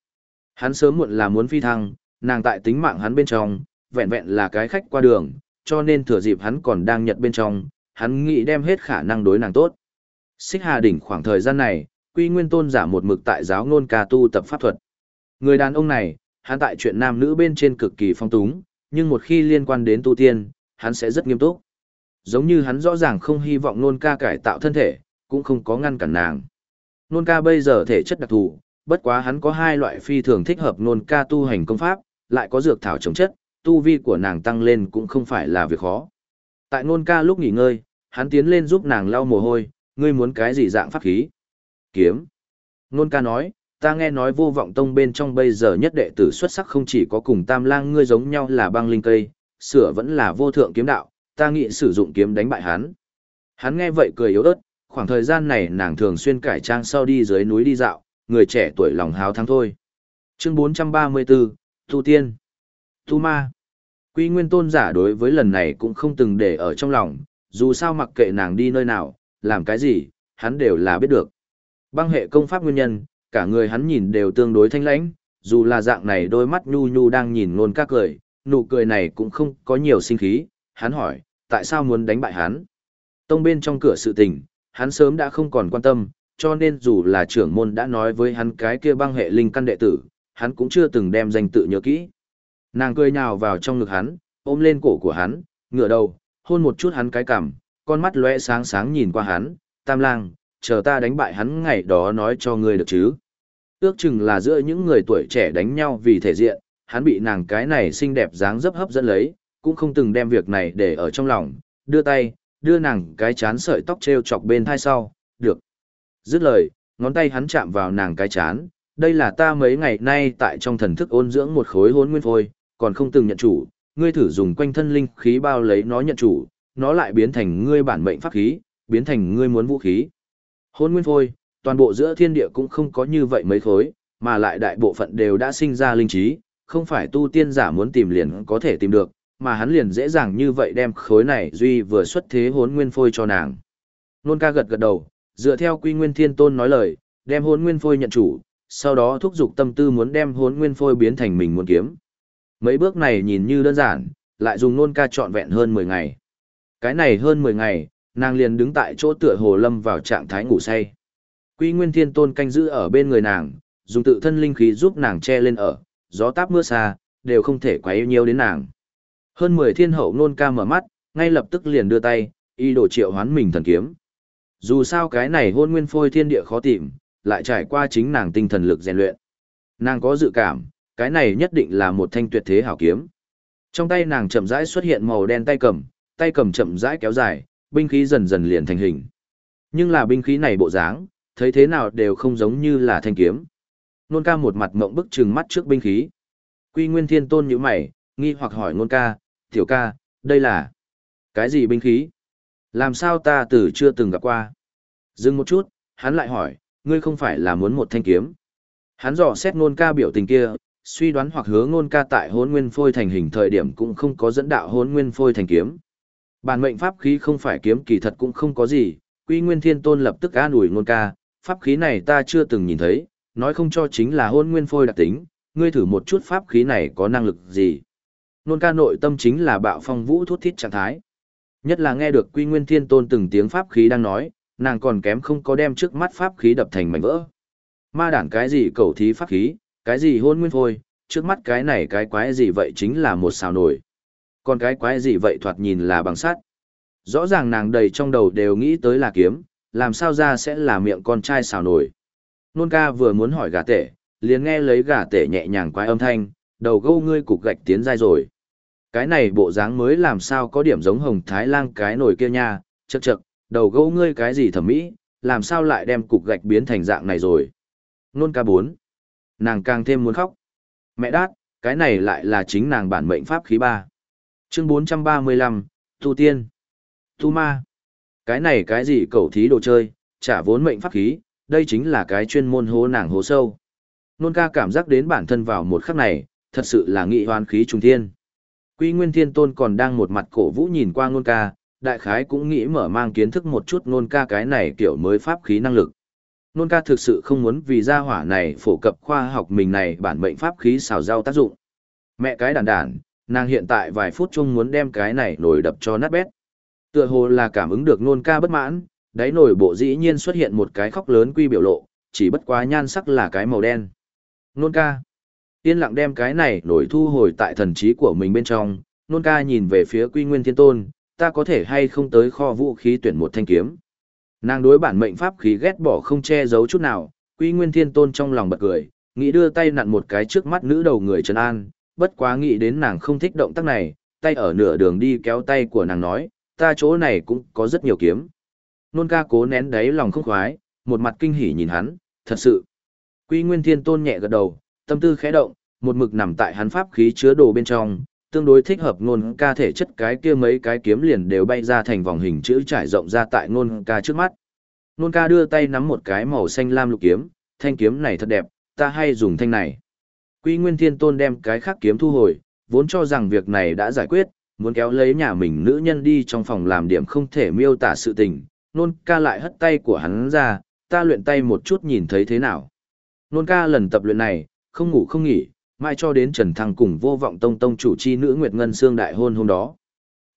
Hắn sớm muộn là muốn phi thăng, nàng tại tính mạng hắn bên trong, vẹn vẹn là cái khách qua đường, cho nên thừa dịp hắn còn đang nhật bên trong, hắn nghĩ đem hết khả năng đối nàng tốt. Xích Hà đỉnh khoảng thời gian này, Quy Nguyên Tôn giả một mực tại giáo ngôn ca tu tập pháp thuật. Người đàn ông này, hắn tại chuyện nam nữ bên trên cực kỳ phong túng, nhưng một khi liên quan đến tu tiên, hắn sẽ rất nghiêm túc. Giống như hắn rõ ràng không hy vọng nôn ca cải tạo thân thể, cũng không có ngăn cản nàng. Nôn ca bây giờ thể chất đặc thù, bất quá hắn có hai loại phi thường thích hợp nôn ca tu hành công pháp, lại có dược thảo chống chất, tu vi của nàng tăng lên cũng không phải là việc khó. Tại nôn ca lúc nghỉ ngơi, hắn tiến lên giúp nàng lau mồ hôi, ngươi muốn cái gì dạng pháp khí? Kiếm. Nôn ca nói, ta nghe nói vô vọng tông bên trong bây giờ nhất đệ tử xuất sắc không chỉ có cùng tam lang ngươi giống nhau là băng linh cây, sửa vẫn là vô thượng kiếm đạo, ta nghĩ sử dụng kiếm đánh bại hắn. Hắn nghe vậy cười yếu ớt, khoảng thời gian này nàng thường xuyên cải trang sau đi dưới núi đi dạo, người trẻ tuổi lòng háo thắng thôi. Chương 434, Tu Tiên Tu Ma Quy Nguyên Tôn giả đối với lần này cũng không từng để ở trong lòng, dù sao mặc kệ nàng đi nơi nào, làm cái gì, hắn đều là biết được. Băng hệ công pháp nguyên nhân, cả người hắn nhìn đều tương đối thanh lãnh, dù là dạng này đôi mắt nhu nhu đang nhìn nôn các cười, nụ cười này cũng không có nhiều sinh khí, hắn hỏi, tại sao muốn đánh bại hắn? Tông bên trong cửa sự tình, hắn sớm đã không còn quan tâm, cho nên dù là trưởng môn đã nói với hắn cái kia băng hệ linh căn đệ tử, hắn cũng chưa từng đem danh tự nhớ kỹ. Nàng cười nhào vào trong ngực hắn, ôm lên cổ của hắn, ngửa đầu, hôn một chút hắn cái cằm, con mắt lóe sáng sáng nhìn qua hắn, tam lang, chờ ta đánh bại hắn ngày đó nói cho ngươi được chứ. Ước chừng là giữa những người tuổi trẻ đánh nhau vì thể diện, hắn bị nàng cái này xinh đẹp dáng dấp hấp dẫn lấy, cũng không từng đem việc này để ở trong lòng, đưa tay, đưa nàng cái chán sợi tóc treo chọc bên thai sau, được. Dứt lời, ngón tay hắn chạm vào nàng cái chán, đây là ta mấy ngày nay tại trong thần thức ôn dưỡng một khối hốn nguyên phôi, còn không từng nhận chủ, ngươi thử dùng quanh thân linh khí bao lấy nó nhận chủ, nó lại biến thành ngươi bản mệnh pháp khí, biến thành ngươi muốn vũ khí. Hôn nguyên phôi, toàn bộ giữa thiên địa cũng không có như vậy mấy khối, mà lại đại bộ phận đều đã sinh ra linh trí, không phải tu tiên giả muốn tìm liền có thể tìm được, mà hắn liền dễ dàng như vậy đem khối này duy vừa xuất thế hốn nguyên phôi cho nàng. Nôn ca gật gật đầu, dựa theo quy nguyên thiên tôn nói lời, đem hốn nguyên phôi nhận chủ, sau đó thúc giục tâm tư muốn đem hốn nguyên phôi biến thành mình muốn kiếm. Mấy bước này nhìn như đơn giản, lại dùng nôn ca trọn vẹn hơn 10 ngày. Cái này hơn 10 ngày, nàng liền đứng tại chỗ tựa hồ lâm vào trạng thái ngủ say. Quy Nguyên Thiên Tôn canh giữ ở bên người nàng, dùng tự thân linh khí giúp nàng che lên ở, gió táp mưa xa, đều không thể quấy nhiều đến nàng. Hơn 10 thiên hậu nôn ca mở mắt, ngay lập tức liền đưa tay, y đổ triệu hoán mình thần kiếm. Dù sao cái này hôn nguyên phôi thiên địa khó tìm, lại trải qua chính nàng tinh thần lực rèn luyện. Nàng có dự cảm, cái này nhất định là một thanh tuyệt thế hảo kiếm. Trong tay nàng chậm rãi xuất hiện màu đen tay cầm, tay cầm chậm rãi kéo dài, binh khí dần dần liền thành hình. Nhưng là binh khí này bộ dáng, thấy thế nào đều không giống như là thanh kiếm. Nôn ca một mặt mộng bức trừng mắt trước binh khí. Quy Nguyên Thiên Tôn nhíu mày, nghi hoặc hỏi Nôn ca, "Tiểu ca, đây là cái gì binh khí?" Làm sao ta từ chưa từng gặp qua? Dừng một chút, hắn lại hỏi, ngươi không phải là muốn một thanh kiếm. Hắn dò xét nôn ca biểu tình kia, suy đoán hoặc hướng nôn ca tại hốn nguyên phôi thành hình thời điểm cũng không có dẫn đạo hốn nguyên phôi thành kiếm. Bản mệnh pháp khí không phải kiếm kỳ thật cũng không có gì, quy nguyên thiên tôn lập tức an ủi ngôn ca, pháp khí này ta chưa từng nhìn thấy, nói không cho chính là hôn nguyên phôi đặc tính, ngươi thử một chút pháp khí này có năng lực gì. Nôn ca nội tâm chính là bạo phong vũ thút thít trạng thái. Nhất là nghe được quy nguyên thiên tôn từng tiếng pháp khí đang nói, nàng còn kém không có đem trước mắt pháp khí đập thành mảnh vỡ. Ma đản cái gì cầu thí pháp khí, cái gì hôn nguyên phôi, trước mắt cái này cái quái gì vậy chính là một xào nổi. Còn cái quái gì vậy thoạt nhìn là bằng sắt. Rõ ràng nàng đầy trong đầu đều nghĩ tới là kiếm, làm sao ra sẽ là miệng con trai xào nổi. Nôn ca vừa muốn hỏi gà tể, liền nghe lấy gà tể nhẹ nhàng quái âm thanh, đầu gâu ngươi cục gạch tiến dai rồi. Cái này bộ dáng mới làm sao có điểm giống hồng thái lang cái nồi kia nha, chậc chậc, đầu gâu ngươi cái gì thẩm mỹ, làm sao lại đem cục gạch biến thành dạng này rồi. Nôn ca bốn. Nàng càng thêm muốn khóc. Mẹ đát, cái này lại là chính nàng bản mệnh pháp khí ba. Chương 435, Tu Tiên. Tu Ma. Cái này cái gì cầu thí đồ chơi, trả vốn mệnh pháp khí, đây chính là cái chuyên môn hố nàng hố sâu. Nôn ca cảm giác đến bản thân vào một khắc này, thật sự là nghị hoan khí trùng thiên. Quy Nguyên Thiên Tôn còn đang một mặt cổ vũ nhìn qua nôn ca, đại khái cũng nghĩ mở mang kiến thức một chút nôn ca cái này kiểu mới pháp khí năng lực. Nôn ca thực sự không muốn vì gia hỏa này phổ cập khoa học mình này bản mệnh pháp khí xào rau tác dụng. Mẹ cái đàn đàn, nàng hiện tại vài phút chung muốn đem cái này nổi đập cho nát bét. Tựa hồ là cảm ứng được nôn ca bất mãn, đáy nổi bộ dĩ nhiên xuất hiện một cái khóc lớn quy biểu lộ, chỉ bất quá nhan sắc là cái màu đen. Nôn ca. Yên lặng đem cái này nổi thu hồi tại thần trí của mình bên trong, nôn ca nhìn về phía quy nguyên thiên tôn, ta có thể hay không tới kho vũ khí tuyển một thanh kiếm. Nàng đối bản mệnh pháp khí ghét bỏ không che giấu chút nào, quy nguyên thiên tôn trong lòng bật cười, nghĩ đưa tay nặn một cái trước mắt nữ đầu người Trần An, bất quá nghĩ đến nàng không thích động tác này, tay ở nửa đường đi kéo tay của nàng nói, ta chỗ này cũng có rất nhiều kiếm. Nôn ca cố nén đáy lòng không khoái, một mặt kinh hỉ nhìn hắn, thật sự. Quy Nguyên Thiên Tôn nhẹ gật đầu, tâm tư khẽ động, một mực nằm tại hắn pháp khí chứa đồ bên trong, tương đối thích hợp nôn ca thể chất cái kia mấy cái kiếm liền đều bay ra thành vòng hình chữ trải rộng ra tại nôn ca trước mắt. Nôn ca đưa tay nắm một cái màu xanh lam lục kiếm, thanh kiếm này thật đẹp, ta hay dùng thanh này. Quy Nguyên Thiên Tôn đem cái khác kiếm thu hồi, vốn cho rằng việc này đã giải quyết, muốn kéo lấy nhà mình nữ nhân đi trong phòng làm điểm không thể miêu tả sự tình, nôn ca lại hất tay của hắn ra, ta luyện tay một chút nhìn thấy thế nào. Nôn ca lần tập luyện này, không ngủ không nghỉ, mai cho đến Trần Thăng cùng vô vọng tông tông chủ chi nữ Nguyệt Ngân Sương đại hôn hôm đó.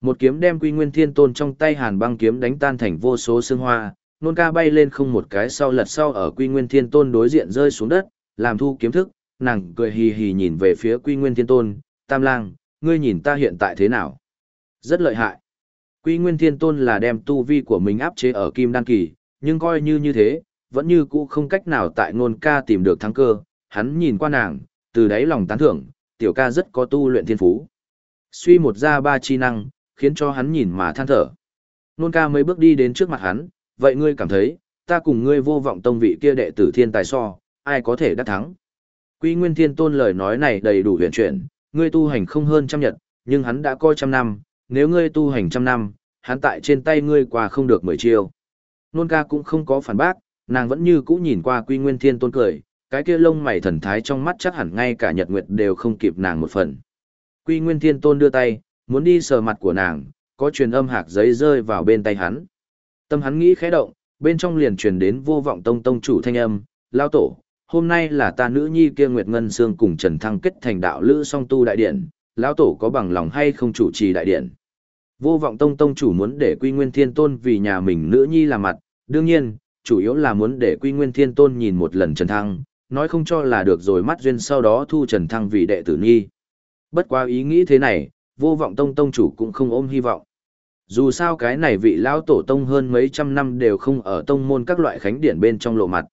Một kiếm đem Quy Nguyên Thiên Tôn trong tay Hàn Băng kiếm đánh tan thành vô số xương hoa, nôn ca bay lên không một cái sau lật sau ở Quy Nguyên Thiên Tôn đối diện rơi xuống đất, làm thu kiếm thức, nàng cười hì hì nhìn về phía Quy Nguyên Thiên Tôn, "Tam Lang, ngươi nhìn ta hiện tại thế nào?" Rất lợi hại. Quy Nguyên Thiên Tôn là đem tu vi của mình áp chế ở Kim Đan Kỳ, nhưng coi như như thế, vẫn như cũ không cách nào tại ngôn ca tìm được thắng cơ, hắn nhìn qua nàng, từ đáy lòng tán thưởng, tiểu ca rất có tu luyện thiên phú. Suy một ra ba chi năng, khiến cho hắn nhìn mà than thở. Nôn ca mấy bước đi đến trước mặt hắn, vậy ngươi cảm thấy, ta cùng ngươi vô vọng tông vị kia đệ tử thiên tài so, ai có thể đắc thắng. Quy Nguyên Thiên Tôn lời nói này đầy đủ huyền chuyển, ngươi tu hành không hơn trăm nhật, nhưng hắn đã coi trăm năm, nếu ngươi tu hành trăm năm, hắn tại trên tay ngươi qua không được mười chiêu. Nôn ca cũng không có phản bác, nàng vẫn như cũ nhìn qua quy nguyên thiên tôn cười, cái kia lông mày thần thái trong mắt chắc hẳn ngay cả nhật nguyệt đều không kịp nàng một phần. Quy nguyên thiên tôn đưa tay, muốn đi sờ mặt của nàng, có truyền âm hạc giấy rơi vào bên tay hắn. Tâm hắn nghĩ khẽ động, bên trong liền truyền đến vô vọng tông tông chủ thanh âm, lao tổ, hôm nay là ta nữ nhi kia Nguyệt Ngân Sương cùng Trần Thăng kết thành đạo lữ song tu đại điện, lão tổ có bằng lòng hay không chủ trì đại điện. Vô vọng tông tông chủ muốn để quy nguyên thiên tôn vì nhà mình nữ nhi làm mặt, đương nhiên, chủ yếu là muốn để quy nguyên thiên tôn nhìn một lần Trần Thăng, nói không cho là được rồi mắt duyên sau đó thu Trần Thăng vì đệ tử nhi. Bất quá ý nghĩ thế này, vô vọng tông tông chủ cũng không ôm hy vọng. Dù sao cái này vị lão tổ tông hơn mấy trăm năm đều không ở tông môn các loại khánh điển bên trong lộ mặt.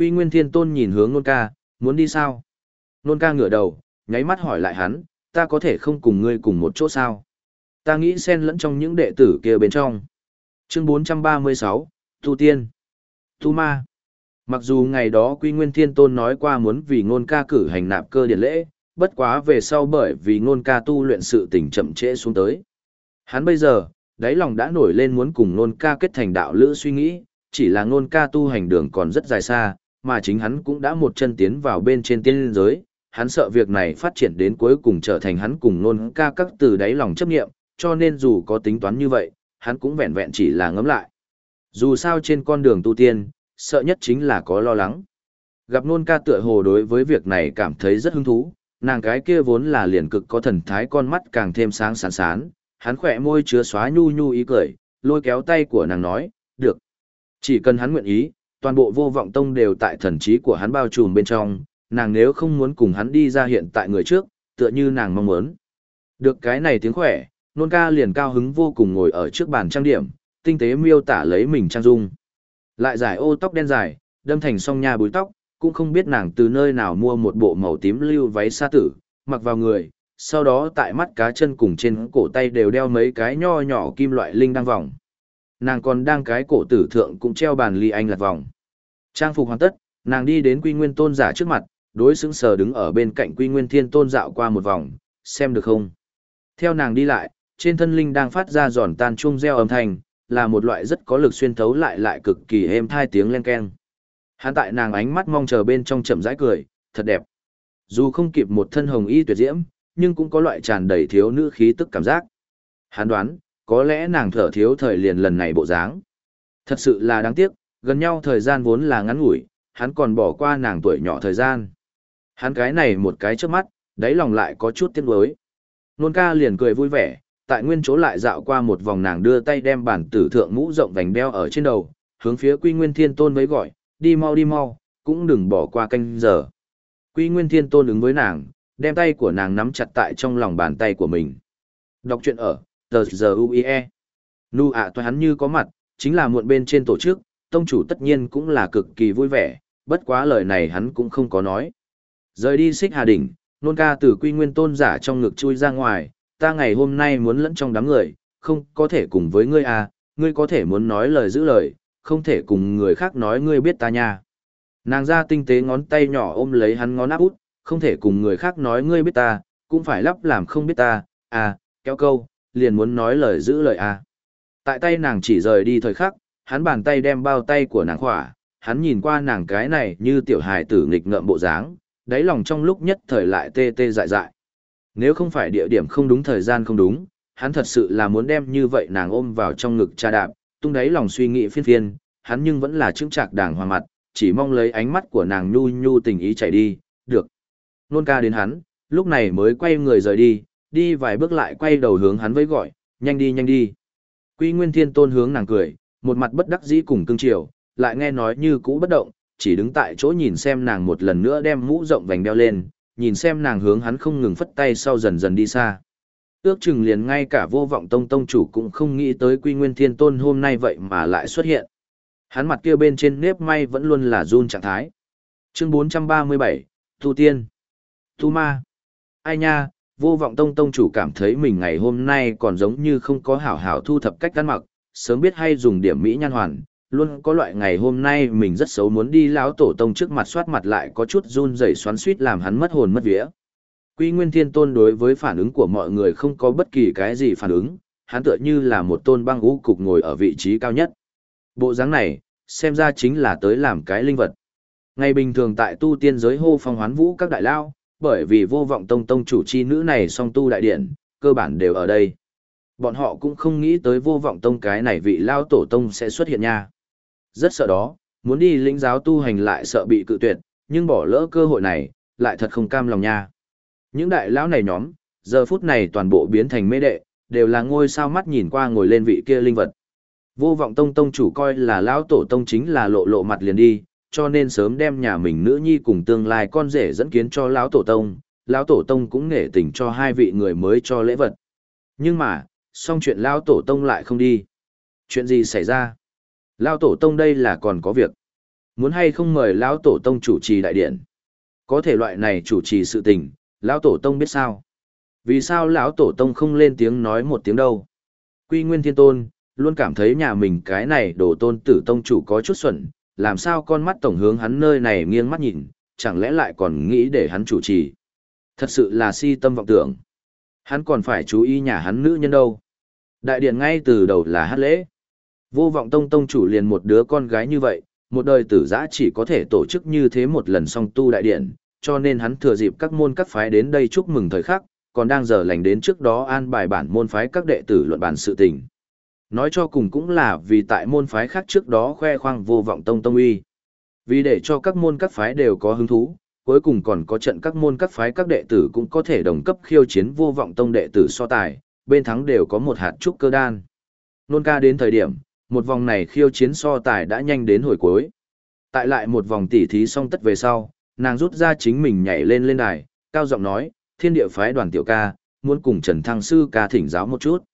Quy Nguyên Thiên Tôn nhìn hướng Nôn Ca, muốn đi sao? Nôn Ca ngửa đầu, nháy mắt hỏi lại hắn, ta có thể không cùng ngươi cùng một chỗ sao? Ta nghĩ xen lẫn trong những đệ tử kia bên trong. Chương 436, Tu Tiên. Tu Ma. Mặc dù ngày đó Quy Nguyên Thiên Tôn nói qua muốn vì Nôn ca cử hành nạp cơ điển lễ, bất quá về sau bởi vì Nôn ca tu luyện sự tình chậm trễ xuống tới. Hắn bây giờ, đáy lòng đã nổi lên muốn cùng nôn ca kết thành đạo lữ suy nghĩ, chỉ là nôn ca tu hành đường còn rất dài xa, mà chính hắn cũng đã một chân tiến vào bên trên tiên giới, hắn sợ việc này phát triển đến cuối cùng trở thành hắn cùng nôn ca các từ đáy lòng chấp nghiệm, cho nên dù có tính toán như vậy, hắn cũng vẹn vẹn chỉ là ngấm lại. Dù sao trên con đường tu tiên, sợ nhất chính là có lo lắng. Gặp nôn ca tựa hồ đối với việc này cảm thấy rất hứng thú, nàng cái kia vốn là liền cực có thần thái con mắt càng thêm sáng sán sán, hắn khỏe môi chứa xóa nhu nhu ý cười, lôi kéo tay của nàng nói, được. Chỉ cần hắn nguyện ý, toàn bộ vô vọng tông đều tại thần trí của hắn bao trùm bên trong, nàng nếu không muốn cùng hắn đi ra hiện tại người trước, tựa như nàng mong muốn. Được cái này tiếng khỏe, nôn ca liền cao hứng vô cùng ngồi ở trước bàn trang điểm, tinh tế miêu tả lấy mình trang dung. Lại giải ô tóc đen dài, đâm thành song nha búi tóc, cũng không biết nàng từ nơi nào mua một bộ màu tím lưu váy sa tử, mặc vào người, sau đó tại mắt cá chân cùng trên cổ tay đều đeo mấy cái nho nhỏ kim loại linh đăng vòng. Nàng còn đang cái cổ tử thượng cũng treo bàn ly anh lật vòng. Trang phục hoàn tất, nàng đi đến quy nguyên tôn giả trước mặt, đối xứng sờ đứng ở bên cạnh quy nguyên thiên tôn dạo qua một vòng, xem được không? Theo nàng đi lại, trên thân linh đang phát ra giòn tan chuông reo âm thanh, là một loại rất có lực xuyên thấu lại lại cực kỳ êm thai tiếng len keng. Hắn tại nàng ánh mắt mong chờ bên trong chậm rãi cười, thật đẹp. Dù không kịp một thân hồng y tuyệt diễm, nhưng cũng có loại tràn đầy thiếu nữ khí tức cảm giác. Hắn đoán, có lẽ nàng thở thiếu thời liền lần này bộ dáng. Thật sự là đáng tiếc, gần nhau thời gian vốn là ngắn ngủi, hắn còn bỏ qua nàng tuổi nhỏ thời gian. Hắn cái này một cái trước mắt, đáy lòng lại có chút tiếc nuối. Nôn ca liền cười vui vẻ, tại nguyên chỗ lại dạo qua một vòng nàng đưa tay đem bản tử thượng mũ rộng vành đeo ở trên đầu, hướng phía quy nguyên thiên tôn với gọi, đi mau đi mau, cũng đừng bỏ qua canh giờ. Quy nguyên thiên tôn ứng với nàng, đem tay của nàng nắm chặt tại trong lòng bàn tay của mình. Đọc truyện ở, tờ giờ UIE. Nu ạ à hắn như có mặt, chính là muộn bên trên tổ chức, tông chủ tất nhiên cũng là cực kỳ vui vẻ, bất quá lời này hắn cũng không có nói. Rời đi xích hà đỉnh, nôn ca từ quy nguyên tôn giả trong ngực chui ra ngoài, ta ngày hôm nay muốn lẫn trong đám người, không có thể cùng với ngươi à, ngươi có thể muốn nói lời giữ lời, không thể cùng người khác nói ngươi biết ta nha. Nàng ra tinh tế ngón tay nhỏ ôm lấy hắn ngón áp út, không thể cùng người khác nói ngươi biết ta, cũng phải lắp làm không biết ta, à, kéo câu, liền muốn nói lời giữ lời à. Tại tay nàng chỉ rời đi thời khắc, hắn bàn tay đem bao tay của nàng khỏa, hắn nhìn qua nàng cái này như tiểu hài tử nghịch ngợm bộ dáng, đáy lòng trong lúc nhất thời lại tê tê dại dại. Nếu không phải địa điểm không đúng thời gian không đúng, hắn thật sự là muốn đem như vậy nàng ôm vào trong ngực cha đạp, tung đáy lòng suy nghĩ phiên phiên, hắn nhưng vẫn là trưng trạc đàng hoàng mặt, chỉ mong lấy ánh mắt của nàng nhu nhu tình ý chảy đi, được. Nôn ca đến hắn, lúc này mới quay người rời đi, đi vài bước lại quay đầu hướng hắn với gọi, nhanh đi nhanh đi. Quy Nguyên Thiên Tôn hướng nàng cười, một mặt bất đắc dĩ cùng cưng chiều, lại nghe nói như cũ bất động, chỉ đứng tại chỗ nhìn xem nàng một lần nữa đem mũ rộng vành đeo lên, nhìn xem nàng hướng hắn không ngừng phất tay sau dần dần đi xa. Ước chừng liền ngay cả vô vọng tông tông chủ cũng không nghĩ tới quy nguyên thiên tôn hôm nay vậy mà lại xuất hiện. Hắn mặt kia bên trên nếp may vẫn luôn là run trạng thái. Chương 437, Tu Tiên. Tu Ma. Ai nha, vô vọng tông tông chủ cảm thấy mình ngày hôm nay còn giống như không có hảo hảo thu thập cách ăn mặc, sớm biết hay dùng điểm mỹ nhan hoàn, luôn có loại ngày hôm nay mình rất xấu muốn đi lão tổ tông trước mặt soát mặt lại có chút run rẩy xoắn suýt làm hắn mất hồn mất vía. Quy Nguyên Thiên Tôn đối với phản ứng của mọi người không có bất kỳ cái gì phản ứng, hắn tựa như là một tôn băng ngũ cục ngồi ở vị trí cao nhất. Bộ dáng này, xem ra chính là tới làm cái linh vật. Ngày bình thường tại tu tiên giới hô phong hoán vũ các đại lao, bởi vì vô vọng tông tông chủ chi nữ này song tu đại điện, cơ bản đều ở đây. Bọn họ cũng không nghĩ tới vô vọng tông cái này vị lao tổ tông sẽ xuất hiện nha. Rất sợ đó, muốn đi lĩnh giáo tu hành lại sợ bị cự tuyệt, nhưng bỏ lỡ cơ hội này, lại thật không cam lòng nha. Những đại lão này nhóm, giờ phút này toàn bộ biến thành mê đệ, đều là ngôi sao mắt nhìn qua ngồi lên vị kia linh vật. Vô vọng tông tông chủ coi là lão tổ tông chính là lộ lộ mặt liền đi, cho nên sớm đem nhà mình nữ nhi cùng tương lai con rể dẫn kiến cho lão tổ tông, lão tổ tông cũng nể tình cho hai vị người mới cho lễ vật. Nhưng mà, xong chuyện lão tổ tông lại không đi. Chuyện gì xảy ra? Lão tổ tông đây là còn có việc. Muốn hay không mời lão tổ tông chủ trì đại điện? Có thể loại này chủ trì sự tình, lão tổ tông biết sao? Vì sao lão tổ tông không lên tiếng nói một tiếng đâu? Quy Nguyên Thiên Tôn luôn cảm thấy nhà mình cái này đồ tôn tử tông chủ có chút xuẩn, làm sao con mắt tổng hướng hắn nơi này nghiêng mắt nhìn, chẳng lẽ lại còn nghĩ để hắn chủ trì. Thật sự là si tâm vọng tưởng. Hắn còn phải chú ý nhà hắn nữ nhân đâu. Đại điện ngay từ đầu là hát lễ. Vô vọng tông tông chủ liền một đứa con gái như vậy, một đời tử giã chỉ có thể tổ chức như thế một lần song tu đại điện, cho nên hắn thừa dịp các môn các phái đến đây chúc mừng thời khắc, còn đang giờ lành đến trước đó an bài bản môn phái các đệ tử luận bàn sự tình. Nói cho cùng cũng là vì tại môn phái khác trước đó khoe khoang vô vọng tông tông uy. Vì để cho các môn các phái đều có hứng thú, cuối cùng còn có trận các môn các phái các đệ tử cũng có thể đồng cấp khiêu chiến vô vọng tông đệ tử so tài, bên thắng đều có một hạt trúc cơ đan. Nôn ca đến thời điểm, một vòng này khiêu chiến so tài đã nhanh đến hồi cuối. Tại lại một vòng tỉ thí xong tất về sau, nàng rút ra chính mình nhảy lên lên đài, cao giọng nói, thiên địa phái đoàn tiểu ca, muốn cùng Trần Thăng Sư ca thỉnh giáo một chút.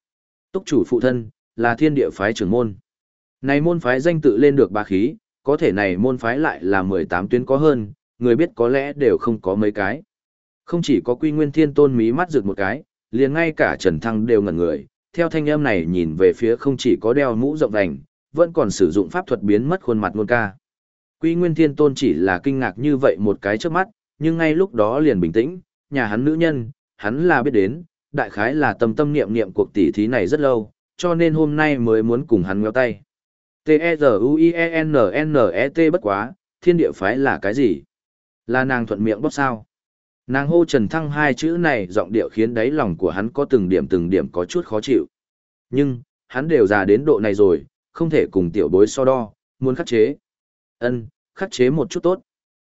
Túc chủ phụ thân, là thiên địa phái trưởng môn. Này môn phái danh tự lên được ba khí, có thể này môn phái lại là 18 tuyến có hơn, người biết có lẽ đều không có mấy cái. Không chỉ có quy nguyên thiên tôn mí mắt rực một cái, liền ngay cả Trần Thăng đều ngẩn người, theo thanh âm này nhìn về phía không chỉ có đeo mũ rộng vành, vẫn còn sử dụng pháp thuật biến mất khuôn mặt ngôn ca. Quy Nguyên Thiên Tôn chỉ là kinh ngạc như vậy một cái trước mắt, nhưng ngay lúc đó liền bình tĩnh, nhà hắn nữ nhân, hắn là biết đến, đại khái là tâm tâm niệm niệm cuộc tỷ thí này rất lâu, cho nên hôm nay mới muốn cùng hắn ngéo tay. T-E-Z-U-I-E-N-N-E-T bất quá, thiên địa phái là cái gì? Là nàng thuận miệng bóp sao? Nàng hô Trần Thăng hai chữ này giọng điệu khiến đáy lòng của hắn có từng điểm từng điểm có chút khó chịu. Nhưng, hắn đều già đến độ này rồi, không thể cùng tiểu bối so đo, muốn khắc chế. Ân, khắc chế một chút tốt.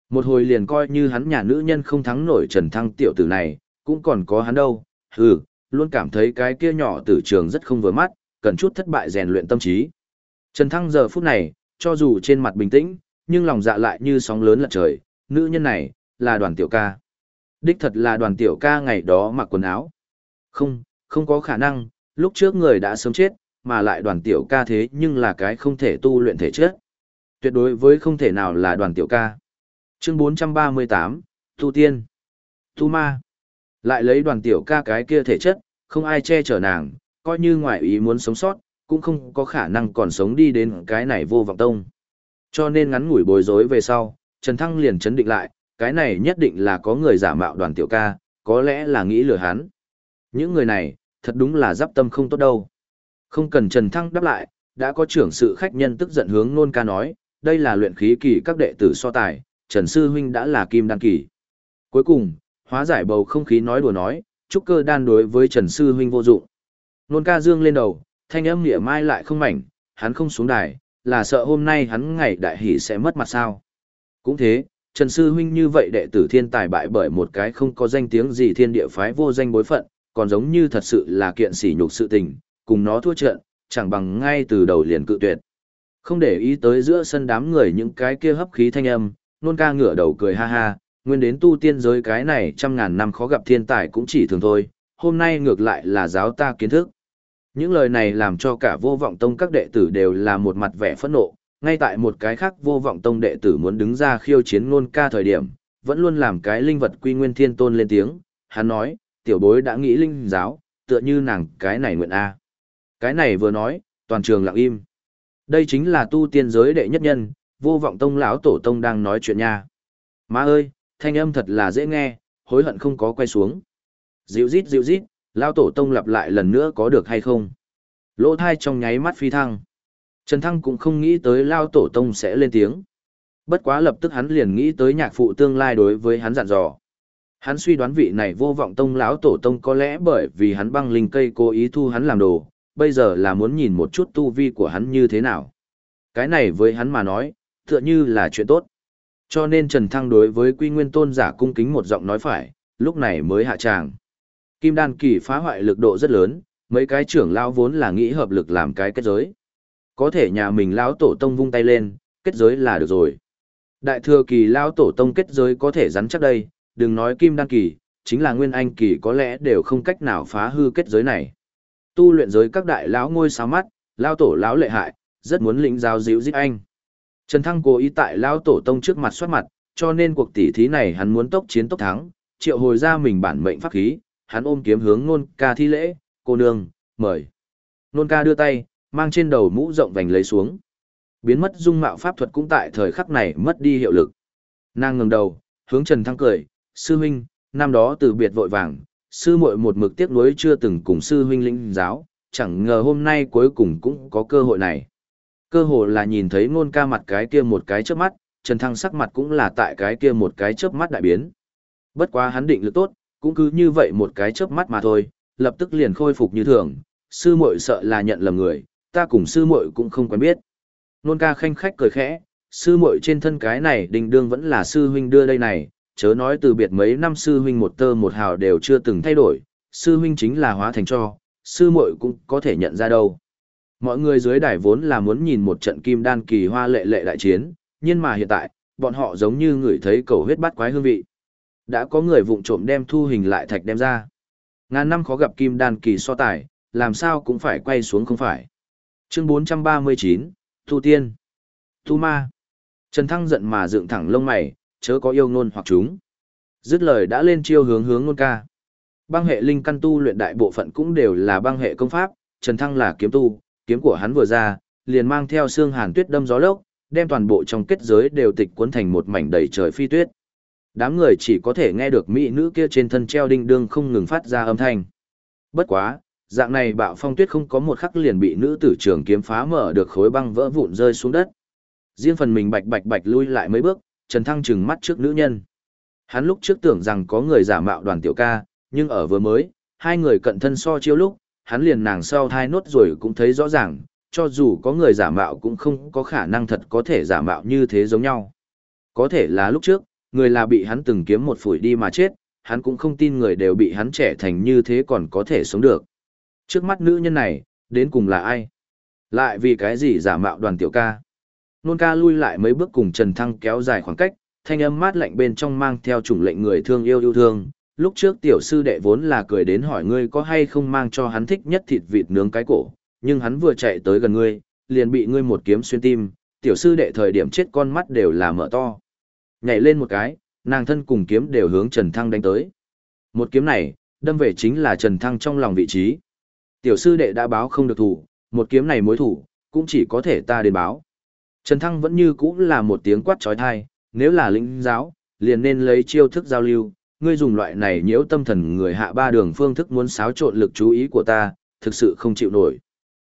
Một hồi liền coi như hắn nhà nữ nhân không thắng nổi Trần Thăng tiểu tử này, cũng còn có hắn đâu. Hừ, luôn cảm thấy cái kia nhỏ tử trường rất không vừa mắt, cần chút thất bại rèn luyện tâm trí. Trần Thăng giờ phút này, cho dù trên mặt bình tĩnh, nhưng lòng dạ lại như sóng lớn lật trời, nữ nhân này, là đoàn tiểu ca. Đích thật là đoàn tiểu ca ngày đó mặc quần áo. Không, không có khả năng, lúc trước người đã sớm chết, mà lại đoàn tiểu ca thế nhưng là cái không thể tu luyện thể chất. Tuyệt đối với không thể nào là đoàn tiểu ca. Chương 438, Tu Tiên. Tu Ma. Lại lấy đoàn tiểu ca cái kia thể chất, không ai che chở nàng, coi như ngoại ý muốn sống sót, cũng không có khả năng còn sống đi đến cái này vô vọng tông. Cho nên ngắn ngủi bối rối về sau, Trần Thăng liền chấn định lại, cái này nhất định là có người giả mạo đoàn tiểu ca, có lẽ là nghĩ lừa hắn. Những người này, thật đúng là giáp tâm không tốt đâu. Không cần Trần Thăng đáp lại, đã có trưởng sự khách nhân tức giận hướng nôn ca nói, đây là luyện khí kỳ các đệ tử so tài, Trần Sư Huynh đã là kim đăng kỳ. Cuối cùng, hóa giải bầu không khí nói đùa nói, trúc cơ đan đối với Trần Sư Huynh vô dụng. Nôn ca dương lên đầu, thanh âm nghĩa mai lại không mảnh, hắn không xuống đài, là sợ hôm nay hắn ngày đại hỷ sẽ mất mặt sao. Cũng thế, Trần Sư Huynh như vậy đệ tử thiên tài bại bởi một cái không có danh tiếng gì thiên địa phái vô danh bối phận, còn giống như thật sự là kiện sỉ nhục sự tình, cùng nó thua trận, chẳng bằng ngay từ đầu liền cự tuyệt. Không để ý tới giữa sân đám người những cái kia hấp khí thanh âm, nôn ca ngửa đầu cười ha ha, nguyên đến tu tiên giới cái này trăm ngàn năm khó gặp thiên tài cũng chỉ thường thôi, hôm nay ngược lại là giáo ta kiến thức. Những lời này làm cho cả vô vọng tông các đệ tử đều là một mặt vẻ phẫn nộ, ngay tại một cái khác vô vọng tông đệ tử muốn đứng ra khiêu chiến nôn ca thời điểm, vẫn luôn làm cái linh vật quy nguyên thiên tôn lên tiếng, hắn nói, tiểu bối đã nghĩ linh giáo, tựa như nàng cái này nguyện A. Cái này vừa nói, toàn trường lặng im. Đây chính là tu tiên giới đệ nhất nhân, vô vọng tông lão tổ tông đang nói chuyện nha. Má ơi, thanh âm thật là dễ nghe, hối hận không có quay xuống. Dịu rít dịu rít, lão tổ tông lặp lại lần nữa có được hay không? Lỗ thai trong nháy mắt phi thăng. Trần Thăng cũng không nghĩ tới Lao Tổ Tông sẽ lên tiếng. Bất quá lập tức hắn liền nghĩ tới nhạc phụ tương lai đối với hắn dặn dò. Hắn suy đoán vị này vô vọng tông lão tổ tông có lẽ bởi vì hắn băng linh cây cố ý thu hắn làm đồ, bây giờ là muốn nhìn một chút tu vi của hắn như thế nào. Cái này với hắn mà nói, tựa như là chuyện tốt. Cho nên Trần Thăng đối với quy nguyên tôn giả cung kính một giọng nói phải, lúc này mới hạ tràng. Kim đan kỳ phá hoại lực độ rất lớn, mấy cái trưởng lao vốn là nghĩ hợp lực làm cái kết giới. Có thể nhà mình lão tổ tông vung tay lên, kết giới là được rồi. Đại thừa kỳ lão tổ tông kết giới có thể rắn chắc đây, đừng nói kim đan kỳ, chính là nguyên anh kỳ có lẽ đều không cách nào phá hư kết giới này. Tu luyện giới các đại lão ngôi sao mắt, lão tổ lão lệ hại, rất muốn lĩnh giáo dịu giết anh. Trần Thăng cố ý tại lão tổ tông trước mặt soát mặt, cho nên cuộc tỷ thí này hắn muốn tốc chiến tốc thắng, triệu hồi ra mình bản mệnh pháp khí, hắn ôm kiếm hướng nôn ca thi lễ, cô nương, mời. Nôn ca đưa tay, mang trên đầu mũ rộng vành lấy xuống. Biến mất dung mạo pháp thuật cũng tại thời khắc này mất đi hiệu lực. Nàng ngẩng đầu, hướng Trần Thăng cười, "Sư huynh, năm đó từ biệt vội vàng, sư muội một mực tiếc nuối chưa từng cùng sư huynh lĩnh giáo, chẳng ngờ hôm nay cuối cùng cũng có cơ hội này. Cơ hồ là nhìn thấy ngôn ca mặt cái kia một cái chớp mắt, Trần Thăng sắc mặt cũng là tại cái kia một cái chớp mắt đại biến. Bất quá hắn định lực tốt, cũng cứ như vậy một cái chớp mắt mà thôi, lập tức liền khôi phục như thường, sư muội sợ là nhận lầm người, ta cùng sư muội cũng không quen biết. Nôn ca khanh khách cười khẽ, sư muội trên thân cái này đình đương vẫn là sư huynh đưa đây này, chớ nói từ biệt mấy năm sư huynh một tơ một hào đều chưa từng thay đổi, sư huynh chính là hóa thành cho, sư muội cũng có thể nhận ra đâu. Mọi người dưới đài vốn là muốn nhìn một trận kim đan kỳ hoa lệ lệ đại chiến, nhưng mà hiện tại, bọn họ giống như người thấy cầu huyết bắt quái hương vị. Đã có người vụng trộm đem thu hình lại thạch đem ra. Ngàn năm khó gặp kim đan kỳ so tài, làm sao cũng phải quay xuống không phải. Chương 439, Thu Tiên. Thu Ma. Trần Thăng giận mà dựng thẳng lông mày, chớ có yêu ngôn hoặc chúng. Dứt lời đã lên chiêu hướng hướng ngôn ca. Băng hệ linh căn tu luyện đại bộ phận cũng đều là băng hệ công pháp, Trần Thăng là kiếm tu, kiếm của hắn vừa ra, liền mang theo xương hàn tuyết đâm gió lốc, đem toàn bộ trong kết giới đều tịch cuốn thành một mảnh đầy trời phi tuyết. Đám người chỉ có thể nghe được mỹ nữ kia trên thân treo đinh đương không ngừng phát ra âm thanh. Bất quá, dạng này bạo phong tuyết không có một khắc liền bị nữ tử trưởng kiếm phá mở được khối băng vỡ vụn rơi xuống đất. Riêng phần mình bạch bạch bạch lui lại mấy bước, Trần Thăng trừng mắt trước nữ nhân. Hắn lúc trước tưởng rằng có người giả mạo đoàn tiểu ca, nhưng ở vừa mới, hai người cận thân so chiêu lúc, hắn liền nàng sau thai nốt rồi cũng thấy rõ ràng, cho dù có người giả mạo cũng không có khả năng thật có thể giả mạo như thế giống nhau. Có thể là lúc trước, người là bị hắn từng kiếm một phủi đi mà chết, hắn cũng không tin người đều bị hắn trẻ thành như thế còn có thể sống được. Trước mắt nữ nhân này, đến cùng là ai? Lại vì cái gì giả mạo đoàn tiểu ca? Nôn ca lui lại mấy bước cùng Trần Thăng kéo dài khoảng cách, thanh âm mát lạnh bên trong mang theo chủng lệnh người thương yêu yêu thương. Lúc trước tiểu sư đệ vốn là cười đến hỏi ngươi có hay không mang cho hắn thích nhất thịt vịt nướng cái cổ, nhưng hắn vừa chạy tới gần ngươi, liền bị ngươi một kiếm xuyên tim, tiểu sư đệ thời điểm chết con mắt đều là mở to. Nhảy lên một cái, nàng thân cùng kiếm đều hướng Trần Thăng đánh tới. Một kiếm này, đâm về chính là Trần Thăng trong lòng vị trí. Tiểu sư đệ đã báo không được thủ, một kiếm này mối thủ, cũng chỉ có thể ta đến báo. Trần Thăng vẫn như cũ là một tiếng quát trói thai, nếu là lĩnh giáo, liền nên lấy chiêu thức giao lưu, ngươi dùng loại này nhiễu tâm thần người hạ ba đường phương thức muốn xáo trộn lực chú ý của ta, thực sự không chịu nổi.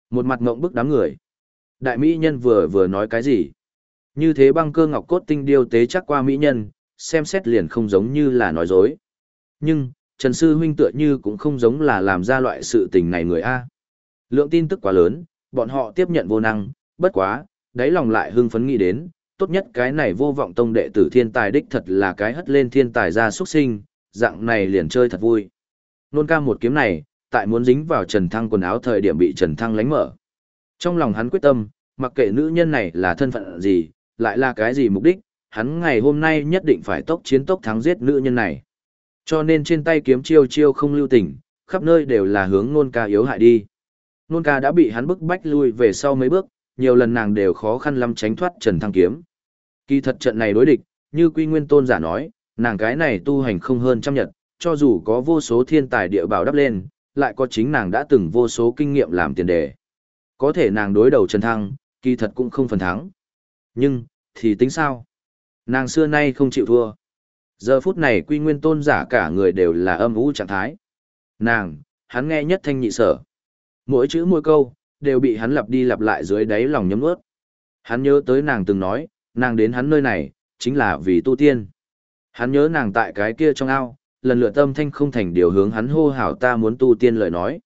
Một mặt ngộng bức đám người. Đại mỹ nhân vừa vừa nói cái gì? Như thế băng cơ ngọc cốt tinh điêu tế chắc qua mỹ nhân, xem xét liền không giống như là nói dối. Nhưng, Trần Sư Huynh tựa như cũng không giống là làm ra loại sự tình này người A. Lượng tin tức quá lớn, bọn họ tiếp nhận vô năng, bất quá, đáy lòng lại hưng phấn nghĩ đến, tốt nhất cái này vô vọng tông đệ tử thiên tài đích thật là cái hất lên thiên tài ra xuất sinh, dạng này liền chơi thật vui. Nôn ca một kiếm này, tại muốn dính vào Trần Thăng quần áo thời điểm bị Trần Thăng lánh mở. Trong lòng hắn quyết tâm, mặc kệ nữ nhân này là thân phận gì, lại là cái gì mục đích, hắn ngày hôm nay nhất định phải tốc chiến tốc thắng giết nữ nhân này. Cho nên trên tay kiếm chiêu chiêu không lưu tình, khắp nơi đều là hướng nôn ca yếu hại đi. Nôn ca đã bị hắn bức bách lui về sau mấy bước, nhiều lần nàng đều khó khăn lắm tránh thoát Trần Thăng kiếm. Kỳ thật trận này đối địch, như Quy Nguyên Tôn giả nói, nàng cái này tu hành không hơn trăm nhật, cho dù có vô số thiên tài địa bảo đắp lên, lại có chính nàng đã từng vô số kinh nghiệm làm tiền đề. Có thể nàng đối đầu Trần Thăng, kỳ thật cũng không phần thắng. Nhưng, thì tính sao? Nàng xưa nay không chịu thua. Giờ phút này quy nguyên tôn giả cả người đều là âm u trạng thái. Nàng, hắn nghe nhất thanh nhị sở. Mỗi chữ mỗi câu, đều bị hắn lặp đi lặp lại dưới đáy lòng nhấm ướt. Hắn nhớ tới nàng từng nói, nàng đến hắn nơi này, chính là vì tu tiên. Hắn nhớ nàng tại cái kia trong ao, lần lượt tâm thanh không thành điều hướng hắn hô hào ta muốn tu tiên lời nói.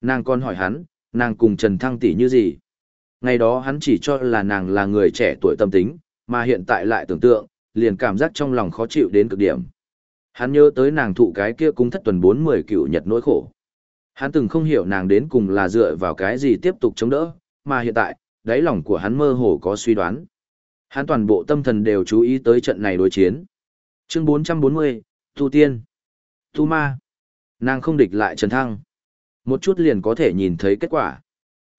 Nàng còn hỏi hắn, nàng cùng Trần Thăng tỷ như gì? Ngày đó hắn chỉ cho là nàng là người trẻ tuổi tâm tính, mà hiện tại lại tưởng tượng, liền cảm giác trong lòng khó chịu đến cực điểm. Hắn nhớ tới nàng thụ cái kia cung thất tuần bốn mười cựu nhật nỗi khổ. Hắn từng không hiểu nàng đến cùng là dựa vào cái gì tiếp tục chống đỡ, mà hiện tại, đáy lòng của hắn mơ hồ có suy đoán. Hắn toàn bộ tâm thần đều chú ý tới trận này đối chiến. Chương 440, Tu Tiên. Tu Ma. Nàng không địch lại Trần Thăng. Một chút liền có thể nhìn thấy kết quả.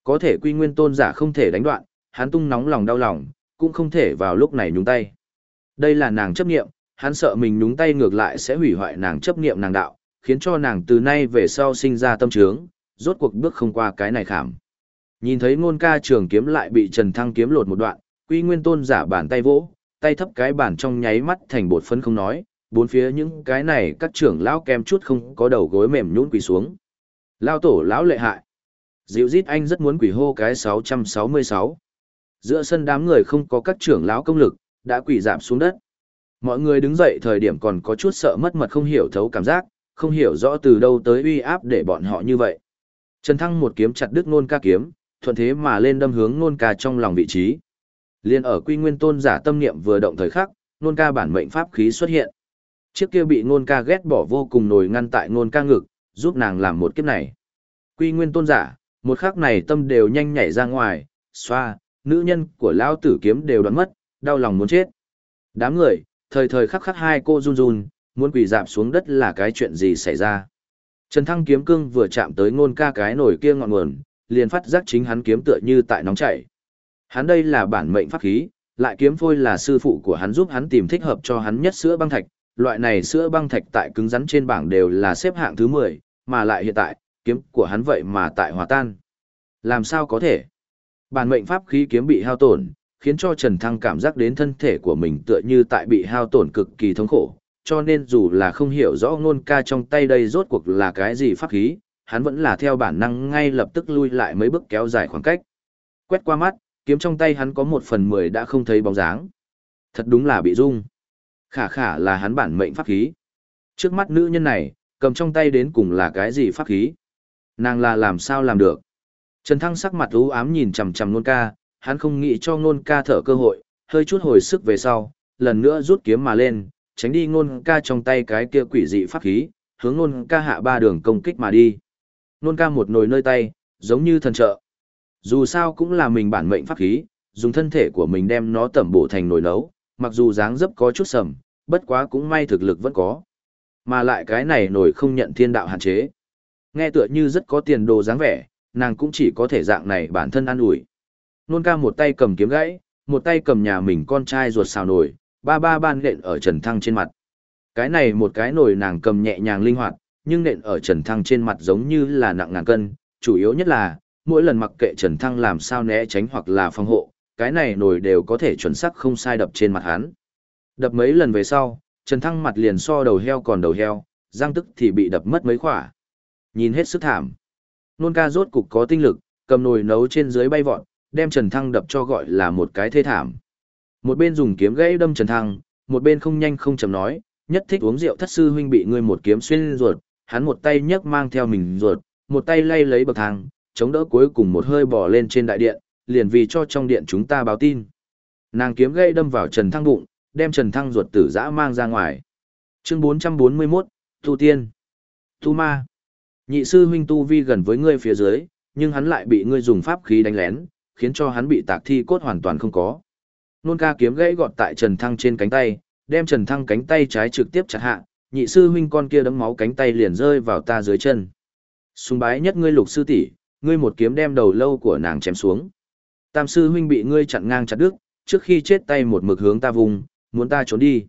Có thể quy nguyên tôn giả không thể đánh đoạn, hắn tung nóng lòng đau lòng, cũng không thể vào lúc này nhúng tay. Đây là nàng chấp nghiệm, hắn sợ mình nhúng tay ngược lại sẽ hủy hoại nàng chấp nghiệm nàng đạo, khiến cho nàng từ nay về sau sinh ra tâm trướng, rốt cuộc bước không qua cái này khảm. Nhìn thấy ngôn ca trường kiếm lại bị Trần Thăng kiếm lột một đoạn, quy nguyên tôn giả bàn tay vỗ, tay thấp cái bản trong nháy mắt thành bột phấn không nói, bốn phía những cái này các trưởng lão kem chút không có đầu gối mềm nhũn quỳ xuống. Lao tổ lão lệ hại. Dịu rít anh rất muốn quỷ hô cái 666. Giữa sân đám người không có các trưởng lão công lực, đã quỷ giảm xuống đất. Mọi người đứng dậy thời điểm còn có chút sợ mất mật không hiểu thấu cảm giác, không hiểu rõ từ đâu tới uy áp để bọn họ như vậy. Trần Thăng một kiếm chặt đứt nôn ca kiếm, thuận thế mà lên đâm hướng nôn ca trong lòng vị trí. Liên ở quy nguyên tôn giả tâm niệm vừa động thời khắc, nôn ca bản mệnh pháp khí xuất hiện. Chiếc kia bị nôn ca ghét bỏ vô cùng nổi ngăn tại nôn ca ngực, giúp nàng làm một kiếp này. Quy nguyên tôn giả, một khắc này tâm đều nhanh nhảy ra ngoài, xoa, nữ nhân của lão tử kiếm đều đoán mất, đau lòng muốn chết. Đám người, thời thời khắc khắc hai cô run run, muốn quỳ dạp xuống đất là cái chuyện gì xảy ra. Trần Thăng kiếm cương vừa chạm tới ngôn ca cái nổi kia ngọn nguồn, liền phát giác chính hắn kiếm tựa như tại nóng chảy. Hắn đây là bản mệnh pháp khí, lại kiếm phôi là sư phụ của hắn giúp hắn tìm thích hợp cho hắn nhất sữa băng thạch, loại này sữa băng thạch tại cứng rắn trên bảng đều là xếp hạng thứ 10, mà lại hiện tại, kiếm của hắn vậy mà tại hòa tan. Làm sao có thể? Bản mệnh pháp khí kiếm bị hao tổn, khiến cho Trần Thăng cảm giác đến thân thể của mình tựa như tại bị hao tổn cực kỳ thống khổ, cho nên dù là không hiểu rõ ngôn ca trong tay đây rốt cuộc là cái gì pháp khí, hắn vẫn là theo bản năng ngay lập tức lui lại mấy bước kéo dài khoảng cách. Quét qua mắt, kiếm trong tay hắn có một phần mười đã không thấy bóng dáng. Thật đúng là bị rung. Khả khả là hắn bản mệnh pháp khí. Trước mắt nữ nhân này, cầm trong tay đến cùng là cái gì pháp khí? Nàng là làm sao làm được? Trần Thăng sắc mặt u ám nhìn chằm chằm nôn ca, hắn không nghĩ cho nôn ca thở cơ hội, hơi chút hồi sức về sau, lần nữa rút kiếm mà lên, tránh đi nôn ca trong tay cái kia quỷ dị pháp khí, hướng nôn ca hạ ba đường công kích mà đi. Nôn ca một nồi nơi tay, giống như thần trợ. Dù sao cũng là mình bản mệnh pháp khí, dùng thân thể của mình đem nó tẩm bổ thành nồi nấu, mặc dù dáng dấp có chút sầm, bất quá cũng may thực lực vẫn có. Mà lại cái này nổi không nhận thiên đạo hạn chế. Nghe tựa như rất có tiền đồ dáng vẻ, nàng cũng chỉ có thể dạng này bản thân ăn ủi Nôn ca một tay cầm kiếm gãy, một tay cầm nhà mình con trai ruột xào nổi, ba ba ban nện ở Trần Thăng trên mặt. Cái này một cái nồi nàng cầm nhẹ nhàng linh hoạt, nhưng nện ở Trần Thăng trên mặt giống như là nặng ngàn cân, chủ yếu nhất là, mỗi lần mặc kệ Trần Thăng làm sao né tránh hoặc là phòng hộ, cái này nồi đều có thể chuẩn xác không sai đập trên mặt hắn. Đập mấy lần về sau, Trần Thăng mặt liền so đầu heo còn đầu heo, răng tức thì bị đập mất mấy khỏa. Nhìn hết sức thảm. Nôn ca rốt cục có tinh lực, cầm nồi nấu trên dưới bay vọt, đem Trần Thăng đập cho gọi là một cái thê thảm. Một bên dùng kiếm gãy đâm Trần Thăng, một bên không nhanh không chậm nói, nhất thích uống rượu thất sư huynh bị ngươi một kiếm xuyên ruột, hắn một tay nhấc mang theo mình ruột, một tay lay lấy bậc thang, chống đỡ cuối cùng một hơi bỏ lên trên đại điện, liền vì cho trong điện chúng ta báo tin. Nàng kiếm gãy đâm vào Trần Thăng bụng, đem Trần Thăng ruột tử dã mang ra ngoài. Chương 441, Tu Tiên. Tu Ma. Nhị sư huynh Tu Vi gần với ngươi phía dưới, nhưng hắn lại bị ngươi dùng pháp khí đánh lén, khiến cho hắn bị tạc thi cốt hoàn toàn không có. Nôn ca kiếm gãy gọt tại Trần Thăng trên cánh tay, đem Trần Thăng cánh tay trái trực tiếp chặt hạ, nhị sư huynh con kia đấm máu cánh tay liền rơi vào ta dưới chân. Sùng bái nhất ngươi lục sư tỷ, ngươi một kiếm đem đầu lâu của nàng chém xuống. Tam sư huynh bị ngươi chặn ngang chặt đứt, trước khi chết tay một mực hướng ta vùng, muốn ta trốn đi.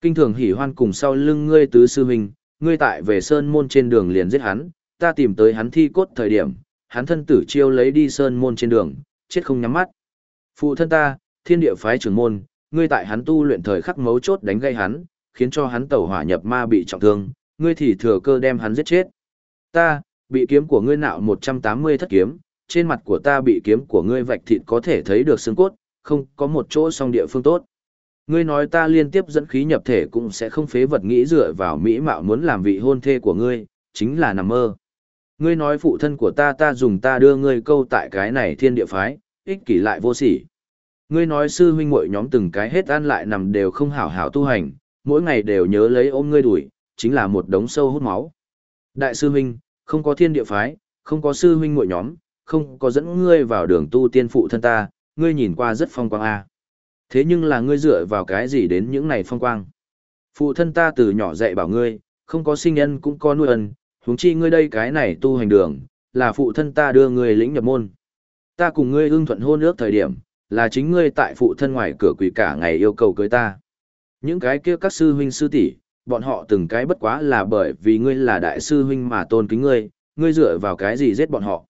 Kinh thường hỉ hoan cùng sau lưng ngươi tứ sư huynh, ngươi tại về sơn môn trên đường liền giết hắn, ta tìm tới hắn thi cốt thời điểm, hắn thân tử chiêu lấy đi sơn môn trên đường, chết không nhắm mắt. Phụ thân ta, thiên địa phái trưởng môn, ngươi tại hắn tu luyện thời khắc mấu chốt đánh gây hắn, khiến cho hắn tẩu hỏa nhập ma bị trọng thương, ngươi thì thừa cơ đem hắn giết chết. Ta, bị kiếm của ngươi nạo 180 thất kiếm, trên mặt của ta bị kiếm của ngươi vạch thịt có thể thấy được xương cốt, không có một chỗ song địa phương tốt. Ngươi nói ta liên tiếp dẫn khí nhập thể cũng sẽ không phế vật nghĩ dựa vào mỹ mạo muốn làm vị hôn thê của ngươi, chính là nằm mơ. Ngươi nói phụ thân của ta ta dùng ta đưa ngươi câu tại cái này thiên địa phái, ích kỷ lại vô sỉ. Ngươi nói sư huynh muội nhóm từng cái hết ăn lại nằm đều không hảo hảo tu hành, mỗi ngày đều nhớ lấy ôm ngươi đuổi, chính là một đống sâu hút máu. Đại sư huynh, không có thiên địa phái, không có sư huynh muội nhóm, không có dẫn ngươi vào đường tu tiên phụ thân ta, ngươi nhìn qua rất phong quang a. Thế nhưng là ngươi dựa vào cái gì đến những này phong quang? Phụ thân ta từ nhỏ dạy bảo ngươi, không có sinh nhân cũng có nuôi ân, huống chi ngươi đây cái này tu hành đường, là phụ thân ta đưa ngươi lĩnh nhập môn. Ta cùng ngươi ưng thuận hôn ước thời điểm, là chính ngươi tại phụ thân ngoài cửa quỷ cả ngày yêu cầu cưới ta. Những cái kia các sư huynh sư tỷ, bọn họ từng cái bất quá là bởi vì ngươi là đại sư huynh mà tôn kính ngươi, ngươi dựa vào cái gì giết bọn họ.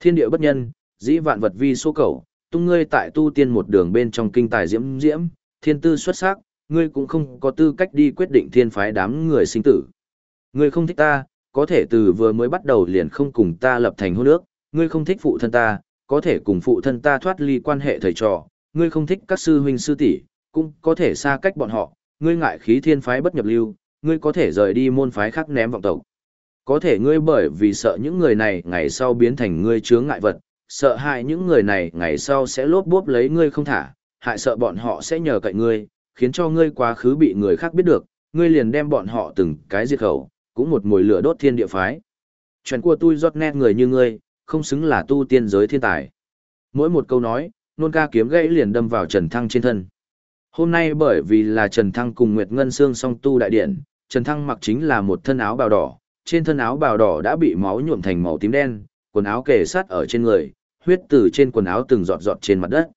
Thiên địa bất nhân, dĩ vạn vật vi số cầu, tung ngươi tại tu tiên một đường bên trong kinh tài diễm diễm, thiên tư xuất sắc, ngươi cũng không có tư cách đi quyết định thiên phái đám người sinh tử. Ngươi không thích ta, có thể từ vừa mới bắt đầu liền không cùng ta lập thành hôn ước, ngươi không thích phụ thân ta, có thể cùng phụ thân ta thoát ly quan hệ thầy trò, ngươi không thích các sư huynh sư tỷ, cũng có thể xa cách bọn họ, ngươi ngại khí thiên phái bất nhập lưu, ngươi có thể rời đi môn phái khác ném vọng tộc. Có thể ngươi bởi vì sợ những người này ngày sau biến thành ngươi chướng ngại vật, sợ hại những người này ngày sau sẽ lốp bốp lấy ngươi không thả, hại sợ bọn họ sẽ nhờ cậy ngươi, khiến cho ngươi quá khứ bị người khác biết được, ngươi liền đem bọn họ từng cái diệt khẩu, cũng một mùi lửa đốt thiên địa phái. Chuyện của tôi rót nét người như ngươi, không xứng là tu tiên giới thiên tài. Mỗi một câu nói, nôn ca kiếm gãy liền đâm vào Trần Thăng trên thân. Hôm nay bởi vì là Trần Thăng cùng Nguyệt Ngân Sương song tu đại điện, Trần Thăng mặc chính là một thân áo bào đỏ, trên thân áo bào đỏ đã bị máu nhuộm thành màu tím đen, quần áo kề sát ở trên người, huyết từ trên quần áo từng giọt giọt trên mặt đất.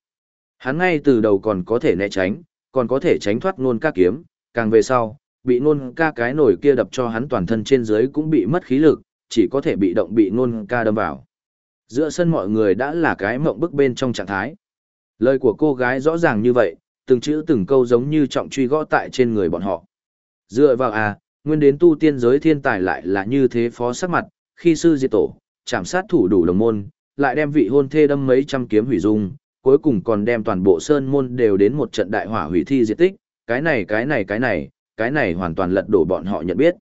Hắn ngay từ đầu còn có thể né tránh, còn có thể tránh thoát nôn ca kiếm, càng về sau, bị nôn ca cái nổi kia đập cho hắn toàn thân trên dưới cũng bị mất khí lực, chỉ có thể bị động bị nôn ca đâm vào. Giữa sân mọi người đã là cái mộng bức bên trong trạng thái. Lời của cô gái rõ ràng như vậy, từng chữ từng câu giống như trọng truy gõ tại trên người bọn họ. Dựa vào à, nguyên đến tu tiên giới thiên tài lại là như thế phó sắc mặt, khi sư diệt tổ, chạm sát thủ đủ đồng môn, lại đem vị hôn thê đâm mấy trăm kiếm hủy dung, cuối cùng còn đem toàn bộ sơn môn đều đến một trận đại hỏa hủy thi diệt tích, cái này cái này cái này, cái này hoàn toàn lật đổ bọn họ nhận biết.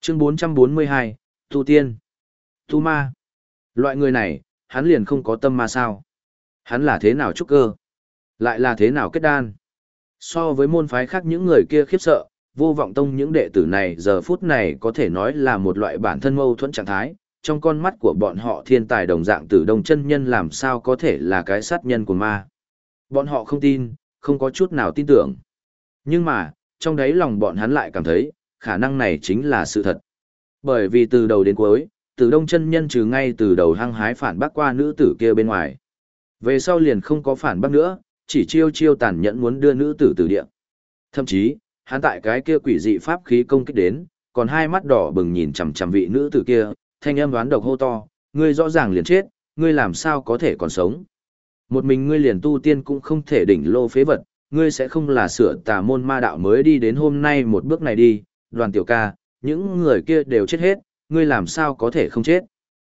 Chương 442, Tu Tiên, Tu Ma. Loại người này, hắn liền không có tâm ma sao? Hắn là thế nào trúc cơ? Lại là thế nào kết đan? So với môn phái khác những người kia khiếp sợ, vô vọng tông những đệ tử này giờ phút này có thể nói là một loại bản thân mâu thuẫn trạng thái, trong con mắt của bọn họ thiên tài đồng dạng tử đông chân nhân làm sao có thể là cái sát nhân của ma. Bọn họ không tin, không có chút nào tin tưởng. Nhưng mà, trong đấy lòng bọn hắn lại cảm thấy, khả năng này chính là sự thật. Bởi vì từ đầu đến cuối, tử đông chân nhân trừ ngay từ đầu hăng hái phản bác qua nữ tử kia bên ngoài. Về sau liền không có phản bác nữa, chỉ chiêu chiêu tàn nhẫn muốn đưa nữ tử từ địa. Thậm chí, hắn tại cái kia quỷ dị pháp khí công kích đến, còn hai mắt đỏ bừng nhìn chằm chằm vị nữ tử kia, thanh âm đoán độc hô to, ngươi rõ ràng liền chết, ngươi làm sao có thể còn sống. Một mình ngươi liền tu tiên cũng không thể đỉnh lô phế vật, ngươi sẽ không là sửa tà môn ma đạo mới đi đến hôm nay một bước này đi, đoàn tiểu ca, những người kia đều chết hết, ngươi làm sao có thể không chết.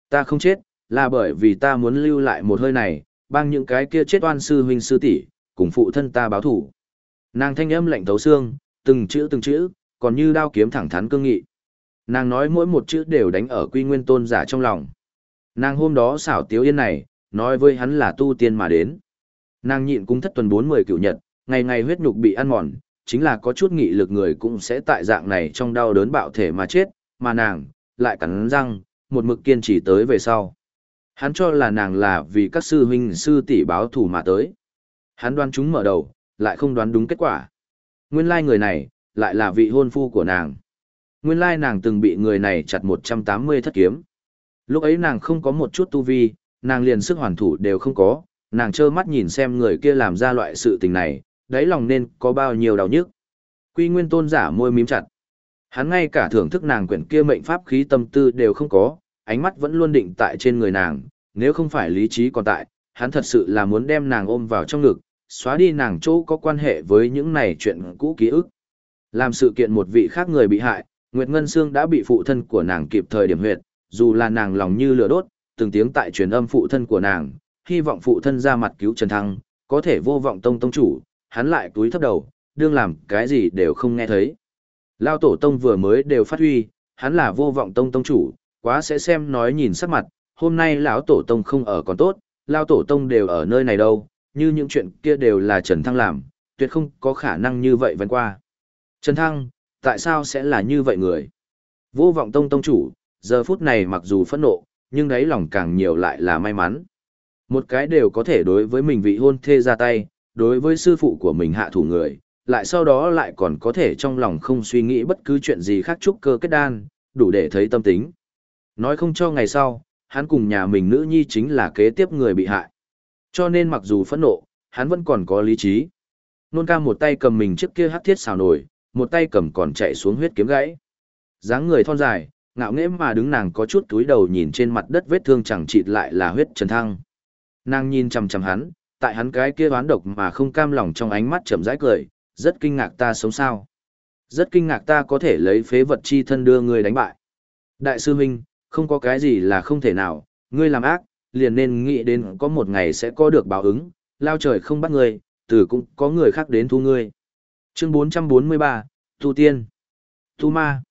Ta không chết, là bởi vì ta muốn lưu lại một hơi này, bang những cái kia chết oan sư huynh sư tỷ cùng phụ thân ta báo thủ. Nàng thanh âm lạnh thấu xương, từng chữ từng chữ, còn như đao kiếm thẳng thắn cương nghị. Nàng nói mỗi một chữ đều đánh ở quy nguyên tôn giả trong lòng. Nàng hôm đó xảo tiếu yên này, nói với hắn là tu tiên mà đến. Nàng nhịn cung thất tuần bốn mười cựu nhật, ngày ngày huyết nhục bị ăn mòn, chính là có chút nghị lực người cũng sẽ tại dạng này trong đau đớn bạo thể mà chết, mà nàng, lại cắn răng, một mực kiên trì tới về sau. Hắn cho là nàng là vì các sư huynh sư tỷ báo thù mà tới. Hắn đoán chúng mở đầu, lại không đoán đúng kết quả. Nguyên lai người này, lại là vị hôn phu của nàng. Nguyên lai nàng từng bị người này chặt 180 thất kiếm. Lúc ấy nàng không có một chút tu vi, nàng liền sức hoàn thủ đều không có, nàng trơ mắt nhìn xem người kia làm ra loại sự tình này, đáy lòng nên có bao nhiêu đau nhức. Quy nguyên tôn giả môi mím chặt. Hắn ngay cả thưởng thức nàng quyển kia mệnh pháp khí tâm tư đều không có, ánh mắt vẫn luôn định tại trên người nàng, nếu không phải lý trí còn tại, hắn thật sự là muốn đem nàng ôm vào trong ngực, xóa đi nàng chỗ có quan hệ với những này chuyện cũ ký ức. Làm sự kiện một vị khác người bị hại, Nguyệt Ngân Sương đã bị phụ thân của nàng kịp thời điểm huyệt, dù là nàng lòng như lửa đốt, từng tiếng tại truyền âm phụ thân của nàng, hy vọng phụ thân ra mặt cứu Trần Thăng, có thể vô vọng tông tông chủ, hắn lại túi thấp đầu, đương làm cái gì đều không nghe thấy. Lao tổ tông vừa mới đều phát huy, hắn là vô vọng tông tông chủ, quá sẽ xem nói nhìn sắc mặt, hôm nay lão tổ tông không ở còn tốt, lão tổ tông đều ở nơi này đâu, như những chuyện kia đều là Trần Thăng làm, tuyệt không có khả năng như vậy vẫn qua. Trần Thăng, tại sao sẽ là như vậy người? Vô vọng tông tông chủ, giờ phút này mặc dù phẫn nộ, nhưng đáy lòng càng nhiều lại là may mắn. Một cái đều có thể đối với mình vị hôn thê ra tay, đối với sư phụ của mình hạ thủ người, lại sau đó lại còn có thể trong lòng không suy nghĩ bất cứ chuyện gì khác chúc cơ kết đan, đủ để thấy tâm tính. Nói không cho ngày sau, hắn cùng nhà mình nữ nhi chính là kế tiếp người bị hại. Cho nên mặc dù phẫn nộ, hắn vẫn còn có lý trí. Nôn ca một tay cầm mình trước kia hắc thiết xào nổi, một tay cầm còn chạy xuống huyết kiếm gãy. dáng người thon dài, ngạo nghễ mà đứng nàng có chút túi đầu nhìn trên mặt đất vết thương chẳng chịt lại là huyết trần thăng. Nàng nhìn chằm chằm hắn, tại hắn cái kia đoán độc mà không cam lòng trong ánh mắt chậm rãi cười, rất kinh ngạc ta sống sao. Rất kinh ngạc ta có thể lấy phế vật chi thân đưa người đánh bại. Đại sư huynh, không có cái gì là không thể nào, ngươi làm ác, liền nên nghĩ đến có một ngày sẽ có được báo ứng, lao trời không bắt người, từ cũng có người khác đến thu ngươi. Chương 443, Tu Tiên Tu Ma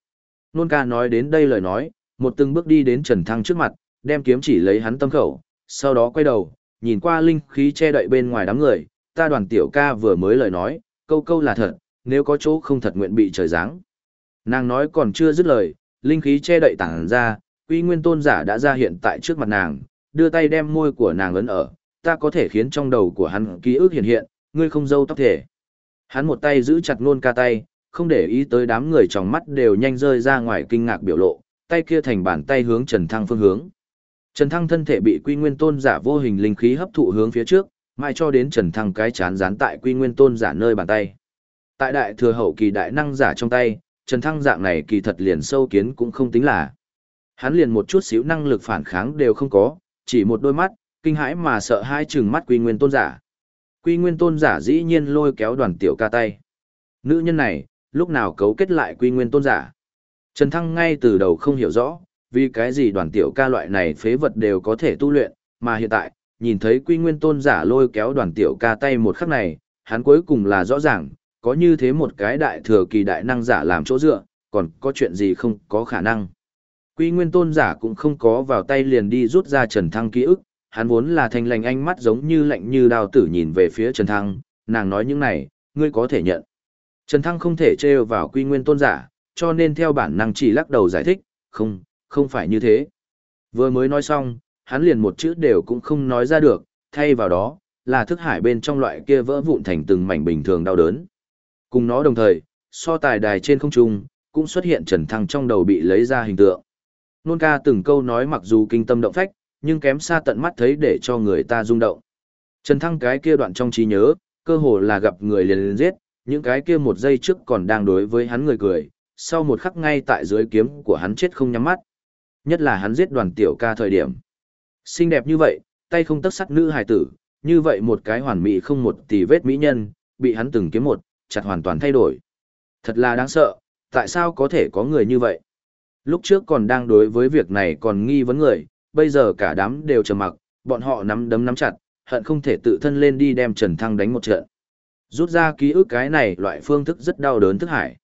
Nôn ca nói đến đây lời nói, một từng bước đi đến Trần Thăng trước mặt, đem kiếm chỉ lấy hắn tâm khẩu, sau đó quay đầu, nhìn qua linh khí che đậy bên ngoài đám người, ta đoàn tiểu ca vừa mới lời nói, câu câu là thật, nếu có chỗ không thật nguyện bị trời giáng. Nàng nói còn chưa dứt lời, linh khí che đậy tảng ra, quy nguyên tôn giả đã ra hiện tại trước mặt nàng, đưa tay đem môi của nàng ấn ở, ta có thể khiến trong đầu của hắn ký ức hiện hiện, ngươi không dâu tóc thể. Hắn một tay giữ chặt nôn ca tay, không để ý tới đám người trong mắt đều nhanh rơi ra ngoài kinh ngạc biểu lộ, tay kia thành bàn tay hướng Trần Thăng phương hướng. Trần Thăng thân thể bị Quy Nguyên Tôn giả vô hình linh khí hấp thụ hướng phía trước, mãi cho đến Trần Thăng cái chán dán tại Quy Nguyên Tôn giả nơi bàn tay. Tại đại thừa hậu kỳ đại năng giả trong tay, Trần Thăng dạng này kỳ thật liền sâu kiến cũng không tính là. Hắn liền một chút xíu năng lực phản kháng đều không có, chỉ một đôi mắt, kinh hãi mà sợ hai chừng mắt Quy Nguyên Tôn giả. Quy Nguyên Tôn giả dĩ nhiên lôi kéo đoàn tiểu ca tay. Nữ nhân này, lúc nào cấu kết lại Quy Nguyên Tôn giả? Trần Thăng ngay từ đầu không hiểu rõ, vì cái gì đoàn tiểu ca loại này phế vật đều có thể tu luyện, mà hiện tại, nhìn thấy Quy Nguyên Tôn giả lôi kéo đoàn tiểu ca tay một khắc này, hắn cuối cùng là rõ ràng, có như thế một cái đại thừa kỳ đại năng giả làm chỗ dựa, còn có chuyện gì không có khả năng. Quy Nguyên Tôn giả cũng không có vào tay liền đi rút ra Trần Thăng ký ức, hắn vốn là thanh lành ánh mắt giống như lạnh như đao tử nhìn về phía Trần Thăng, nàng nói những này, ngươi có thể nhận. Trần Thăng không thể trêu vào quy nguyên tôn giả, cho nên theo bản năng chỉ lắc đầu giải thích, không, không phải như thế. Vừa mới nói xong, hắn liền một chữ đều cũng không nói ra được, thay vào đó, là thức hải bên trong loại kia vỡ vụn thành từng mảnh bình thường đau đớn. Cùng nó đồng thời, so tài đài trên không trung, cũng xuất hiện Trần Thăng trong đầu bị lấy ra hình tượng. Nôn ca từng câu nói mặc dù kinh tâm động phách, nhưng kém xa tận mắt thấy để cho người ta rung động. Trần Thăng cái kia đoạn trong trí nhớ, cơ hồ là gặp người liền liền giết, những cái kia một giây trước còn đang đối với hắn người cười, sau một khắc ngay tại dưới kiếm của hắn chết không nhắm mắt. Nhất là hắn giết đoàn tiểu ca thời điểm. Xinh đẹp như vậy, tay không tấc sắt nữ hài tử, như vậy một cái hoàn mỹ không một tỷ vết mỹ nhân, bị hắn từng kiếm một, chặt hoàn toàn thay đổi. Thật là đáng sợ, tại sao có thể có người như vậy? Lúc trước còn đang đối với việc này còn nghi vấn người, bây giờ cả đám đều trầm mặc, bọn họ nắm đấm nắm chặt, hận không thể tự thân lên đi đem Trần Thăng đánh một trận. Rút ra ký ức cái này loại phương thức rất đau đớn thức hải.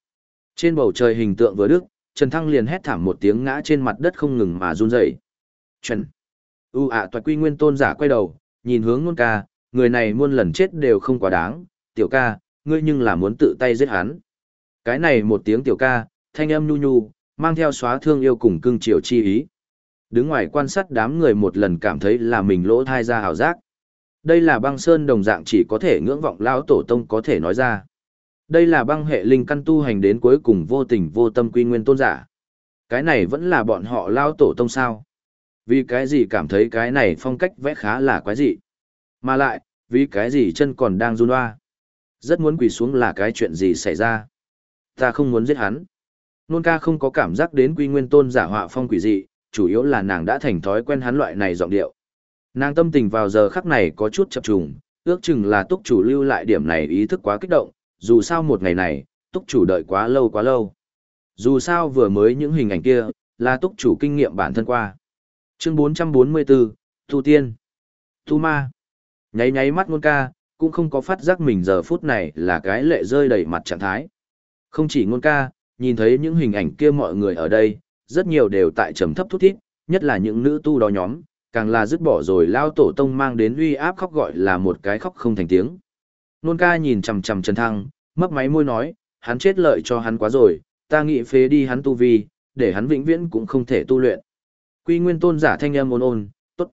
Trên bầu trời hình tượng vừa đức, Trần Thăng liền hét thảm một tiếng ngã trên mặt đất không ngừng mà run rẩy. Trần. U ạ à, quy nguyên tôn giả quay đầu, nhìn hướng nôn ca, người này muôn lần chết đều không quá đáng, tiểu ca, ngươi nhưng là muốn tự tay giết hắn. Cái này một tiếng tiểu ca, thanh âm nhu nhu, mang theo xóa thương yêu cùng cưng chiều chi ý. Đứng ngoài quan sát đám người một lần cảm thấy là mình lỗ thai ra hào giác. Đây là băng sơn đồng dạng chỉ có thể ngưỡng vọng lão tổ tông có thể nói ra. Đây là băng hệ linh căn tu hành đến cuối cùng vô tình vô tâm quy nguyên tôn giả. Cái này vẫn là bọn họ lao tổ tông sao. Vì cái gì cảm thấy cái này phong cách vẽ khá là quái dị. Mà lại, vì cái gì chân còn đang run hoa. Rất muốn quỳ xuống là cái chuyện gì xảy ra. Ta không muốn giết hắn. Nôn ca không có cảm giác đến quy nguyên tôn giả họa phong quỷ dị, chủ yếu là nàng đã thành thói quen hắn loại này giọng điệu. Nàng tâm tình vào giờ khắc này có chút chập trùng, ước chừng là túc chủ lưu lại điểm này ý thức quá kích động, dù sao một ngày này, túc chủ đợi quá lâu quá lâu. Dù sao vừa mới những hình ảnh kia, là túc chủ kinh nghiệm bản thân qua. Chương 444, Thu Tiên, Tu Ma. Nháy nháy mắt ngôn ca, cũng không có phát giác mình giờ phút này là cái lệ rơi đầy mặt trạng thái. Không chỉ ngôn ca, nhìn thấy những hình ảnh kia mọi người ở đây, rất nhiều đều tại trầm thấp thút thít, nhất là những nữ tu đó nhóm, càng là dứt bỏ rồi lao tổ tông mang đến uy áp khóc gọi là một cái khóc không thành tiếng. Nôn ca nhìn chằm chằm Trần Thăng, mấp máy môi nói, hắn chết lợi cho hắn quá rồi, ta nghĩ phế đi hắn tu vi, để hắn vĩnh viễn cũng không thể tu luyện. Quy Nguyên Tôn giả thanh âm ôn ôn, tốt.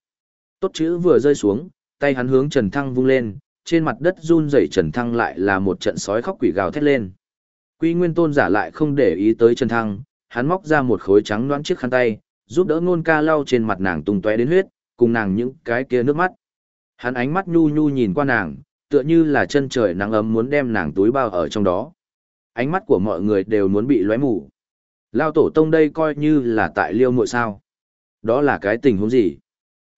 Tốt chữ vừa rơi xuống, tay hắn hướng Trần Thăng vung lên, trên mặt đất run rẩy Trần Thăng lại là một trận sói khóc quỷ gào thét lên. Quy Nguyên Tôn giả lại không để ý tới Trần Thăng, hắn móc ra một khối trắng loãng chiếc khăn tay, giúp đỡ Nôn ca lau trên mặt nàng tung tóe đến huyết, cùng nàng những cái kia nước mắt. Hắn ánh mắt nhu nhu nhìn qua nàng, tựa như là chân trời nắng ấm muốn đem nàng túi bao ở trong đó. Ánh mắt của mọi người đều muốn bị lóe mù. Lao tổ tông đây coi như là tại liêu muội sao. Đó là cái tình huống gì?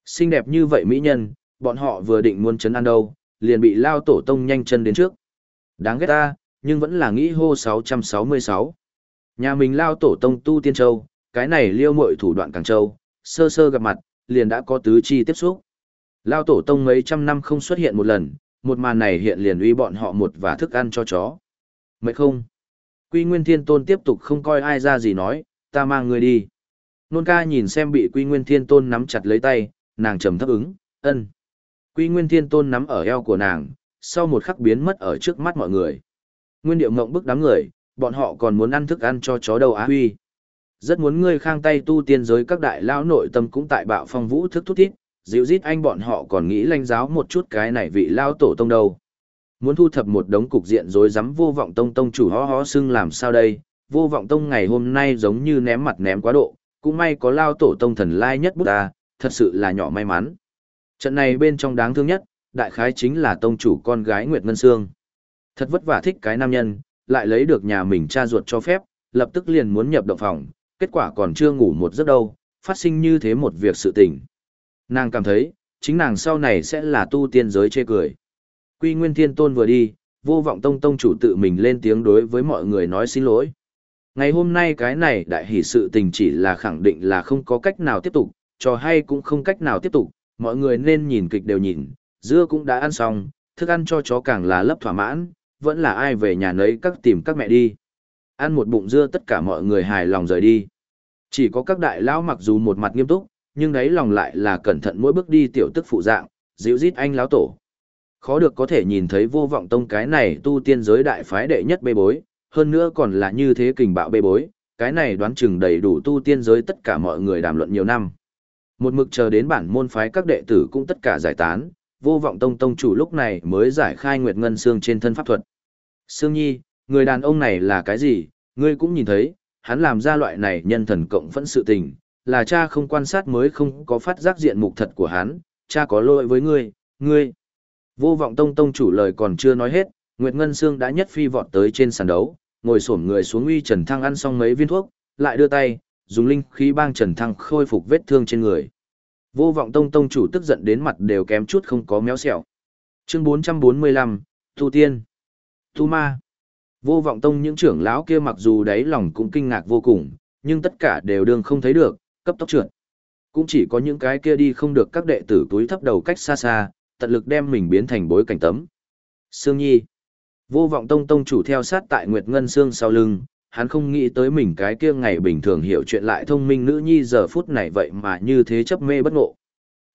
Xinh đẹp như vậy mỹ nhân, bọn họ vừa định muốn chấn ăn đâu, liền bị Lao tổ tông nhanh chân đến trước. Đáng ghét ta, nhưng vẫn là nghĩ hô 666. Nhà mình Lao tổ tông tu tiên châu, cái này liêu muội thủ đoạn càng châu, sơ sơ gặp mặt, liền đã có tứ chi tiếp xúc. Lao tổ tông mấy trăm năm không xuất hiện một lần, một màn này hiện liền uy bọn họ một và thức ăn cho chó. Mệt không? Quy Nguyên Thiên Tôn tiếp tục không coi ai ra gì nói, ta mang người đi. Nôn ca nhìn xem bị Quy Nguyên Thiên Tôn nắm chặt lấy tay, nàng trầm thấp ứng, ân. Quy Nguyên Thiên Tôn nắm ở eo của nàng, sau một khắc biến mất ở trước mắt mọi người. Nguyên điệu mộng bức đám người, bọn họ còn muốn ăn thức ăn cho chó đầu á huy. Rất muốn ngươi khang tay tu tiên giới các đại lão nội tâm cũng tại bạo phong vũ thức thúc thít, dịu dít anh bọn họ còn nghĩ lanh giáo một chút cái này vị lao tổ tông đâu. Muốn thu thập một đống cục diện rối rắm vô vọng tông tông chủ ho ho xưng làm sao đây, vô vọng tông ngày hôm nay giống như ném mặt ném quá độ, cũng may có lao tổ tông thần lai nhất bút ta, thật sự là nhỏ may mắn. Trận này bên trong đáng thương nhất, đại khái chính là tông chủ con gái Nguyệt Ngân Sương. Thật vất vả thích cái nam nhân, lại lấy được nhà mình cha ruột cho phép, lập tức liền muốn nhập động phòng, kết quả còn chưa ngủ một giấc đâu, phát sinh như thế một việc sự tình. Nàng cảm thấy, chính nàng sau này sẽ là tu tiên giới chê cười. Quy Nguyên Thiên Tôn vừa đi, vô vọng tông tông chủ tự mình lên tiếng đối với mọi người nói xin lỗi. Ngày hôm nay cái này đại hỷ sự tình chỉ là khẳng định là không có cách nào tiếp tục, trò hay cũng không cách nào tiếp tục, mọi người nên nhìn kịch đều nhìn, dưa cũng đã ăn xong, thức ăn cho chó càng là lấp thỏa mãn, vẫn là ai về nhà nấy các tìm các mẹ đi. Ăn một bụng dưa tất cả mọi người hài lòng rời đi. Chỉ có các đại lão mặc dù một mặt nghiêm túc, nhưng đấy lòng lại là cẩn thận mỗi bước đi tiểu tức phụ dạng, dịu dít anh lão tổ. Khó được có thể nhìn thấy vô vọng tông cái này tu tiên giới đại phái đệ nhất bê bối, hơn nữa còn là như thế kình bạo bê bối, cái này đoán chừng đầy đủ tu tiên giới tất cả mọi người đàm luận nhiều năm. Một mực chờ đến bản môn phái các đệ tử cũng tất cả giải tán, vô vọng tông tông chủ lúc này mới giải khai Nguyệt Ngân Xương trên thân pháp thuật. Sương Nhi, người đàn ông này là cái gì, ngươi cũng nhìn thấy, hắn làm ra loại này nhân thần cộng phẫn sự tình, là cha không quan sát mới không có phát giác diện mục thật của hắn, cha có lỗi với ngươi, ngươi. Vô vọng tông tông chủ lời còn chưa nói hết, Nguyệt Ngân Sương đã nhất phi vọt tới trên sàn đấu, ngồi xổm người xuống uy Trần Thăng ăn xong mấy viên thuốc, lại đưa tay, dùng linh khí bang Trần Thăng khôi phục vết thương trên người. Vô vọng tông tông chủ tức giận đến mặt đều kém chút không có méo xẹo. Chương 445, Tu Tiên. Tu Ma. Vô vọng tông những trưởng lão kia mặc dù đáy lòng cũng kinh ngạc vô cùng, nhưng tất cả đều đương không thấy được, cấp tốc trượt. Cũng chỉ có những cái kia đi không được các đệ tử túi thấp đầu cách xa xa, tận lực đem mình biến thành bối cảnh tấm. Sương Nhi. Vô vọng tông tông chủ theo sát tại Nguyệt Ngân Sương sau lưng, hắn không nghĩ tới mình cái kia ngày bình thường hiểu chuyện lại thông minh nữ nhi giờ phút này vậy mà như thế chấp mê bất ngộ.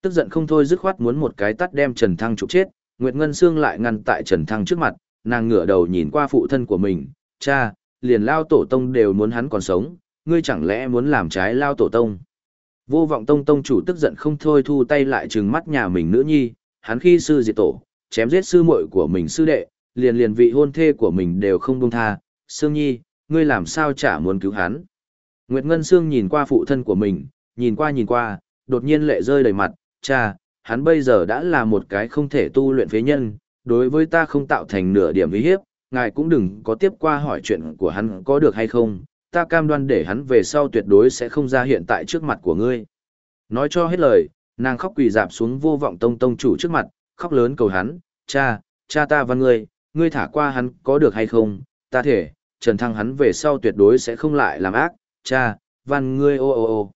Tức giận không thôi dứt khoát muốn một cái tắt đem Trần Thăng trục chết, Nguyệt Ngân Sương lại ngăn tại Trần Thăng trước mặt, nàng ngửa đầu nhìn qua phụ thân của mình, cha, liền lao tổ tông đều muốn hắn còn sống, ngươi chẳng lẽ muốn làm trái lao tổ tông. Vô vọng tông tông chủ tức giận không thôi thu tay lại trừng mắt nhà mình nữ nhi, hắn khi sư diệt tổ, chém giết sư muội của mình sư đệ, liền liền vị hôn thê của mình đều không buông tha, Sương Nhi, ngươi làm sao chả muốn cứu hắn. Nguyệt Ngân Sương nhìn qua phụ thân của mình, nhìn qua nhìn qua, đột nhiên lệ rơi đầy mặt, cha, hắn bây giờ đã là một cái không thể tu luyện phế nhân, đối với ta không tạo thành nửa điểm uy hiếp, ngài cũng đừng có tiếp qua hỏi chuyện của hắn có được hay không, ta cam đoan để hắn về sau tuyệt đối sẽ không ra hiện tại trước mặt của ngươi. Nói cho hết lời, nàng khóc quỳ dạp xuống vô vọng tông tông chủ trước mặt, khóc lớn cầu hắn, cha, cha ta văn ngươi, ngươi thả qua hắn có được hay không, ta thể, trần thăng hắn về sau tuyệt đối sẽ không lại làm ác, cha, văn ngươi ô ô ô.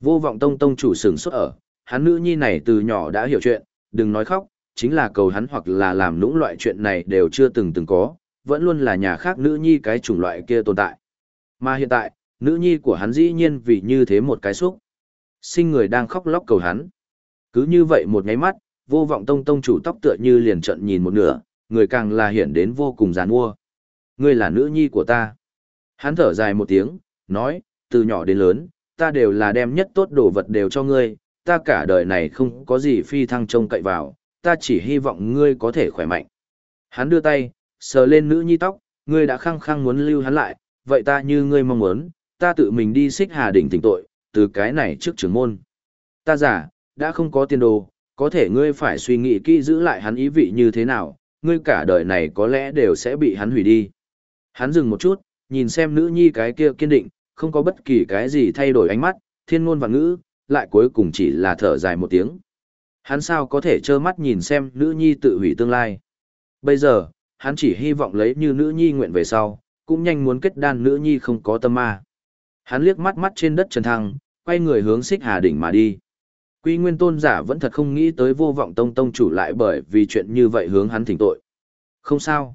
Vô vọng tông tông chủ sừng xuất ở, hắn nữ nhi này từ nhỏ đã hiểu chuyện, đừng nói khóc, chính là cầu hắn hoặc là làm lũng loại chuyện này đều chưa từng từng có, vẫn luôn là nhà khác nữ nhi cái chủng loại kia tồn tại. Mà hiện tại, nữ nhi của hắn dĩ nhiên vì như thế một cái xúc. Sinh người đang khóc lóc cầu hắn. Cứ như vậy một nháy mắt, vô vọng tông tông chủ tóc tựa như liền trận nhìn một nửa, người càng là hiển đến vô cùng giàn mua. Ngươi là nữ nhi của ta. Hắn thở dài một tiếng, nói, từ nhỏ đến lớn, ta đều là đem nhất tốt đồ vật đều cho ngươi, ta cả đời này không có gì phi thăng trông cậy vào, ta chỉ hy vọng ngươi có thể khỏe mạnh. Hắn đưa tay, sờ lên nữ nhi tóc, ngươi đã khăng khăng muốn lưu hắn lại, vậy ta như ngươi mong muốn, ta tự mình đi xích hà đỉnh tỉnh tội, từ cái này trước trưởng môn. Ta giả, đã không có tiền đồ, có thể ngươi phải suy nghĩ kỹ giữ lại hắn ý vị như thế nào, ngươi cả đời này có lẽ đều sẽ bị hắn hủy đi. Hắn dừng một chút, nhìn xem nữ nhi cái kia kiên định, không có bất kỳ cái gì thay đổi ánh mắt, thiên ngôn và ngữ, lại cuối cùng chỉ là thở dài một tiếng. Hắn sao có thể trơ mắt nhìn xem nữ nhi tự hủy tương lai. Bây giờ, hắn chỉ hy vọng lấy như nữ nhi nguyện về sau, cũng nhanh muốn kết đan nữ nhi không có tâm ma. Hắn liếc mắt mắt trên đất trần thăng, quay người hướng xích hà đỉnh mà đi. Quy Nguyên Tôn giả vẫn thật không nghĩ tới vô vọng tông tông chủ lại bởi vì chuyện như vậy hướng hắn thỉnh tội. Không sao.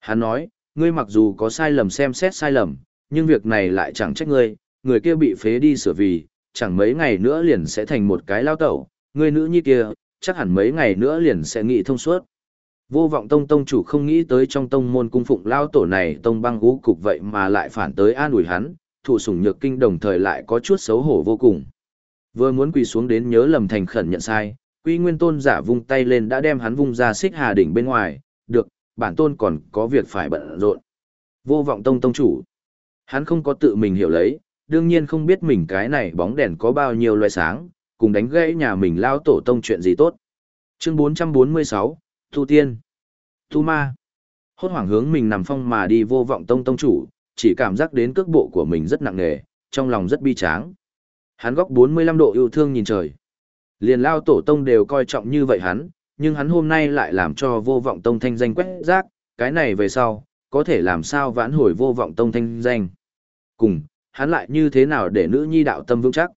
Hắn nói, ngươi mặc dù có sai lầm xem xét sai lầm, nhưng việc này lại chẳng trách ngươi, người kia bị phế đi sửa vì, chẳng mấy ngày nữa liền sẽ thành một cái lao tẩu, Ngươi nữ nhi kia, chắc hẳn mấy ngày nữa liền sẽ nghị thông suốt. Vô vọng tông tông chủ không nghĩ tới trong tông môn cung phụng lao tổ này tông băng gú cục vậy mà lại phản tới an ủi hắn, thụ sủng nhược kinh đồng thời lại có chút xấu hổ vô cùng. Vừa muốn quỳ xuống đến nhớ lầm thành khẩn nhận sai, quy nguyên tôn giả vung tay lên đã đem hắn vung ra xích hà đỉnh bên ngoài, được, bản tôn còn có việc phải bận rộn. Vô vọng tông tông chủ. Hắn không có tự mình hiểu lấy, đương nhiên không biết mình cái này bóng đèn có bao nhiêu loại sáng, cùng đánh gãy nhà mình lao tổ tông chuyện gì tốt. Chương 446, Tu Tiên, Tu Ma. Hốt hoảng hướng mình nằm phong mà đi vô vọng tông tông chủ, chỉ cảm giác đến cước bộ của mình rất nặng nề, trong lòng rất bi tráng. Hắn góc 45 độ yêu thương nhìn trời. Liền lao tổ tông đều coi trọng như vậy hắn, nhưng hắn hôm nay lại làm cho vô vọng tông thanh danh quét rác, cái này về sau, có thể làm sao vãn hồi vô vọng tông thanh danh. Cùng, hắn lại như thế nào để nữ nhi đạo tâm vững chắc.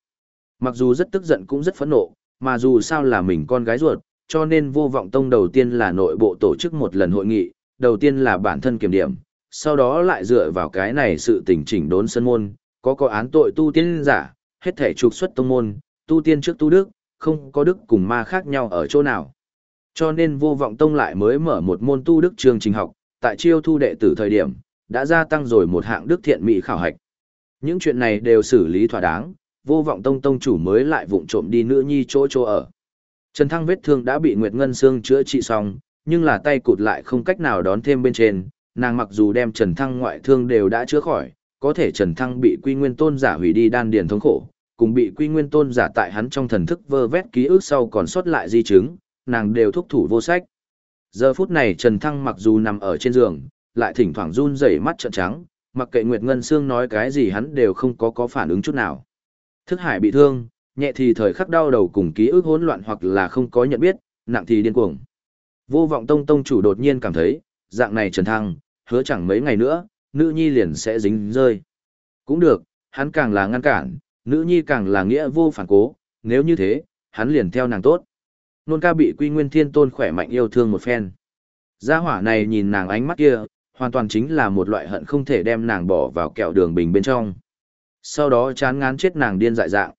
Mặc dù rất tức giận cũng rất phẫn nộ, mà dù sao là mình con gái ruột, cho nên vô vọng tông đầu tiên là nội bộ tổ chức một lần hội nghị, đầu tiên là bản thân kiểm điểm, sau đó lại dựa vào cái này sự tỉnh chỉnh đốn sân môn, có có án tội tu tiên giả, hết thể trục xuất tông môn, tu tiên trước tu đức, không có đức cùng ma khác nhau ở chỗ nào. Cho nên vô vọng tông lại mới mở một môn tu đức trường trình học, tại chiêu thu đệ tử thời điểm, đã gia tăng rồi một hạng đức thiện mỹ khảo hạch. Những chuyện này đều xử lý thỏa đáng, vô vọng tông tông chủ mới lại vụng trộm đi nữ nhi chỗ chỗ ở. Trần Thăng vết thương đã bị Nguyệt Ngân Sương chữa trị xong, nhưng là tay cụt lại không cách nào đón thêm bên trên, nàng mặc dù đem Trần Thăng ngoại thương đều đã chữa khỏi, có thể Trần Thăng bị Quy Nguyên Tôn giả hủy đi đan điền thống khổ, cùng bị Quy Nguyên Tôn giả tại hắn trong thần thức vơ vét ký ức sau còn sót lại di chứng, nàng đều thúc thủ vô sách. Giờ phút này Trần Thăng mặc dù nằm ở trên giường, lại thỉnh thoảng run rẩy mắt trợn trắng, mặc kệ Nguyệt Ngân Sương nói cái gì hắn đều không có có phản ứng chút nào. Thức hải bị thương, nhẹ thì thời khắc đau đầu cùng ký ức hỗn loạn hoặc là không có nhận biết, nặng thì điên cuồng. Vô vọng tông tông chủ đột nhiên cảm thấy, dạng này Trần Thăng, hứa chẳng mấy ngày nữa, nữ nhi liền sẽ dính rơi. Cũng được, hắn càng là ngăn cản, nữ nhi càng là nghĩa vô phản cố, nếu như thế, hắn liền theo nàng tốt. Nôn ca bị quy nguyên thiên tôn khỏe mạnh yêu thương một phen. Gia hỏa này nhìn nàng ánh mắt kia, hoàn toàn chính là một loại hận không thể đem nàng bỏ vào kẹo đường bình bên trong. Sau đó chán ngán chết nàng điên dại dạng.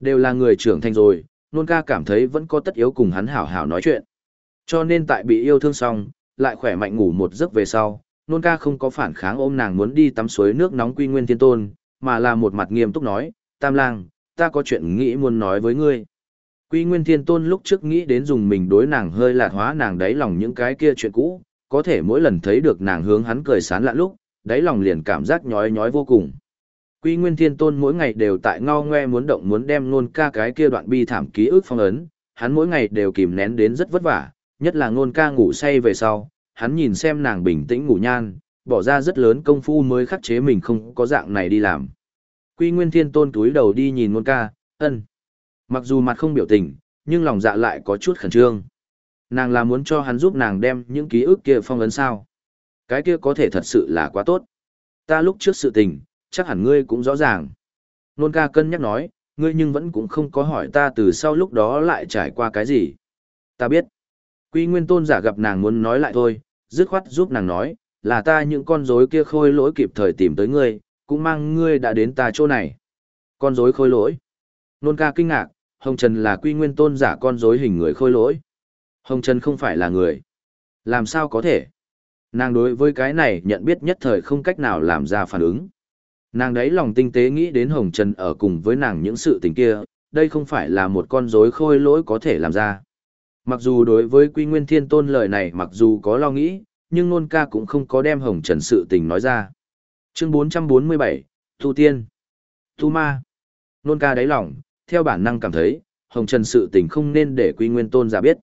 Đều là người trưởng thành rồi, nôn ca cảm thấy vẫn có tất yếu cùng hắn hảo hảo nói chuyện. Cho nên tại bị yêu thương xong, lại khỏe mạnh ngủ một giấc về sau, nôn ca không có phản kháng ôm nàng muốn đi tắm suối nước nóng quy nguyên thiên tôn, mà là một mặt nghiêm túc nói, tam lang, ta có chuyện nghĩ muốn nói với ngươi. Quy nguyên thiên tôn lúc trước nghĩ đến dùng mình đối nàng hơi lạt hóa nàng đáy lòng những cái kia chuyện cũ, có thể mỗi lần thấy được nàng hướng hắn cười sán lạ lúc, đáy lòng liền cảm giác nhói nhói vô cùng. Quy Nguyên Thiên Tôn mỗi ngày đều tại ngao ngoe muốn động muốn đem nôn ca cái kia đoạn bi thảm ký ức phong ấn, hắn mỗi ngày đều kìm nén đến rất vất vả, nhất là nôn ca ngủ say về sau, hắn nhìn xem nàng bình tĩnh ngủ nhan, bỏ ra rất lớn công phu mới khắc chế mình không có dạng này đi làm. Quy Nguyên Thiên Tôn túi đầu đi nhìn nôn ca, ân. Mặc dù mặt không biểu tình, nhưng lòng dạ lại có chút khẩn trương. Nàng là muốn cho hắn giúp nàng đem những ký ức kia phong ấn sao. Cái kia có thể thật sự là quá tốt. Ta lúc trước sự tình, chắc hẳn ngươi cũng rõ ràng. Nôn ca cân nhắc nói, ngươi nhưng vẫn cũng không có hỏi ta từ sau lúc đó lại trải qua cái gì. Ta biết. Quy nguyên tôn giả gặp nàng muốn nói lại thôi, dứt khoát giúp nàng nói, là ta những con rối kia khôi lỗi kịp thời tìm tới ngươi, cũng mang ngươi đã đến ta chỗ này. Con rối khôi lỗi. Nôn ca kinh ngạc, Hồng Trần là quy nguyên tôn giả con rối hình người khôi lỗi. Hồng Trần không phải là người. Làm sao có thể? Nàng đối với cái này nhận biết nhất thời không cách nào làm ra phản ứng. Nàng đấy lòng tinh tế nghĩ đến Hồng Trần ở cùng với nàng những sự tình kia, đây không phải là một con rối khôi lỗi có thể làm ra. Mặc dù đối với Quy Nguyên Thiên Tôn lời này mặc dù có lo nghĩ, nhưng nôn ca cũng không có đem Hồng Trần sự tình nói ra. Chương 447, Tu Tiên, Tu Ma. Nôn ca đáy lòng, theo bản năng cảm thấy, Hồng Trần sự tình không nên để Quy Nguyên Tôn giả biết.